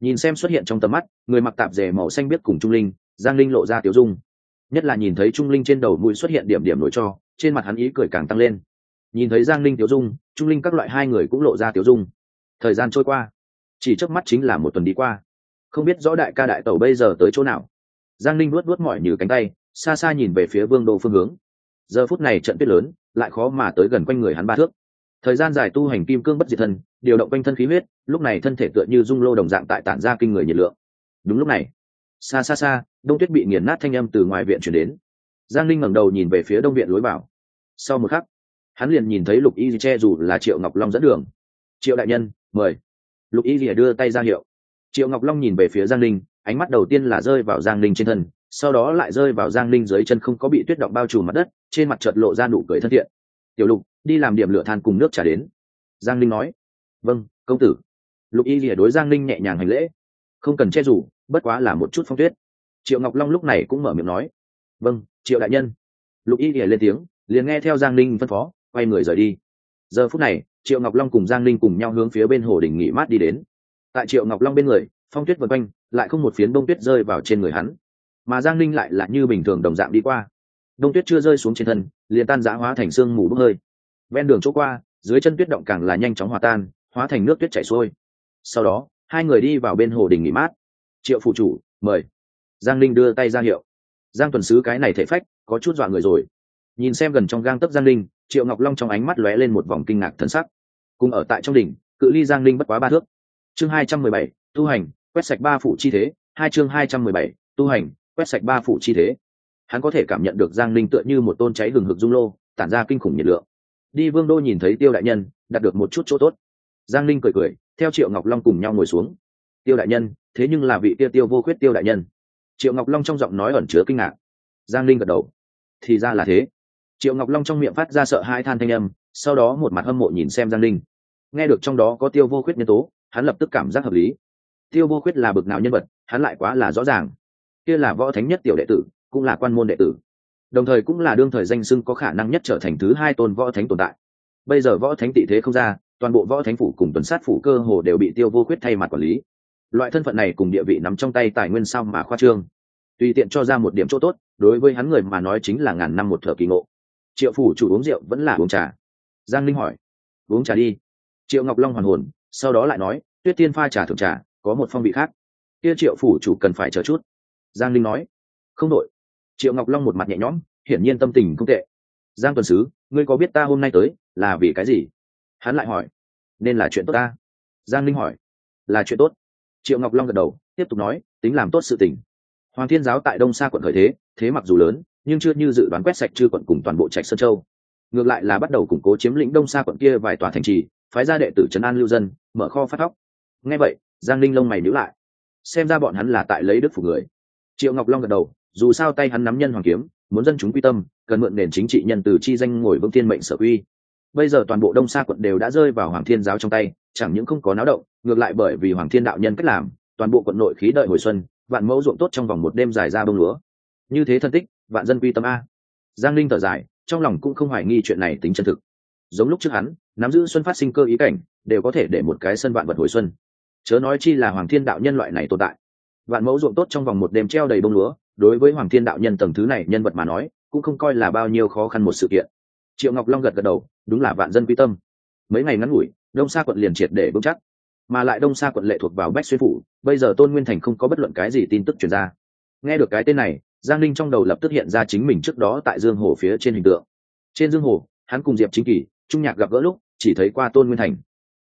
Nhìn xem xuất hiện trong tầm mắt, người mặc tạp dề màu xanh biết cùng trung linh, giang linh lộ ra tiểu dung. Nhất là nhìn thấy trung linh trên đầu mũi xuất hiện điểm điểm nổi cho, trên mặt hắn ý cười càng tăng lên nhìn thấy giang linh tiểu dung, trung linh các loại hai người cũng lộ ra tiểu dung. Thời gian trôi qua, chỉ trước mắt chính là một tuần đi qua. Không biết rõ đại ca đại tẩu bây giờ tới chỗ nào. Giang linh luốt luốt mỏi như cánh tay, xa xa nhìn về phía vương đô phương hướng. Giờ phút này trận tuyết lớn, lại khó mà tới gần quanh người hắn ba thước. Thời gian dài tu hành kim cương bất diệt thân, điều động quanh thân khí huyết, lúc này thân thể tựa như dung lô đồng dạng tại tản ra kinh người nhiệt lượng. Đúng lúc này, xa xa xa, đông tuyết bị nghiền nát thanh âm từ ngoài viện chuyển đến. Giang linh ngẩng đầu nhìn về phía đông viện lối vào. Sau một khắc hắn liền nhìn thấy lục y che dù là triệu ngọc long dẫn đường. Triệu đại nhân, mời. Lục y lìa đưa tay ra hiệu. Triệu ngọc long nhìn về phía giang linh ánh mắt đầu tiên là rơi vào giang linh trên thân, sau đó lại rơi vào giang linh dưới chân không có bị tuyết động bao trùm mặt đất, trên mặt chợt lộ ra nụ cười thân thiện. Tiểu lục, đi làm điểm lửa than cùng nước trả đến. Giang linh nói. Vâng công tử. Lục y lìa đối giang linh nhẹ nhàng hành lễ. Không cần che rủ bất quá là một chút phong tuyết. Triệu ngọc long lúc này cũng mở miệng nói. Vâng triệu đại nhân. Lục y lìa lên tiếng, liền nghe theo giang linh phân phó quay người rời đi. Giờ phút này, triệu ngọc long cùng giang linh cùng nhau hướng phía bên hồ đỉnh nghỉ mát đi đến. Tại triệu ngọc long bên người, phong tuyết vân quanh, lại không một phiến bông tuyết rơi vào trên người hắn. Mà giang linh lại là như bình thường đồng dạng đi qua. Đông tuyết chưa rơi xuống trên thân, liền tan giã hóa thành sương mù bốc hơi. Ven đường chỗ qua, dưới chân tuyết động càng là nhanh chóng hòa tan, hóa thành nước tuyết chảy xuôi. Sau đó, hai người đi vào bên hồ đình nghỉ mát. Triệu phụ chủ, mời. Giang linh đưa tay ra hiệu. Giang tuần sứ cái này thể phách, có chút dọa người rồi nhìn xem gần trong gang tấc giang linh triệu ngọc long trong ánh mắt lóe lên một vòng kinh ngạc thân sắc. Cùng ở tại trong đỉnh, cự ly giang linh bất quá ba thước. Chương hai trăm mười bảy, tu hành, quét sạch ba phủ chi thế. Hai chương hai trăm mười bảy, tu hành, quét sạch ba phủ chi thế. Hắn có thể cảm nhận được giang linh tựa như một tôn cháy gừng hực dung lô, tản ra kinh khủng nhiệt lượng. Đi vương đô nhìn thấy tiêu đại nhân, đạt được một chút chỗ tốt. Giang linh cười cười, theo triệu ngọc long cùng nhau ngồi xuống. Tiêu đại nhân, thế nhưng là vị tiêu tiêu vô khuyết tiêu đại nhân. Triệu ngọc long trong giọng nói ẩn chứa kinh ngạc. Giang linh gật đầu. Thì ra là thế triệu ngọc long trong miệng phát ra sợ hai than thanh âm, sau đó một mặt hâm mộ nhìn xem giang linh nghe được trong đó có tiêu vô khuyết nhân tố, hắn lập tức cảm giác hợp lý. Tiêu vô khuyết là bực nào nhân vật, hắn lại quá là rõ ràng. Kia là võ thánh nhất tiểu đệ tử, cũng là quan môn đệ tử. Đồng thời cũng là đương thời danh sưng có khả năng nhất trở thành thứ hai tôn võ thánh tồn tại. Bây giờ võ thánh tị thế không ra, toàn bộ võ thánh phủ cùng tuần sát phủ cơ hồ đều bị tiêu vô khuyết thay mặt quản lý. Loại thân phận này cùng địa vị nằm trong tay tài nguyên sao mà khoa trương. Tùy tiện cho ra một điểm chỗ tốt, đối với hắn người mà nói chính là ngàn năm một thở kỳ ngộ triệu phủ chủ uống rượu vẫn là uống trà. Giang linh hỏi, uống trà đi. Triệu ngọc long hoàn hồn, sau đó lại nói, tuyết tiên pha trà thường trà, có một phong vị khác. Kia triệu phủ chủ cần phải chờ chút. Giang linh nói, không đội triệu ngọc long một mặt nhẹ nhõm, hiển nhiên tâm tình không tệ. Giang tuần sứ, ngươi có biết ta hôm nay tới là vì cái gì? Hắn lại hỏi, nên là chuyện tốt ta. Giang linh hỏi, là chuyện tốt. Triệu ngọc long gật đầu, tiếp tục nói, tính làm tốt sự tình. Hoàng thiên giáo tại đông xa quận khởi thế thế mặc dù lớn nhưng chưa như dự đoán quét sạch chư quận cùng toàn bộ trạch sơn châu. Ngược lại là bắt đầu củng cố chiếm lĩnh đông xa quận kia vài tòa thành trì, phái ra đệ tử trấn an lưu dân, mở kho phát thóc. Nghe vậy, giang linh lông mày níu lại. Xem ra bọn hắn là tại lấy đức phục người. Triệu ngọc long gật đầu, dù sao tay hắn nắm nhân hoàng kiếm, muốn dân chúng quy tâm, cần mượn nền chính trị nhân từ chi danh ngồi vững thiên mệnh sở uy bây giờ toàn bộ đông sa quận đều đã rơi vào hoàng thiên giáo trong tay, chẳng những không có náo động, ngược lại bởi vì hoàng thiên đạo nhân cách làm, toàn bộ quận nội khí đợi hồi xuân, vạn mẫu ruộng tốt trong vòng một đêm dài ra bông lúa. Như thế thân tích vạn dân quy tâm a. Giang linh thở dài, trong lòng cũng không hoài nghi chuyện này tính chân thực. Giống lúc trước hắn, nắm giữ xuân phát sinh cơ ý cảnh, đều có thể để một cái sân vạn vật hồi xuân. Chớ nói chi là hoàng thiên đạo nhân loại này tồn tại. Vạn mẫu ruộng tốt trong vòng một đêm treo đầy bông lúa, đối với hoàng thiên đạo nhân tầng thứ này nhân vật mà nói, cũng không coi là bao nhiêu khó khăn một sự kiện. Triệu ngọc long gật gật đầu, đúng là vạn dân quy tâm. Mấy ngày ngắn ngủi, đông sa quận liền triệt để vững chắc. Mà lại đông sa quận lệ thuộc vào bách xuyên phủ, bây giờ tôn nguyên thành không có bất luận cái gì tin tức truyền ra. Nghe được cái tên này giang linh trong đầu lập tức hiện ra chính mình trước đó tại dương hồ phía trên hình tượng. Trên dương hồ, hắn cùng diệp chính kỳ, trung nhạc gặp gỡ lúc, chỉ thấy qua tôn nguyên thành.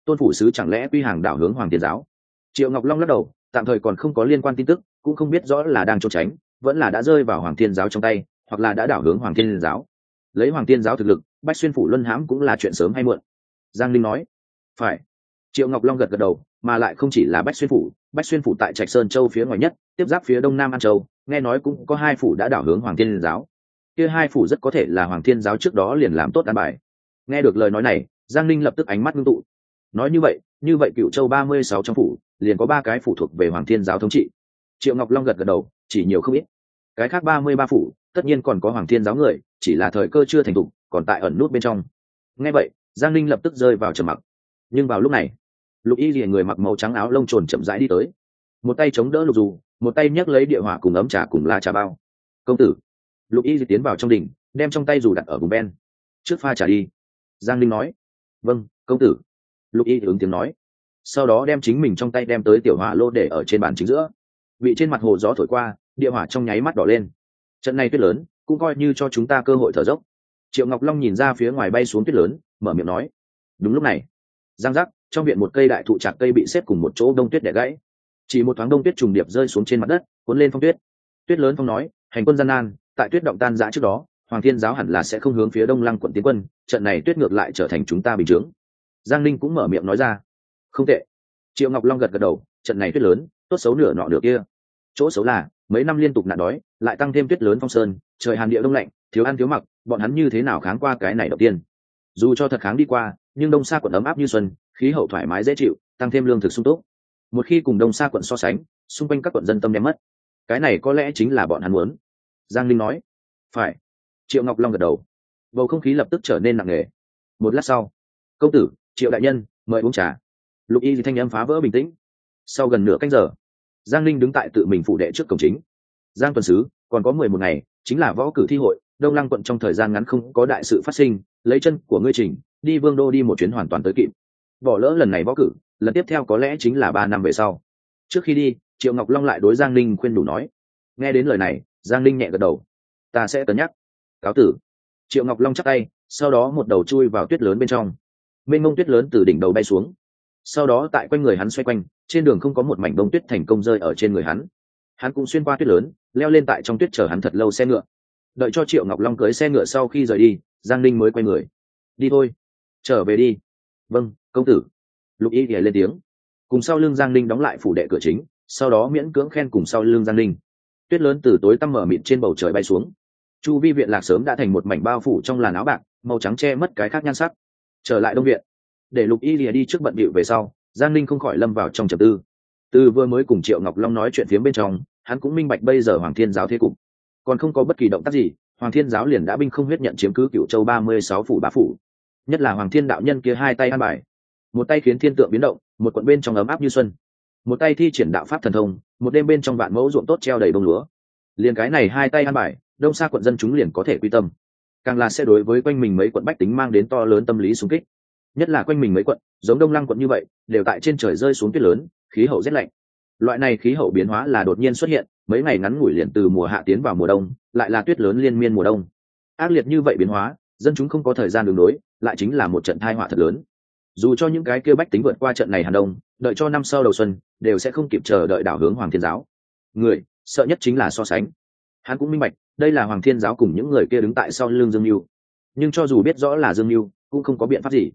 Tôn phủ sứ chẳng lẽ quy hàng đảo hướng hoàng tiền giáo? Triệu ngọc long lắc đầu, tạm thời còn không có liên quan tin tức, cũng không biết rõ là đang trốn tránh, vẫn là đã rơi vào hoàng thiên giáo trong tay, hoặc là đã đảo hướng hoàng thiên giáo. Lấy hoàng thiên giáo thực lực, bách xuyên phủ luân hãm cũng là chuyện sớm hay muộn. Giang linh nói, phải triệu ngọc long gật gật đầu, mà lại không chỉ là bách xuyên phủ, bách xuyên phủ tại trạch sơn châu phía ngoài nhất, tiếp giáp phía đông nam an châu, nghe nói cũng có hai phủ đã đảo hướng hoàng thiên giáo. Kia hai phủ rất có thể là hoàng thiên giáo trước đó liền làm tốt an bài. Nghe được lời nói này, giang Ninh lập tức ánh mắt ngưng tụ. Nói như vậy như vậy cựu châu ba mươi sáu trong phủ, liền có ba cái phủ thuộc về hoàng thiên giáo thống trị. Triệu ngọc long gật gật đầu, chỉ nhiều không ít. Cái khác ba mươi ba phủ, tất nhiên còn có hoàng thiên giáo người, chỉ là thời cơ chưa thành thục, còn tại ẩn nút bên trong. Nghe vậy, giang Ninh lập tức rơi vào trầm mặc. Nhưng vào lúc này lục y liền người mặc màu trắng áo lông trồn chậm rãi đi tới. Một tay chống đỡ lục dù một tay nhấc lấy địa hỏa cùng ấm trà cùng la trà bao. Công tử. Lục y tiến vào trong đình, đem trong tay dù đặt ở vùng ben trước pha trà đi. Giang linh nói. Vâng công tử. Lục y ứng tiếng nói. Sau đó đem chính mình trong tay đem tới tiểu hỏa lô để ở trên bàn chính giữa. Vị trên mặt hồ gió thổi qua địa hỏa trong nháy mắt đỏ lên. Trận này tuyết lớn cũng coi như cho chúng ta cơ hội thở dốc. Triệu ngọc long nhìn ra phía ngoài bay xuống tuyết lớn mở miệng nói. Đúng lúc này giang giác trong viện một cây đại thụ chạc cây bị xếp cùng một chỗ đông tuyết đẻ gãy. Chỉ một thoáng đông tuyết trùng điệp rơi xuống trên mặt đất, cuốn lên phong tuyết. Tuyết lớn phong nói, hành quân gian nan, tại tuyết động tan giã trước đó, hoàng thiên giáo hẳn là sẽ không hướng phía đông lăng quận tiến quân, trận này tuyết ngược lại trở thành chúng ta bình chướng. Giang ninh cũng mở miệng nói ra, không tệ. Triệu ngọc long gật gật đầu, trận này tuyết lớn, tốt xấu nửa nọ nửa kia. Chỗ xấu là, mấy năm liên tục nạn đói, lại tăng thêm tuyết lớn phong sơn, trời hàn địa đông lạnh, thiếu ăn thiếu mặc, bọn hắn như thế nào kháng qua cái này đầu tiên? Dù cho thật kháng đi qua, nhưng đông xa quận ấm áp như xuân khí hậu thoải mái dễ chịu, tăng thêm lương thực sung túc. Một khi cùng đông xa quận so sánh, xung quanh các quận dân tâm đem mất. Cái này có lẽ chính là bọn hắn muốn. Giang linh nói. Phải. Triệu ngọc long gật đầu. Bầu không khí lập tức trở nên nặng nề. Một lát sau, công tử, triệu đại nhân, mời uống trà. Lục y thì thanh âm phá vỡ bình tĩnh. Sau gần nửa canh giờ, giang linh đứng tại tự mình phụ đệ trước cổng chính. Giang tuần sứ, còn có mười một ngày, chính là võ cử thi hội, đông lăng quận trong thời gian ngắn không có đại sự phát sinh, lấy chân của ngươi trình đi vương đô đi một chuyến hoàn toàn tới kịp bỏ lỡ lần này võ cử, lần tiếp theo có lẽ chính là ba năm về sau. Trước khi đi, triệu ngọc long lại đối giang Ninh khuyên đủ nói. Nghe đến lời này, giang Ninh nhẹ gật đầu. Ta sẽ cân nhắc. Cáo tử. Triệu ngọc long chắc tay, sau đó một đầu chui vào tuyết lớn bên trong. Mênh mông tuyết lớn từ đỉnh đầu bay xuống. Sau đó tại quanh người hắn xoay quanh, trên đường không có một mảnh bông tuyết thành công rơi ở trên người hắn. Hắn cũng xuyên qua tuyết lớn, leo lên tại trong tuyết chở hắn thật lâu xe ngựa. Đợi cho triệu ngọc long cưới xe ngựa sau khi rời đi, giang ninh mới quay người. Đi thôi. Trở về đi. Vâng công tử. Lục y ghé lên tiếng. Cùng sau lưng giang ninh đóng lại phủ đệ cửa chính, sau đó miễn cưỡng khen cùng sau lưng giang ninh. Tuyết lớn từ tối tăm mở mịt trên bầu trời bay xuống. Chu vi viện lạc sớm đã thành một mảnh bao phủ trong làn áo bạc, màu trắng che mất cái khác nhan sắc. Trở lại đông viện, để lục y lìa đi trước bận bịu về sau, giang ninh không khỏi lâm vào trong trầm tư. Từ vừa mới cùng triệu ngọc long nói chuyện phiếm bên trong, hắn cũng minh bạch bây giờ hoàng thiên giáo thế cục. Còn không có bất kỳ động tác gì, hoàng thiên giáo liền đã binh không huyết nhận chiếm cứ cựu châu ba mươi sáu phủ bá phủ. Nhất là hoàng thiên đạo nhân kia hai tay ăn bài một tay khiến thiên tượng biến động, một quận bên trong ấm áp như xuân. Một tay thi triển đạo pháp thần thông, một đêm bên trong vạn mẫu ruộng tốt treo đầy bông lúa. Liền cái này hai tay ăn bài, đông xa quận dân chúng liền có thể quy tâm. Càng là sẽ đối với quanh mình mấy quận bách tính mang đến to lớn tâm lý xung kích. Nhất là quanh mình mấy quận, giống đông lăng quận như vậy, đều tại trên trời rơi xuống tuyết lớn, khí hậu rét lạnh. Loại này khí hậu biến hóa là đột nhiên xuất hiện, mấy ngày ngắn ngủi liền từ mùa hạ tiến vào mùa đông, lại là tuyết lớn liên miên mùa đông. Ác liệt như vậy biến hóa, dân chúng không có thời gian đường đối, lại chính là một trận thai họa thật lớn dù cho những cái kia bách tính vượt qua trận này hàn đông, đợi cho năm sau đầu xuân, đều sẽ không kịp chờ đợi đảo hướng hoàng thiên giáo. Người, sợ nhất chính là so sánh. Hắn cũng minh bạch, đây là hoàng thiên giáo cùng những người kia đứng tại sau lưng dương mưu. Nhưng cho dù biết rõ là dương mưu, cũng không có biện pháp gì.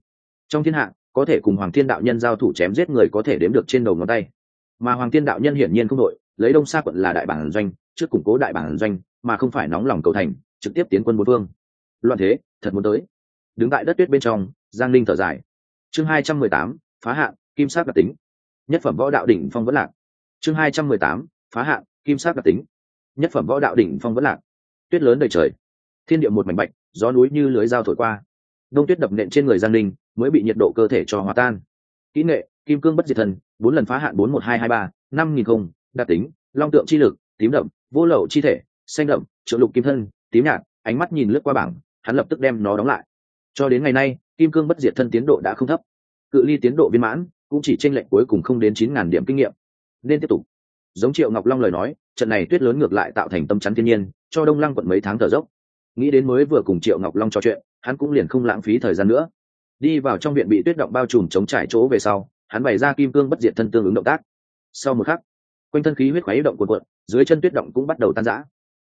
Trong thiên hạ, có thể cùng hoàng thiên đạo nhân giao thủ chém giết người có thể đếm được trên đầu ngón tay. Mà hoàng thiên đạo nhân hiển nhiên không đội, lấy đông xa quận là đại bản doanh, trước củng cố đại bản doanh, mà không phải nóng lòng cầu thành, trực tiếp tiến quân bốn phương. Loạn thế, thật muốn tới. Đứng tại đất tuyết bên trong, giang linh thở dài chương hai trăm mười tám, phá hạn kim sát đặc tính. Nhất phẩm võ đạo đỉnh phong vẫn lạc. Chương hai trăm mười tám, phá hạn kim sát đặc tính. Nhất phẩm võ đạo đỉnh phong vẫn lạc. Tuyết lớn đầy trời. Thiên địa một mảnh bạch, gió núi như lưới dao thổi qua. Đông tuyết đập nện trên người giang linh mới bị nhiệt độ cơ thể cho hòa tan. Kỹ nghệ, kim cương bất diệt thần, bốn lần phá hạn bốn một hai hai ba, năm nghìn không, đặc tính, long tượng chi lực, tím đậm, vô lậu chi thể, xanh đậm trợ lục kim thân, tím nhạt, ánh mắt nhìn lướt qua bảng, hắn lập tức đem nó đóng lại. Cho đến ngày nay kim cương bất diệt thân tiến độ đã không thấp. Cự ly tiến độ viên mãn, cũng chỉ tranh lệch cuối cùng không đến chín ngàn điểm kinh nghiệm. Nên tiếp tục. Giống triệu ngọc long lời nói, trận này tuyết lớn ngược lại tạo thành tâm chắn thiên nhiên, cho đông lăng quận mấy tháng thở dốc. Nghĩ đến mới vừa cùng triệu ngọc long trò chuyện, hắn cũng liền không lãng phí thời gian nữa. Đi vào trong viện bị tuyết động bao trùm chống trải chỗ về sau, hắn bày ra kim cương bất diệt thân tương ứng động tác. Sau một khắc, quanh thân khí huyết khoáy động cuộn cuộn, dưới chân tuyết động cũng bắt đầu tan rã.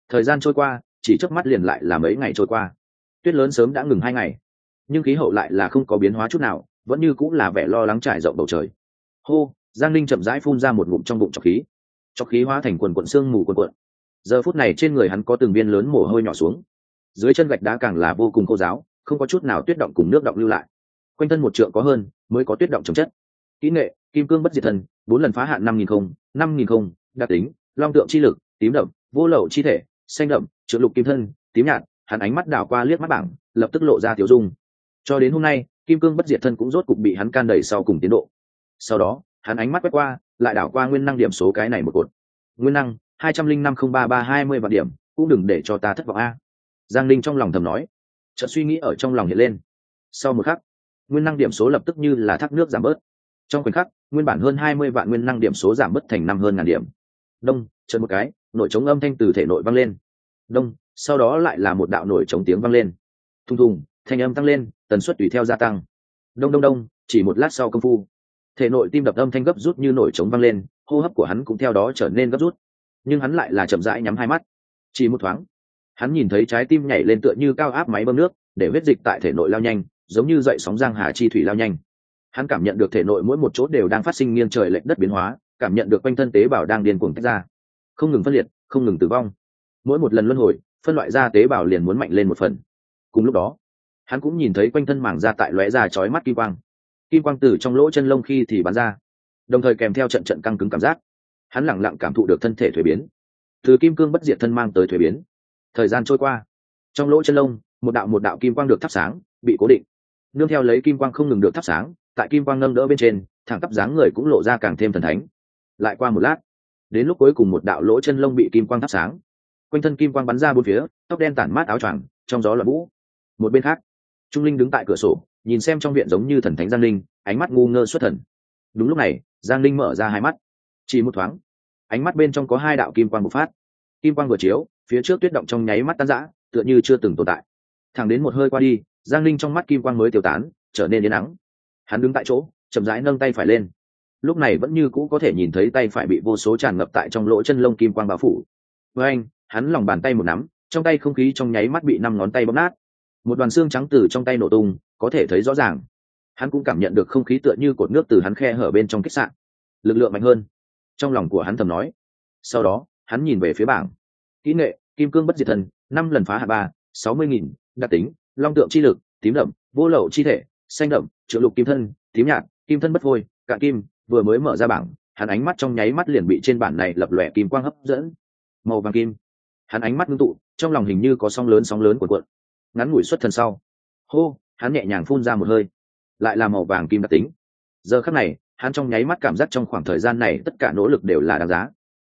Thời gian trôi qua, chỉ trước mắt liền lại là mấy ngày trôi qua. Tuyết lớn sớm đã ngừng hai ngày nhưng khí hậu lại là không có biến hóa chút nào, vẫn như cũng là vẻ lo lắng trải rộng bầu trời. Hô, giang linh chậm rãi phun ra một ngụm trong bụng trọc khí. Trọc khí hóa thành quần quận xương mù quần quận giờ phút này trên người hắn có từng viên lớn mồ hôi nhỏ xuống. Dưới chân gạch đá càng là vô cùng khô giáo không có chút nào tuyết động cùng nước động lưu lại. Quanh thân một trượng có hơn mới có tuyết động chống chất. Kỹ nghệ, kim cương bất diệt thần, bốn lần phá hạn năm nghìn không, năm nghìn không, đặc tính, long tượng chi lực, tím đậm, vô lậu chi thể, xanh đậm, trượng lục kim thân, tím nhạt, hắn ánh mắt đảo qua liếc mắt bảng, lập tức lộ ra tiểu dung cho đến hôm nay, kim cương bất diệt thân cũng rốt cục bị hắn can đẩy sau cùng tiến độ. Sau đó, hắn ánh mắt quét qua, lại đảo qua nguyên năng điểm số cái này một cột. Nguyên năng, hai trăm linh năm không ba ba hai mươi vạn điểm, cũng đừng để cho ta thất vọng a. Giang linh trong lòng thầm nói. Chợt suy nghĩ ở trong lòng hiện lên. Sau một khắc, nguyên năng điểm số lập tức như là thác nước giảm bớt. Trong khoảnh khắc, nguyên bản hơn hai mươi vạn nguyên năng điểm số giảm bớt thành năm hơn ngàn điểm. Đông, chợt một cái, nội chống âm thanh từ thể nội vang lên. Đông, sau đó lại là một đạo nổi chống tiếng vang lên. Thùng thùng, thanh âm tăng lên tần suất tùy theo gia tăng. Đông đông đông, chỉ một lát sau công phu. Thể nội tim đập âm thanh gấp rút như nổi trống văng lên, hô hấp của hắn cũng theo đó trở nên gấp rút. Nhưng hắn lại là chậm rãi nhắm hai mắt. Chỉ một thoáng, hắn nhìn thấy trái tim nhảy lên tựa như cao áp máy bơm nước, để huyết dịch tại thể nội lao nhanh, giống như dậy sóng giang hà chi thủy lao nhanh. Hắn cảm nhận được thể nội mỗi một chỗ đều đang phát sinh nghiêng trời lệch đất biến hóa, cảm nhận được quanh thân tế bào đang điên cuồng tách ra. Không ngừng phân liệt, không ngừng tử vong. Mỗi một lần luân hồi, phân loại ra tế bào liền muốn mạnh lên một phần. Cùng lúc đó hắn cũng nhìn thấy quanh thân màng ra tại lóe ra chói mắt kim quang. Kim quang từ trong lỗ chân lông khi thì bắn ra, đồng thời kèm theo trận trận căng cứng cảm giác. Hắn lẳng lặng cảm thụ được thân thể thuế biến. Từ kim cương bất diệt thân mang tới thuế biến. Thời gian trôi qua, trong lỗ chân lông, một đạo một đạo kim quang được thắp sáng, bị cố định. Nương theo lấy kim quang không ngừng được thắp sáng, tại kim quang nâng đỡ bên trên, thẳng tắp dáng người cũng lộ ra càng thêm thần thánh. Lại qua một lát, đến lúc cuối cùng một đạo lỗ chân lông bị kim quang thắp sáng. Quanh thân kim quang bắn ra bốn phía, tóc đen tản mát áo choàng, trong gió là vũ một bên khác trung linh đứng tại cửa sổ, nhìn xem trong viện giống như thần thánh giang linh, ánh mắt ngu ngơ xuất thần. Đúng lúc này, giang linh mở ra hai mắt. Chỉ một thoáng, ánh mắt bên trong có hai đạo kim quang bộc phát. Kim quang vừa chiếu, phía trước tuyết động trong nháy mắt tan rã, tựa như chưa từng tồn tại. Thẳng đến một hơi qua đi, giang linh trong mắt kim quang mới tiêu tán, trở nên yên nắng hắn đứng tại chỗ, chậm rãi nâng tay phải lên. Lúc này vẫn như cũ có thể nhìn thấy tay phải bị vô số tràn ngập tại trong lỗ chân lông kim quang bao phủ. Với anh, hắn lòng bàn tay một nắm, trong tay không khí trong nháy mắt bị năm ngón tay bóp nát một đoàn xương trắng từ trong tay nổ tung, có thể thấy rõ ràng. Hắn cũng cảm nhận được không khí tựa như cột nước từ hắn khe hở bên trong khách sạn lực lượng mạnh hơn. Trong lòng của hắn thầm nói. Sau đó, hắn nhìn về phía bảng. Kỹ nghệ, kim cương bất diệt thần, năm lần phá hạ ba, sáu mươi nghìn, đặc tính, long tượng chi lực, tím đậm, vô lậu chi thể, xanh đậm triệu lục kim thân, tím nhạt, kim thân bất vôi cạn kim, vừa mới mở ra bảng, hắn ánh mắt trong nháy mắt liền bị trên bản này lập lòe kim quang hấp dẫn. Màu vàng kim. Hắn ánh mắt ngưng tụ, trong lòng hình như có sóng lớn sóng lớn của cuộn ngắn ngủi xuất thần sau. Hô, hắn nhẹ nhàng phun ra một hơi, lại là màu vàng kim đặc tính. Giờ khắc này, hắn trong nháy mắt cảm giác trong khoảng thời gian này tất cả nỗ lực đều là đáng giá.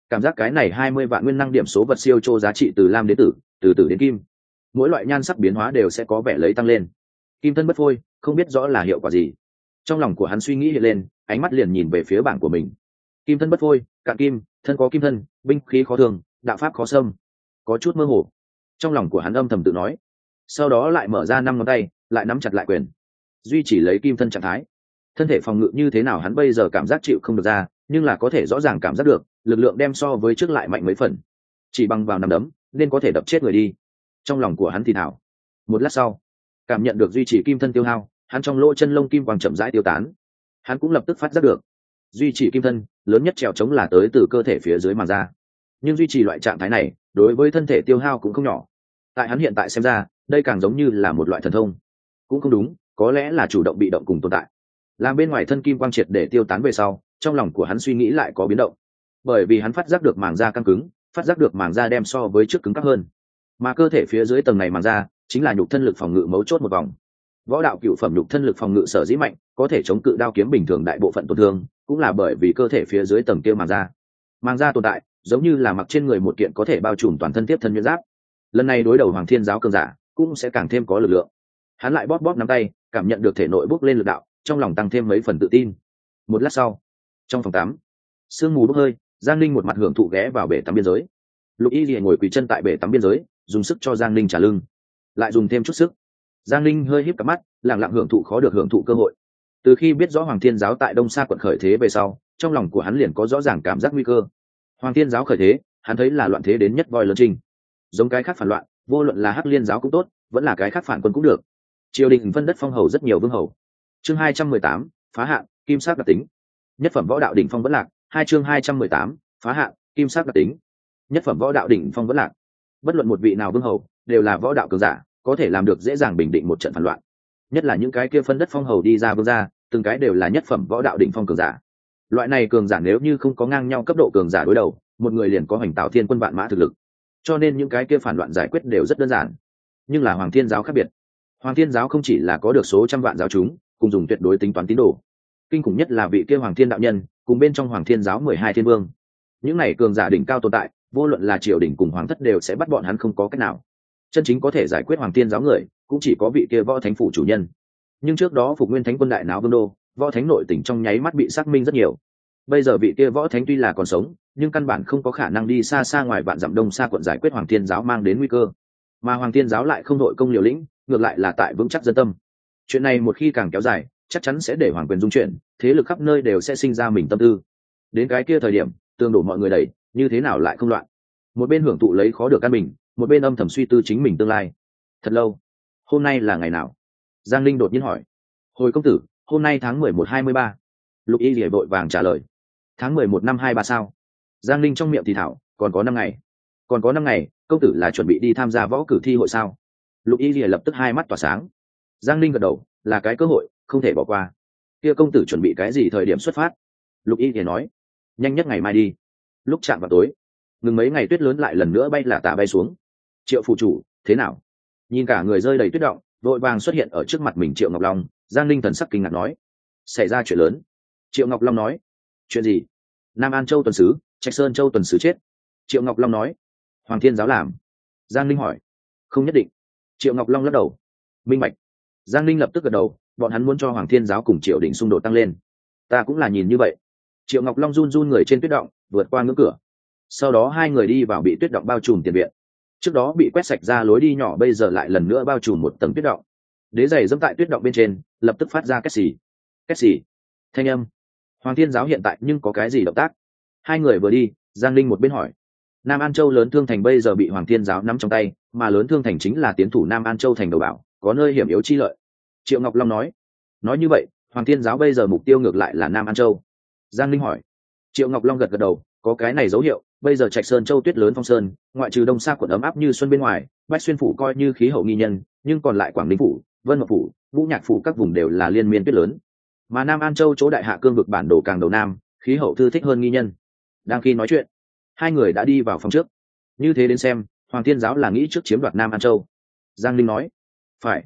Cảm giác cái này hai mươi vạn nguyên năng điểm số vật siêu chô giá trị từ lam đến tử, từ tử đến kim. Mỗi loại nhan sắc biến hóa đều sẽ có vẻ lấy tăng lên. Kim thân bất phôi, không biết rõ là hiệu quả gì. Trong lòng của hắn suy nghĩ hiện lên, ánh mắt liền nhìn về phía bảng của mình. Kim thân bất phôi, cạn kim, thân có kim thân, binh khí khó thường, đạo pháp khó xâm. Có chút mơ hồ. Trong lòng của hắn âm thầm tự nói sau đó lại mở ra năm ngón tay, lại nắm chặt lại quyền. Duy chỉ lấy kim thân trạng thái. Thân thể phòng ngự như thế nào hắn bây giờ cảm giác chịu không được ra, nhưng là có thể rõ ràng cảm giác được, lực lượng đem so với trước lại mạnh mấy phần. Chỉ bằng vào nằm đấm, nên có thể đập chết người đi. Trong lòng của hắn thì thảo. Một lát sau, cảm nhận được duy trì kim thân tiêu hao, hắn trong lỗ chân lông kim quang chậm rãi tiêu tán. Hắn cũng lập tức phát giác được, duy trì kim thân, lớn nhất trèo trống là tới từ cơ thể phía dưới màng da nhưng duy trì loại trạng thái này, đối với thân thể tiêu hao cũng không nhỏ. Tại hắn hiện tại xem ra đây càng giống như là một loại thần thông. Cũng không đúng, có lẽ là chủ động bị động cùng tồn tại. Làm bên ngoài thân kim quang triệt để tiêu tán về sau, trong lòng của hắn suy nghĩ lại có biến động. Bởi vì hắn phát giác được màng da căng cứng, phát giác được màng da đem so với trước cứng cắp hơn. Mà cơ thể phía dưới tầng này màng da chính là nhục thân lực phòng ngự mấu chốt một vòng. Võ đạo cựu phẩm nhục thân lực phòng ngự sở dĩ mạnh, có thể chống cự đao kiếm bình thường đại bộ phận tổn thương, cũng là bởi vì cơ thể phía dưới tầng kia màng da. Màng da tồn tại, giống như là mặc trên người một kiện có thể bao trùm toàn thân tiếp thân nhuyễn giáp. Lần này đối đầu hoàng thiên giáo cường giả cũng sẽ càng thêm có lực lượng. Hắn lại bóp bóp nắm tay, cảm nhận được thể nội bốc lên lực đạo, trong lòng tăng thêm mấy phần tự tin. Một lát sau, trong phòng tắm, sương mù bốc hơi, giang linh một mặt hưởng thụ ghé vào bể tắm biên giới. Lục y liền ngồi quỳ chân tại bể tắm biên giới, dùng sức cho giang linh trả lưng. Lại dùng thêm chút sức. Giang linh hơi híp cặp mắt lẳng lặng hưởng thụ khó được hưởng thụ cơ hội. Từ khi biết rõ hoàng thiên giáo tại đông sa quận khởi thế về sau, trong lòng của hắn liền có rõ ràng cảm giác nguy cơ. Hoàng thiên giáo khởi thế, hắn thấy là loạn thế đến nhất voi lớn trinh giống cái khác phản loạn vô luận là hắc liên giáo cũng tốt, vẫn là cái khác phản quân cũng được. Triều đình phân đất phong hầu rất nhiều vương hầu. Chương hai trăm mười tám, phá hạn, kim sắc đặc tính. Nhất phẩm võ đạo đỉnh phong vẫn lạc. Hai chương hai trăm mười tám, phá hạn, kim sắc đặc tính. Nhất phẩm võ đạo đỉnh phong vẫn lạc. Bất luận một vị nào vương hầu, đều là võ đạo cường giả, có thể làm được dễ dàng bình định một trận phản loạn. Nhất là những cái kia phân đất phong hầu đi ra vương gia, từng cái đều là nhất phẩm võ đạo đỉnh phong cường giả. Loại này cường giả nếu như không có ngang nhau cấp độ cường giả đối đầu, một người liền có hoành tạo thiên quân vạn mã thực lực cho nên những cái kia phản loạn giải quyết đều rất đơn giản. Nhưng là hoàng thiên giáo khác biệt. Hoàng thiên giáo không chỉ là có được số trăm vạn giáo chúng, cùng dùng tuyệt đối tính toán tín đồ. Kinh khủng nhất là vị kia hoàng thiên đạo nhân, cùng bên trong hoàng thiên giáo mười hai thiên vương. Những này cường giả đỉnh cao tồn tại, vô luận là triều đình cùng hoàng thất đều sẽ bắt bọn hắn không có cách nào. Chân chính có thể giải quyết hoàng thiên giáo người, cũng chỉ có vị kia võ thánh phủ chủ nhân. Nhưng trước đó phục nguyên thánh quân đại náo vương đô, võ thánh nội tỉnh trong nháy mắt bị xác minh rất nhiều. Bây giờ vị kia võ thánh tuy là còn sống nhưng căn bản không có khả năng đi xa xa ngoài vạn dặm đông xa quận giải quyết hoàng thiên giáo mang đến nguy cơ. Mà hoàng thiên giáo lại không đội công liều lĩnh, ngược lại là tại vững chắc dân tâm. Chuyện này một khi càng kéo dài, chắc chắn sẽ để hoàng quyền dung chuyển, thế lực khắp nơi đều sẽ sinh ra mình tâm tư. Đến cái kia thời điểm, tương đổ mọi người đầy như thế nào lại không loạn? Một bên hưởng thụ lấy khó được căn bình, một bên âm thầm suy tư chính mình tương lai. Thật lâu, hôm nay là ngày nào? Giang linh đột nhiên hỏi. Hồi công tử, hôm nay tháng mười một hai mươi ba. Lục y rỉa vội vàng trả lời. Tháng mười một năm hai ba sao? Giang linh trong miệng thì thảo, còn có năm ngày. Còn có năm ngày, công tử là chuẩn bị đi tham gia võ cử thi hội sao? Lục y rỉa lập tức hai mắt tỏa sáng. Giang linh gật đầu, là cái cơ hội, không thể bỏ qua. Kia công tử chuẩn bị cái gì thời điểm xuất phát? Lục y rỉa nói. Nhanh nhất ngày mai đi. Lúc chạm vào tối, ngừng mấy ngày tuyết lớn lại lần nữa bay là tả bay xuống. Triệu phụ chủ, thế nào? Nhìn cả người rơi đầy tuyết động, vội vàng xuất hiện ở trước mặt mình triệu ngọc long, giang linh thần sắc kinh ngạc nói. Xảy ra chuyện lớn. Triệu ngọc long nói. Chuyện gì? Nam an châu tuần sứ trạch sơn châu tuần sứ chết. Triệu ngọc long nói. Hoàng thiên giáo làm. Giang linh hỏi. Không nhất định. Triệu ngọc long lắc đầu. Minh bạch. Giang linh lập tức gật đầu, bọn hắn muốn cho hoàng thiên giáo cùng triệu đình xung đột tăng lên. Ta cũng là nhìn như vậy. Triệu ngọc long run run người trên tuyết động, vượt qua ngưỡng cửa. Sau đó hai người đi vào bị tuyết động bao trùm tiền viện. Trước đó bị quét sạch ra lối đi nhỏ, bây giờ lại lần nữa bao trùm một tầng tuyết động. Đế giày dẫm tại tuyết động bên trên, lập tức phát ra két xì. Két xì. Thanh âm. Hoàng thiên giáo hiện tại nhưng có cái gì động tác? Hai người vừa đi, giang linh một bên hỏi. Nam an châu lớn thương thành bây giờ bị hoàng thiên giáo nắm trong tay, mà lớn thương thành chính là tiến thủ nam an châu thành đầu bảo có nơi hiểm yếu chi lợi. Triệu ngọc long nói. Nói như vậy, hoàng thiên giáo bây giờ mục tiêu ngược lại là nam an châu. Giang linh hỏi. Triệu ngọc long gật gật đầu, có cái này dấu hiệu, bây giờ trạch sơn châu tuyết lớn phong sơn, ngoại trừ đông xa quận ấm áp như xuân bên ngoài, bách xuyên phủ coi như khí hậu nghi nhân, nhưng còn lại quảng ninh phủ, vân mộc phủ, vũ nhạc phủ các vùng đều là liên miên tuyết lớn. Mà nam an châu chỗ đại hạ cương vực bản đồ càng đầu nam, khí hậu thư thích hơn nghi nhân đang khi nói chuyện. Hai người đã đi vào phòng trước. Như thế đến xem, hoàng thiên giáo là nghĩ trước chiếm đoạt nam an châu. Giang linh nói, phải.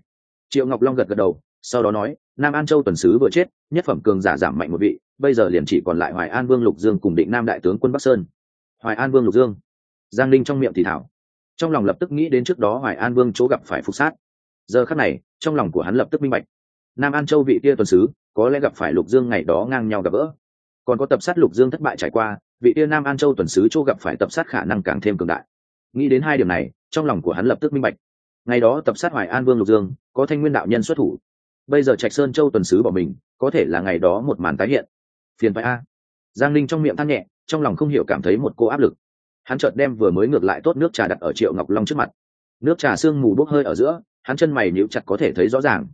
Triệu ngọc long gật gật đầu, sau đó nói, nam an châu tuần sứ vừa chết, nhất phẩm cường giả giảm mạnh một vị, bây giờ liền chỉ còn lại hoài an vương lục dương cùng định nam đại tướng quân bắc sơn. Hoài an vương lục dương? Giang linh trong miệng thì thảo. Trong lòng lập tức nghĩ đến trước đó hoài an vương chỗ gặp phải phục sát. Giờ khắc này, trong lòng của hắn lập tức minh bạch. Nam an châu vị kia tuần sứ, có lẽ gặp phải lục dương ngày đó ngang nhau gặp gỡ. Còn có tập sát lục dương thất bại trải qua vị tiên nam an châu tuần sứ châu gặp phải tập sát khả năng càng thêm cường đại. Nghĩ đến hai điểm này, trong lòng của hắn lập tức minh bạch. Ngày đó tập sát hoài an vương lục dương, có thanh nguyên đạo nhân xuất thủ. Bây giờ trạch sơn châu tuần sứ bỏ mình, có thể là ngày đó một màn tái hiện. Phiền phải a. Giang linh trong miệng than nhẹ, trong lòng không hiểu cảm thấy một cô áp lực. Hắn chợt đem vừa mới ngược lại tốt nước trà đặt ở triệu ngọc long trước mặt. Nước trà sương mù bốc hơi ở giữa, hắn chân mày níu chặt có thể thấy rõ ràng.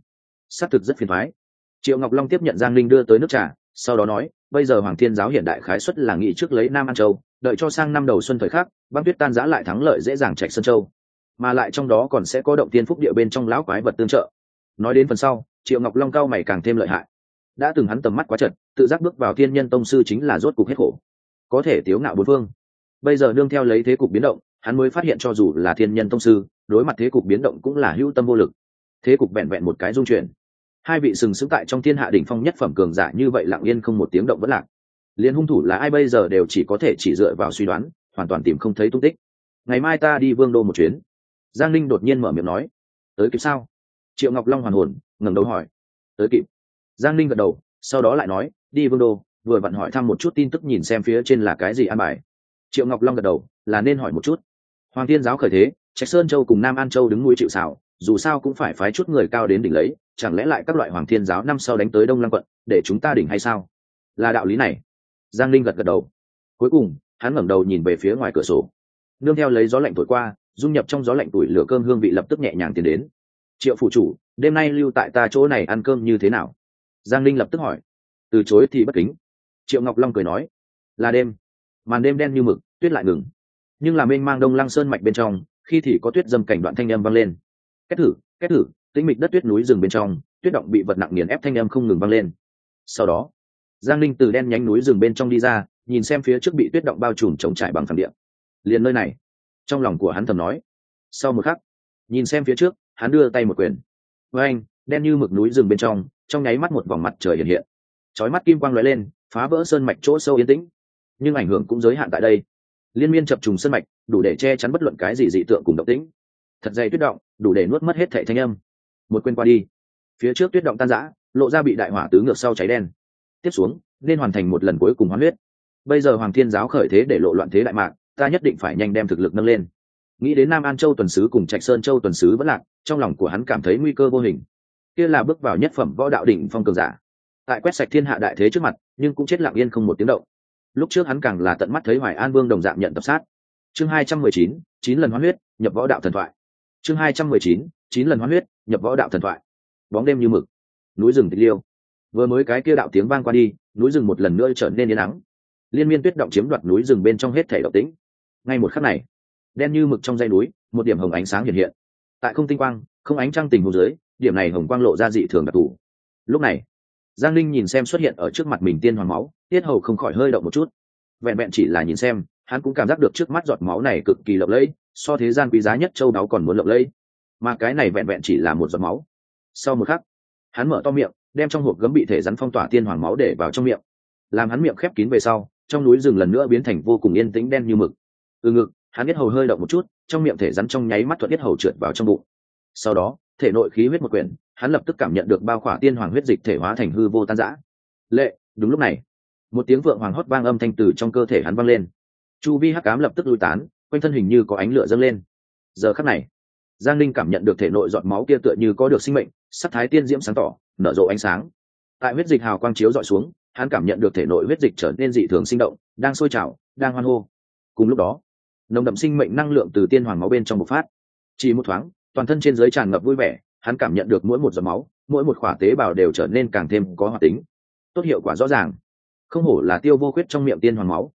Xác thực rất phiền thoái. Triệu ngọc long tiếp nhận giang linh đưa tới nước trà, sau đó nói bây giờ hoàng thiên giáo hiện đại khái xuất là nghị trước lấy nam an châu, đợi cho sang năm đầu xuân thời khắc, băng tuyết tan giã lại thắng lợi dễ dàng trạch sơn châu. Mà lại trong đó còn sẽ có động tiên phúc địa bên trong lão quái vật tương trợ. Nói đến phần sau, triệu ngọc long cao mày càng thêm lợi hại. Đã từng hắn tầm mắt quá chật, tự giác bước vào thiên nhân tông sư chính là rốt cục hết khổ. Có thể tiếu ngạo bốn phương. Bây giờ đương theo lấy thế cục biến động, hắn mới phát hiện cho dù là thiên nhân tông sư, đối mặt thế cục biến động cũng là hữu tâm vô lực. Thế cục vẹn vẹn một cái dung chuyển hai vị sừng sững tại trong thiên hạ đỉnh phong nhất phẩm cường giả như vậy lặng yên không một tiếng động vẫn lạc. Liền hung thủ là ai bây giờ đều chỉ có thể chỉ dựa vào suy đoán, hoàn toàn tìm không thấy tung tích. Ngày mai ta đi vương đô một chuyến. Giang linh đột nhiên mở miệng nói. Tới kịp sao? Triệu ngọc long hoàn hồn, ngẩng đầu hỏi. Tới kịp. Giang linh gật đầu, sau đó lại nói, đi vương đô, vừa vặn hỏi thăm một chút tin tức nhìn xem phía trên là cái gì an bài. Triệu ngọc long gật đầu, là nên hỏi một chút. Hoàng thiên giáo khởi thế, trạch sơn châu cùng nam an châu đứng núi chịu xảo dù sao cũng phải phái chút người cao đến đỉnh lấy chẳng lẽ lại các loại hoàng thiên giáo năm sau đánh tới đông lăng quận, để chúng ta đỉnh hay sao? Là đạo lý này. Giang linh gật gật đầu. Cuối cùng, hắn ngẩng đầu nhìn về phía ngoài cửa sổ. Nương theo lấy gió lạnh thổi qua, dung nhập trong gió lạnh tuổi lửa cơm hương vị lập tức nhẹ nhàng tiến đến. Triệu phủ chủ, đêm nay lưu tại ta chỗ này ăn cơm như thế nào? Giang linh lập tức hỏi. Từ chối thì bất kính. Triệu ngọc long cười nói. Là đêm. Màn đêm đen như mực, tuyết lại ngừng. Nhưng là mênh mang đông lăng sơn mạch bên trong, khi thì có tuyết dâm cảnh đoạn thanh âm vang lên. Kết thử kết thử tĩnh mịch đất tuyết núi rừng bên trong, tuyết động bị vật nặng nghiền ép thanh âm không ngừng vang lên. Sau đó, giang linh từ đen nhánh núi rừng bên trong đi ra, nhìn xem phía trước bị tuyết động bao trùm trống trải bằng phẳng điện liền nơi này, trong lòng của hắn thầm nói. Sau một khắc, nhìn xem phía trước, hắn đưa tay một quyền. Với anh, đen như mực núi rừng bên trong trong nháy mắt một vòng mặt trời hiện hiện. Chói mắt kim quang lóe lên, phá vỡ sơn mạch chỗ sâu yên tĩnh. Nhưng ảnh hưởng cũng giới hạn tại đây. Liên miên chập trùng sơn mạch, đủ để che chắn bất luận cái gì dị tượng cùng động tĩnh. Thật dày tuyết động, đủ để nuốt mất hết thệ thanh âm một quên qua đi. Phía trước tuyết động tan rã, lộ ra bị đại hỏa tứ ngược sau cháy đen. Tiếp xuống, nên hoàn thành một lần cuối cùng hoán huyết. Bây giờ hoàng thiên giáo khởi thế để lộ loạn thế đại mạng ta nhất định phải nhanh đem thực lực nâng lên. Nghĩ đến nam an châu tuần sứ cùng trạch sơn châu tuần sứ vẫn lạc, trong lòng của hắn cảm thấy nguy cơ vô hình. Kia là bước vào nhất phẩm võ đạo đỉnh phong cường giả. Tại quét sạch thiên hạ đại thế trước mặt, nhưng cũng chết lặng yên không một tiếng động. Lúc trước hắn càng là tận mắt thấy hoài an vương đồng dạng nhận tập sát. Chương hai trăm mười chín chín lần hoán huyết, nhập võ đạo thần thoại. Chương hai trăm mười chín chín lần hoán huyết, nhập võ đạo thần thoại. Bóng đêm như mực. Núi rừng tịch liêu. Vừa mới cái kia đạo tiếng vang qua đi, núi rừng một lần nữa trở nên yên nắng liên miên tuyết động chiếm đoạt núi rừng bên trong hết thể động tĩnh. Ngay một khắc này, đen như mực trong dây núi, một điểm hồng ánh sáng hiện hiện. Tại không tinh quang, không ánh trăng tình hồ dưới, điểm này hồng quang lộ ra dị thường đặc thù. Lúc này, giang linh nhìn xem xuất hiện ở trước mặt mình tiên hoàng máu, tiết hầu không khỏi hơi động một chút. Vẹn vẹn chỉ là nhìn xem, hắn cũng cảm giác được trước mắt giọt máu này cực kỳ lộng lẫy, so thế gian quý giá nhất châu đáo còn muốn lộng lẫy mà cái này vẹn vẹn chỉ là một giọt máu. Sau một khắc, hắn mở to miệng, đem trong hộp gấm bị thể rắn phong tỏa tiên hoàng máu để vào trong miệng. Làm hắn miệng khép kín về sau, trong núi rừng lần nữa biến thành vô cùng yên tĩnh đen như mực. Từ ngực, hắn biết hầu hơi động một chút, trong miệng thể rắn trong nháy mắt thuận biết hầu trượt vào trong bụng. Sau đó, thể nội khí huyết một quyển, hắn lập tức cảm nhận được bao khỏa tiên hoàng huyết dịch thể hóa thành hư vô tan giã lệ, đúng lúc này, một tiếng vượng hoàng hót vang âm thanh từ trong cơ thể hắn vang lên. Chu vi hắc cám lập tức lui tán, quanh thân hình như có ánh lửa dâng lên. Giờ khắc này giang linh cảm nhận được thể nội giọt máu kia tựa như có được sinh mệnh, sắc thái tiên diễm sáng tỏ, nở rộ ánh sáng. Tại huyết dịch hào quang chiếu dọi xuống, hắn cảm nhận được thể nội huyết dịch trở nên dị thường sinh động, đang sôi trào, đang hoan hô. Cùng lúc đó, nồng đậm sinh mệnh năng lượng từ tiên hoàng máu bên trong bộc phát. Chỉ một thoáng, toàn thân trên giới tràn ngập vui vẻ, hắn cảm nhận được mỗi một giọt máu, mỗi một khỏa tế bào đều trở nên càng thêm có hoạt tính. Tốt hiệu quả rõ ràng. Không hổ là tiêu vô khuyết trong miệng tiên hoàng máu.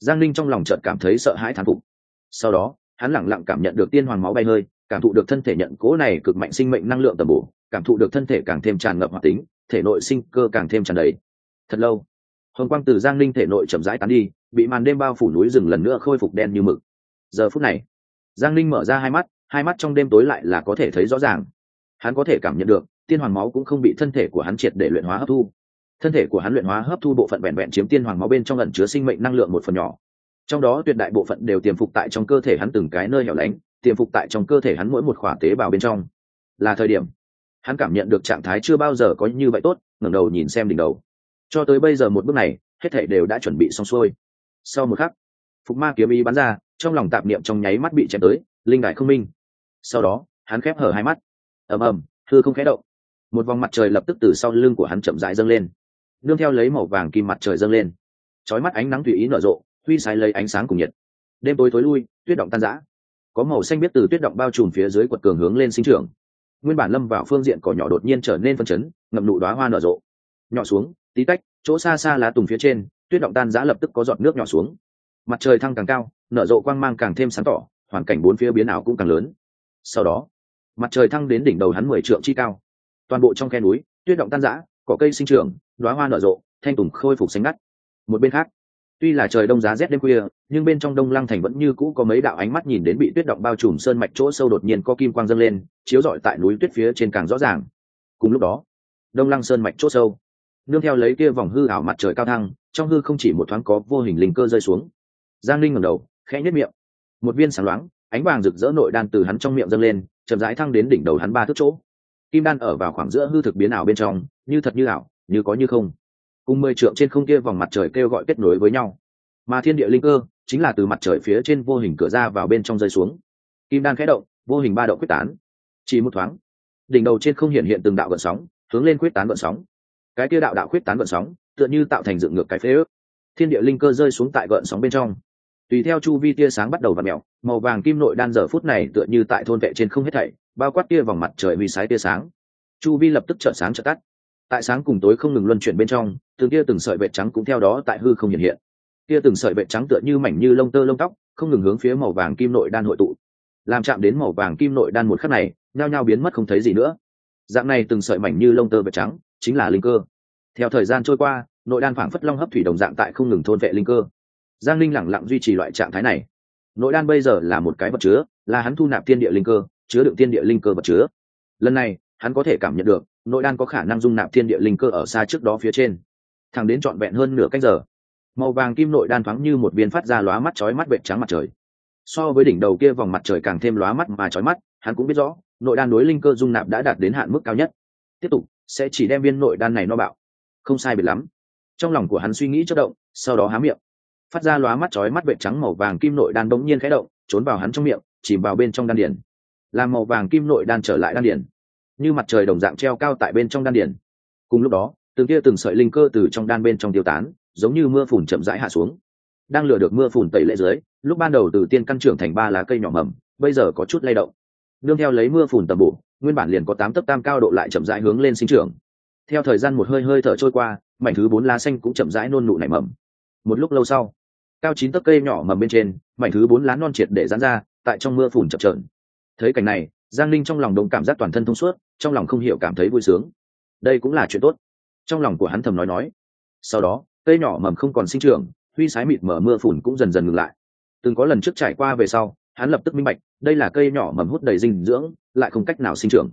Giang linh trong lòng chợt cảm thấy sợ hãi thán phục. Sau đó, hắn lẳng lặng cảm nhận được tiên hoàng máu bay hơi cảm thụ được thân thể nhận cố này cực mạnh sinh mệnh năng lượng tầm bổ, cảm thụ được thân thể càng thêm tràn ngập hoạt tính, thể nội sinh cơ càng thêm tràn đầy. Thật lâu, hồng quang từ giang linh thể nội chậm rãi tán đi, bị màn đêm bao phủ núi rừng lần nữa khôi phục đen như mực. Giờ phút này, giang linh mở ra hai mắt hai mắt trong đêm tối lại là có thể thấy rõ ràng. Hắn có thể cảm nhận được, tiên hoàng máu cũng không bị thân thể của hắn triệt để luyện hóa hấp thu. Thân thể của hắn luyện hóa hấp thu bộ phận vẹn vẹn chiếm tiên hoàng máu bên trong ẩn chứa sinh mệnh năng lượng một phần nhỏ. Trong đó tuyệt đại bộ phận đều tiềm phục tại trong cơ thể hắn từng cái nơi hẻo lánh tiềm phục tại trong cơ thể hắn mỗi một khỏa tế bào bên trong. Là thời điểm, hắn cảm nhận được trạng thái chưa bao giờ có như vậy tốt, ngẩng đầu nhìn xem đỉnh đầu. Cho tới bây giờ một bước này, hết thảy đều đã chuẩn bị xong xuôi. Sau một khắc, phục ma kiếm ý bắn ra, trong lòng tạp niệm trong nháy mắt bị chém tới, linh đại không minh. Sau đó, hắn khép hở hai mắt. Ầm ầm thư không khẽ động. Một vòng mặt trời lập tức từ sau lưng của hắn chậm rãi dâng lên. Nương theo lấy màu vàng kim mặt trời dâng lên. Trói mắt ánh nắng tùy ý nở rộ, huy sai lấy ánh sáng cùng nhiệt. Đêm tối thối lui, tuyết động tan rã có màu xanh biết từ tuyết động bao trùm phía dưới quật cường hướng lên sinh trưởng. Nguyên bản lâm vào phương diện cỏ nhỏ đột nhiên trở nên phân chấn ngậm nụ đoá hoa nở rộ. Nhỏ xuống, tí tách, chỗ xa xa lá tùng phía trên, tuyết động tan rã lập tức có giọt nước nhỏ xuống. Mặt trời thăng càng cao, nở rộ quang mang càng thêm sáng tỏ, hoàn cảnh bốn phía biến ảo cũng càng lớn. Sau đó, mặt trời thăng đến đỉnh đầu hắn mười trượng chi cao. Toàn bộ trong khe núi, tuyết động tan rã, cỏ cây sinh trưởng đoá hoa nở rộ, thanh tùng khôi phục xanh ngắt. Một bên khác, tuy là trời đông giá rét đêm khuya nhưng bên trong đông lăng thành vẫn như cũ có mấy đạo ánh mắt nhìn đến bị tuyết động bao trùm sơn mạch chỗ sâu đột nhiên có kim quang dâng lên, chiếu rọi tại núi tuyết phía trên càng rõ ràng. Cùng lúc đó, đông lăng sơn mạch chỗ sâu, nương theo lấy kia vòng hư ảo mặt trời cao thăng, trong hư không chỉ một thoáng có vô hình linh cơ rơi xuống. Giang linh ngẩng đầu, khẽ nhất miệng. Một viên sáng loáng, ánh vàng rực rỡ nội đan từ hắn trong miệng dâng lên, chậm rãi thăng đến đỉnh đầu hắn ba thước chỗ. Kim đan ở vào khoảng giữa hư thực biến ảo bên trong, như thật như ảo, như có như không. Cùng mười trượng trên không kia vòng mặt trời kêu gọi kết nối với nhau. Mà thiên địa linh cơ chính là từ mặt trời phía trên vô hình cửa ra vào bên trong rơi xuống. Kim đan khẽ động, vô hình ba động quyết tán. Chỉ một thoáng, đỉnh đầu trên không hiện hiện từng đạo gợn sóng, hướng lên quyết tán gợn sóng. Cái kia đạo đạo quyết tán gợn sóng, tựa như tạo thành dựng ngược cái phế ước. Thiên địa linh cơ rơi xuống tại gợn sóng bên trong. Tùy theo chu vi tia sáng bắt đầu vặn mèo, màu vàng kim nội đan giờ phút này tựa như tại thôn vệ trên không hết thảy, bao quát tia vòng mặt trời vì sái tia sáng. Chu vi lập tức trợ sáng trợ tắt. Tại sáng cùng tối không ngừng luân chuyển bên trong, từng tia từng sợi vệ trắng cũng theo đó tại hư không hiện hiện kia từng sợi vệ trắng tựa như mảnh như lông tơ lông tóc, không ngừng hướng phía màu vàng kim nội đan hội tụ. Làm chạm đến màu vàng kim nội đan một khắc này, nhao nhao biến mất không thấy gì nữa. Dạng này từng sợi mảnh như lông tơ vệ trắng, chính là linh cơ. Theo thời gian trôi qua, nội đan phảng phất long hấp thủy đồng dạng tại không ngừng thôn vệ linh cơ. Giang linh lẳng lặng duy trì loại trạng thái này. Nội đan bây giờ là một cái vật chứa, là hắn thu nạp tiên địa linh cơ, chứa đựng tiên địa linh cơ vật chứa. Lần này, hắn có thể cảm nhận được, nội đan có khả năng dung nạp thiên địa linh cơ ở xa trước đó phía trên. Thẳng đến trọn vẹn hơn nửa cách giờ màu vàng kim nội đan thoáng như một viên phát ra lóa mắt chói mắt vệt trắng mặt trời. So với đỉnh đầu kia vòng mặt trời càng thêm lóa mắt mà chói mắt, hắn cũng biết rõ, nội đan đối linh cơ dung nạp đã đạt đến hạn mức cao nhất. Tiếp tục, sẽ chỉ đem viên nội đan này no bạo. Không sai biệt lắm. Trong lòng của hắn suy nghĩ chất động, sau đó há miệng. Phát ra lóa mắt chói mắt vệ trắng màu vàng kim nội đan bỗng nhiên khẽ động, trốn vào hắn trong miệng, chìm vào bên trong đan điển làm màu vàng kim nội đan trở lại đan điển như mặt trời đồng dạng treo cao tại bên trong đan điển cùng lúc đó, từng kia từng sợi linh cơ từ trong đan bên trong tiêu tán giống như mưa phùn chậm rãi hạ xuống. Đang lừa được mưa phùn tẩy lệ dưới, lúc ban đầu từ tiên căn trưởng thành ba lá cây nhỏ mầm, bây giờ có chút lay động. Nương theo lấy mưa phùn tầm bổ, nguyên bản liền có tám tấc tam cao độ lại chậm rãi hướng lên sinh trưởng. Theo thời gian một hơi hơi thở trôi qua, mảnh thứ bốn lá xanh cũng chậm rãi nôn nụ nảy mầm. Một lúc lâu sau, cao chín tấc cây nhỏ mầm bên trên, mảnh thứ bốn lá non triệt để dán ra, tại trong mưa phùn chập trờn thấy cảnh này, giang linh trong lòng đồng cảm giác toàn thân thông suốt, trong lòng không hiểu cảm thấy vui sướng. Đây cũng là chuyện tốt. Trong lòng của hắn thầm nói nói. Sau đó cây nhỏ mầm không còn sinh trưởng, huy sái mịt mở mưa phùn cũng dần dần ngừng lại. Từng có lần trước trải qua về sau, hắn lập tức minh bạch, đây là cây nhỏ mầm hút đầy dinh dưỡng, lại không cách nào sinh trưởng.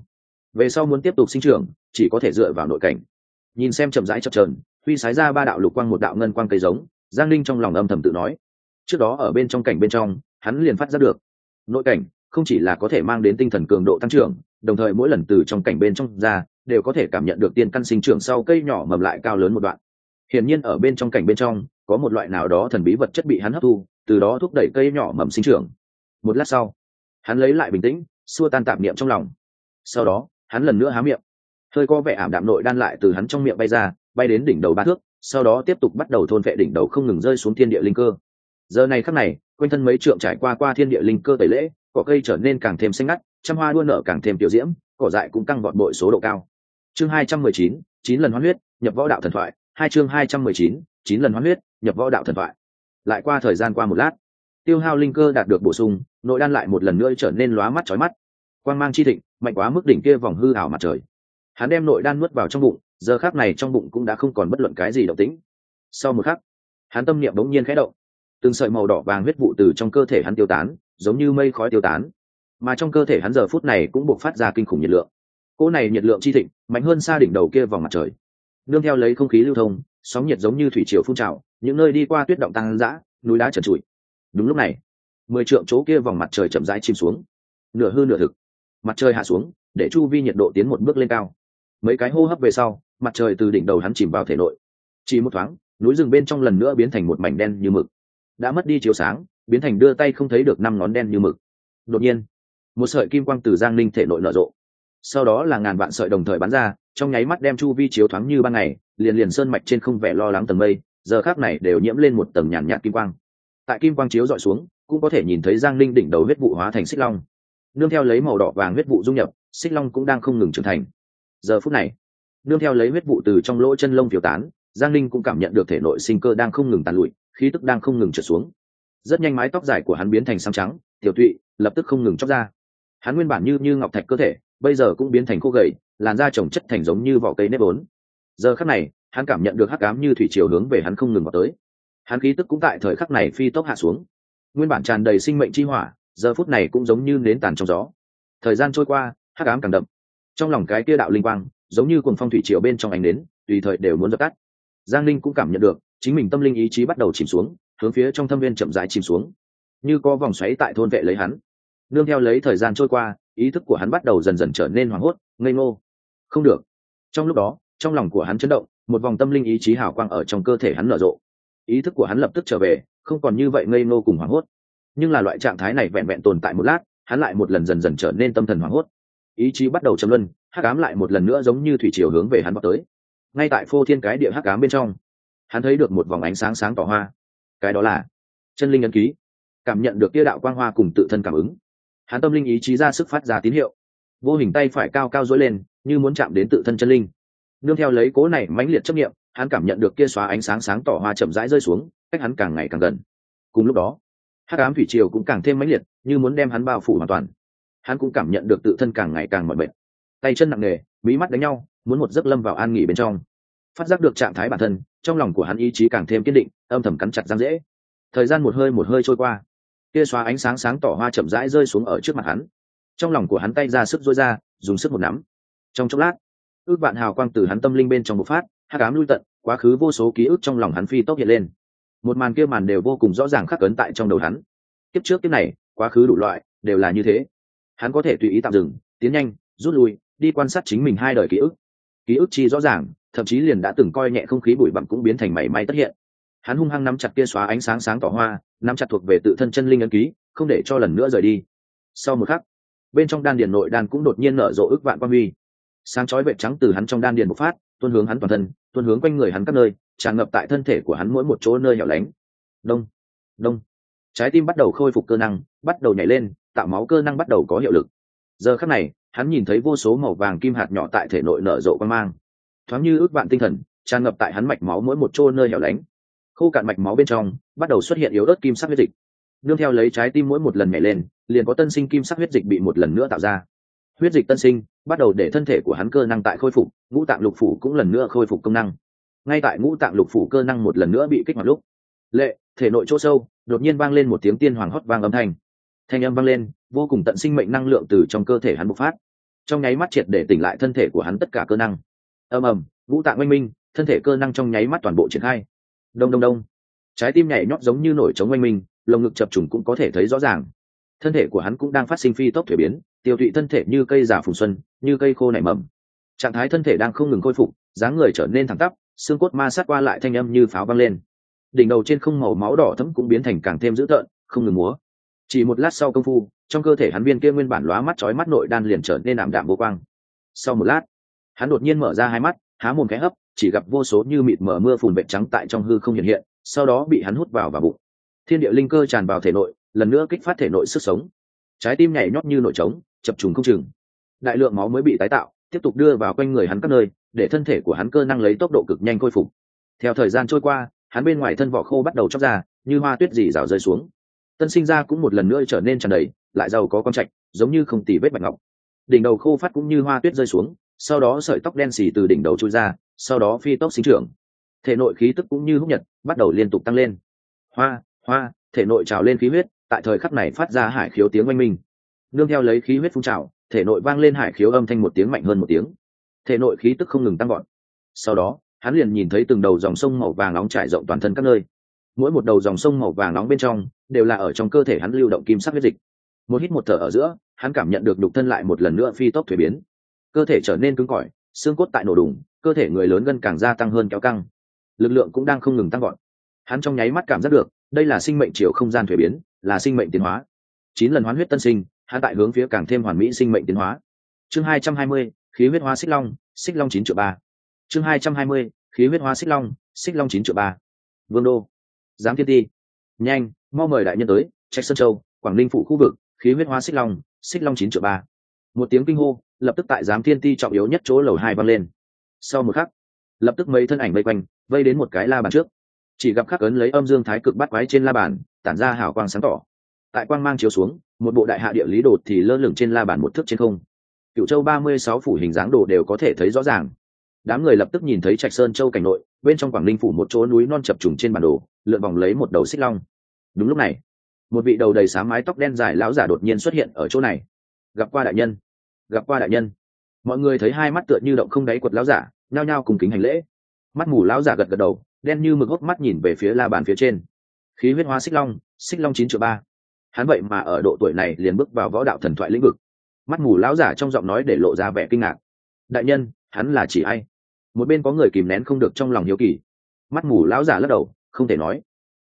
Về sau muốn tiếp tục sinh trưởng, chỉ có thể dựa vào nội cảnh. Nhìn xem chậm rãi chập trờn huy sái ra ba đạo lục quang một đạo ngân quang cây giống, giang linh trong lòng âm thầm tự nói. Trước đó ở bên trong cảnh bên trong, hắn liền phát ra được. Nội cảnh không chỉ là có thể mang đến tinh thần cường độ tăng trưởng, đồng thời mỗi lần từ trong cảnh bên trong ra, đều có thể cảm nhận được tiên căn sinh trưởng sau cây nhỏ mầm lại cao lớn một đoạn hiển nhiên ở bên trong cảnh bên trong, có một loại nào đó thần bí vật chất bị hắn hấp thu, từ đó thúc đẩy cây nhỏ mầm sinh trưởng. Một lát sau, hắn lấy lại bình tĩnh, xua tan tạp niệm trong lòng. Sau đó, hắn lần nữa há miệng. Hơi có vẻ ảm đạm nội đan lại từ hắn trong miệng bay ra, bay đến đỉnh đầu ba thước, sau đó tiếp tục bắt đầu thôn vệ đỉnh đầu không ngừng rơi xuống thiên địa linh cơ. Giờ này khắc này, quanh thân mấy trượng trải qua qua thiên địa linh cơ tẩy lễ, cỏ cây trở nên càng thêm xanh ngắt, trăm hoa đua nở càng thêm tiểu diễm, cỏ dại cũng tăng vọt bội số độ cao. Chương hai trăm mười chín chín lần hoán huyết, nhập võ đạo thần thoại hai chương hai trăm mười chín chín lần hoán huyết, nhập võ đạo thần thoại. Lại qua thời gian qua một lát, tiêu hao linh cơ đạt được bổ sung, nội đan lại một lần nữa trở nên lóa mắt chói mắt. Quang mang chi thịnh, mạnh quá mức đỉnh kia vòng hư ảo mặt trời. Hắn đem nội đan nuốt vào trong bụng, giờ khác này trong bụng cũng đã không còn bất luận cái gì động tĩnh. Sau một khắc, hắn tâm niệm bỗng nhiên khẽ động. Từng sợi màu đỏ vàng huyết vụ từ trong cơ thể hắn tiêu tán, giống như mây khói tiêu tán. Mà trong cơ thể hắn giờ phút này cũng buộc phát ra kinh khủng nhiệt lượng. Cỗ này nhiệt lượng chi thịnh, mạnh hơn xa đỉnh đầu kia vòng mặt trời nương theo lấy không khí lưu thông, sóng nhiệt giống như thủy triều phun trào, những nơi đi qua tuyết động tăng dã, núi đá trần trụi. Đúng lúc này, mười trượng chỗ kia vòng mặt trời chậm rãi chìm xuống. Nửa hư nửa thực. Mặt trời hạ xuống, để chu vi nhiệt độ tiến một bước lên cao. Mấy cái hô hấp về sau, mặt trời từ đỉnh đầu hắn chìm vào thể nội. Chỉ một thoáng, núi rừng bên trong lần nữa biến thành một mảnh đen như mực. Đã mất đi chiếu sáng, biến thành đưa tay không thấy được năm ngón đen như mực. Đột nhiên, một sợi kim quang từ giang linh thể nội nở rộ. Sau đó là ngàn vạn sợi đồng thời bắn ra trong nháy mắt đem chu vi chiếu thoáng như ban ngày, liền liền sơn mạch trên không vẻ lo lắng tầng mây, giờ khác này đều nhiễm lên một tầng nhàn nhạt kim quang. Tại kim quang chiếu dọi xuống, cũng có thể nhìn thấy giang linh đỉnh đầu huyết vụ hóa thành xích long. Nương theo lấy màu đỏ vàng huyết vụ dung nhập, xích long cũng đang không ngừng trưởng thành. Giờ phút này, nương theo lấy huyết vụ từ trong lỗ chân lông phiêu tán, giang linh cũng cảm nhận được thể nội sinh cơ đang không ngừng tàn lụi, khí tức đang không ngừng trở xuống. Rất nhanh mái tóc dài của hắn biến thành xám trắng, tiểu tụy, lập tức không ngừng chóc ra. Hắn nguyên bản như như ngọc thạch cơ thể, bây giờ cũng biến thành khô gầy làn da trồng chất thành giống như vỏ cây nếp vốn. Giờ khắc này, hắn cảm nhận được hắc ám như thủy chiều hướng về hắn không ngừng vào tới. Hắn khí tức cũng tại thời khắc này phi tốc hạ xuống. Nguyên bản tràn đầy sinh mệnh chi hỏa, giờ phút này cũng giống như nến tàn trong gió. Thời gian trôi qua, hắc ám càng đậm. Trong lòng cái kia đạo linh quang, giống như cuồng phong thủy triều bên trong ánh nến, tùy thời đều muốn dập tắt. Giang linh cũng cảm nhận được, chính mình tâm linh ý chí bắt đầu chìm xuống, hướng phía trong thâm viên chậm rãi chìm xuống. Như có vòng xoáy tại thôn vệ lấy hắn. Nương theo lấy thời gian trôi qua, ý thức của hắn bắt đầu dần dần trở nên hoảng hốt, ngây ngô không được. Trong lúc đó, trong lòng của hắn chấn động, một vòng tâm linh ý chí hào quang ở trong cơ thể hắn nở rộ. Ý thức của hắn lập tức trở về, không còn như vậy ngây ngô cùng hoảng hốt. Nhưng là loại trạng thái này vẹn vẹn tồn tại một lát, hắn lại một lần dần dần trở nên tâm thần hoảng hốt. Ý chí bắt đầu châm luân, hắc ám lại một lần nữa giống như thủy chiều hướng về hắn vào tới. Ngay tại phô thiên cái địa hắc ám bên trong, hắn thấy được một vòng ánh sáng sáng tỏ hoa. Cái đó là chân linh ấn ký. Cảm nhận được kia đạo quang hoa cùng tự thân cảm ứng. Hắn tâm linh ý chí ra sức phát ra tín hiệu. Vô hình tay phải cao cao dối lên như muốn chạm đến tự thân chân linh. Nương theo lấy cố này mãnh liệt chấp nghiệm hắn cảm nhận được kia xóa ánh sáng sáng tỏ hoa chậm rãi rơi xuống, cách hắn càng ngày càng gần. Cùng lúc đó, hắc ám thủy triều cũng càng thêm mãnh liệt, như muốn đem hắn bao phủ hoàn toàn. Hắn cũng cảm nhận được tự thân càng ngày càng mỏi mệt. Tay chân nặng nề mí mắt đánh nhau, muốn một giấc lâm vào an nghỉ bên trong. Phát giác được trạng thái bản thân, trong lòng của hắn ý chí càng thêm kiên định, âm thầm cắn chặt răng dễ thời gian một hơi một hơi trôi qua, kia xóa ánh sáng sáng tỏ hoa chậm rãi rơi xuống ở trước mặt hắn. Trong lòng của hắn tay ra sức dôi ra, dùng sức một nắm trong chốc lát, ước vạn hào quang từ hắn tâm linh bên trong một phát hát cám lui tận, quá khứ vô số ký ức trong lòng hắn phi tốc hiện lên. Một màn kia màn đều vô cùng rõ ràng khắc cấn tại trong đầu hắn. Kiếp trước kiếp này, quá khứ đủ loại, đều là như thế. Hắn có thể tùy ý tạm dừng, tiến nhanh, rút lui, đi quan sát chính mình hai đời ký ức. Ký ức chi rõ ràng, thậm chí liền đã từng coi nhẹ không khí bụi bặm cũng biến thành mảy may tất hiện. Hắn hung hăng nắm chặt kia xóa ánh sáng sáng tỏ hoa, nắm chặt thuộc về tự thân chân linh ấn ký, không để cho lần nữa rời đi. Sau một khắc, bên trong đan điền nội đan cũng đột nhiên nở rộ ức vạn quan huy sáng chói vệ trắng từ hắn trong đan điền bộc phát, tuôn hướng hắn toàn thân, tuôn hướng quanh người hắn các nơi, tràn ngập tại thân thể của hắn mỗi một chỗ nơi hẻo lánh. Đông đông. Trái tim bắt đầu khôi phục cơ năng, bắt đầu nhảy lên, tạo máu cơ năng bắt đầu có hiệu lực. Giờ khắc này, hắn nhìn thấy vô số màu vàng kim hạt nhỏ tại thể nội nở rộ quan mang. Thoáng như ước vạn tinh thần, tràn ngập tại hắn mạch máu mỗi một chỗ nơi hẻo lánh. Khô cạn mạch máu bên trong, bắt đầu xuất hiện yếu ớt kim sắc huyết dịch. Nương theo lấy trái tim mỗi một lần nhảy lên, liền có tân sinh kim sắc huyết dịch bị một lần nữa tạo ra huyết dịch tân sinh, bắt đầu để thân thể của hắn cơ năng tại khôi phục, ngũ tạng lục phủ cũng lần nữa khôi phục công năng. Ngay tại ngũ tạng lục phủ cơ năng một lần nữa bị kích hoạt lúc, lệ, thể nội chỗ sâu, đột nhiên vang lên một tiếng tiên hoàng hót vang âm thanh. Thanh âm vang lên, vô cùng tận sinh mệnh năng lượng từ trong cơ thể hắn bộc phát. Trong nháy mắt triệt để tỉnh lại thân thể của hắn tất cả cơ năng. Ầm ầm, ngũ tạng oanh minh, thân thể cơ năng trong nháy mắt toàn bộ triển khai. Đông đông đông. Trái tim nhảy nhót giống như nổi trống oanh minh, lồng ngực chập trùng cũng có thể thấy rõ ràng. Thân thể của hắn cũng đang phát sinh phi tốc thuế biến tiêu thụy thân thể như cây giả phùng xuân, như cây khô nảy mầm. Trạng thái thân thể đang không ngừng khôi phục, dáng người trở nên thẳng tắp, xương cốt ma sát qua lại thanh âm như pháo văng lên. Đỉnh đầu trên không màu máu đỏ thấm cũng biến thành càng thêm dữ tợn, không ngừng múa. Chỉ một lát sau công phu, trong cơ thể hắn viên kia nguyên bản lóa mắt chói mắt nội đan liền trở nên ảm đạm vô quang. Sau một lát, hắn đột nhiên mở ra hai mắt, há mồm cái hấp, chỉ gặp vô số như mịt mở mưa phùn bệnh trắng tại trong hư không hiện hiện, sau đó bị hắn hút vào và bụng. Thiên địa linh cơ tràn vào thể nội, lần nữa kích phát thể nội sức sống. Trái tim nhảy nhót như nội trống chập trùng không chừng. Đại lượng máu mới bị tái tạo, tiếp tục đưa vào quanh người hắn các nơi, để thân thể của hắn cơ năng lấy tốc độ cực nhanh khôi phục. Theo thời gian trôi qua, hắn bên ngoài thân vỏ khô bắt đầu chóc ra, như hoa tuyết dì rào rơi xuống. Tân sinh ra cũng một lần nữa trở nên tràn đầy, lại giàu có con trạch, giống như không tỉ vết bạch ngọc. Đỉnh đầu khô phát cũng như hoa tuyết rơi xuống, sau đó sợi tóc đen xì từ đỉnh đầu trôi ra, sau đó phi tốc sinh trưởng. Thể nội khí tức cũng như húc nhật, bắt đầu liên tục tăng lên. Hoa hoa, thể nội trào lên khí huyết, tại thời khắc này phát ra hải khiếu tiếng oanh minh nương theo lấy khí huyết phun trào, thể nội vang lên hải khiếu âm thanh một tiếng mạnh hơn một tiếng. Thể nội khí tức không ngừng tăng gọn sau đó, hắn liền nhìn thấy từng đầu dòng sông màu vàng nóng trải rộng toàn thân các nơi. Mỗi một đầu dòng sông màu vàng nóng bên trong, đều là ở trong cơ thể hắn lưu động kim sắc huyết dịch. Một hít một thở ở giữa, hắn cảm nhận được đục thân lại một lần nữa phi tốc thuế biến. Cơ thể trở nên cứng cỏi, xương cốt tại nổ đùng, cơ thể người lớn gân càng gia tăng hơn kéo căng. Lực lượng cũng đang không ngừng tăng gọn hắn trong nháy mắt cảm giác được, đây là sinh mệnh chiều không gian thuế biến, là sinh mệnh tiến hóa. Chín lần hoán huyết tân sinh hắn tại hướng phía càng thêm hoàn mỹ sinh mệnh tiến hóa. Chương hai trăm hai mươi, khí huyết hóa xích long xích long chín triệu ba. Chương hai trăm hai mươi, khí huyết hóa xích long xích long chín triệu ba. Vương đô. Giám thiên ti. Nhanh, mau mời đại nhân tới, trạch sơn châu, quảng ninh phủ khu vực, khí huyết hóa xích long xích long chín triệu ba. Một tiếng kinh hô, lập tức tại giám thiên ti trọng yếu nhất chỗ lầu hai vang lên. Sau một khắc, lập tức mấy thân ảnh vây quanh, vây đến một cái la bàn trước. Chỉ gặp khắc ấn lấy âm dương thái cực bắt quái trên la bàn, tản ra hào quang sáng tỏ. Tại quang mang chiếu xuống một bộ đại hạ địa lý đồ thì lơ lửng trên la bàn một thước trên không. Cựu châu ba mươi sáu phủ hình dáng đồ đều có thể thấy rõ ràng. Đám người lập tức nhìn thấy trạch sơn châu cảnh nội, bên trong quảng ninh phủ một chỗ núi non chập trùng trên bản đồ, lượn vòng lấy một đầu xích long. Đúng lúc này, một vị đầu đầy sáng mái tóc đen dài lão giả đột nhiên xuất hiện ở chỗ này. Gặp qua đại nhân, gặp qua đại nhân. Mọi người thấy hai mắt tựa như động không đáy quật lão giả, nhao nhao cùng kính hành lễ. Mắt mù lão giả gật gật đầu, đen như mực hốc mắt nhìn về phía la bàn phía trên. Khí huyết hóa xích long xích long chín triệu ba hắn vậy mà ở độ tuổi này liền bước vào võ đạo thần thoại lĩnh vực. Mắt mù lão giả trong giọng nói để lộ ra vẻ kinh ngạc. Đại nhân, hắn là chỉ ai? Một bên có người kìm nén không được trong lòng hiếu kỳ. Mắt mù lão giả lắc đầu, không thể nói.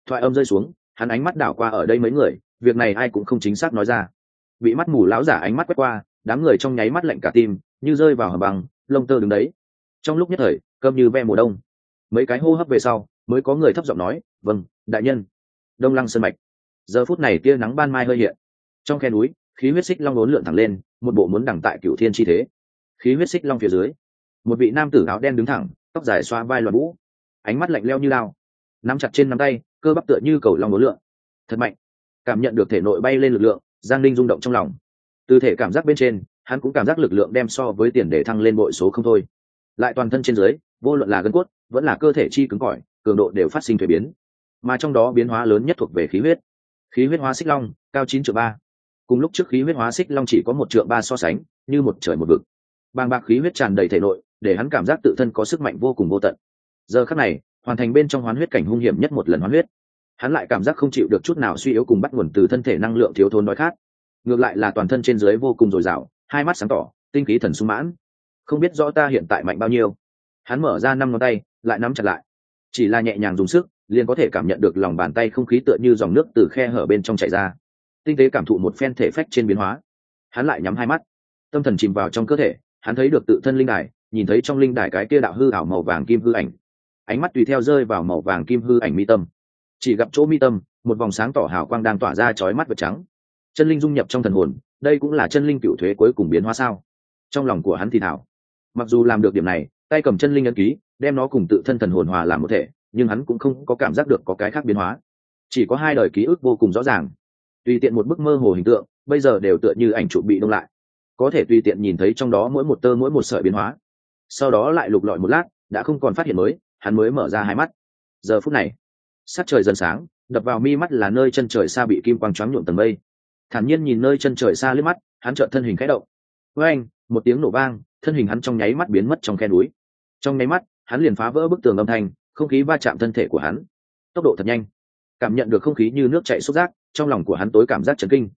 Thoại âm rơi xuống, hắn ánh mắt đảo qua ở đây mấy người, việc này ai cũng không chính xác nói ra. Bị mắt mù lão giả ánh mắt quét qua, đám người trong nháy mắt lạnh cả tim, như rơi vào hầm bằng lông tơ đứng đấy. Trong lúc nhất thời, cơm như ve mùa đông. Mấy cái hô hấp về sau, mới có người thấp giọng nói vâng đại nhân. Đông lăng sân mạch giờ phút này tia nắng ban mai hơi hiện. Trong khe núi, khí huyết xích long lốn lượn thẳng lên, một bộ muốn đẳng tại cửu thiên chi thế. Khí huyết xích long phía dưới, một vị nam tử áo đen đứng thẳng, tóc dài xoa vai loạn vũ. Ánh mắt lạnh leo như lao. Nắm chặt trên nắm tay, cơ bắp tựa như cầu long lốn lượn. Thật mạnh. Cảm nhận được thể nội bay lên lực lượng, giang linh rung động trong lòng. Từ thể cảm giác bên trên, hắn cũng cảm giác lực lượng đem so với tiền để thăng lên bội số không thôi. Lại toàn thân trên dưới, vô luận là gân cốt, vẫn là cơ thể chi cứng cỏi, cường độ đều phát sinh thuế biến. Mà trong đó biến hóa lớn nhất thuộc về khí huyết khí huyết hóa xích long, cao chín triệu ba. Cùng lúc trước khí huyết hóa xích long chỉ có một triệu ba so sánh, như một trời một vực. Bàng bạc khí huyết tràn đầy thể nội, để hắn cảm giác tự thân có sức mạnh vô cùng vô tận. Giờ khắc này, hoàn thành bên trong hoán huyết cảnh hung hiểm nhất một lần hoán huyết. Hắn lại cảm giác không chịu được chút nào suy yếu cùng bắt nguồn từ thân thể năng lượng thiếu thốn đói khát ngược lại là toàn thân trên dưới vô cùng dồi dào, hai mắt sáng tỏ, tinh khí thần sung mãn. Không biết rõ ta hiện tại mạnh bao nhiêu. Hắn mở ra năm ngón tay, lại nắm chặt lại. Chỉ là nhẹ nhàng dùng sức liền có thể cảm nhận được lòng bàn tay không khí tựa như dòng nước từ khe hở bên trong chảy ra. Tinh tế cảm thụ một phen thể phách trên biến hóa. Hắn lại nhắm hai mắt. Tâm thần chìm vào trong cơ thể, hắn thấy được tự thân linh đài, nhìn thấy trong linh đài cái kia đạo hư ảo màu vàng kim hư ảnh. Ánh mắt tùy theo rơi vào màu vàng kim hư ảnh mi tâm. Chỉ gặp chỗ mi tâm, một vòng sáng tỏ hào quang đang tỏa ra chói mắt vật trắng. Chân linh dung nhập trong thần hồn, đây cũng là chân linh cựu thuế cuối cùng biến hóa sao? Trong lòng của hắn thì thảo. Mặc dù làm được điểm này, tay cầm chân linh ấn ký, đem nó cùng tự thân thần hồn hòa làm một thể nhưng hắn cũng không có cảm giác được có cái khác biến hóa. Chỉ có hai đời ký ức vô cùng rõ ràng. Tùy tiện một bức mơ hồ hình tượng, bây giờ đều tựa như ảnh trụ bị đông lại. Có thể tùy tiện nhìn thấy trong đó mỗi một tơ mỗi một sợi biến hóa. Sau đó lại lục lọi một lát, đã không còn phát hiện mới, hắn mới mở ra hai mắt. Giờ phút này, sắc trời dần sáng, đập vào mi mắt là nơi chân trời xa bị kim quang choáng nhuộm tầng mây. Thản nhiên nhìn nơi chân trời xa liếc mắt, hắn trợn thân hình khẽ động. Với anh, một tiếng nổ vang, thân hình hắn trong nháy mắt biến mất trong khe núi. Trong nháy mắt, hắn liền phá vỡ bức tường âm thanh không khí va chạm thân thể của hắn. Tốc độ thật nhanh. Cảm nhận được không khí như nước chạy xúc giác, trong lòng của hắn tối cảm giác chấn kinh.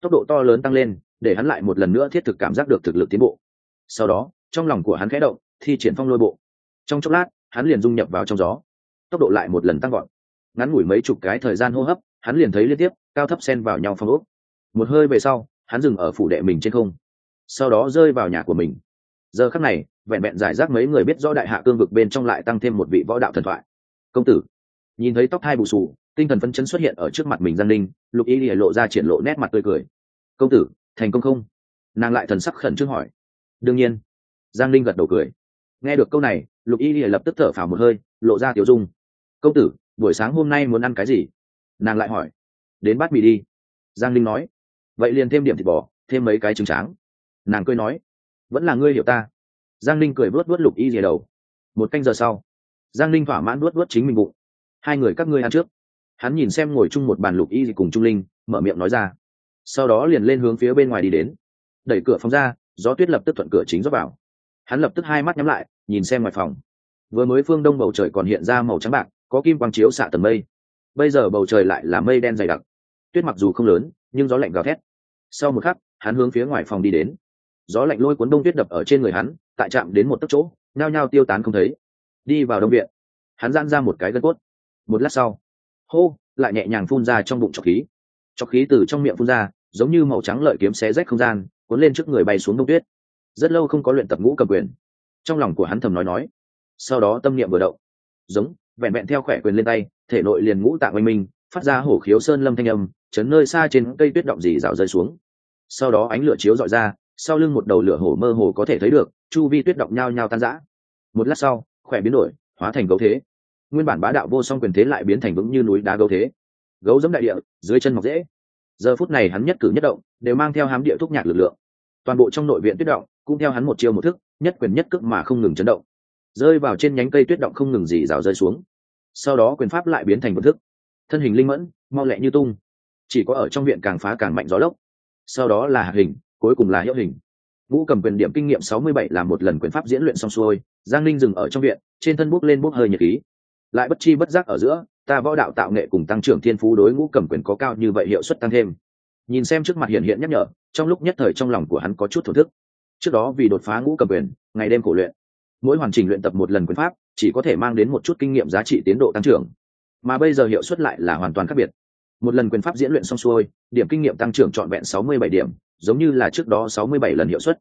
Tốc độ to lớn tăng lên, để hắn lại một lần nữa thiết thực cảm giác được thực lực tiến bộ. Sau đó, trong lòng của hắn khẽ động, thi triển phong lôi bộ. Trong chốc lát, hắn liền dung nhập vào trong gió. Tốc độ lại một lần tăng gọn ngắn ngủi mấy chục cái thời gian hô hấp, hắn liền thấy liên tiếp, cao thấp xen vào nhau phong ốc. Một hơi về sau, hắn dừng ở phủ đệ mình trên không. Sau đó rơi vào nhà của mình giờ khắc này, vẹn vẹn giải rác mấy người biết rõ đại hạ cương vực bên trong lại tăng thêm một vị võ đạo thần thoại. Công tử, nhìn thấy tóc hai bù sù tinh thần phấn chấn xuất hiện ở trước mặt mình giang linh lục y lìa lộ ra triển lộ nét mặt tươi cười. Công tử, thành công không? Nàng lại thần sắc khẩn trương hỏi. Đương nhiên. Giang linh gật đầu cười. Nghe được câu này, lục y lìa lập tức thở phào một hơi, lộ ra tiểu dung. Công tử, buổi sáng hôm nay muốn ăn cái gì? Nàng lại hỏi. Đến bát mì đi. Giang linh nói. Vậy liền thêm điểm thịt bò, thêm mấy cái trứng tráng. Nàng cười nói vẫn là ngươi hiểu ta. Giang linh cười vớt vớt lục y rìa đầu. Một canh giờ sau, giang linh thỏa mãn vớt vớt chính mình bụng. Hai người các ngươi ăn trước. Hắn nhìn xem ngồi chung một bàn lục y cùng trung linh, mở miệng nói ra. Sau đó liền lên hướng phía bên ngoài đi đến. Đẩy cửa phòng ra, gió tuyết lập tức thuận cửa chính rót vào. Hắn lập tức hai mắt nhắm lại, nhìn xem ngoài phòng. Vừa mới phương đông bầu trời còn hiện ra màu trắng bạc, có kim quang chiếu xạ tầng mây. Bây giờ bầu trời lại là mây đen dày đặc. Tuyết mặc dù không lớn, nhưng gió lạnh gào thét. Sau một khắc, hắn hướng phía ngoài phòng đi đến gió lạnh lôi cuốn đông tuyết đập ở trên người hắn, tại chạm đến một tấc chỗ, nhao nhao tiêu tán không thấy. Đi vào đông viện, hắn giãn ra một cái gân cốt. Một lát sau, hô, lại nhẹ nhàng phun ra trong bụng trọc khí. Trọc khí từ trong miệng phun ra, giống như màu trắng lợi kiếm xé rách không gian, cuốn lên trước người bay xuống đông tuyết. Rất lâu không có luyện tập ngũ cầm quyền. Trong lòng của hắn thầm nói nói. Sau đó tâm niệm vừa động. Giống, vẹn vẹn theo khỏe quyền lên tay, thể nội liền ngũ tạng oanh minh, phát ra hổ khiếu sơn lâm thanh âm, chấn nơi xa trên cây tuyết động dì rào rơi xuống. Sau đó ánh lửa chiếu dọi ra sau lưng một đầu lửa hổ mơ hồ có thể thấy được, chu vi tuyết động nhao nhao tan rã. Một lát sau, khỏe biến đổi, hóa thành gấu thế. Nguyên bản bá đạo vô song quyền thế lại biến thành vững như núi đá gấu thế. Gấu giống đại địa, dưới chân mọc dễ giờ phút này hắn nhất cử nhất động, đều mang theo hám địa thúc nhạc lực lượng. Toàn bộ trong nội viện tuyết động, cũng theo hắn một chiêu một thức, nhất quyền nhất cước mà không ngừng chấn động. Rơi vào trên nhánh cây tuyết động không ngừng dì rào rơi xuống. Sau đó quyền pháp lại biến thành một thức. Thân hình linh mẫn, mau lẹ như tung. Chỉ có ở trong viện càng phá càng mạnh gió lốc. Sau đó là hạt hình cuối cùng là hiệu hình. Vũ cầm quyền điểm kinh nghiệm sáu mươi bảy là một lần quyền pháp diễn luyện xong xuôi, giang linh dừng ở trong viện, trên thân bút lên bút hơi nhiệt khí. Lại bất chi bất giác ở giữa, ta võ đạo tạo nghệ cùng tăng trưởng thiên phú đối ngũ cầm quyền có cao như vậy hiệu suất tăng thêm. Nhìn xem trước mặt hiện hiện nhắc nhở, trong lúc nhất thời trong lòng của hắn có chút thổ thức. Trước đó vì đột phá ngũ cầm quyền, ngày đêm khổ luyện, mỗi hoàn trình luyện tập một lần quyền pháp, chỉ có thể mang đến một chút kinh nghiệm giá trị tiến độ tăng trưởng. Mà bây giờ hiệu suất lại là hoàn toàn khác biệt một lần quyền pháp diễn luyện xong xuôi, điểm kinh nghiệm tăng trưởng trọn vẹn sáu mươi bảy điểm, giống như là trước đó sáu mươi bảy lần hiệu suất.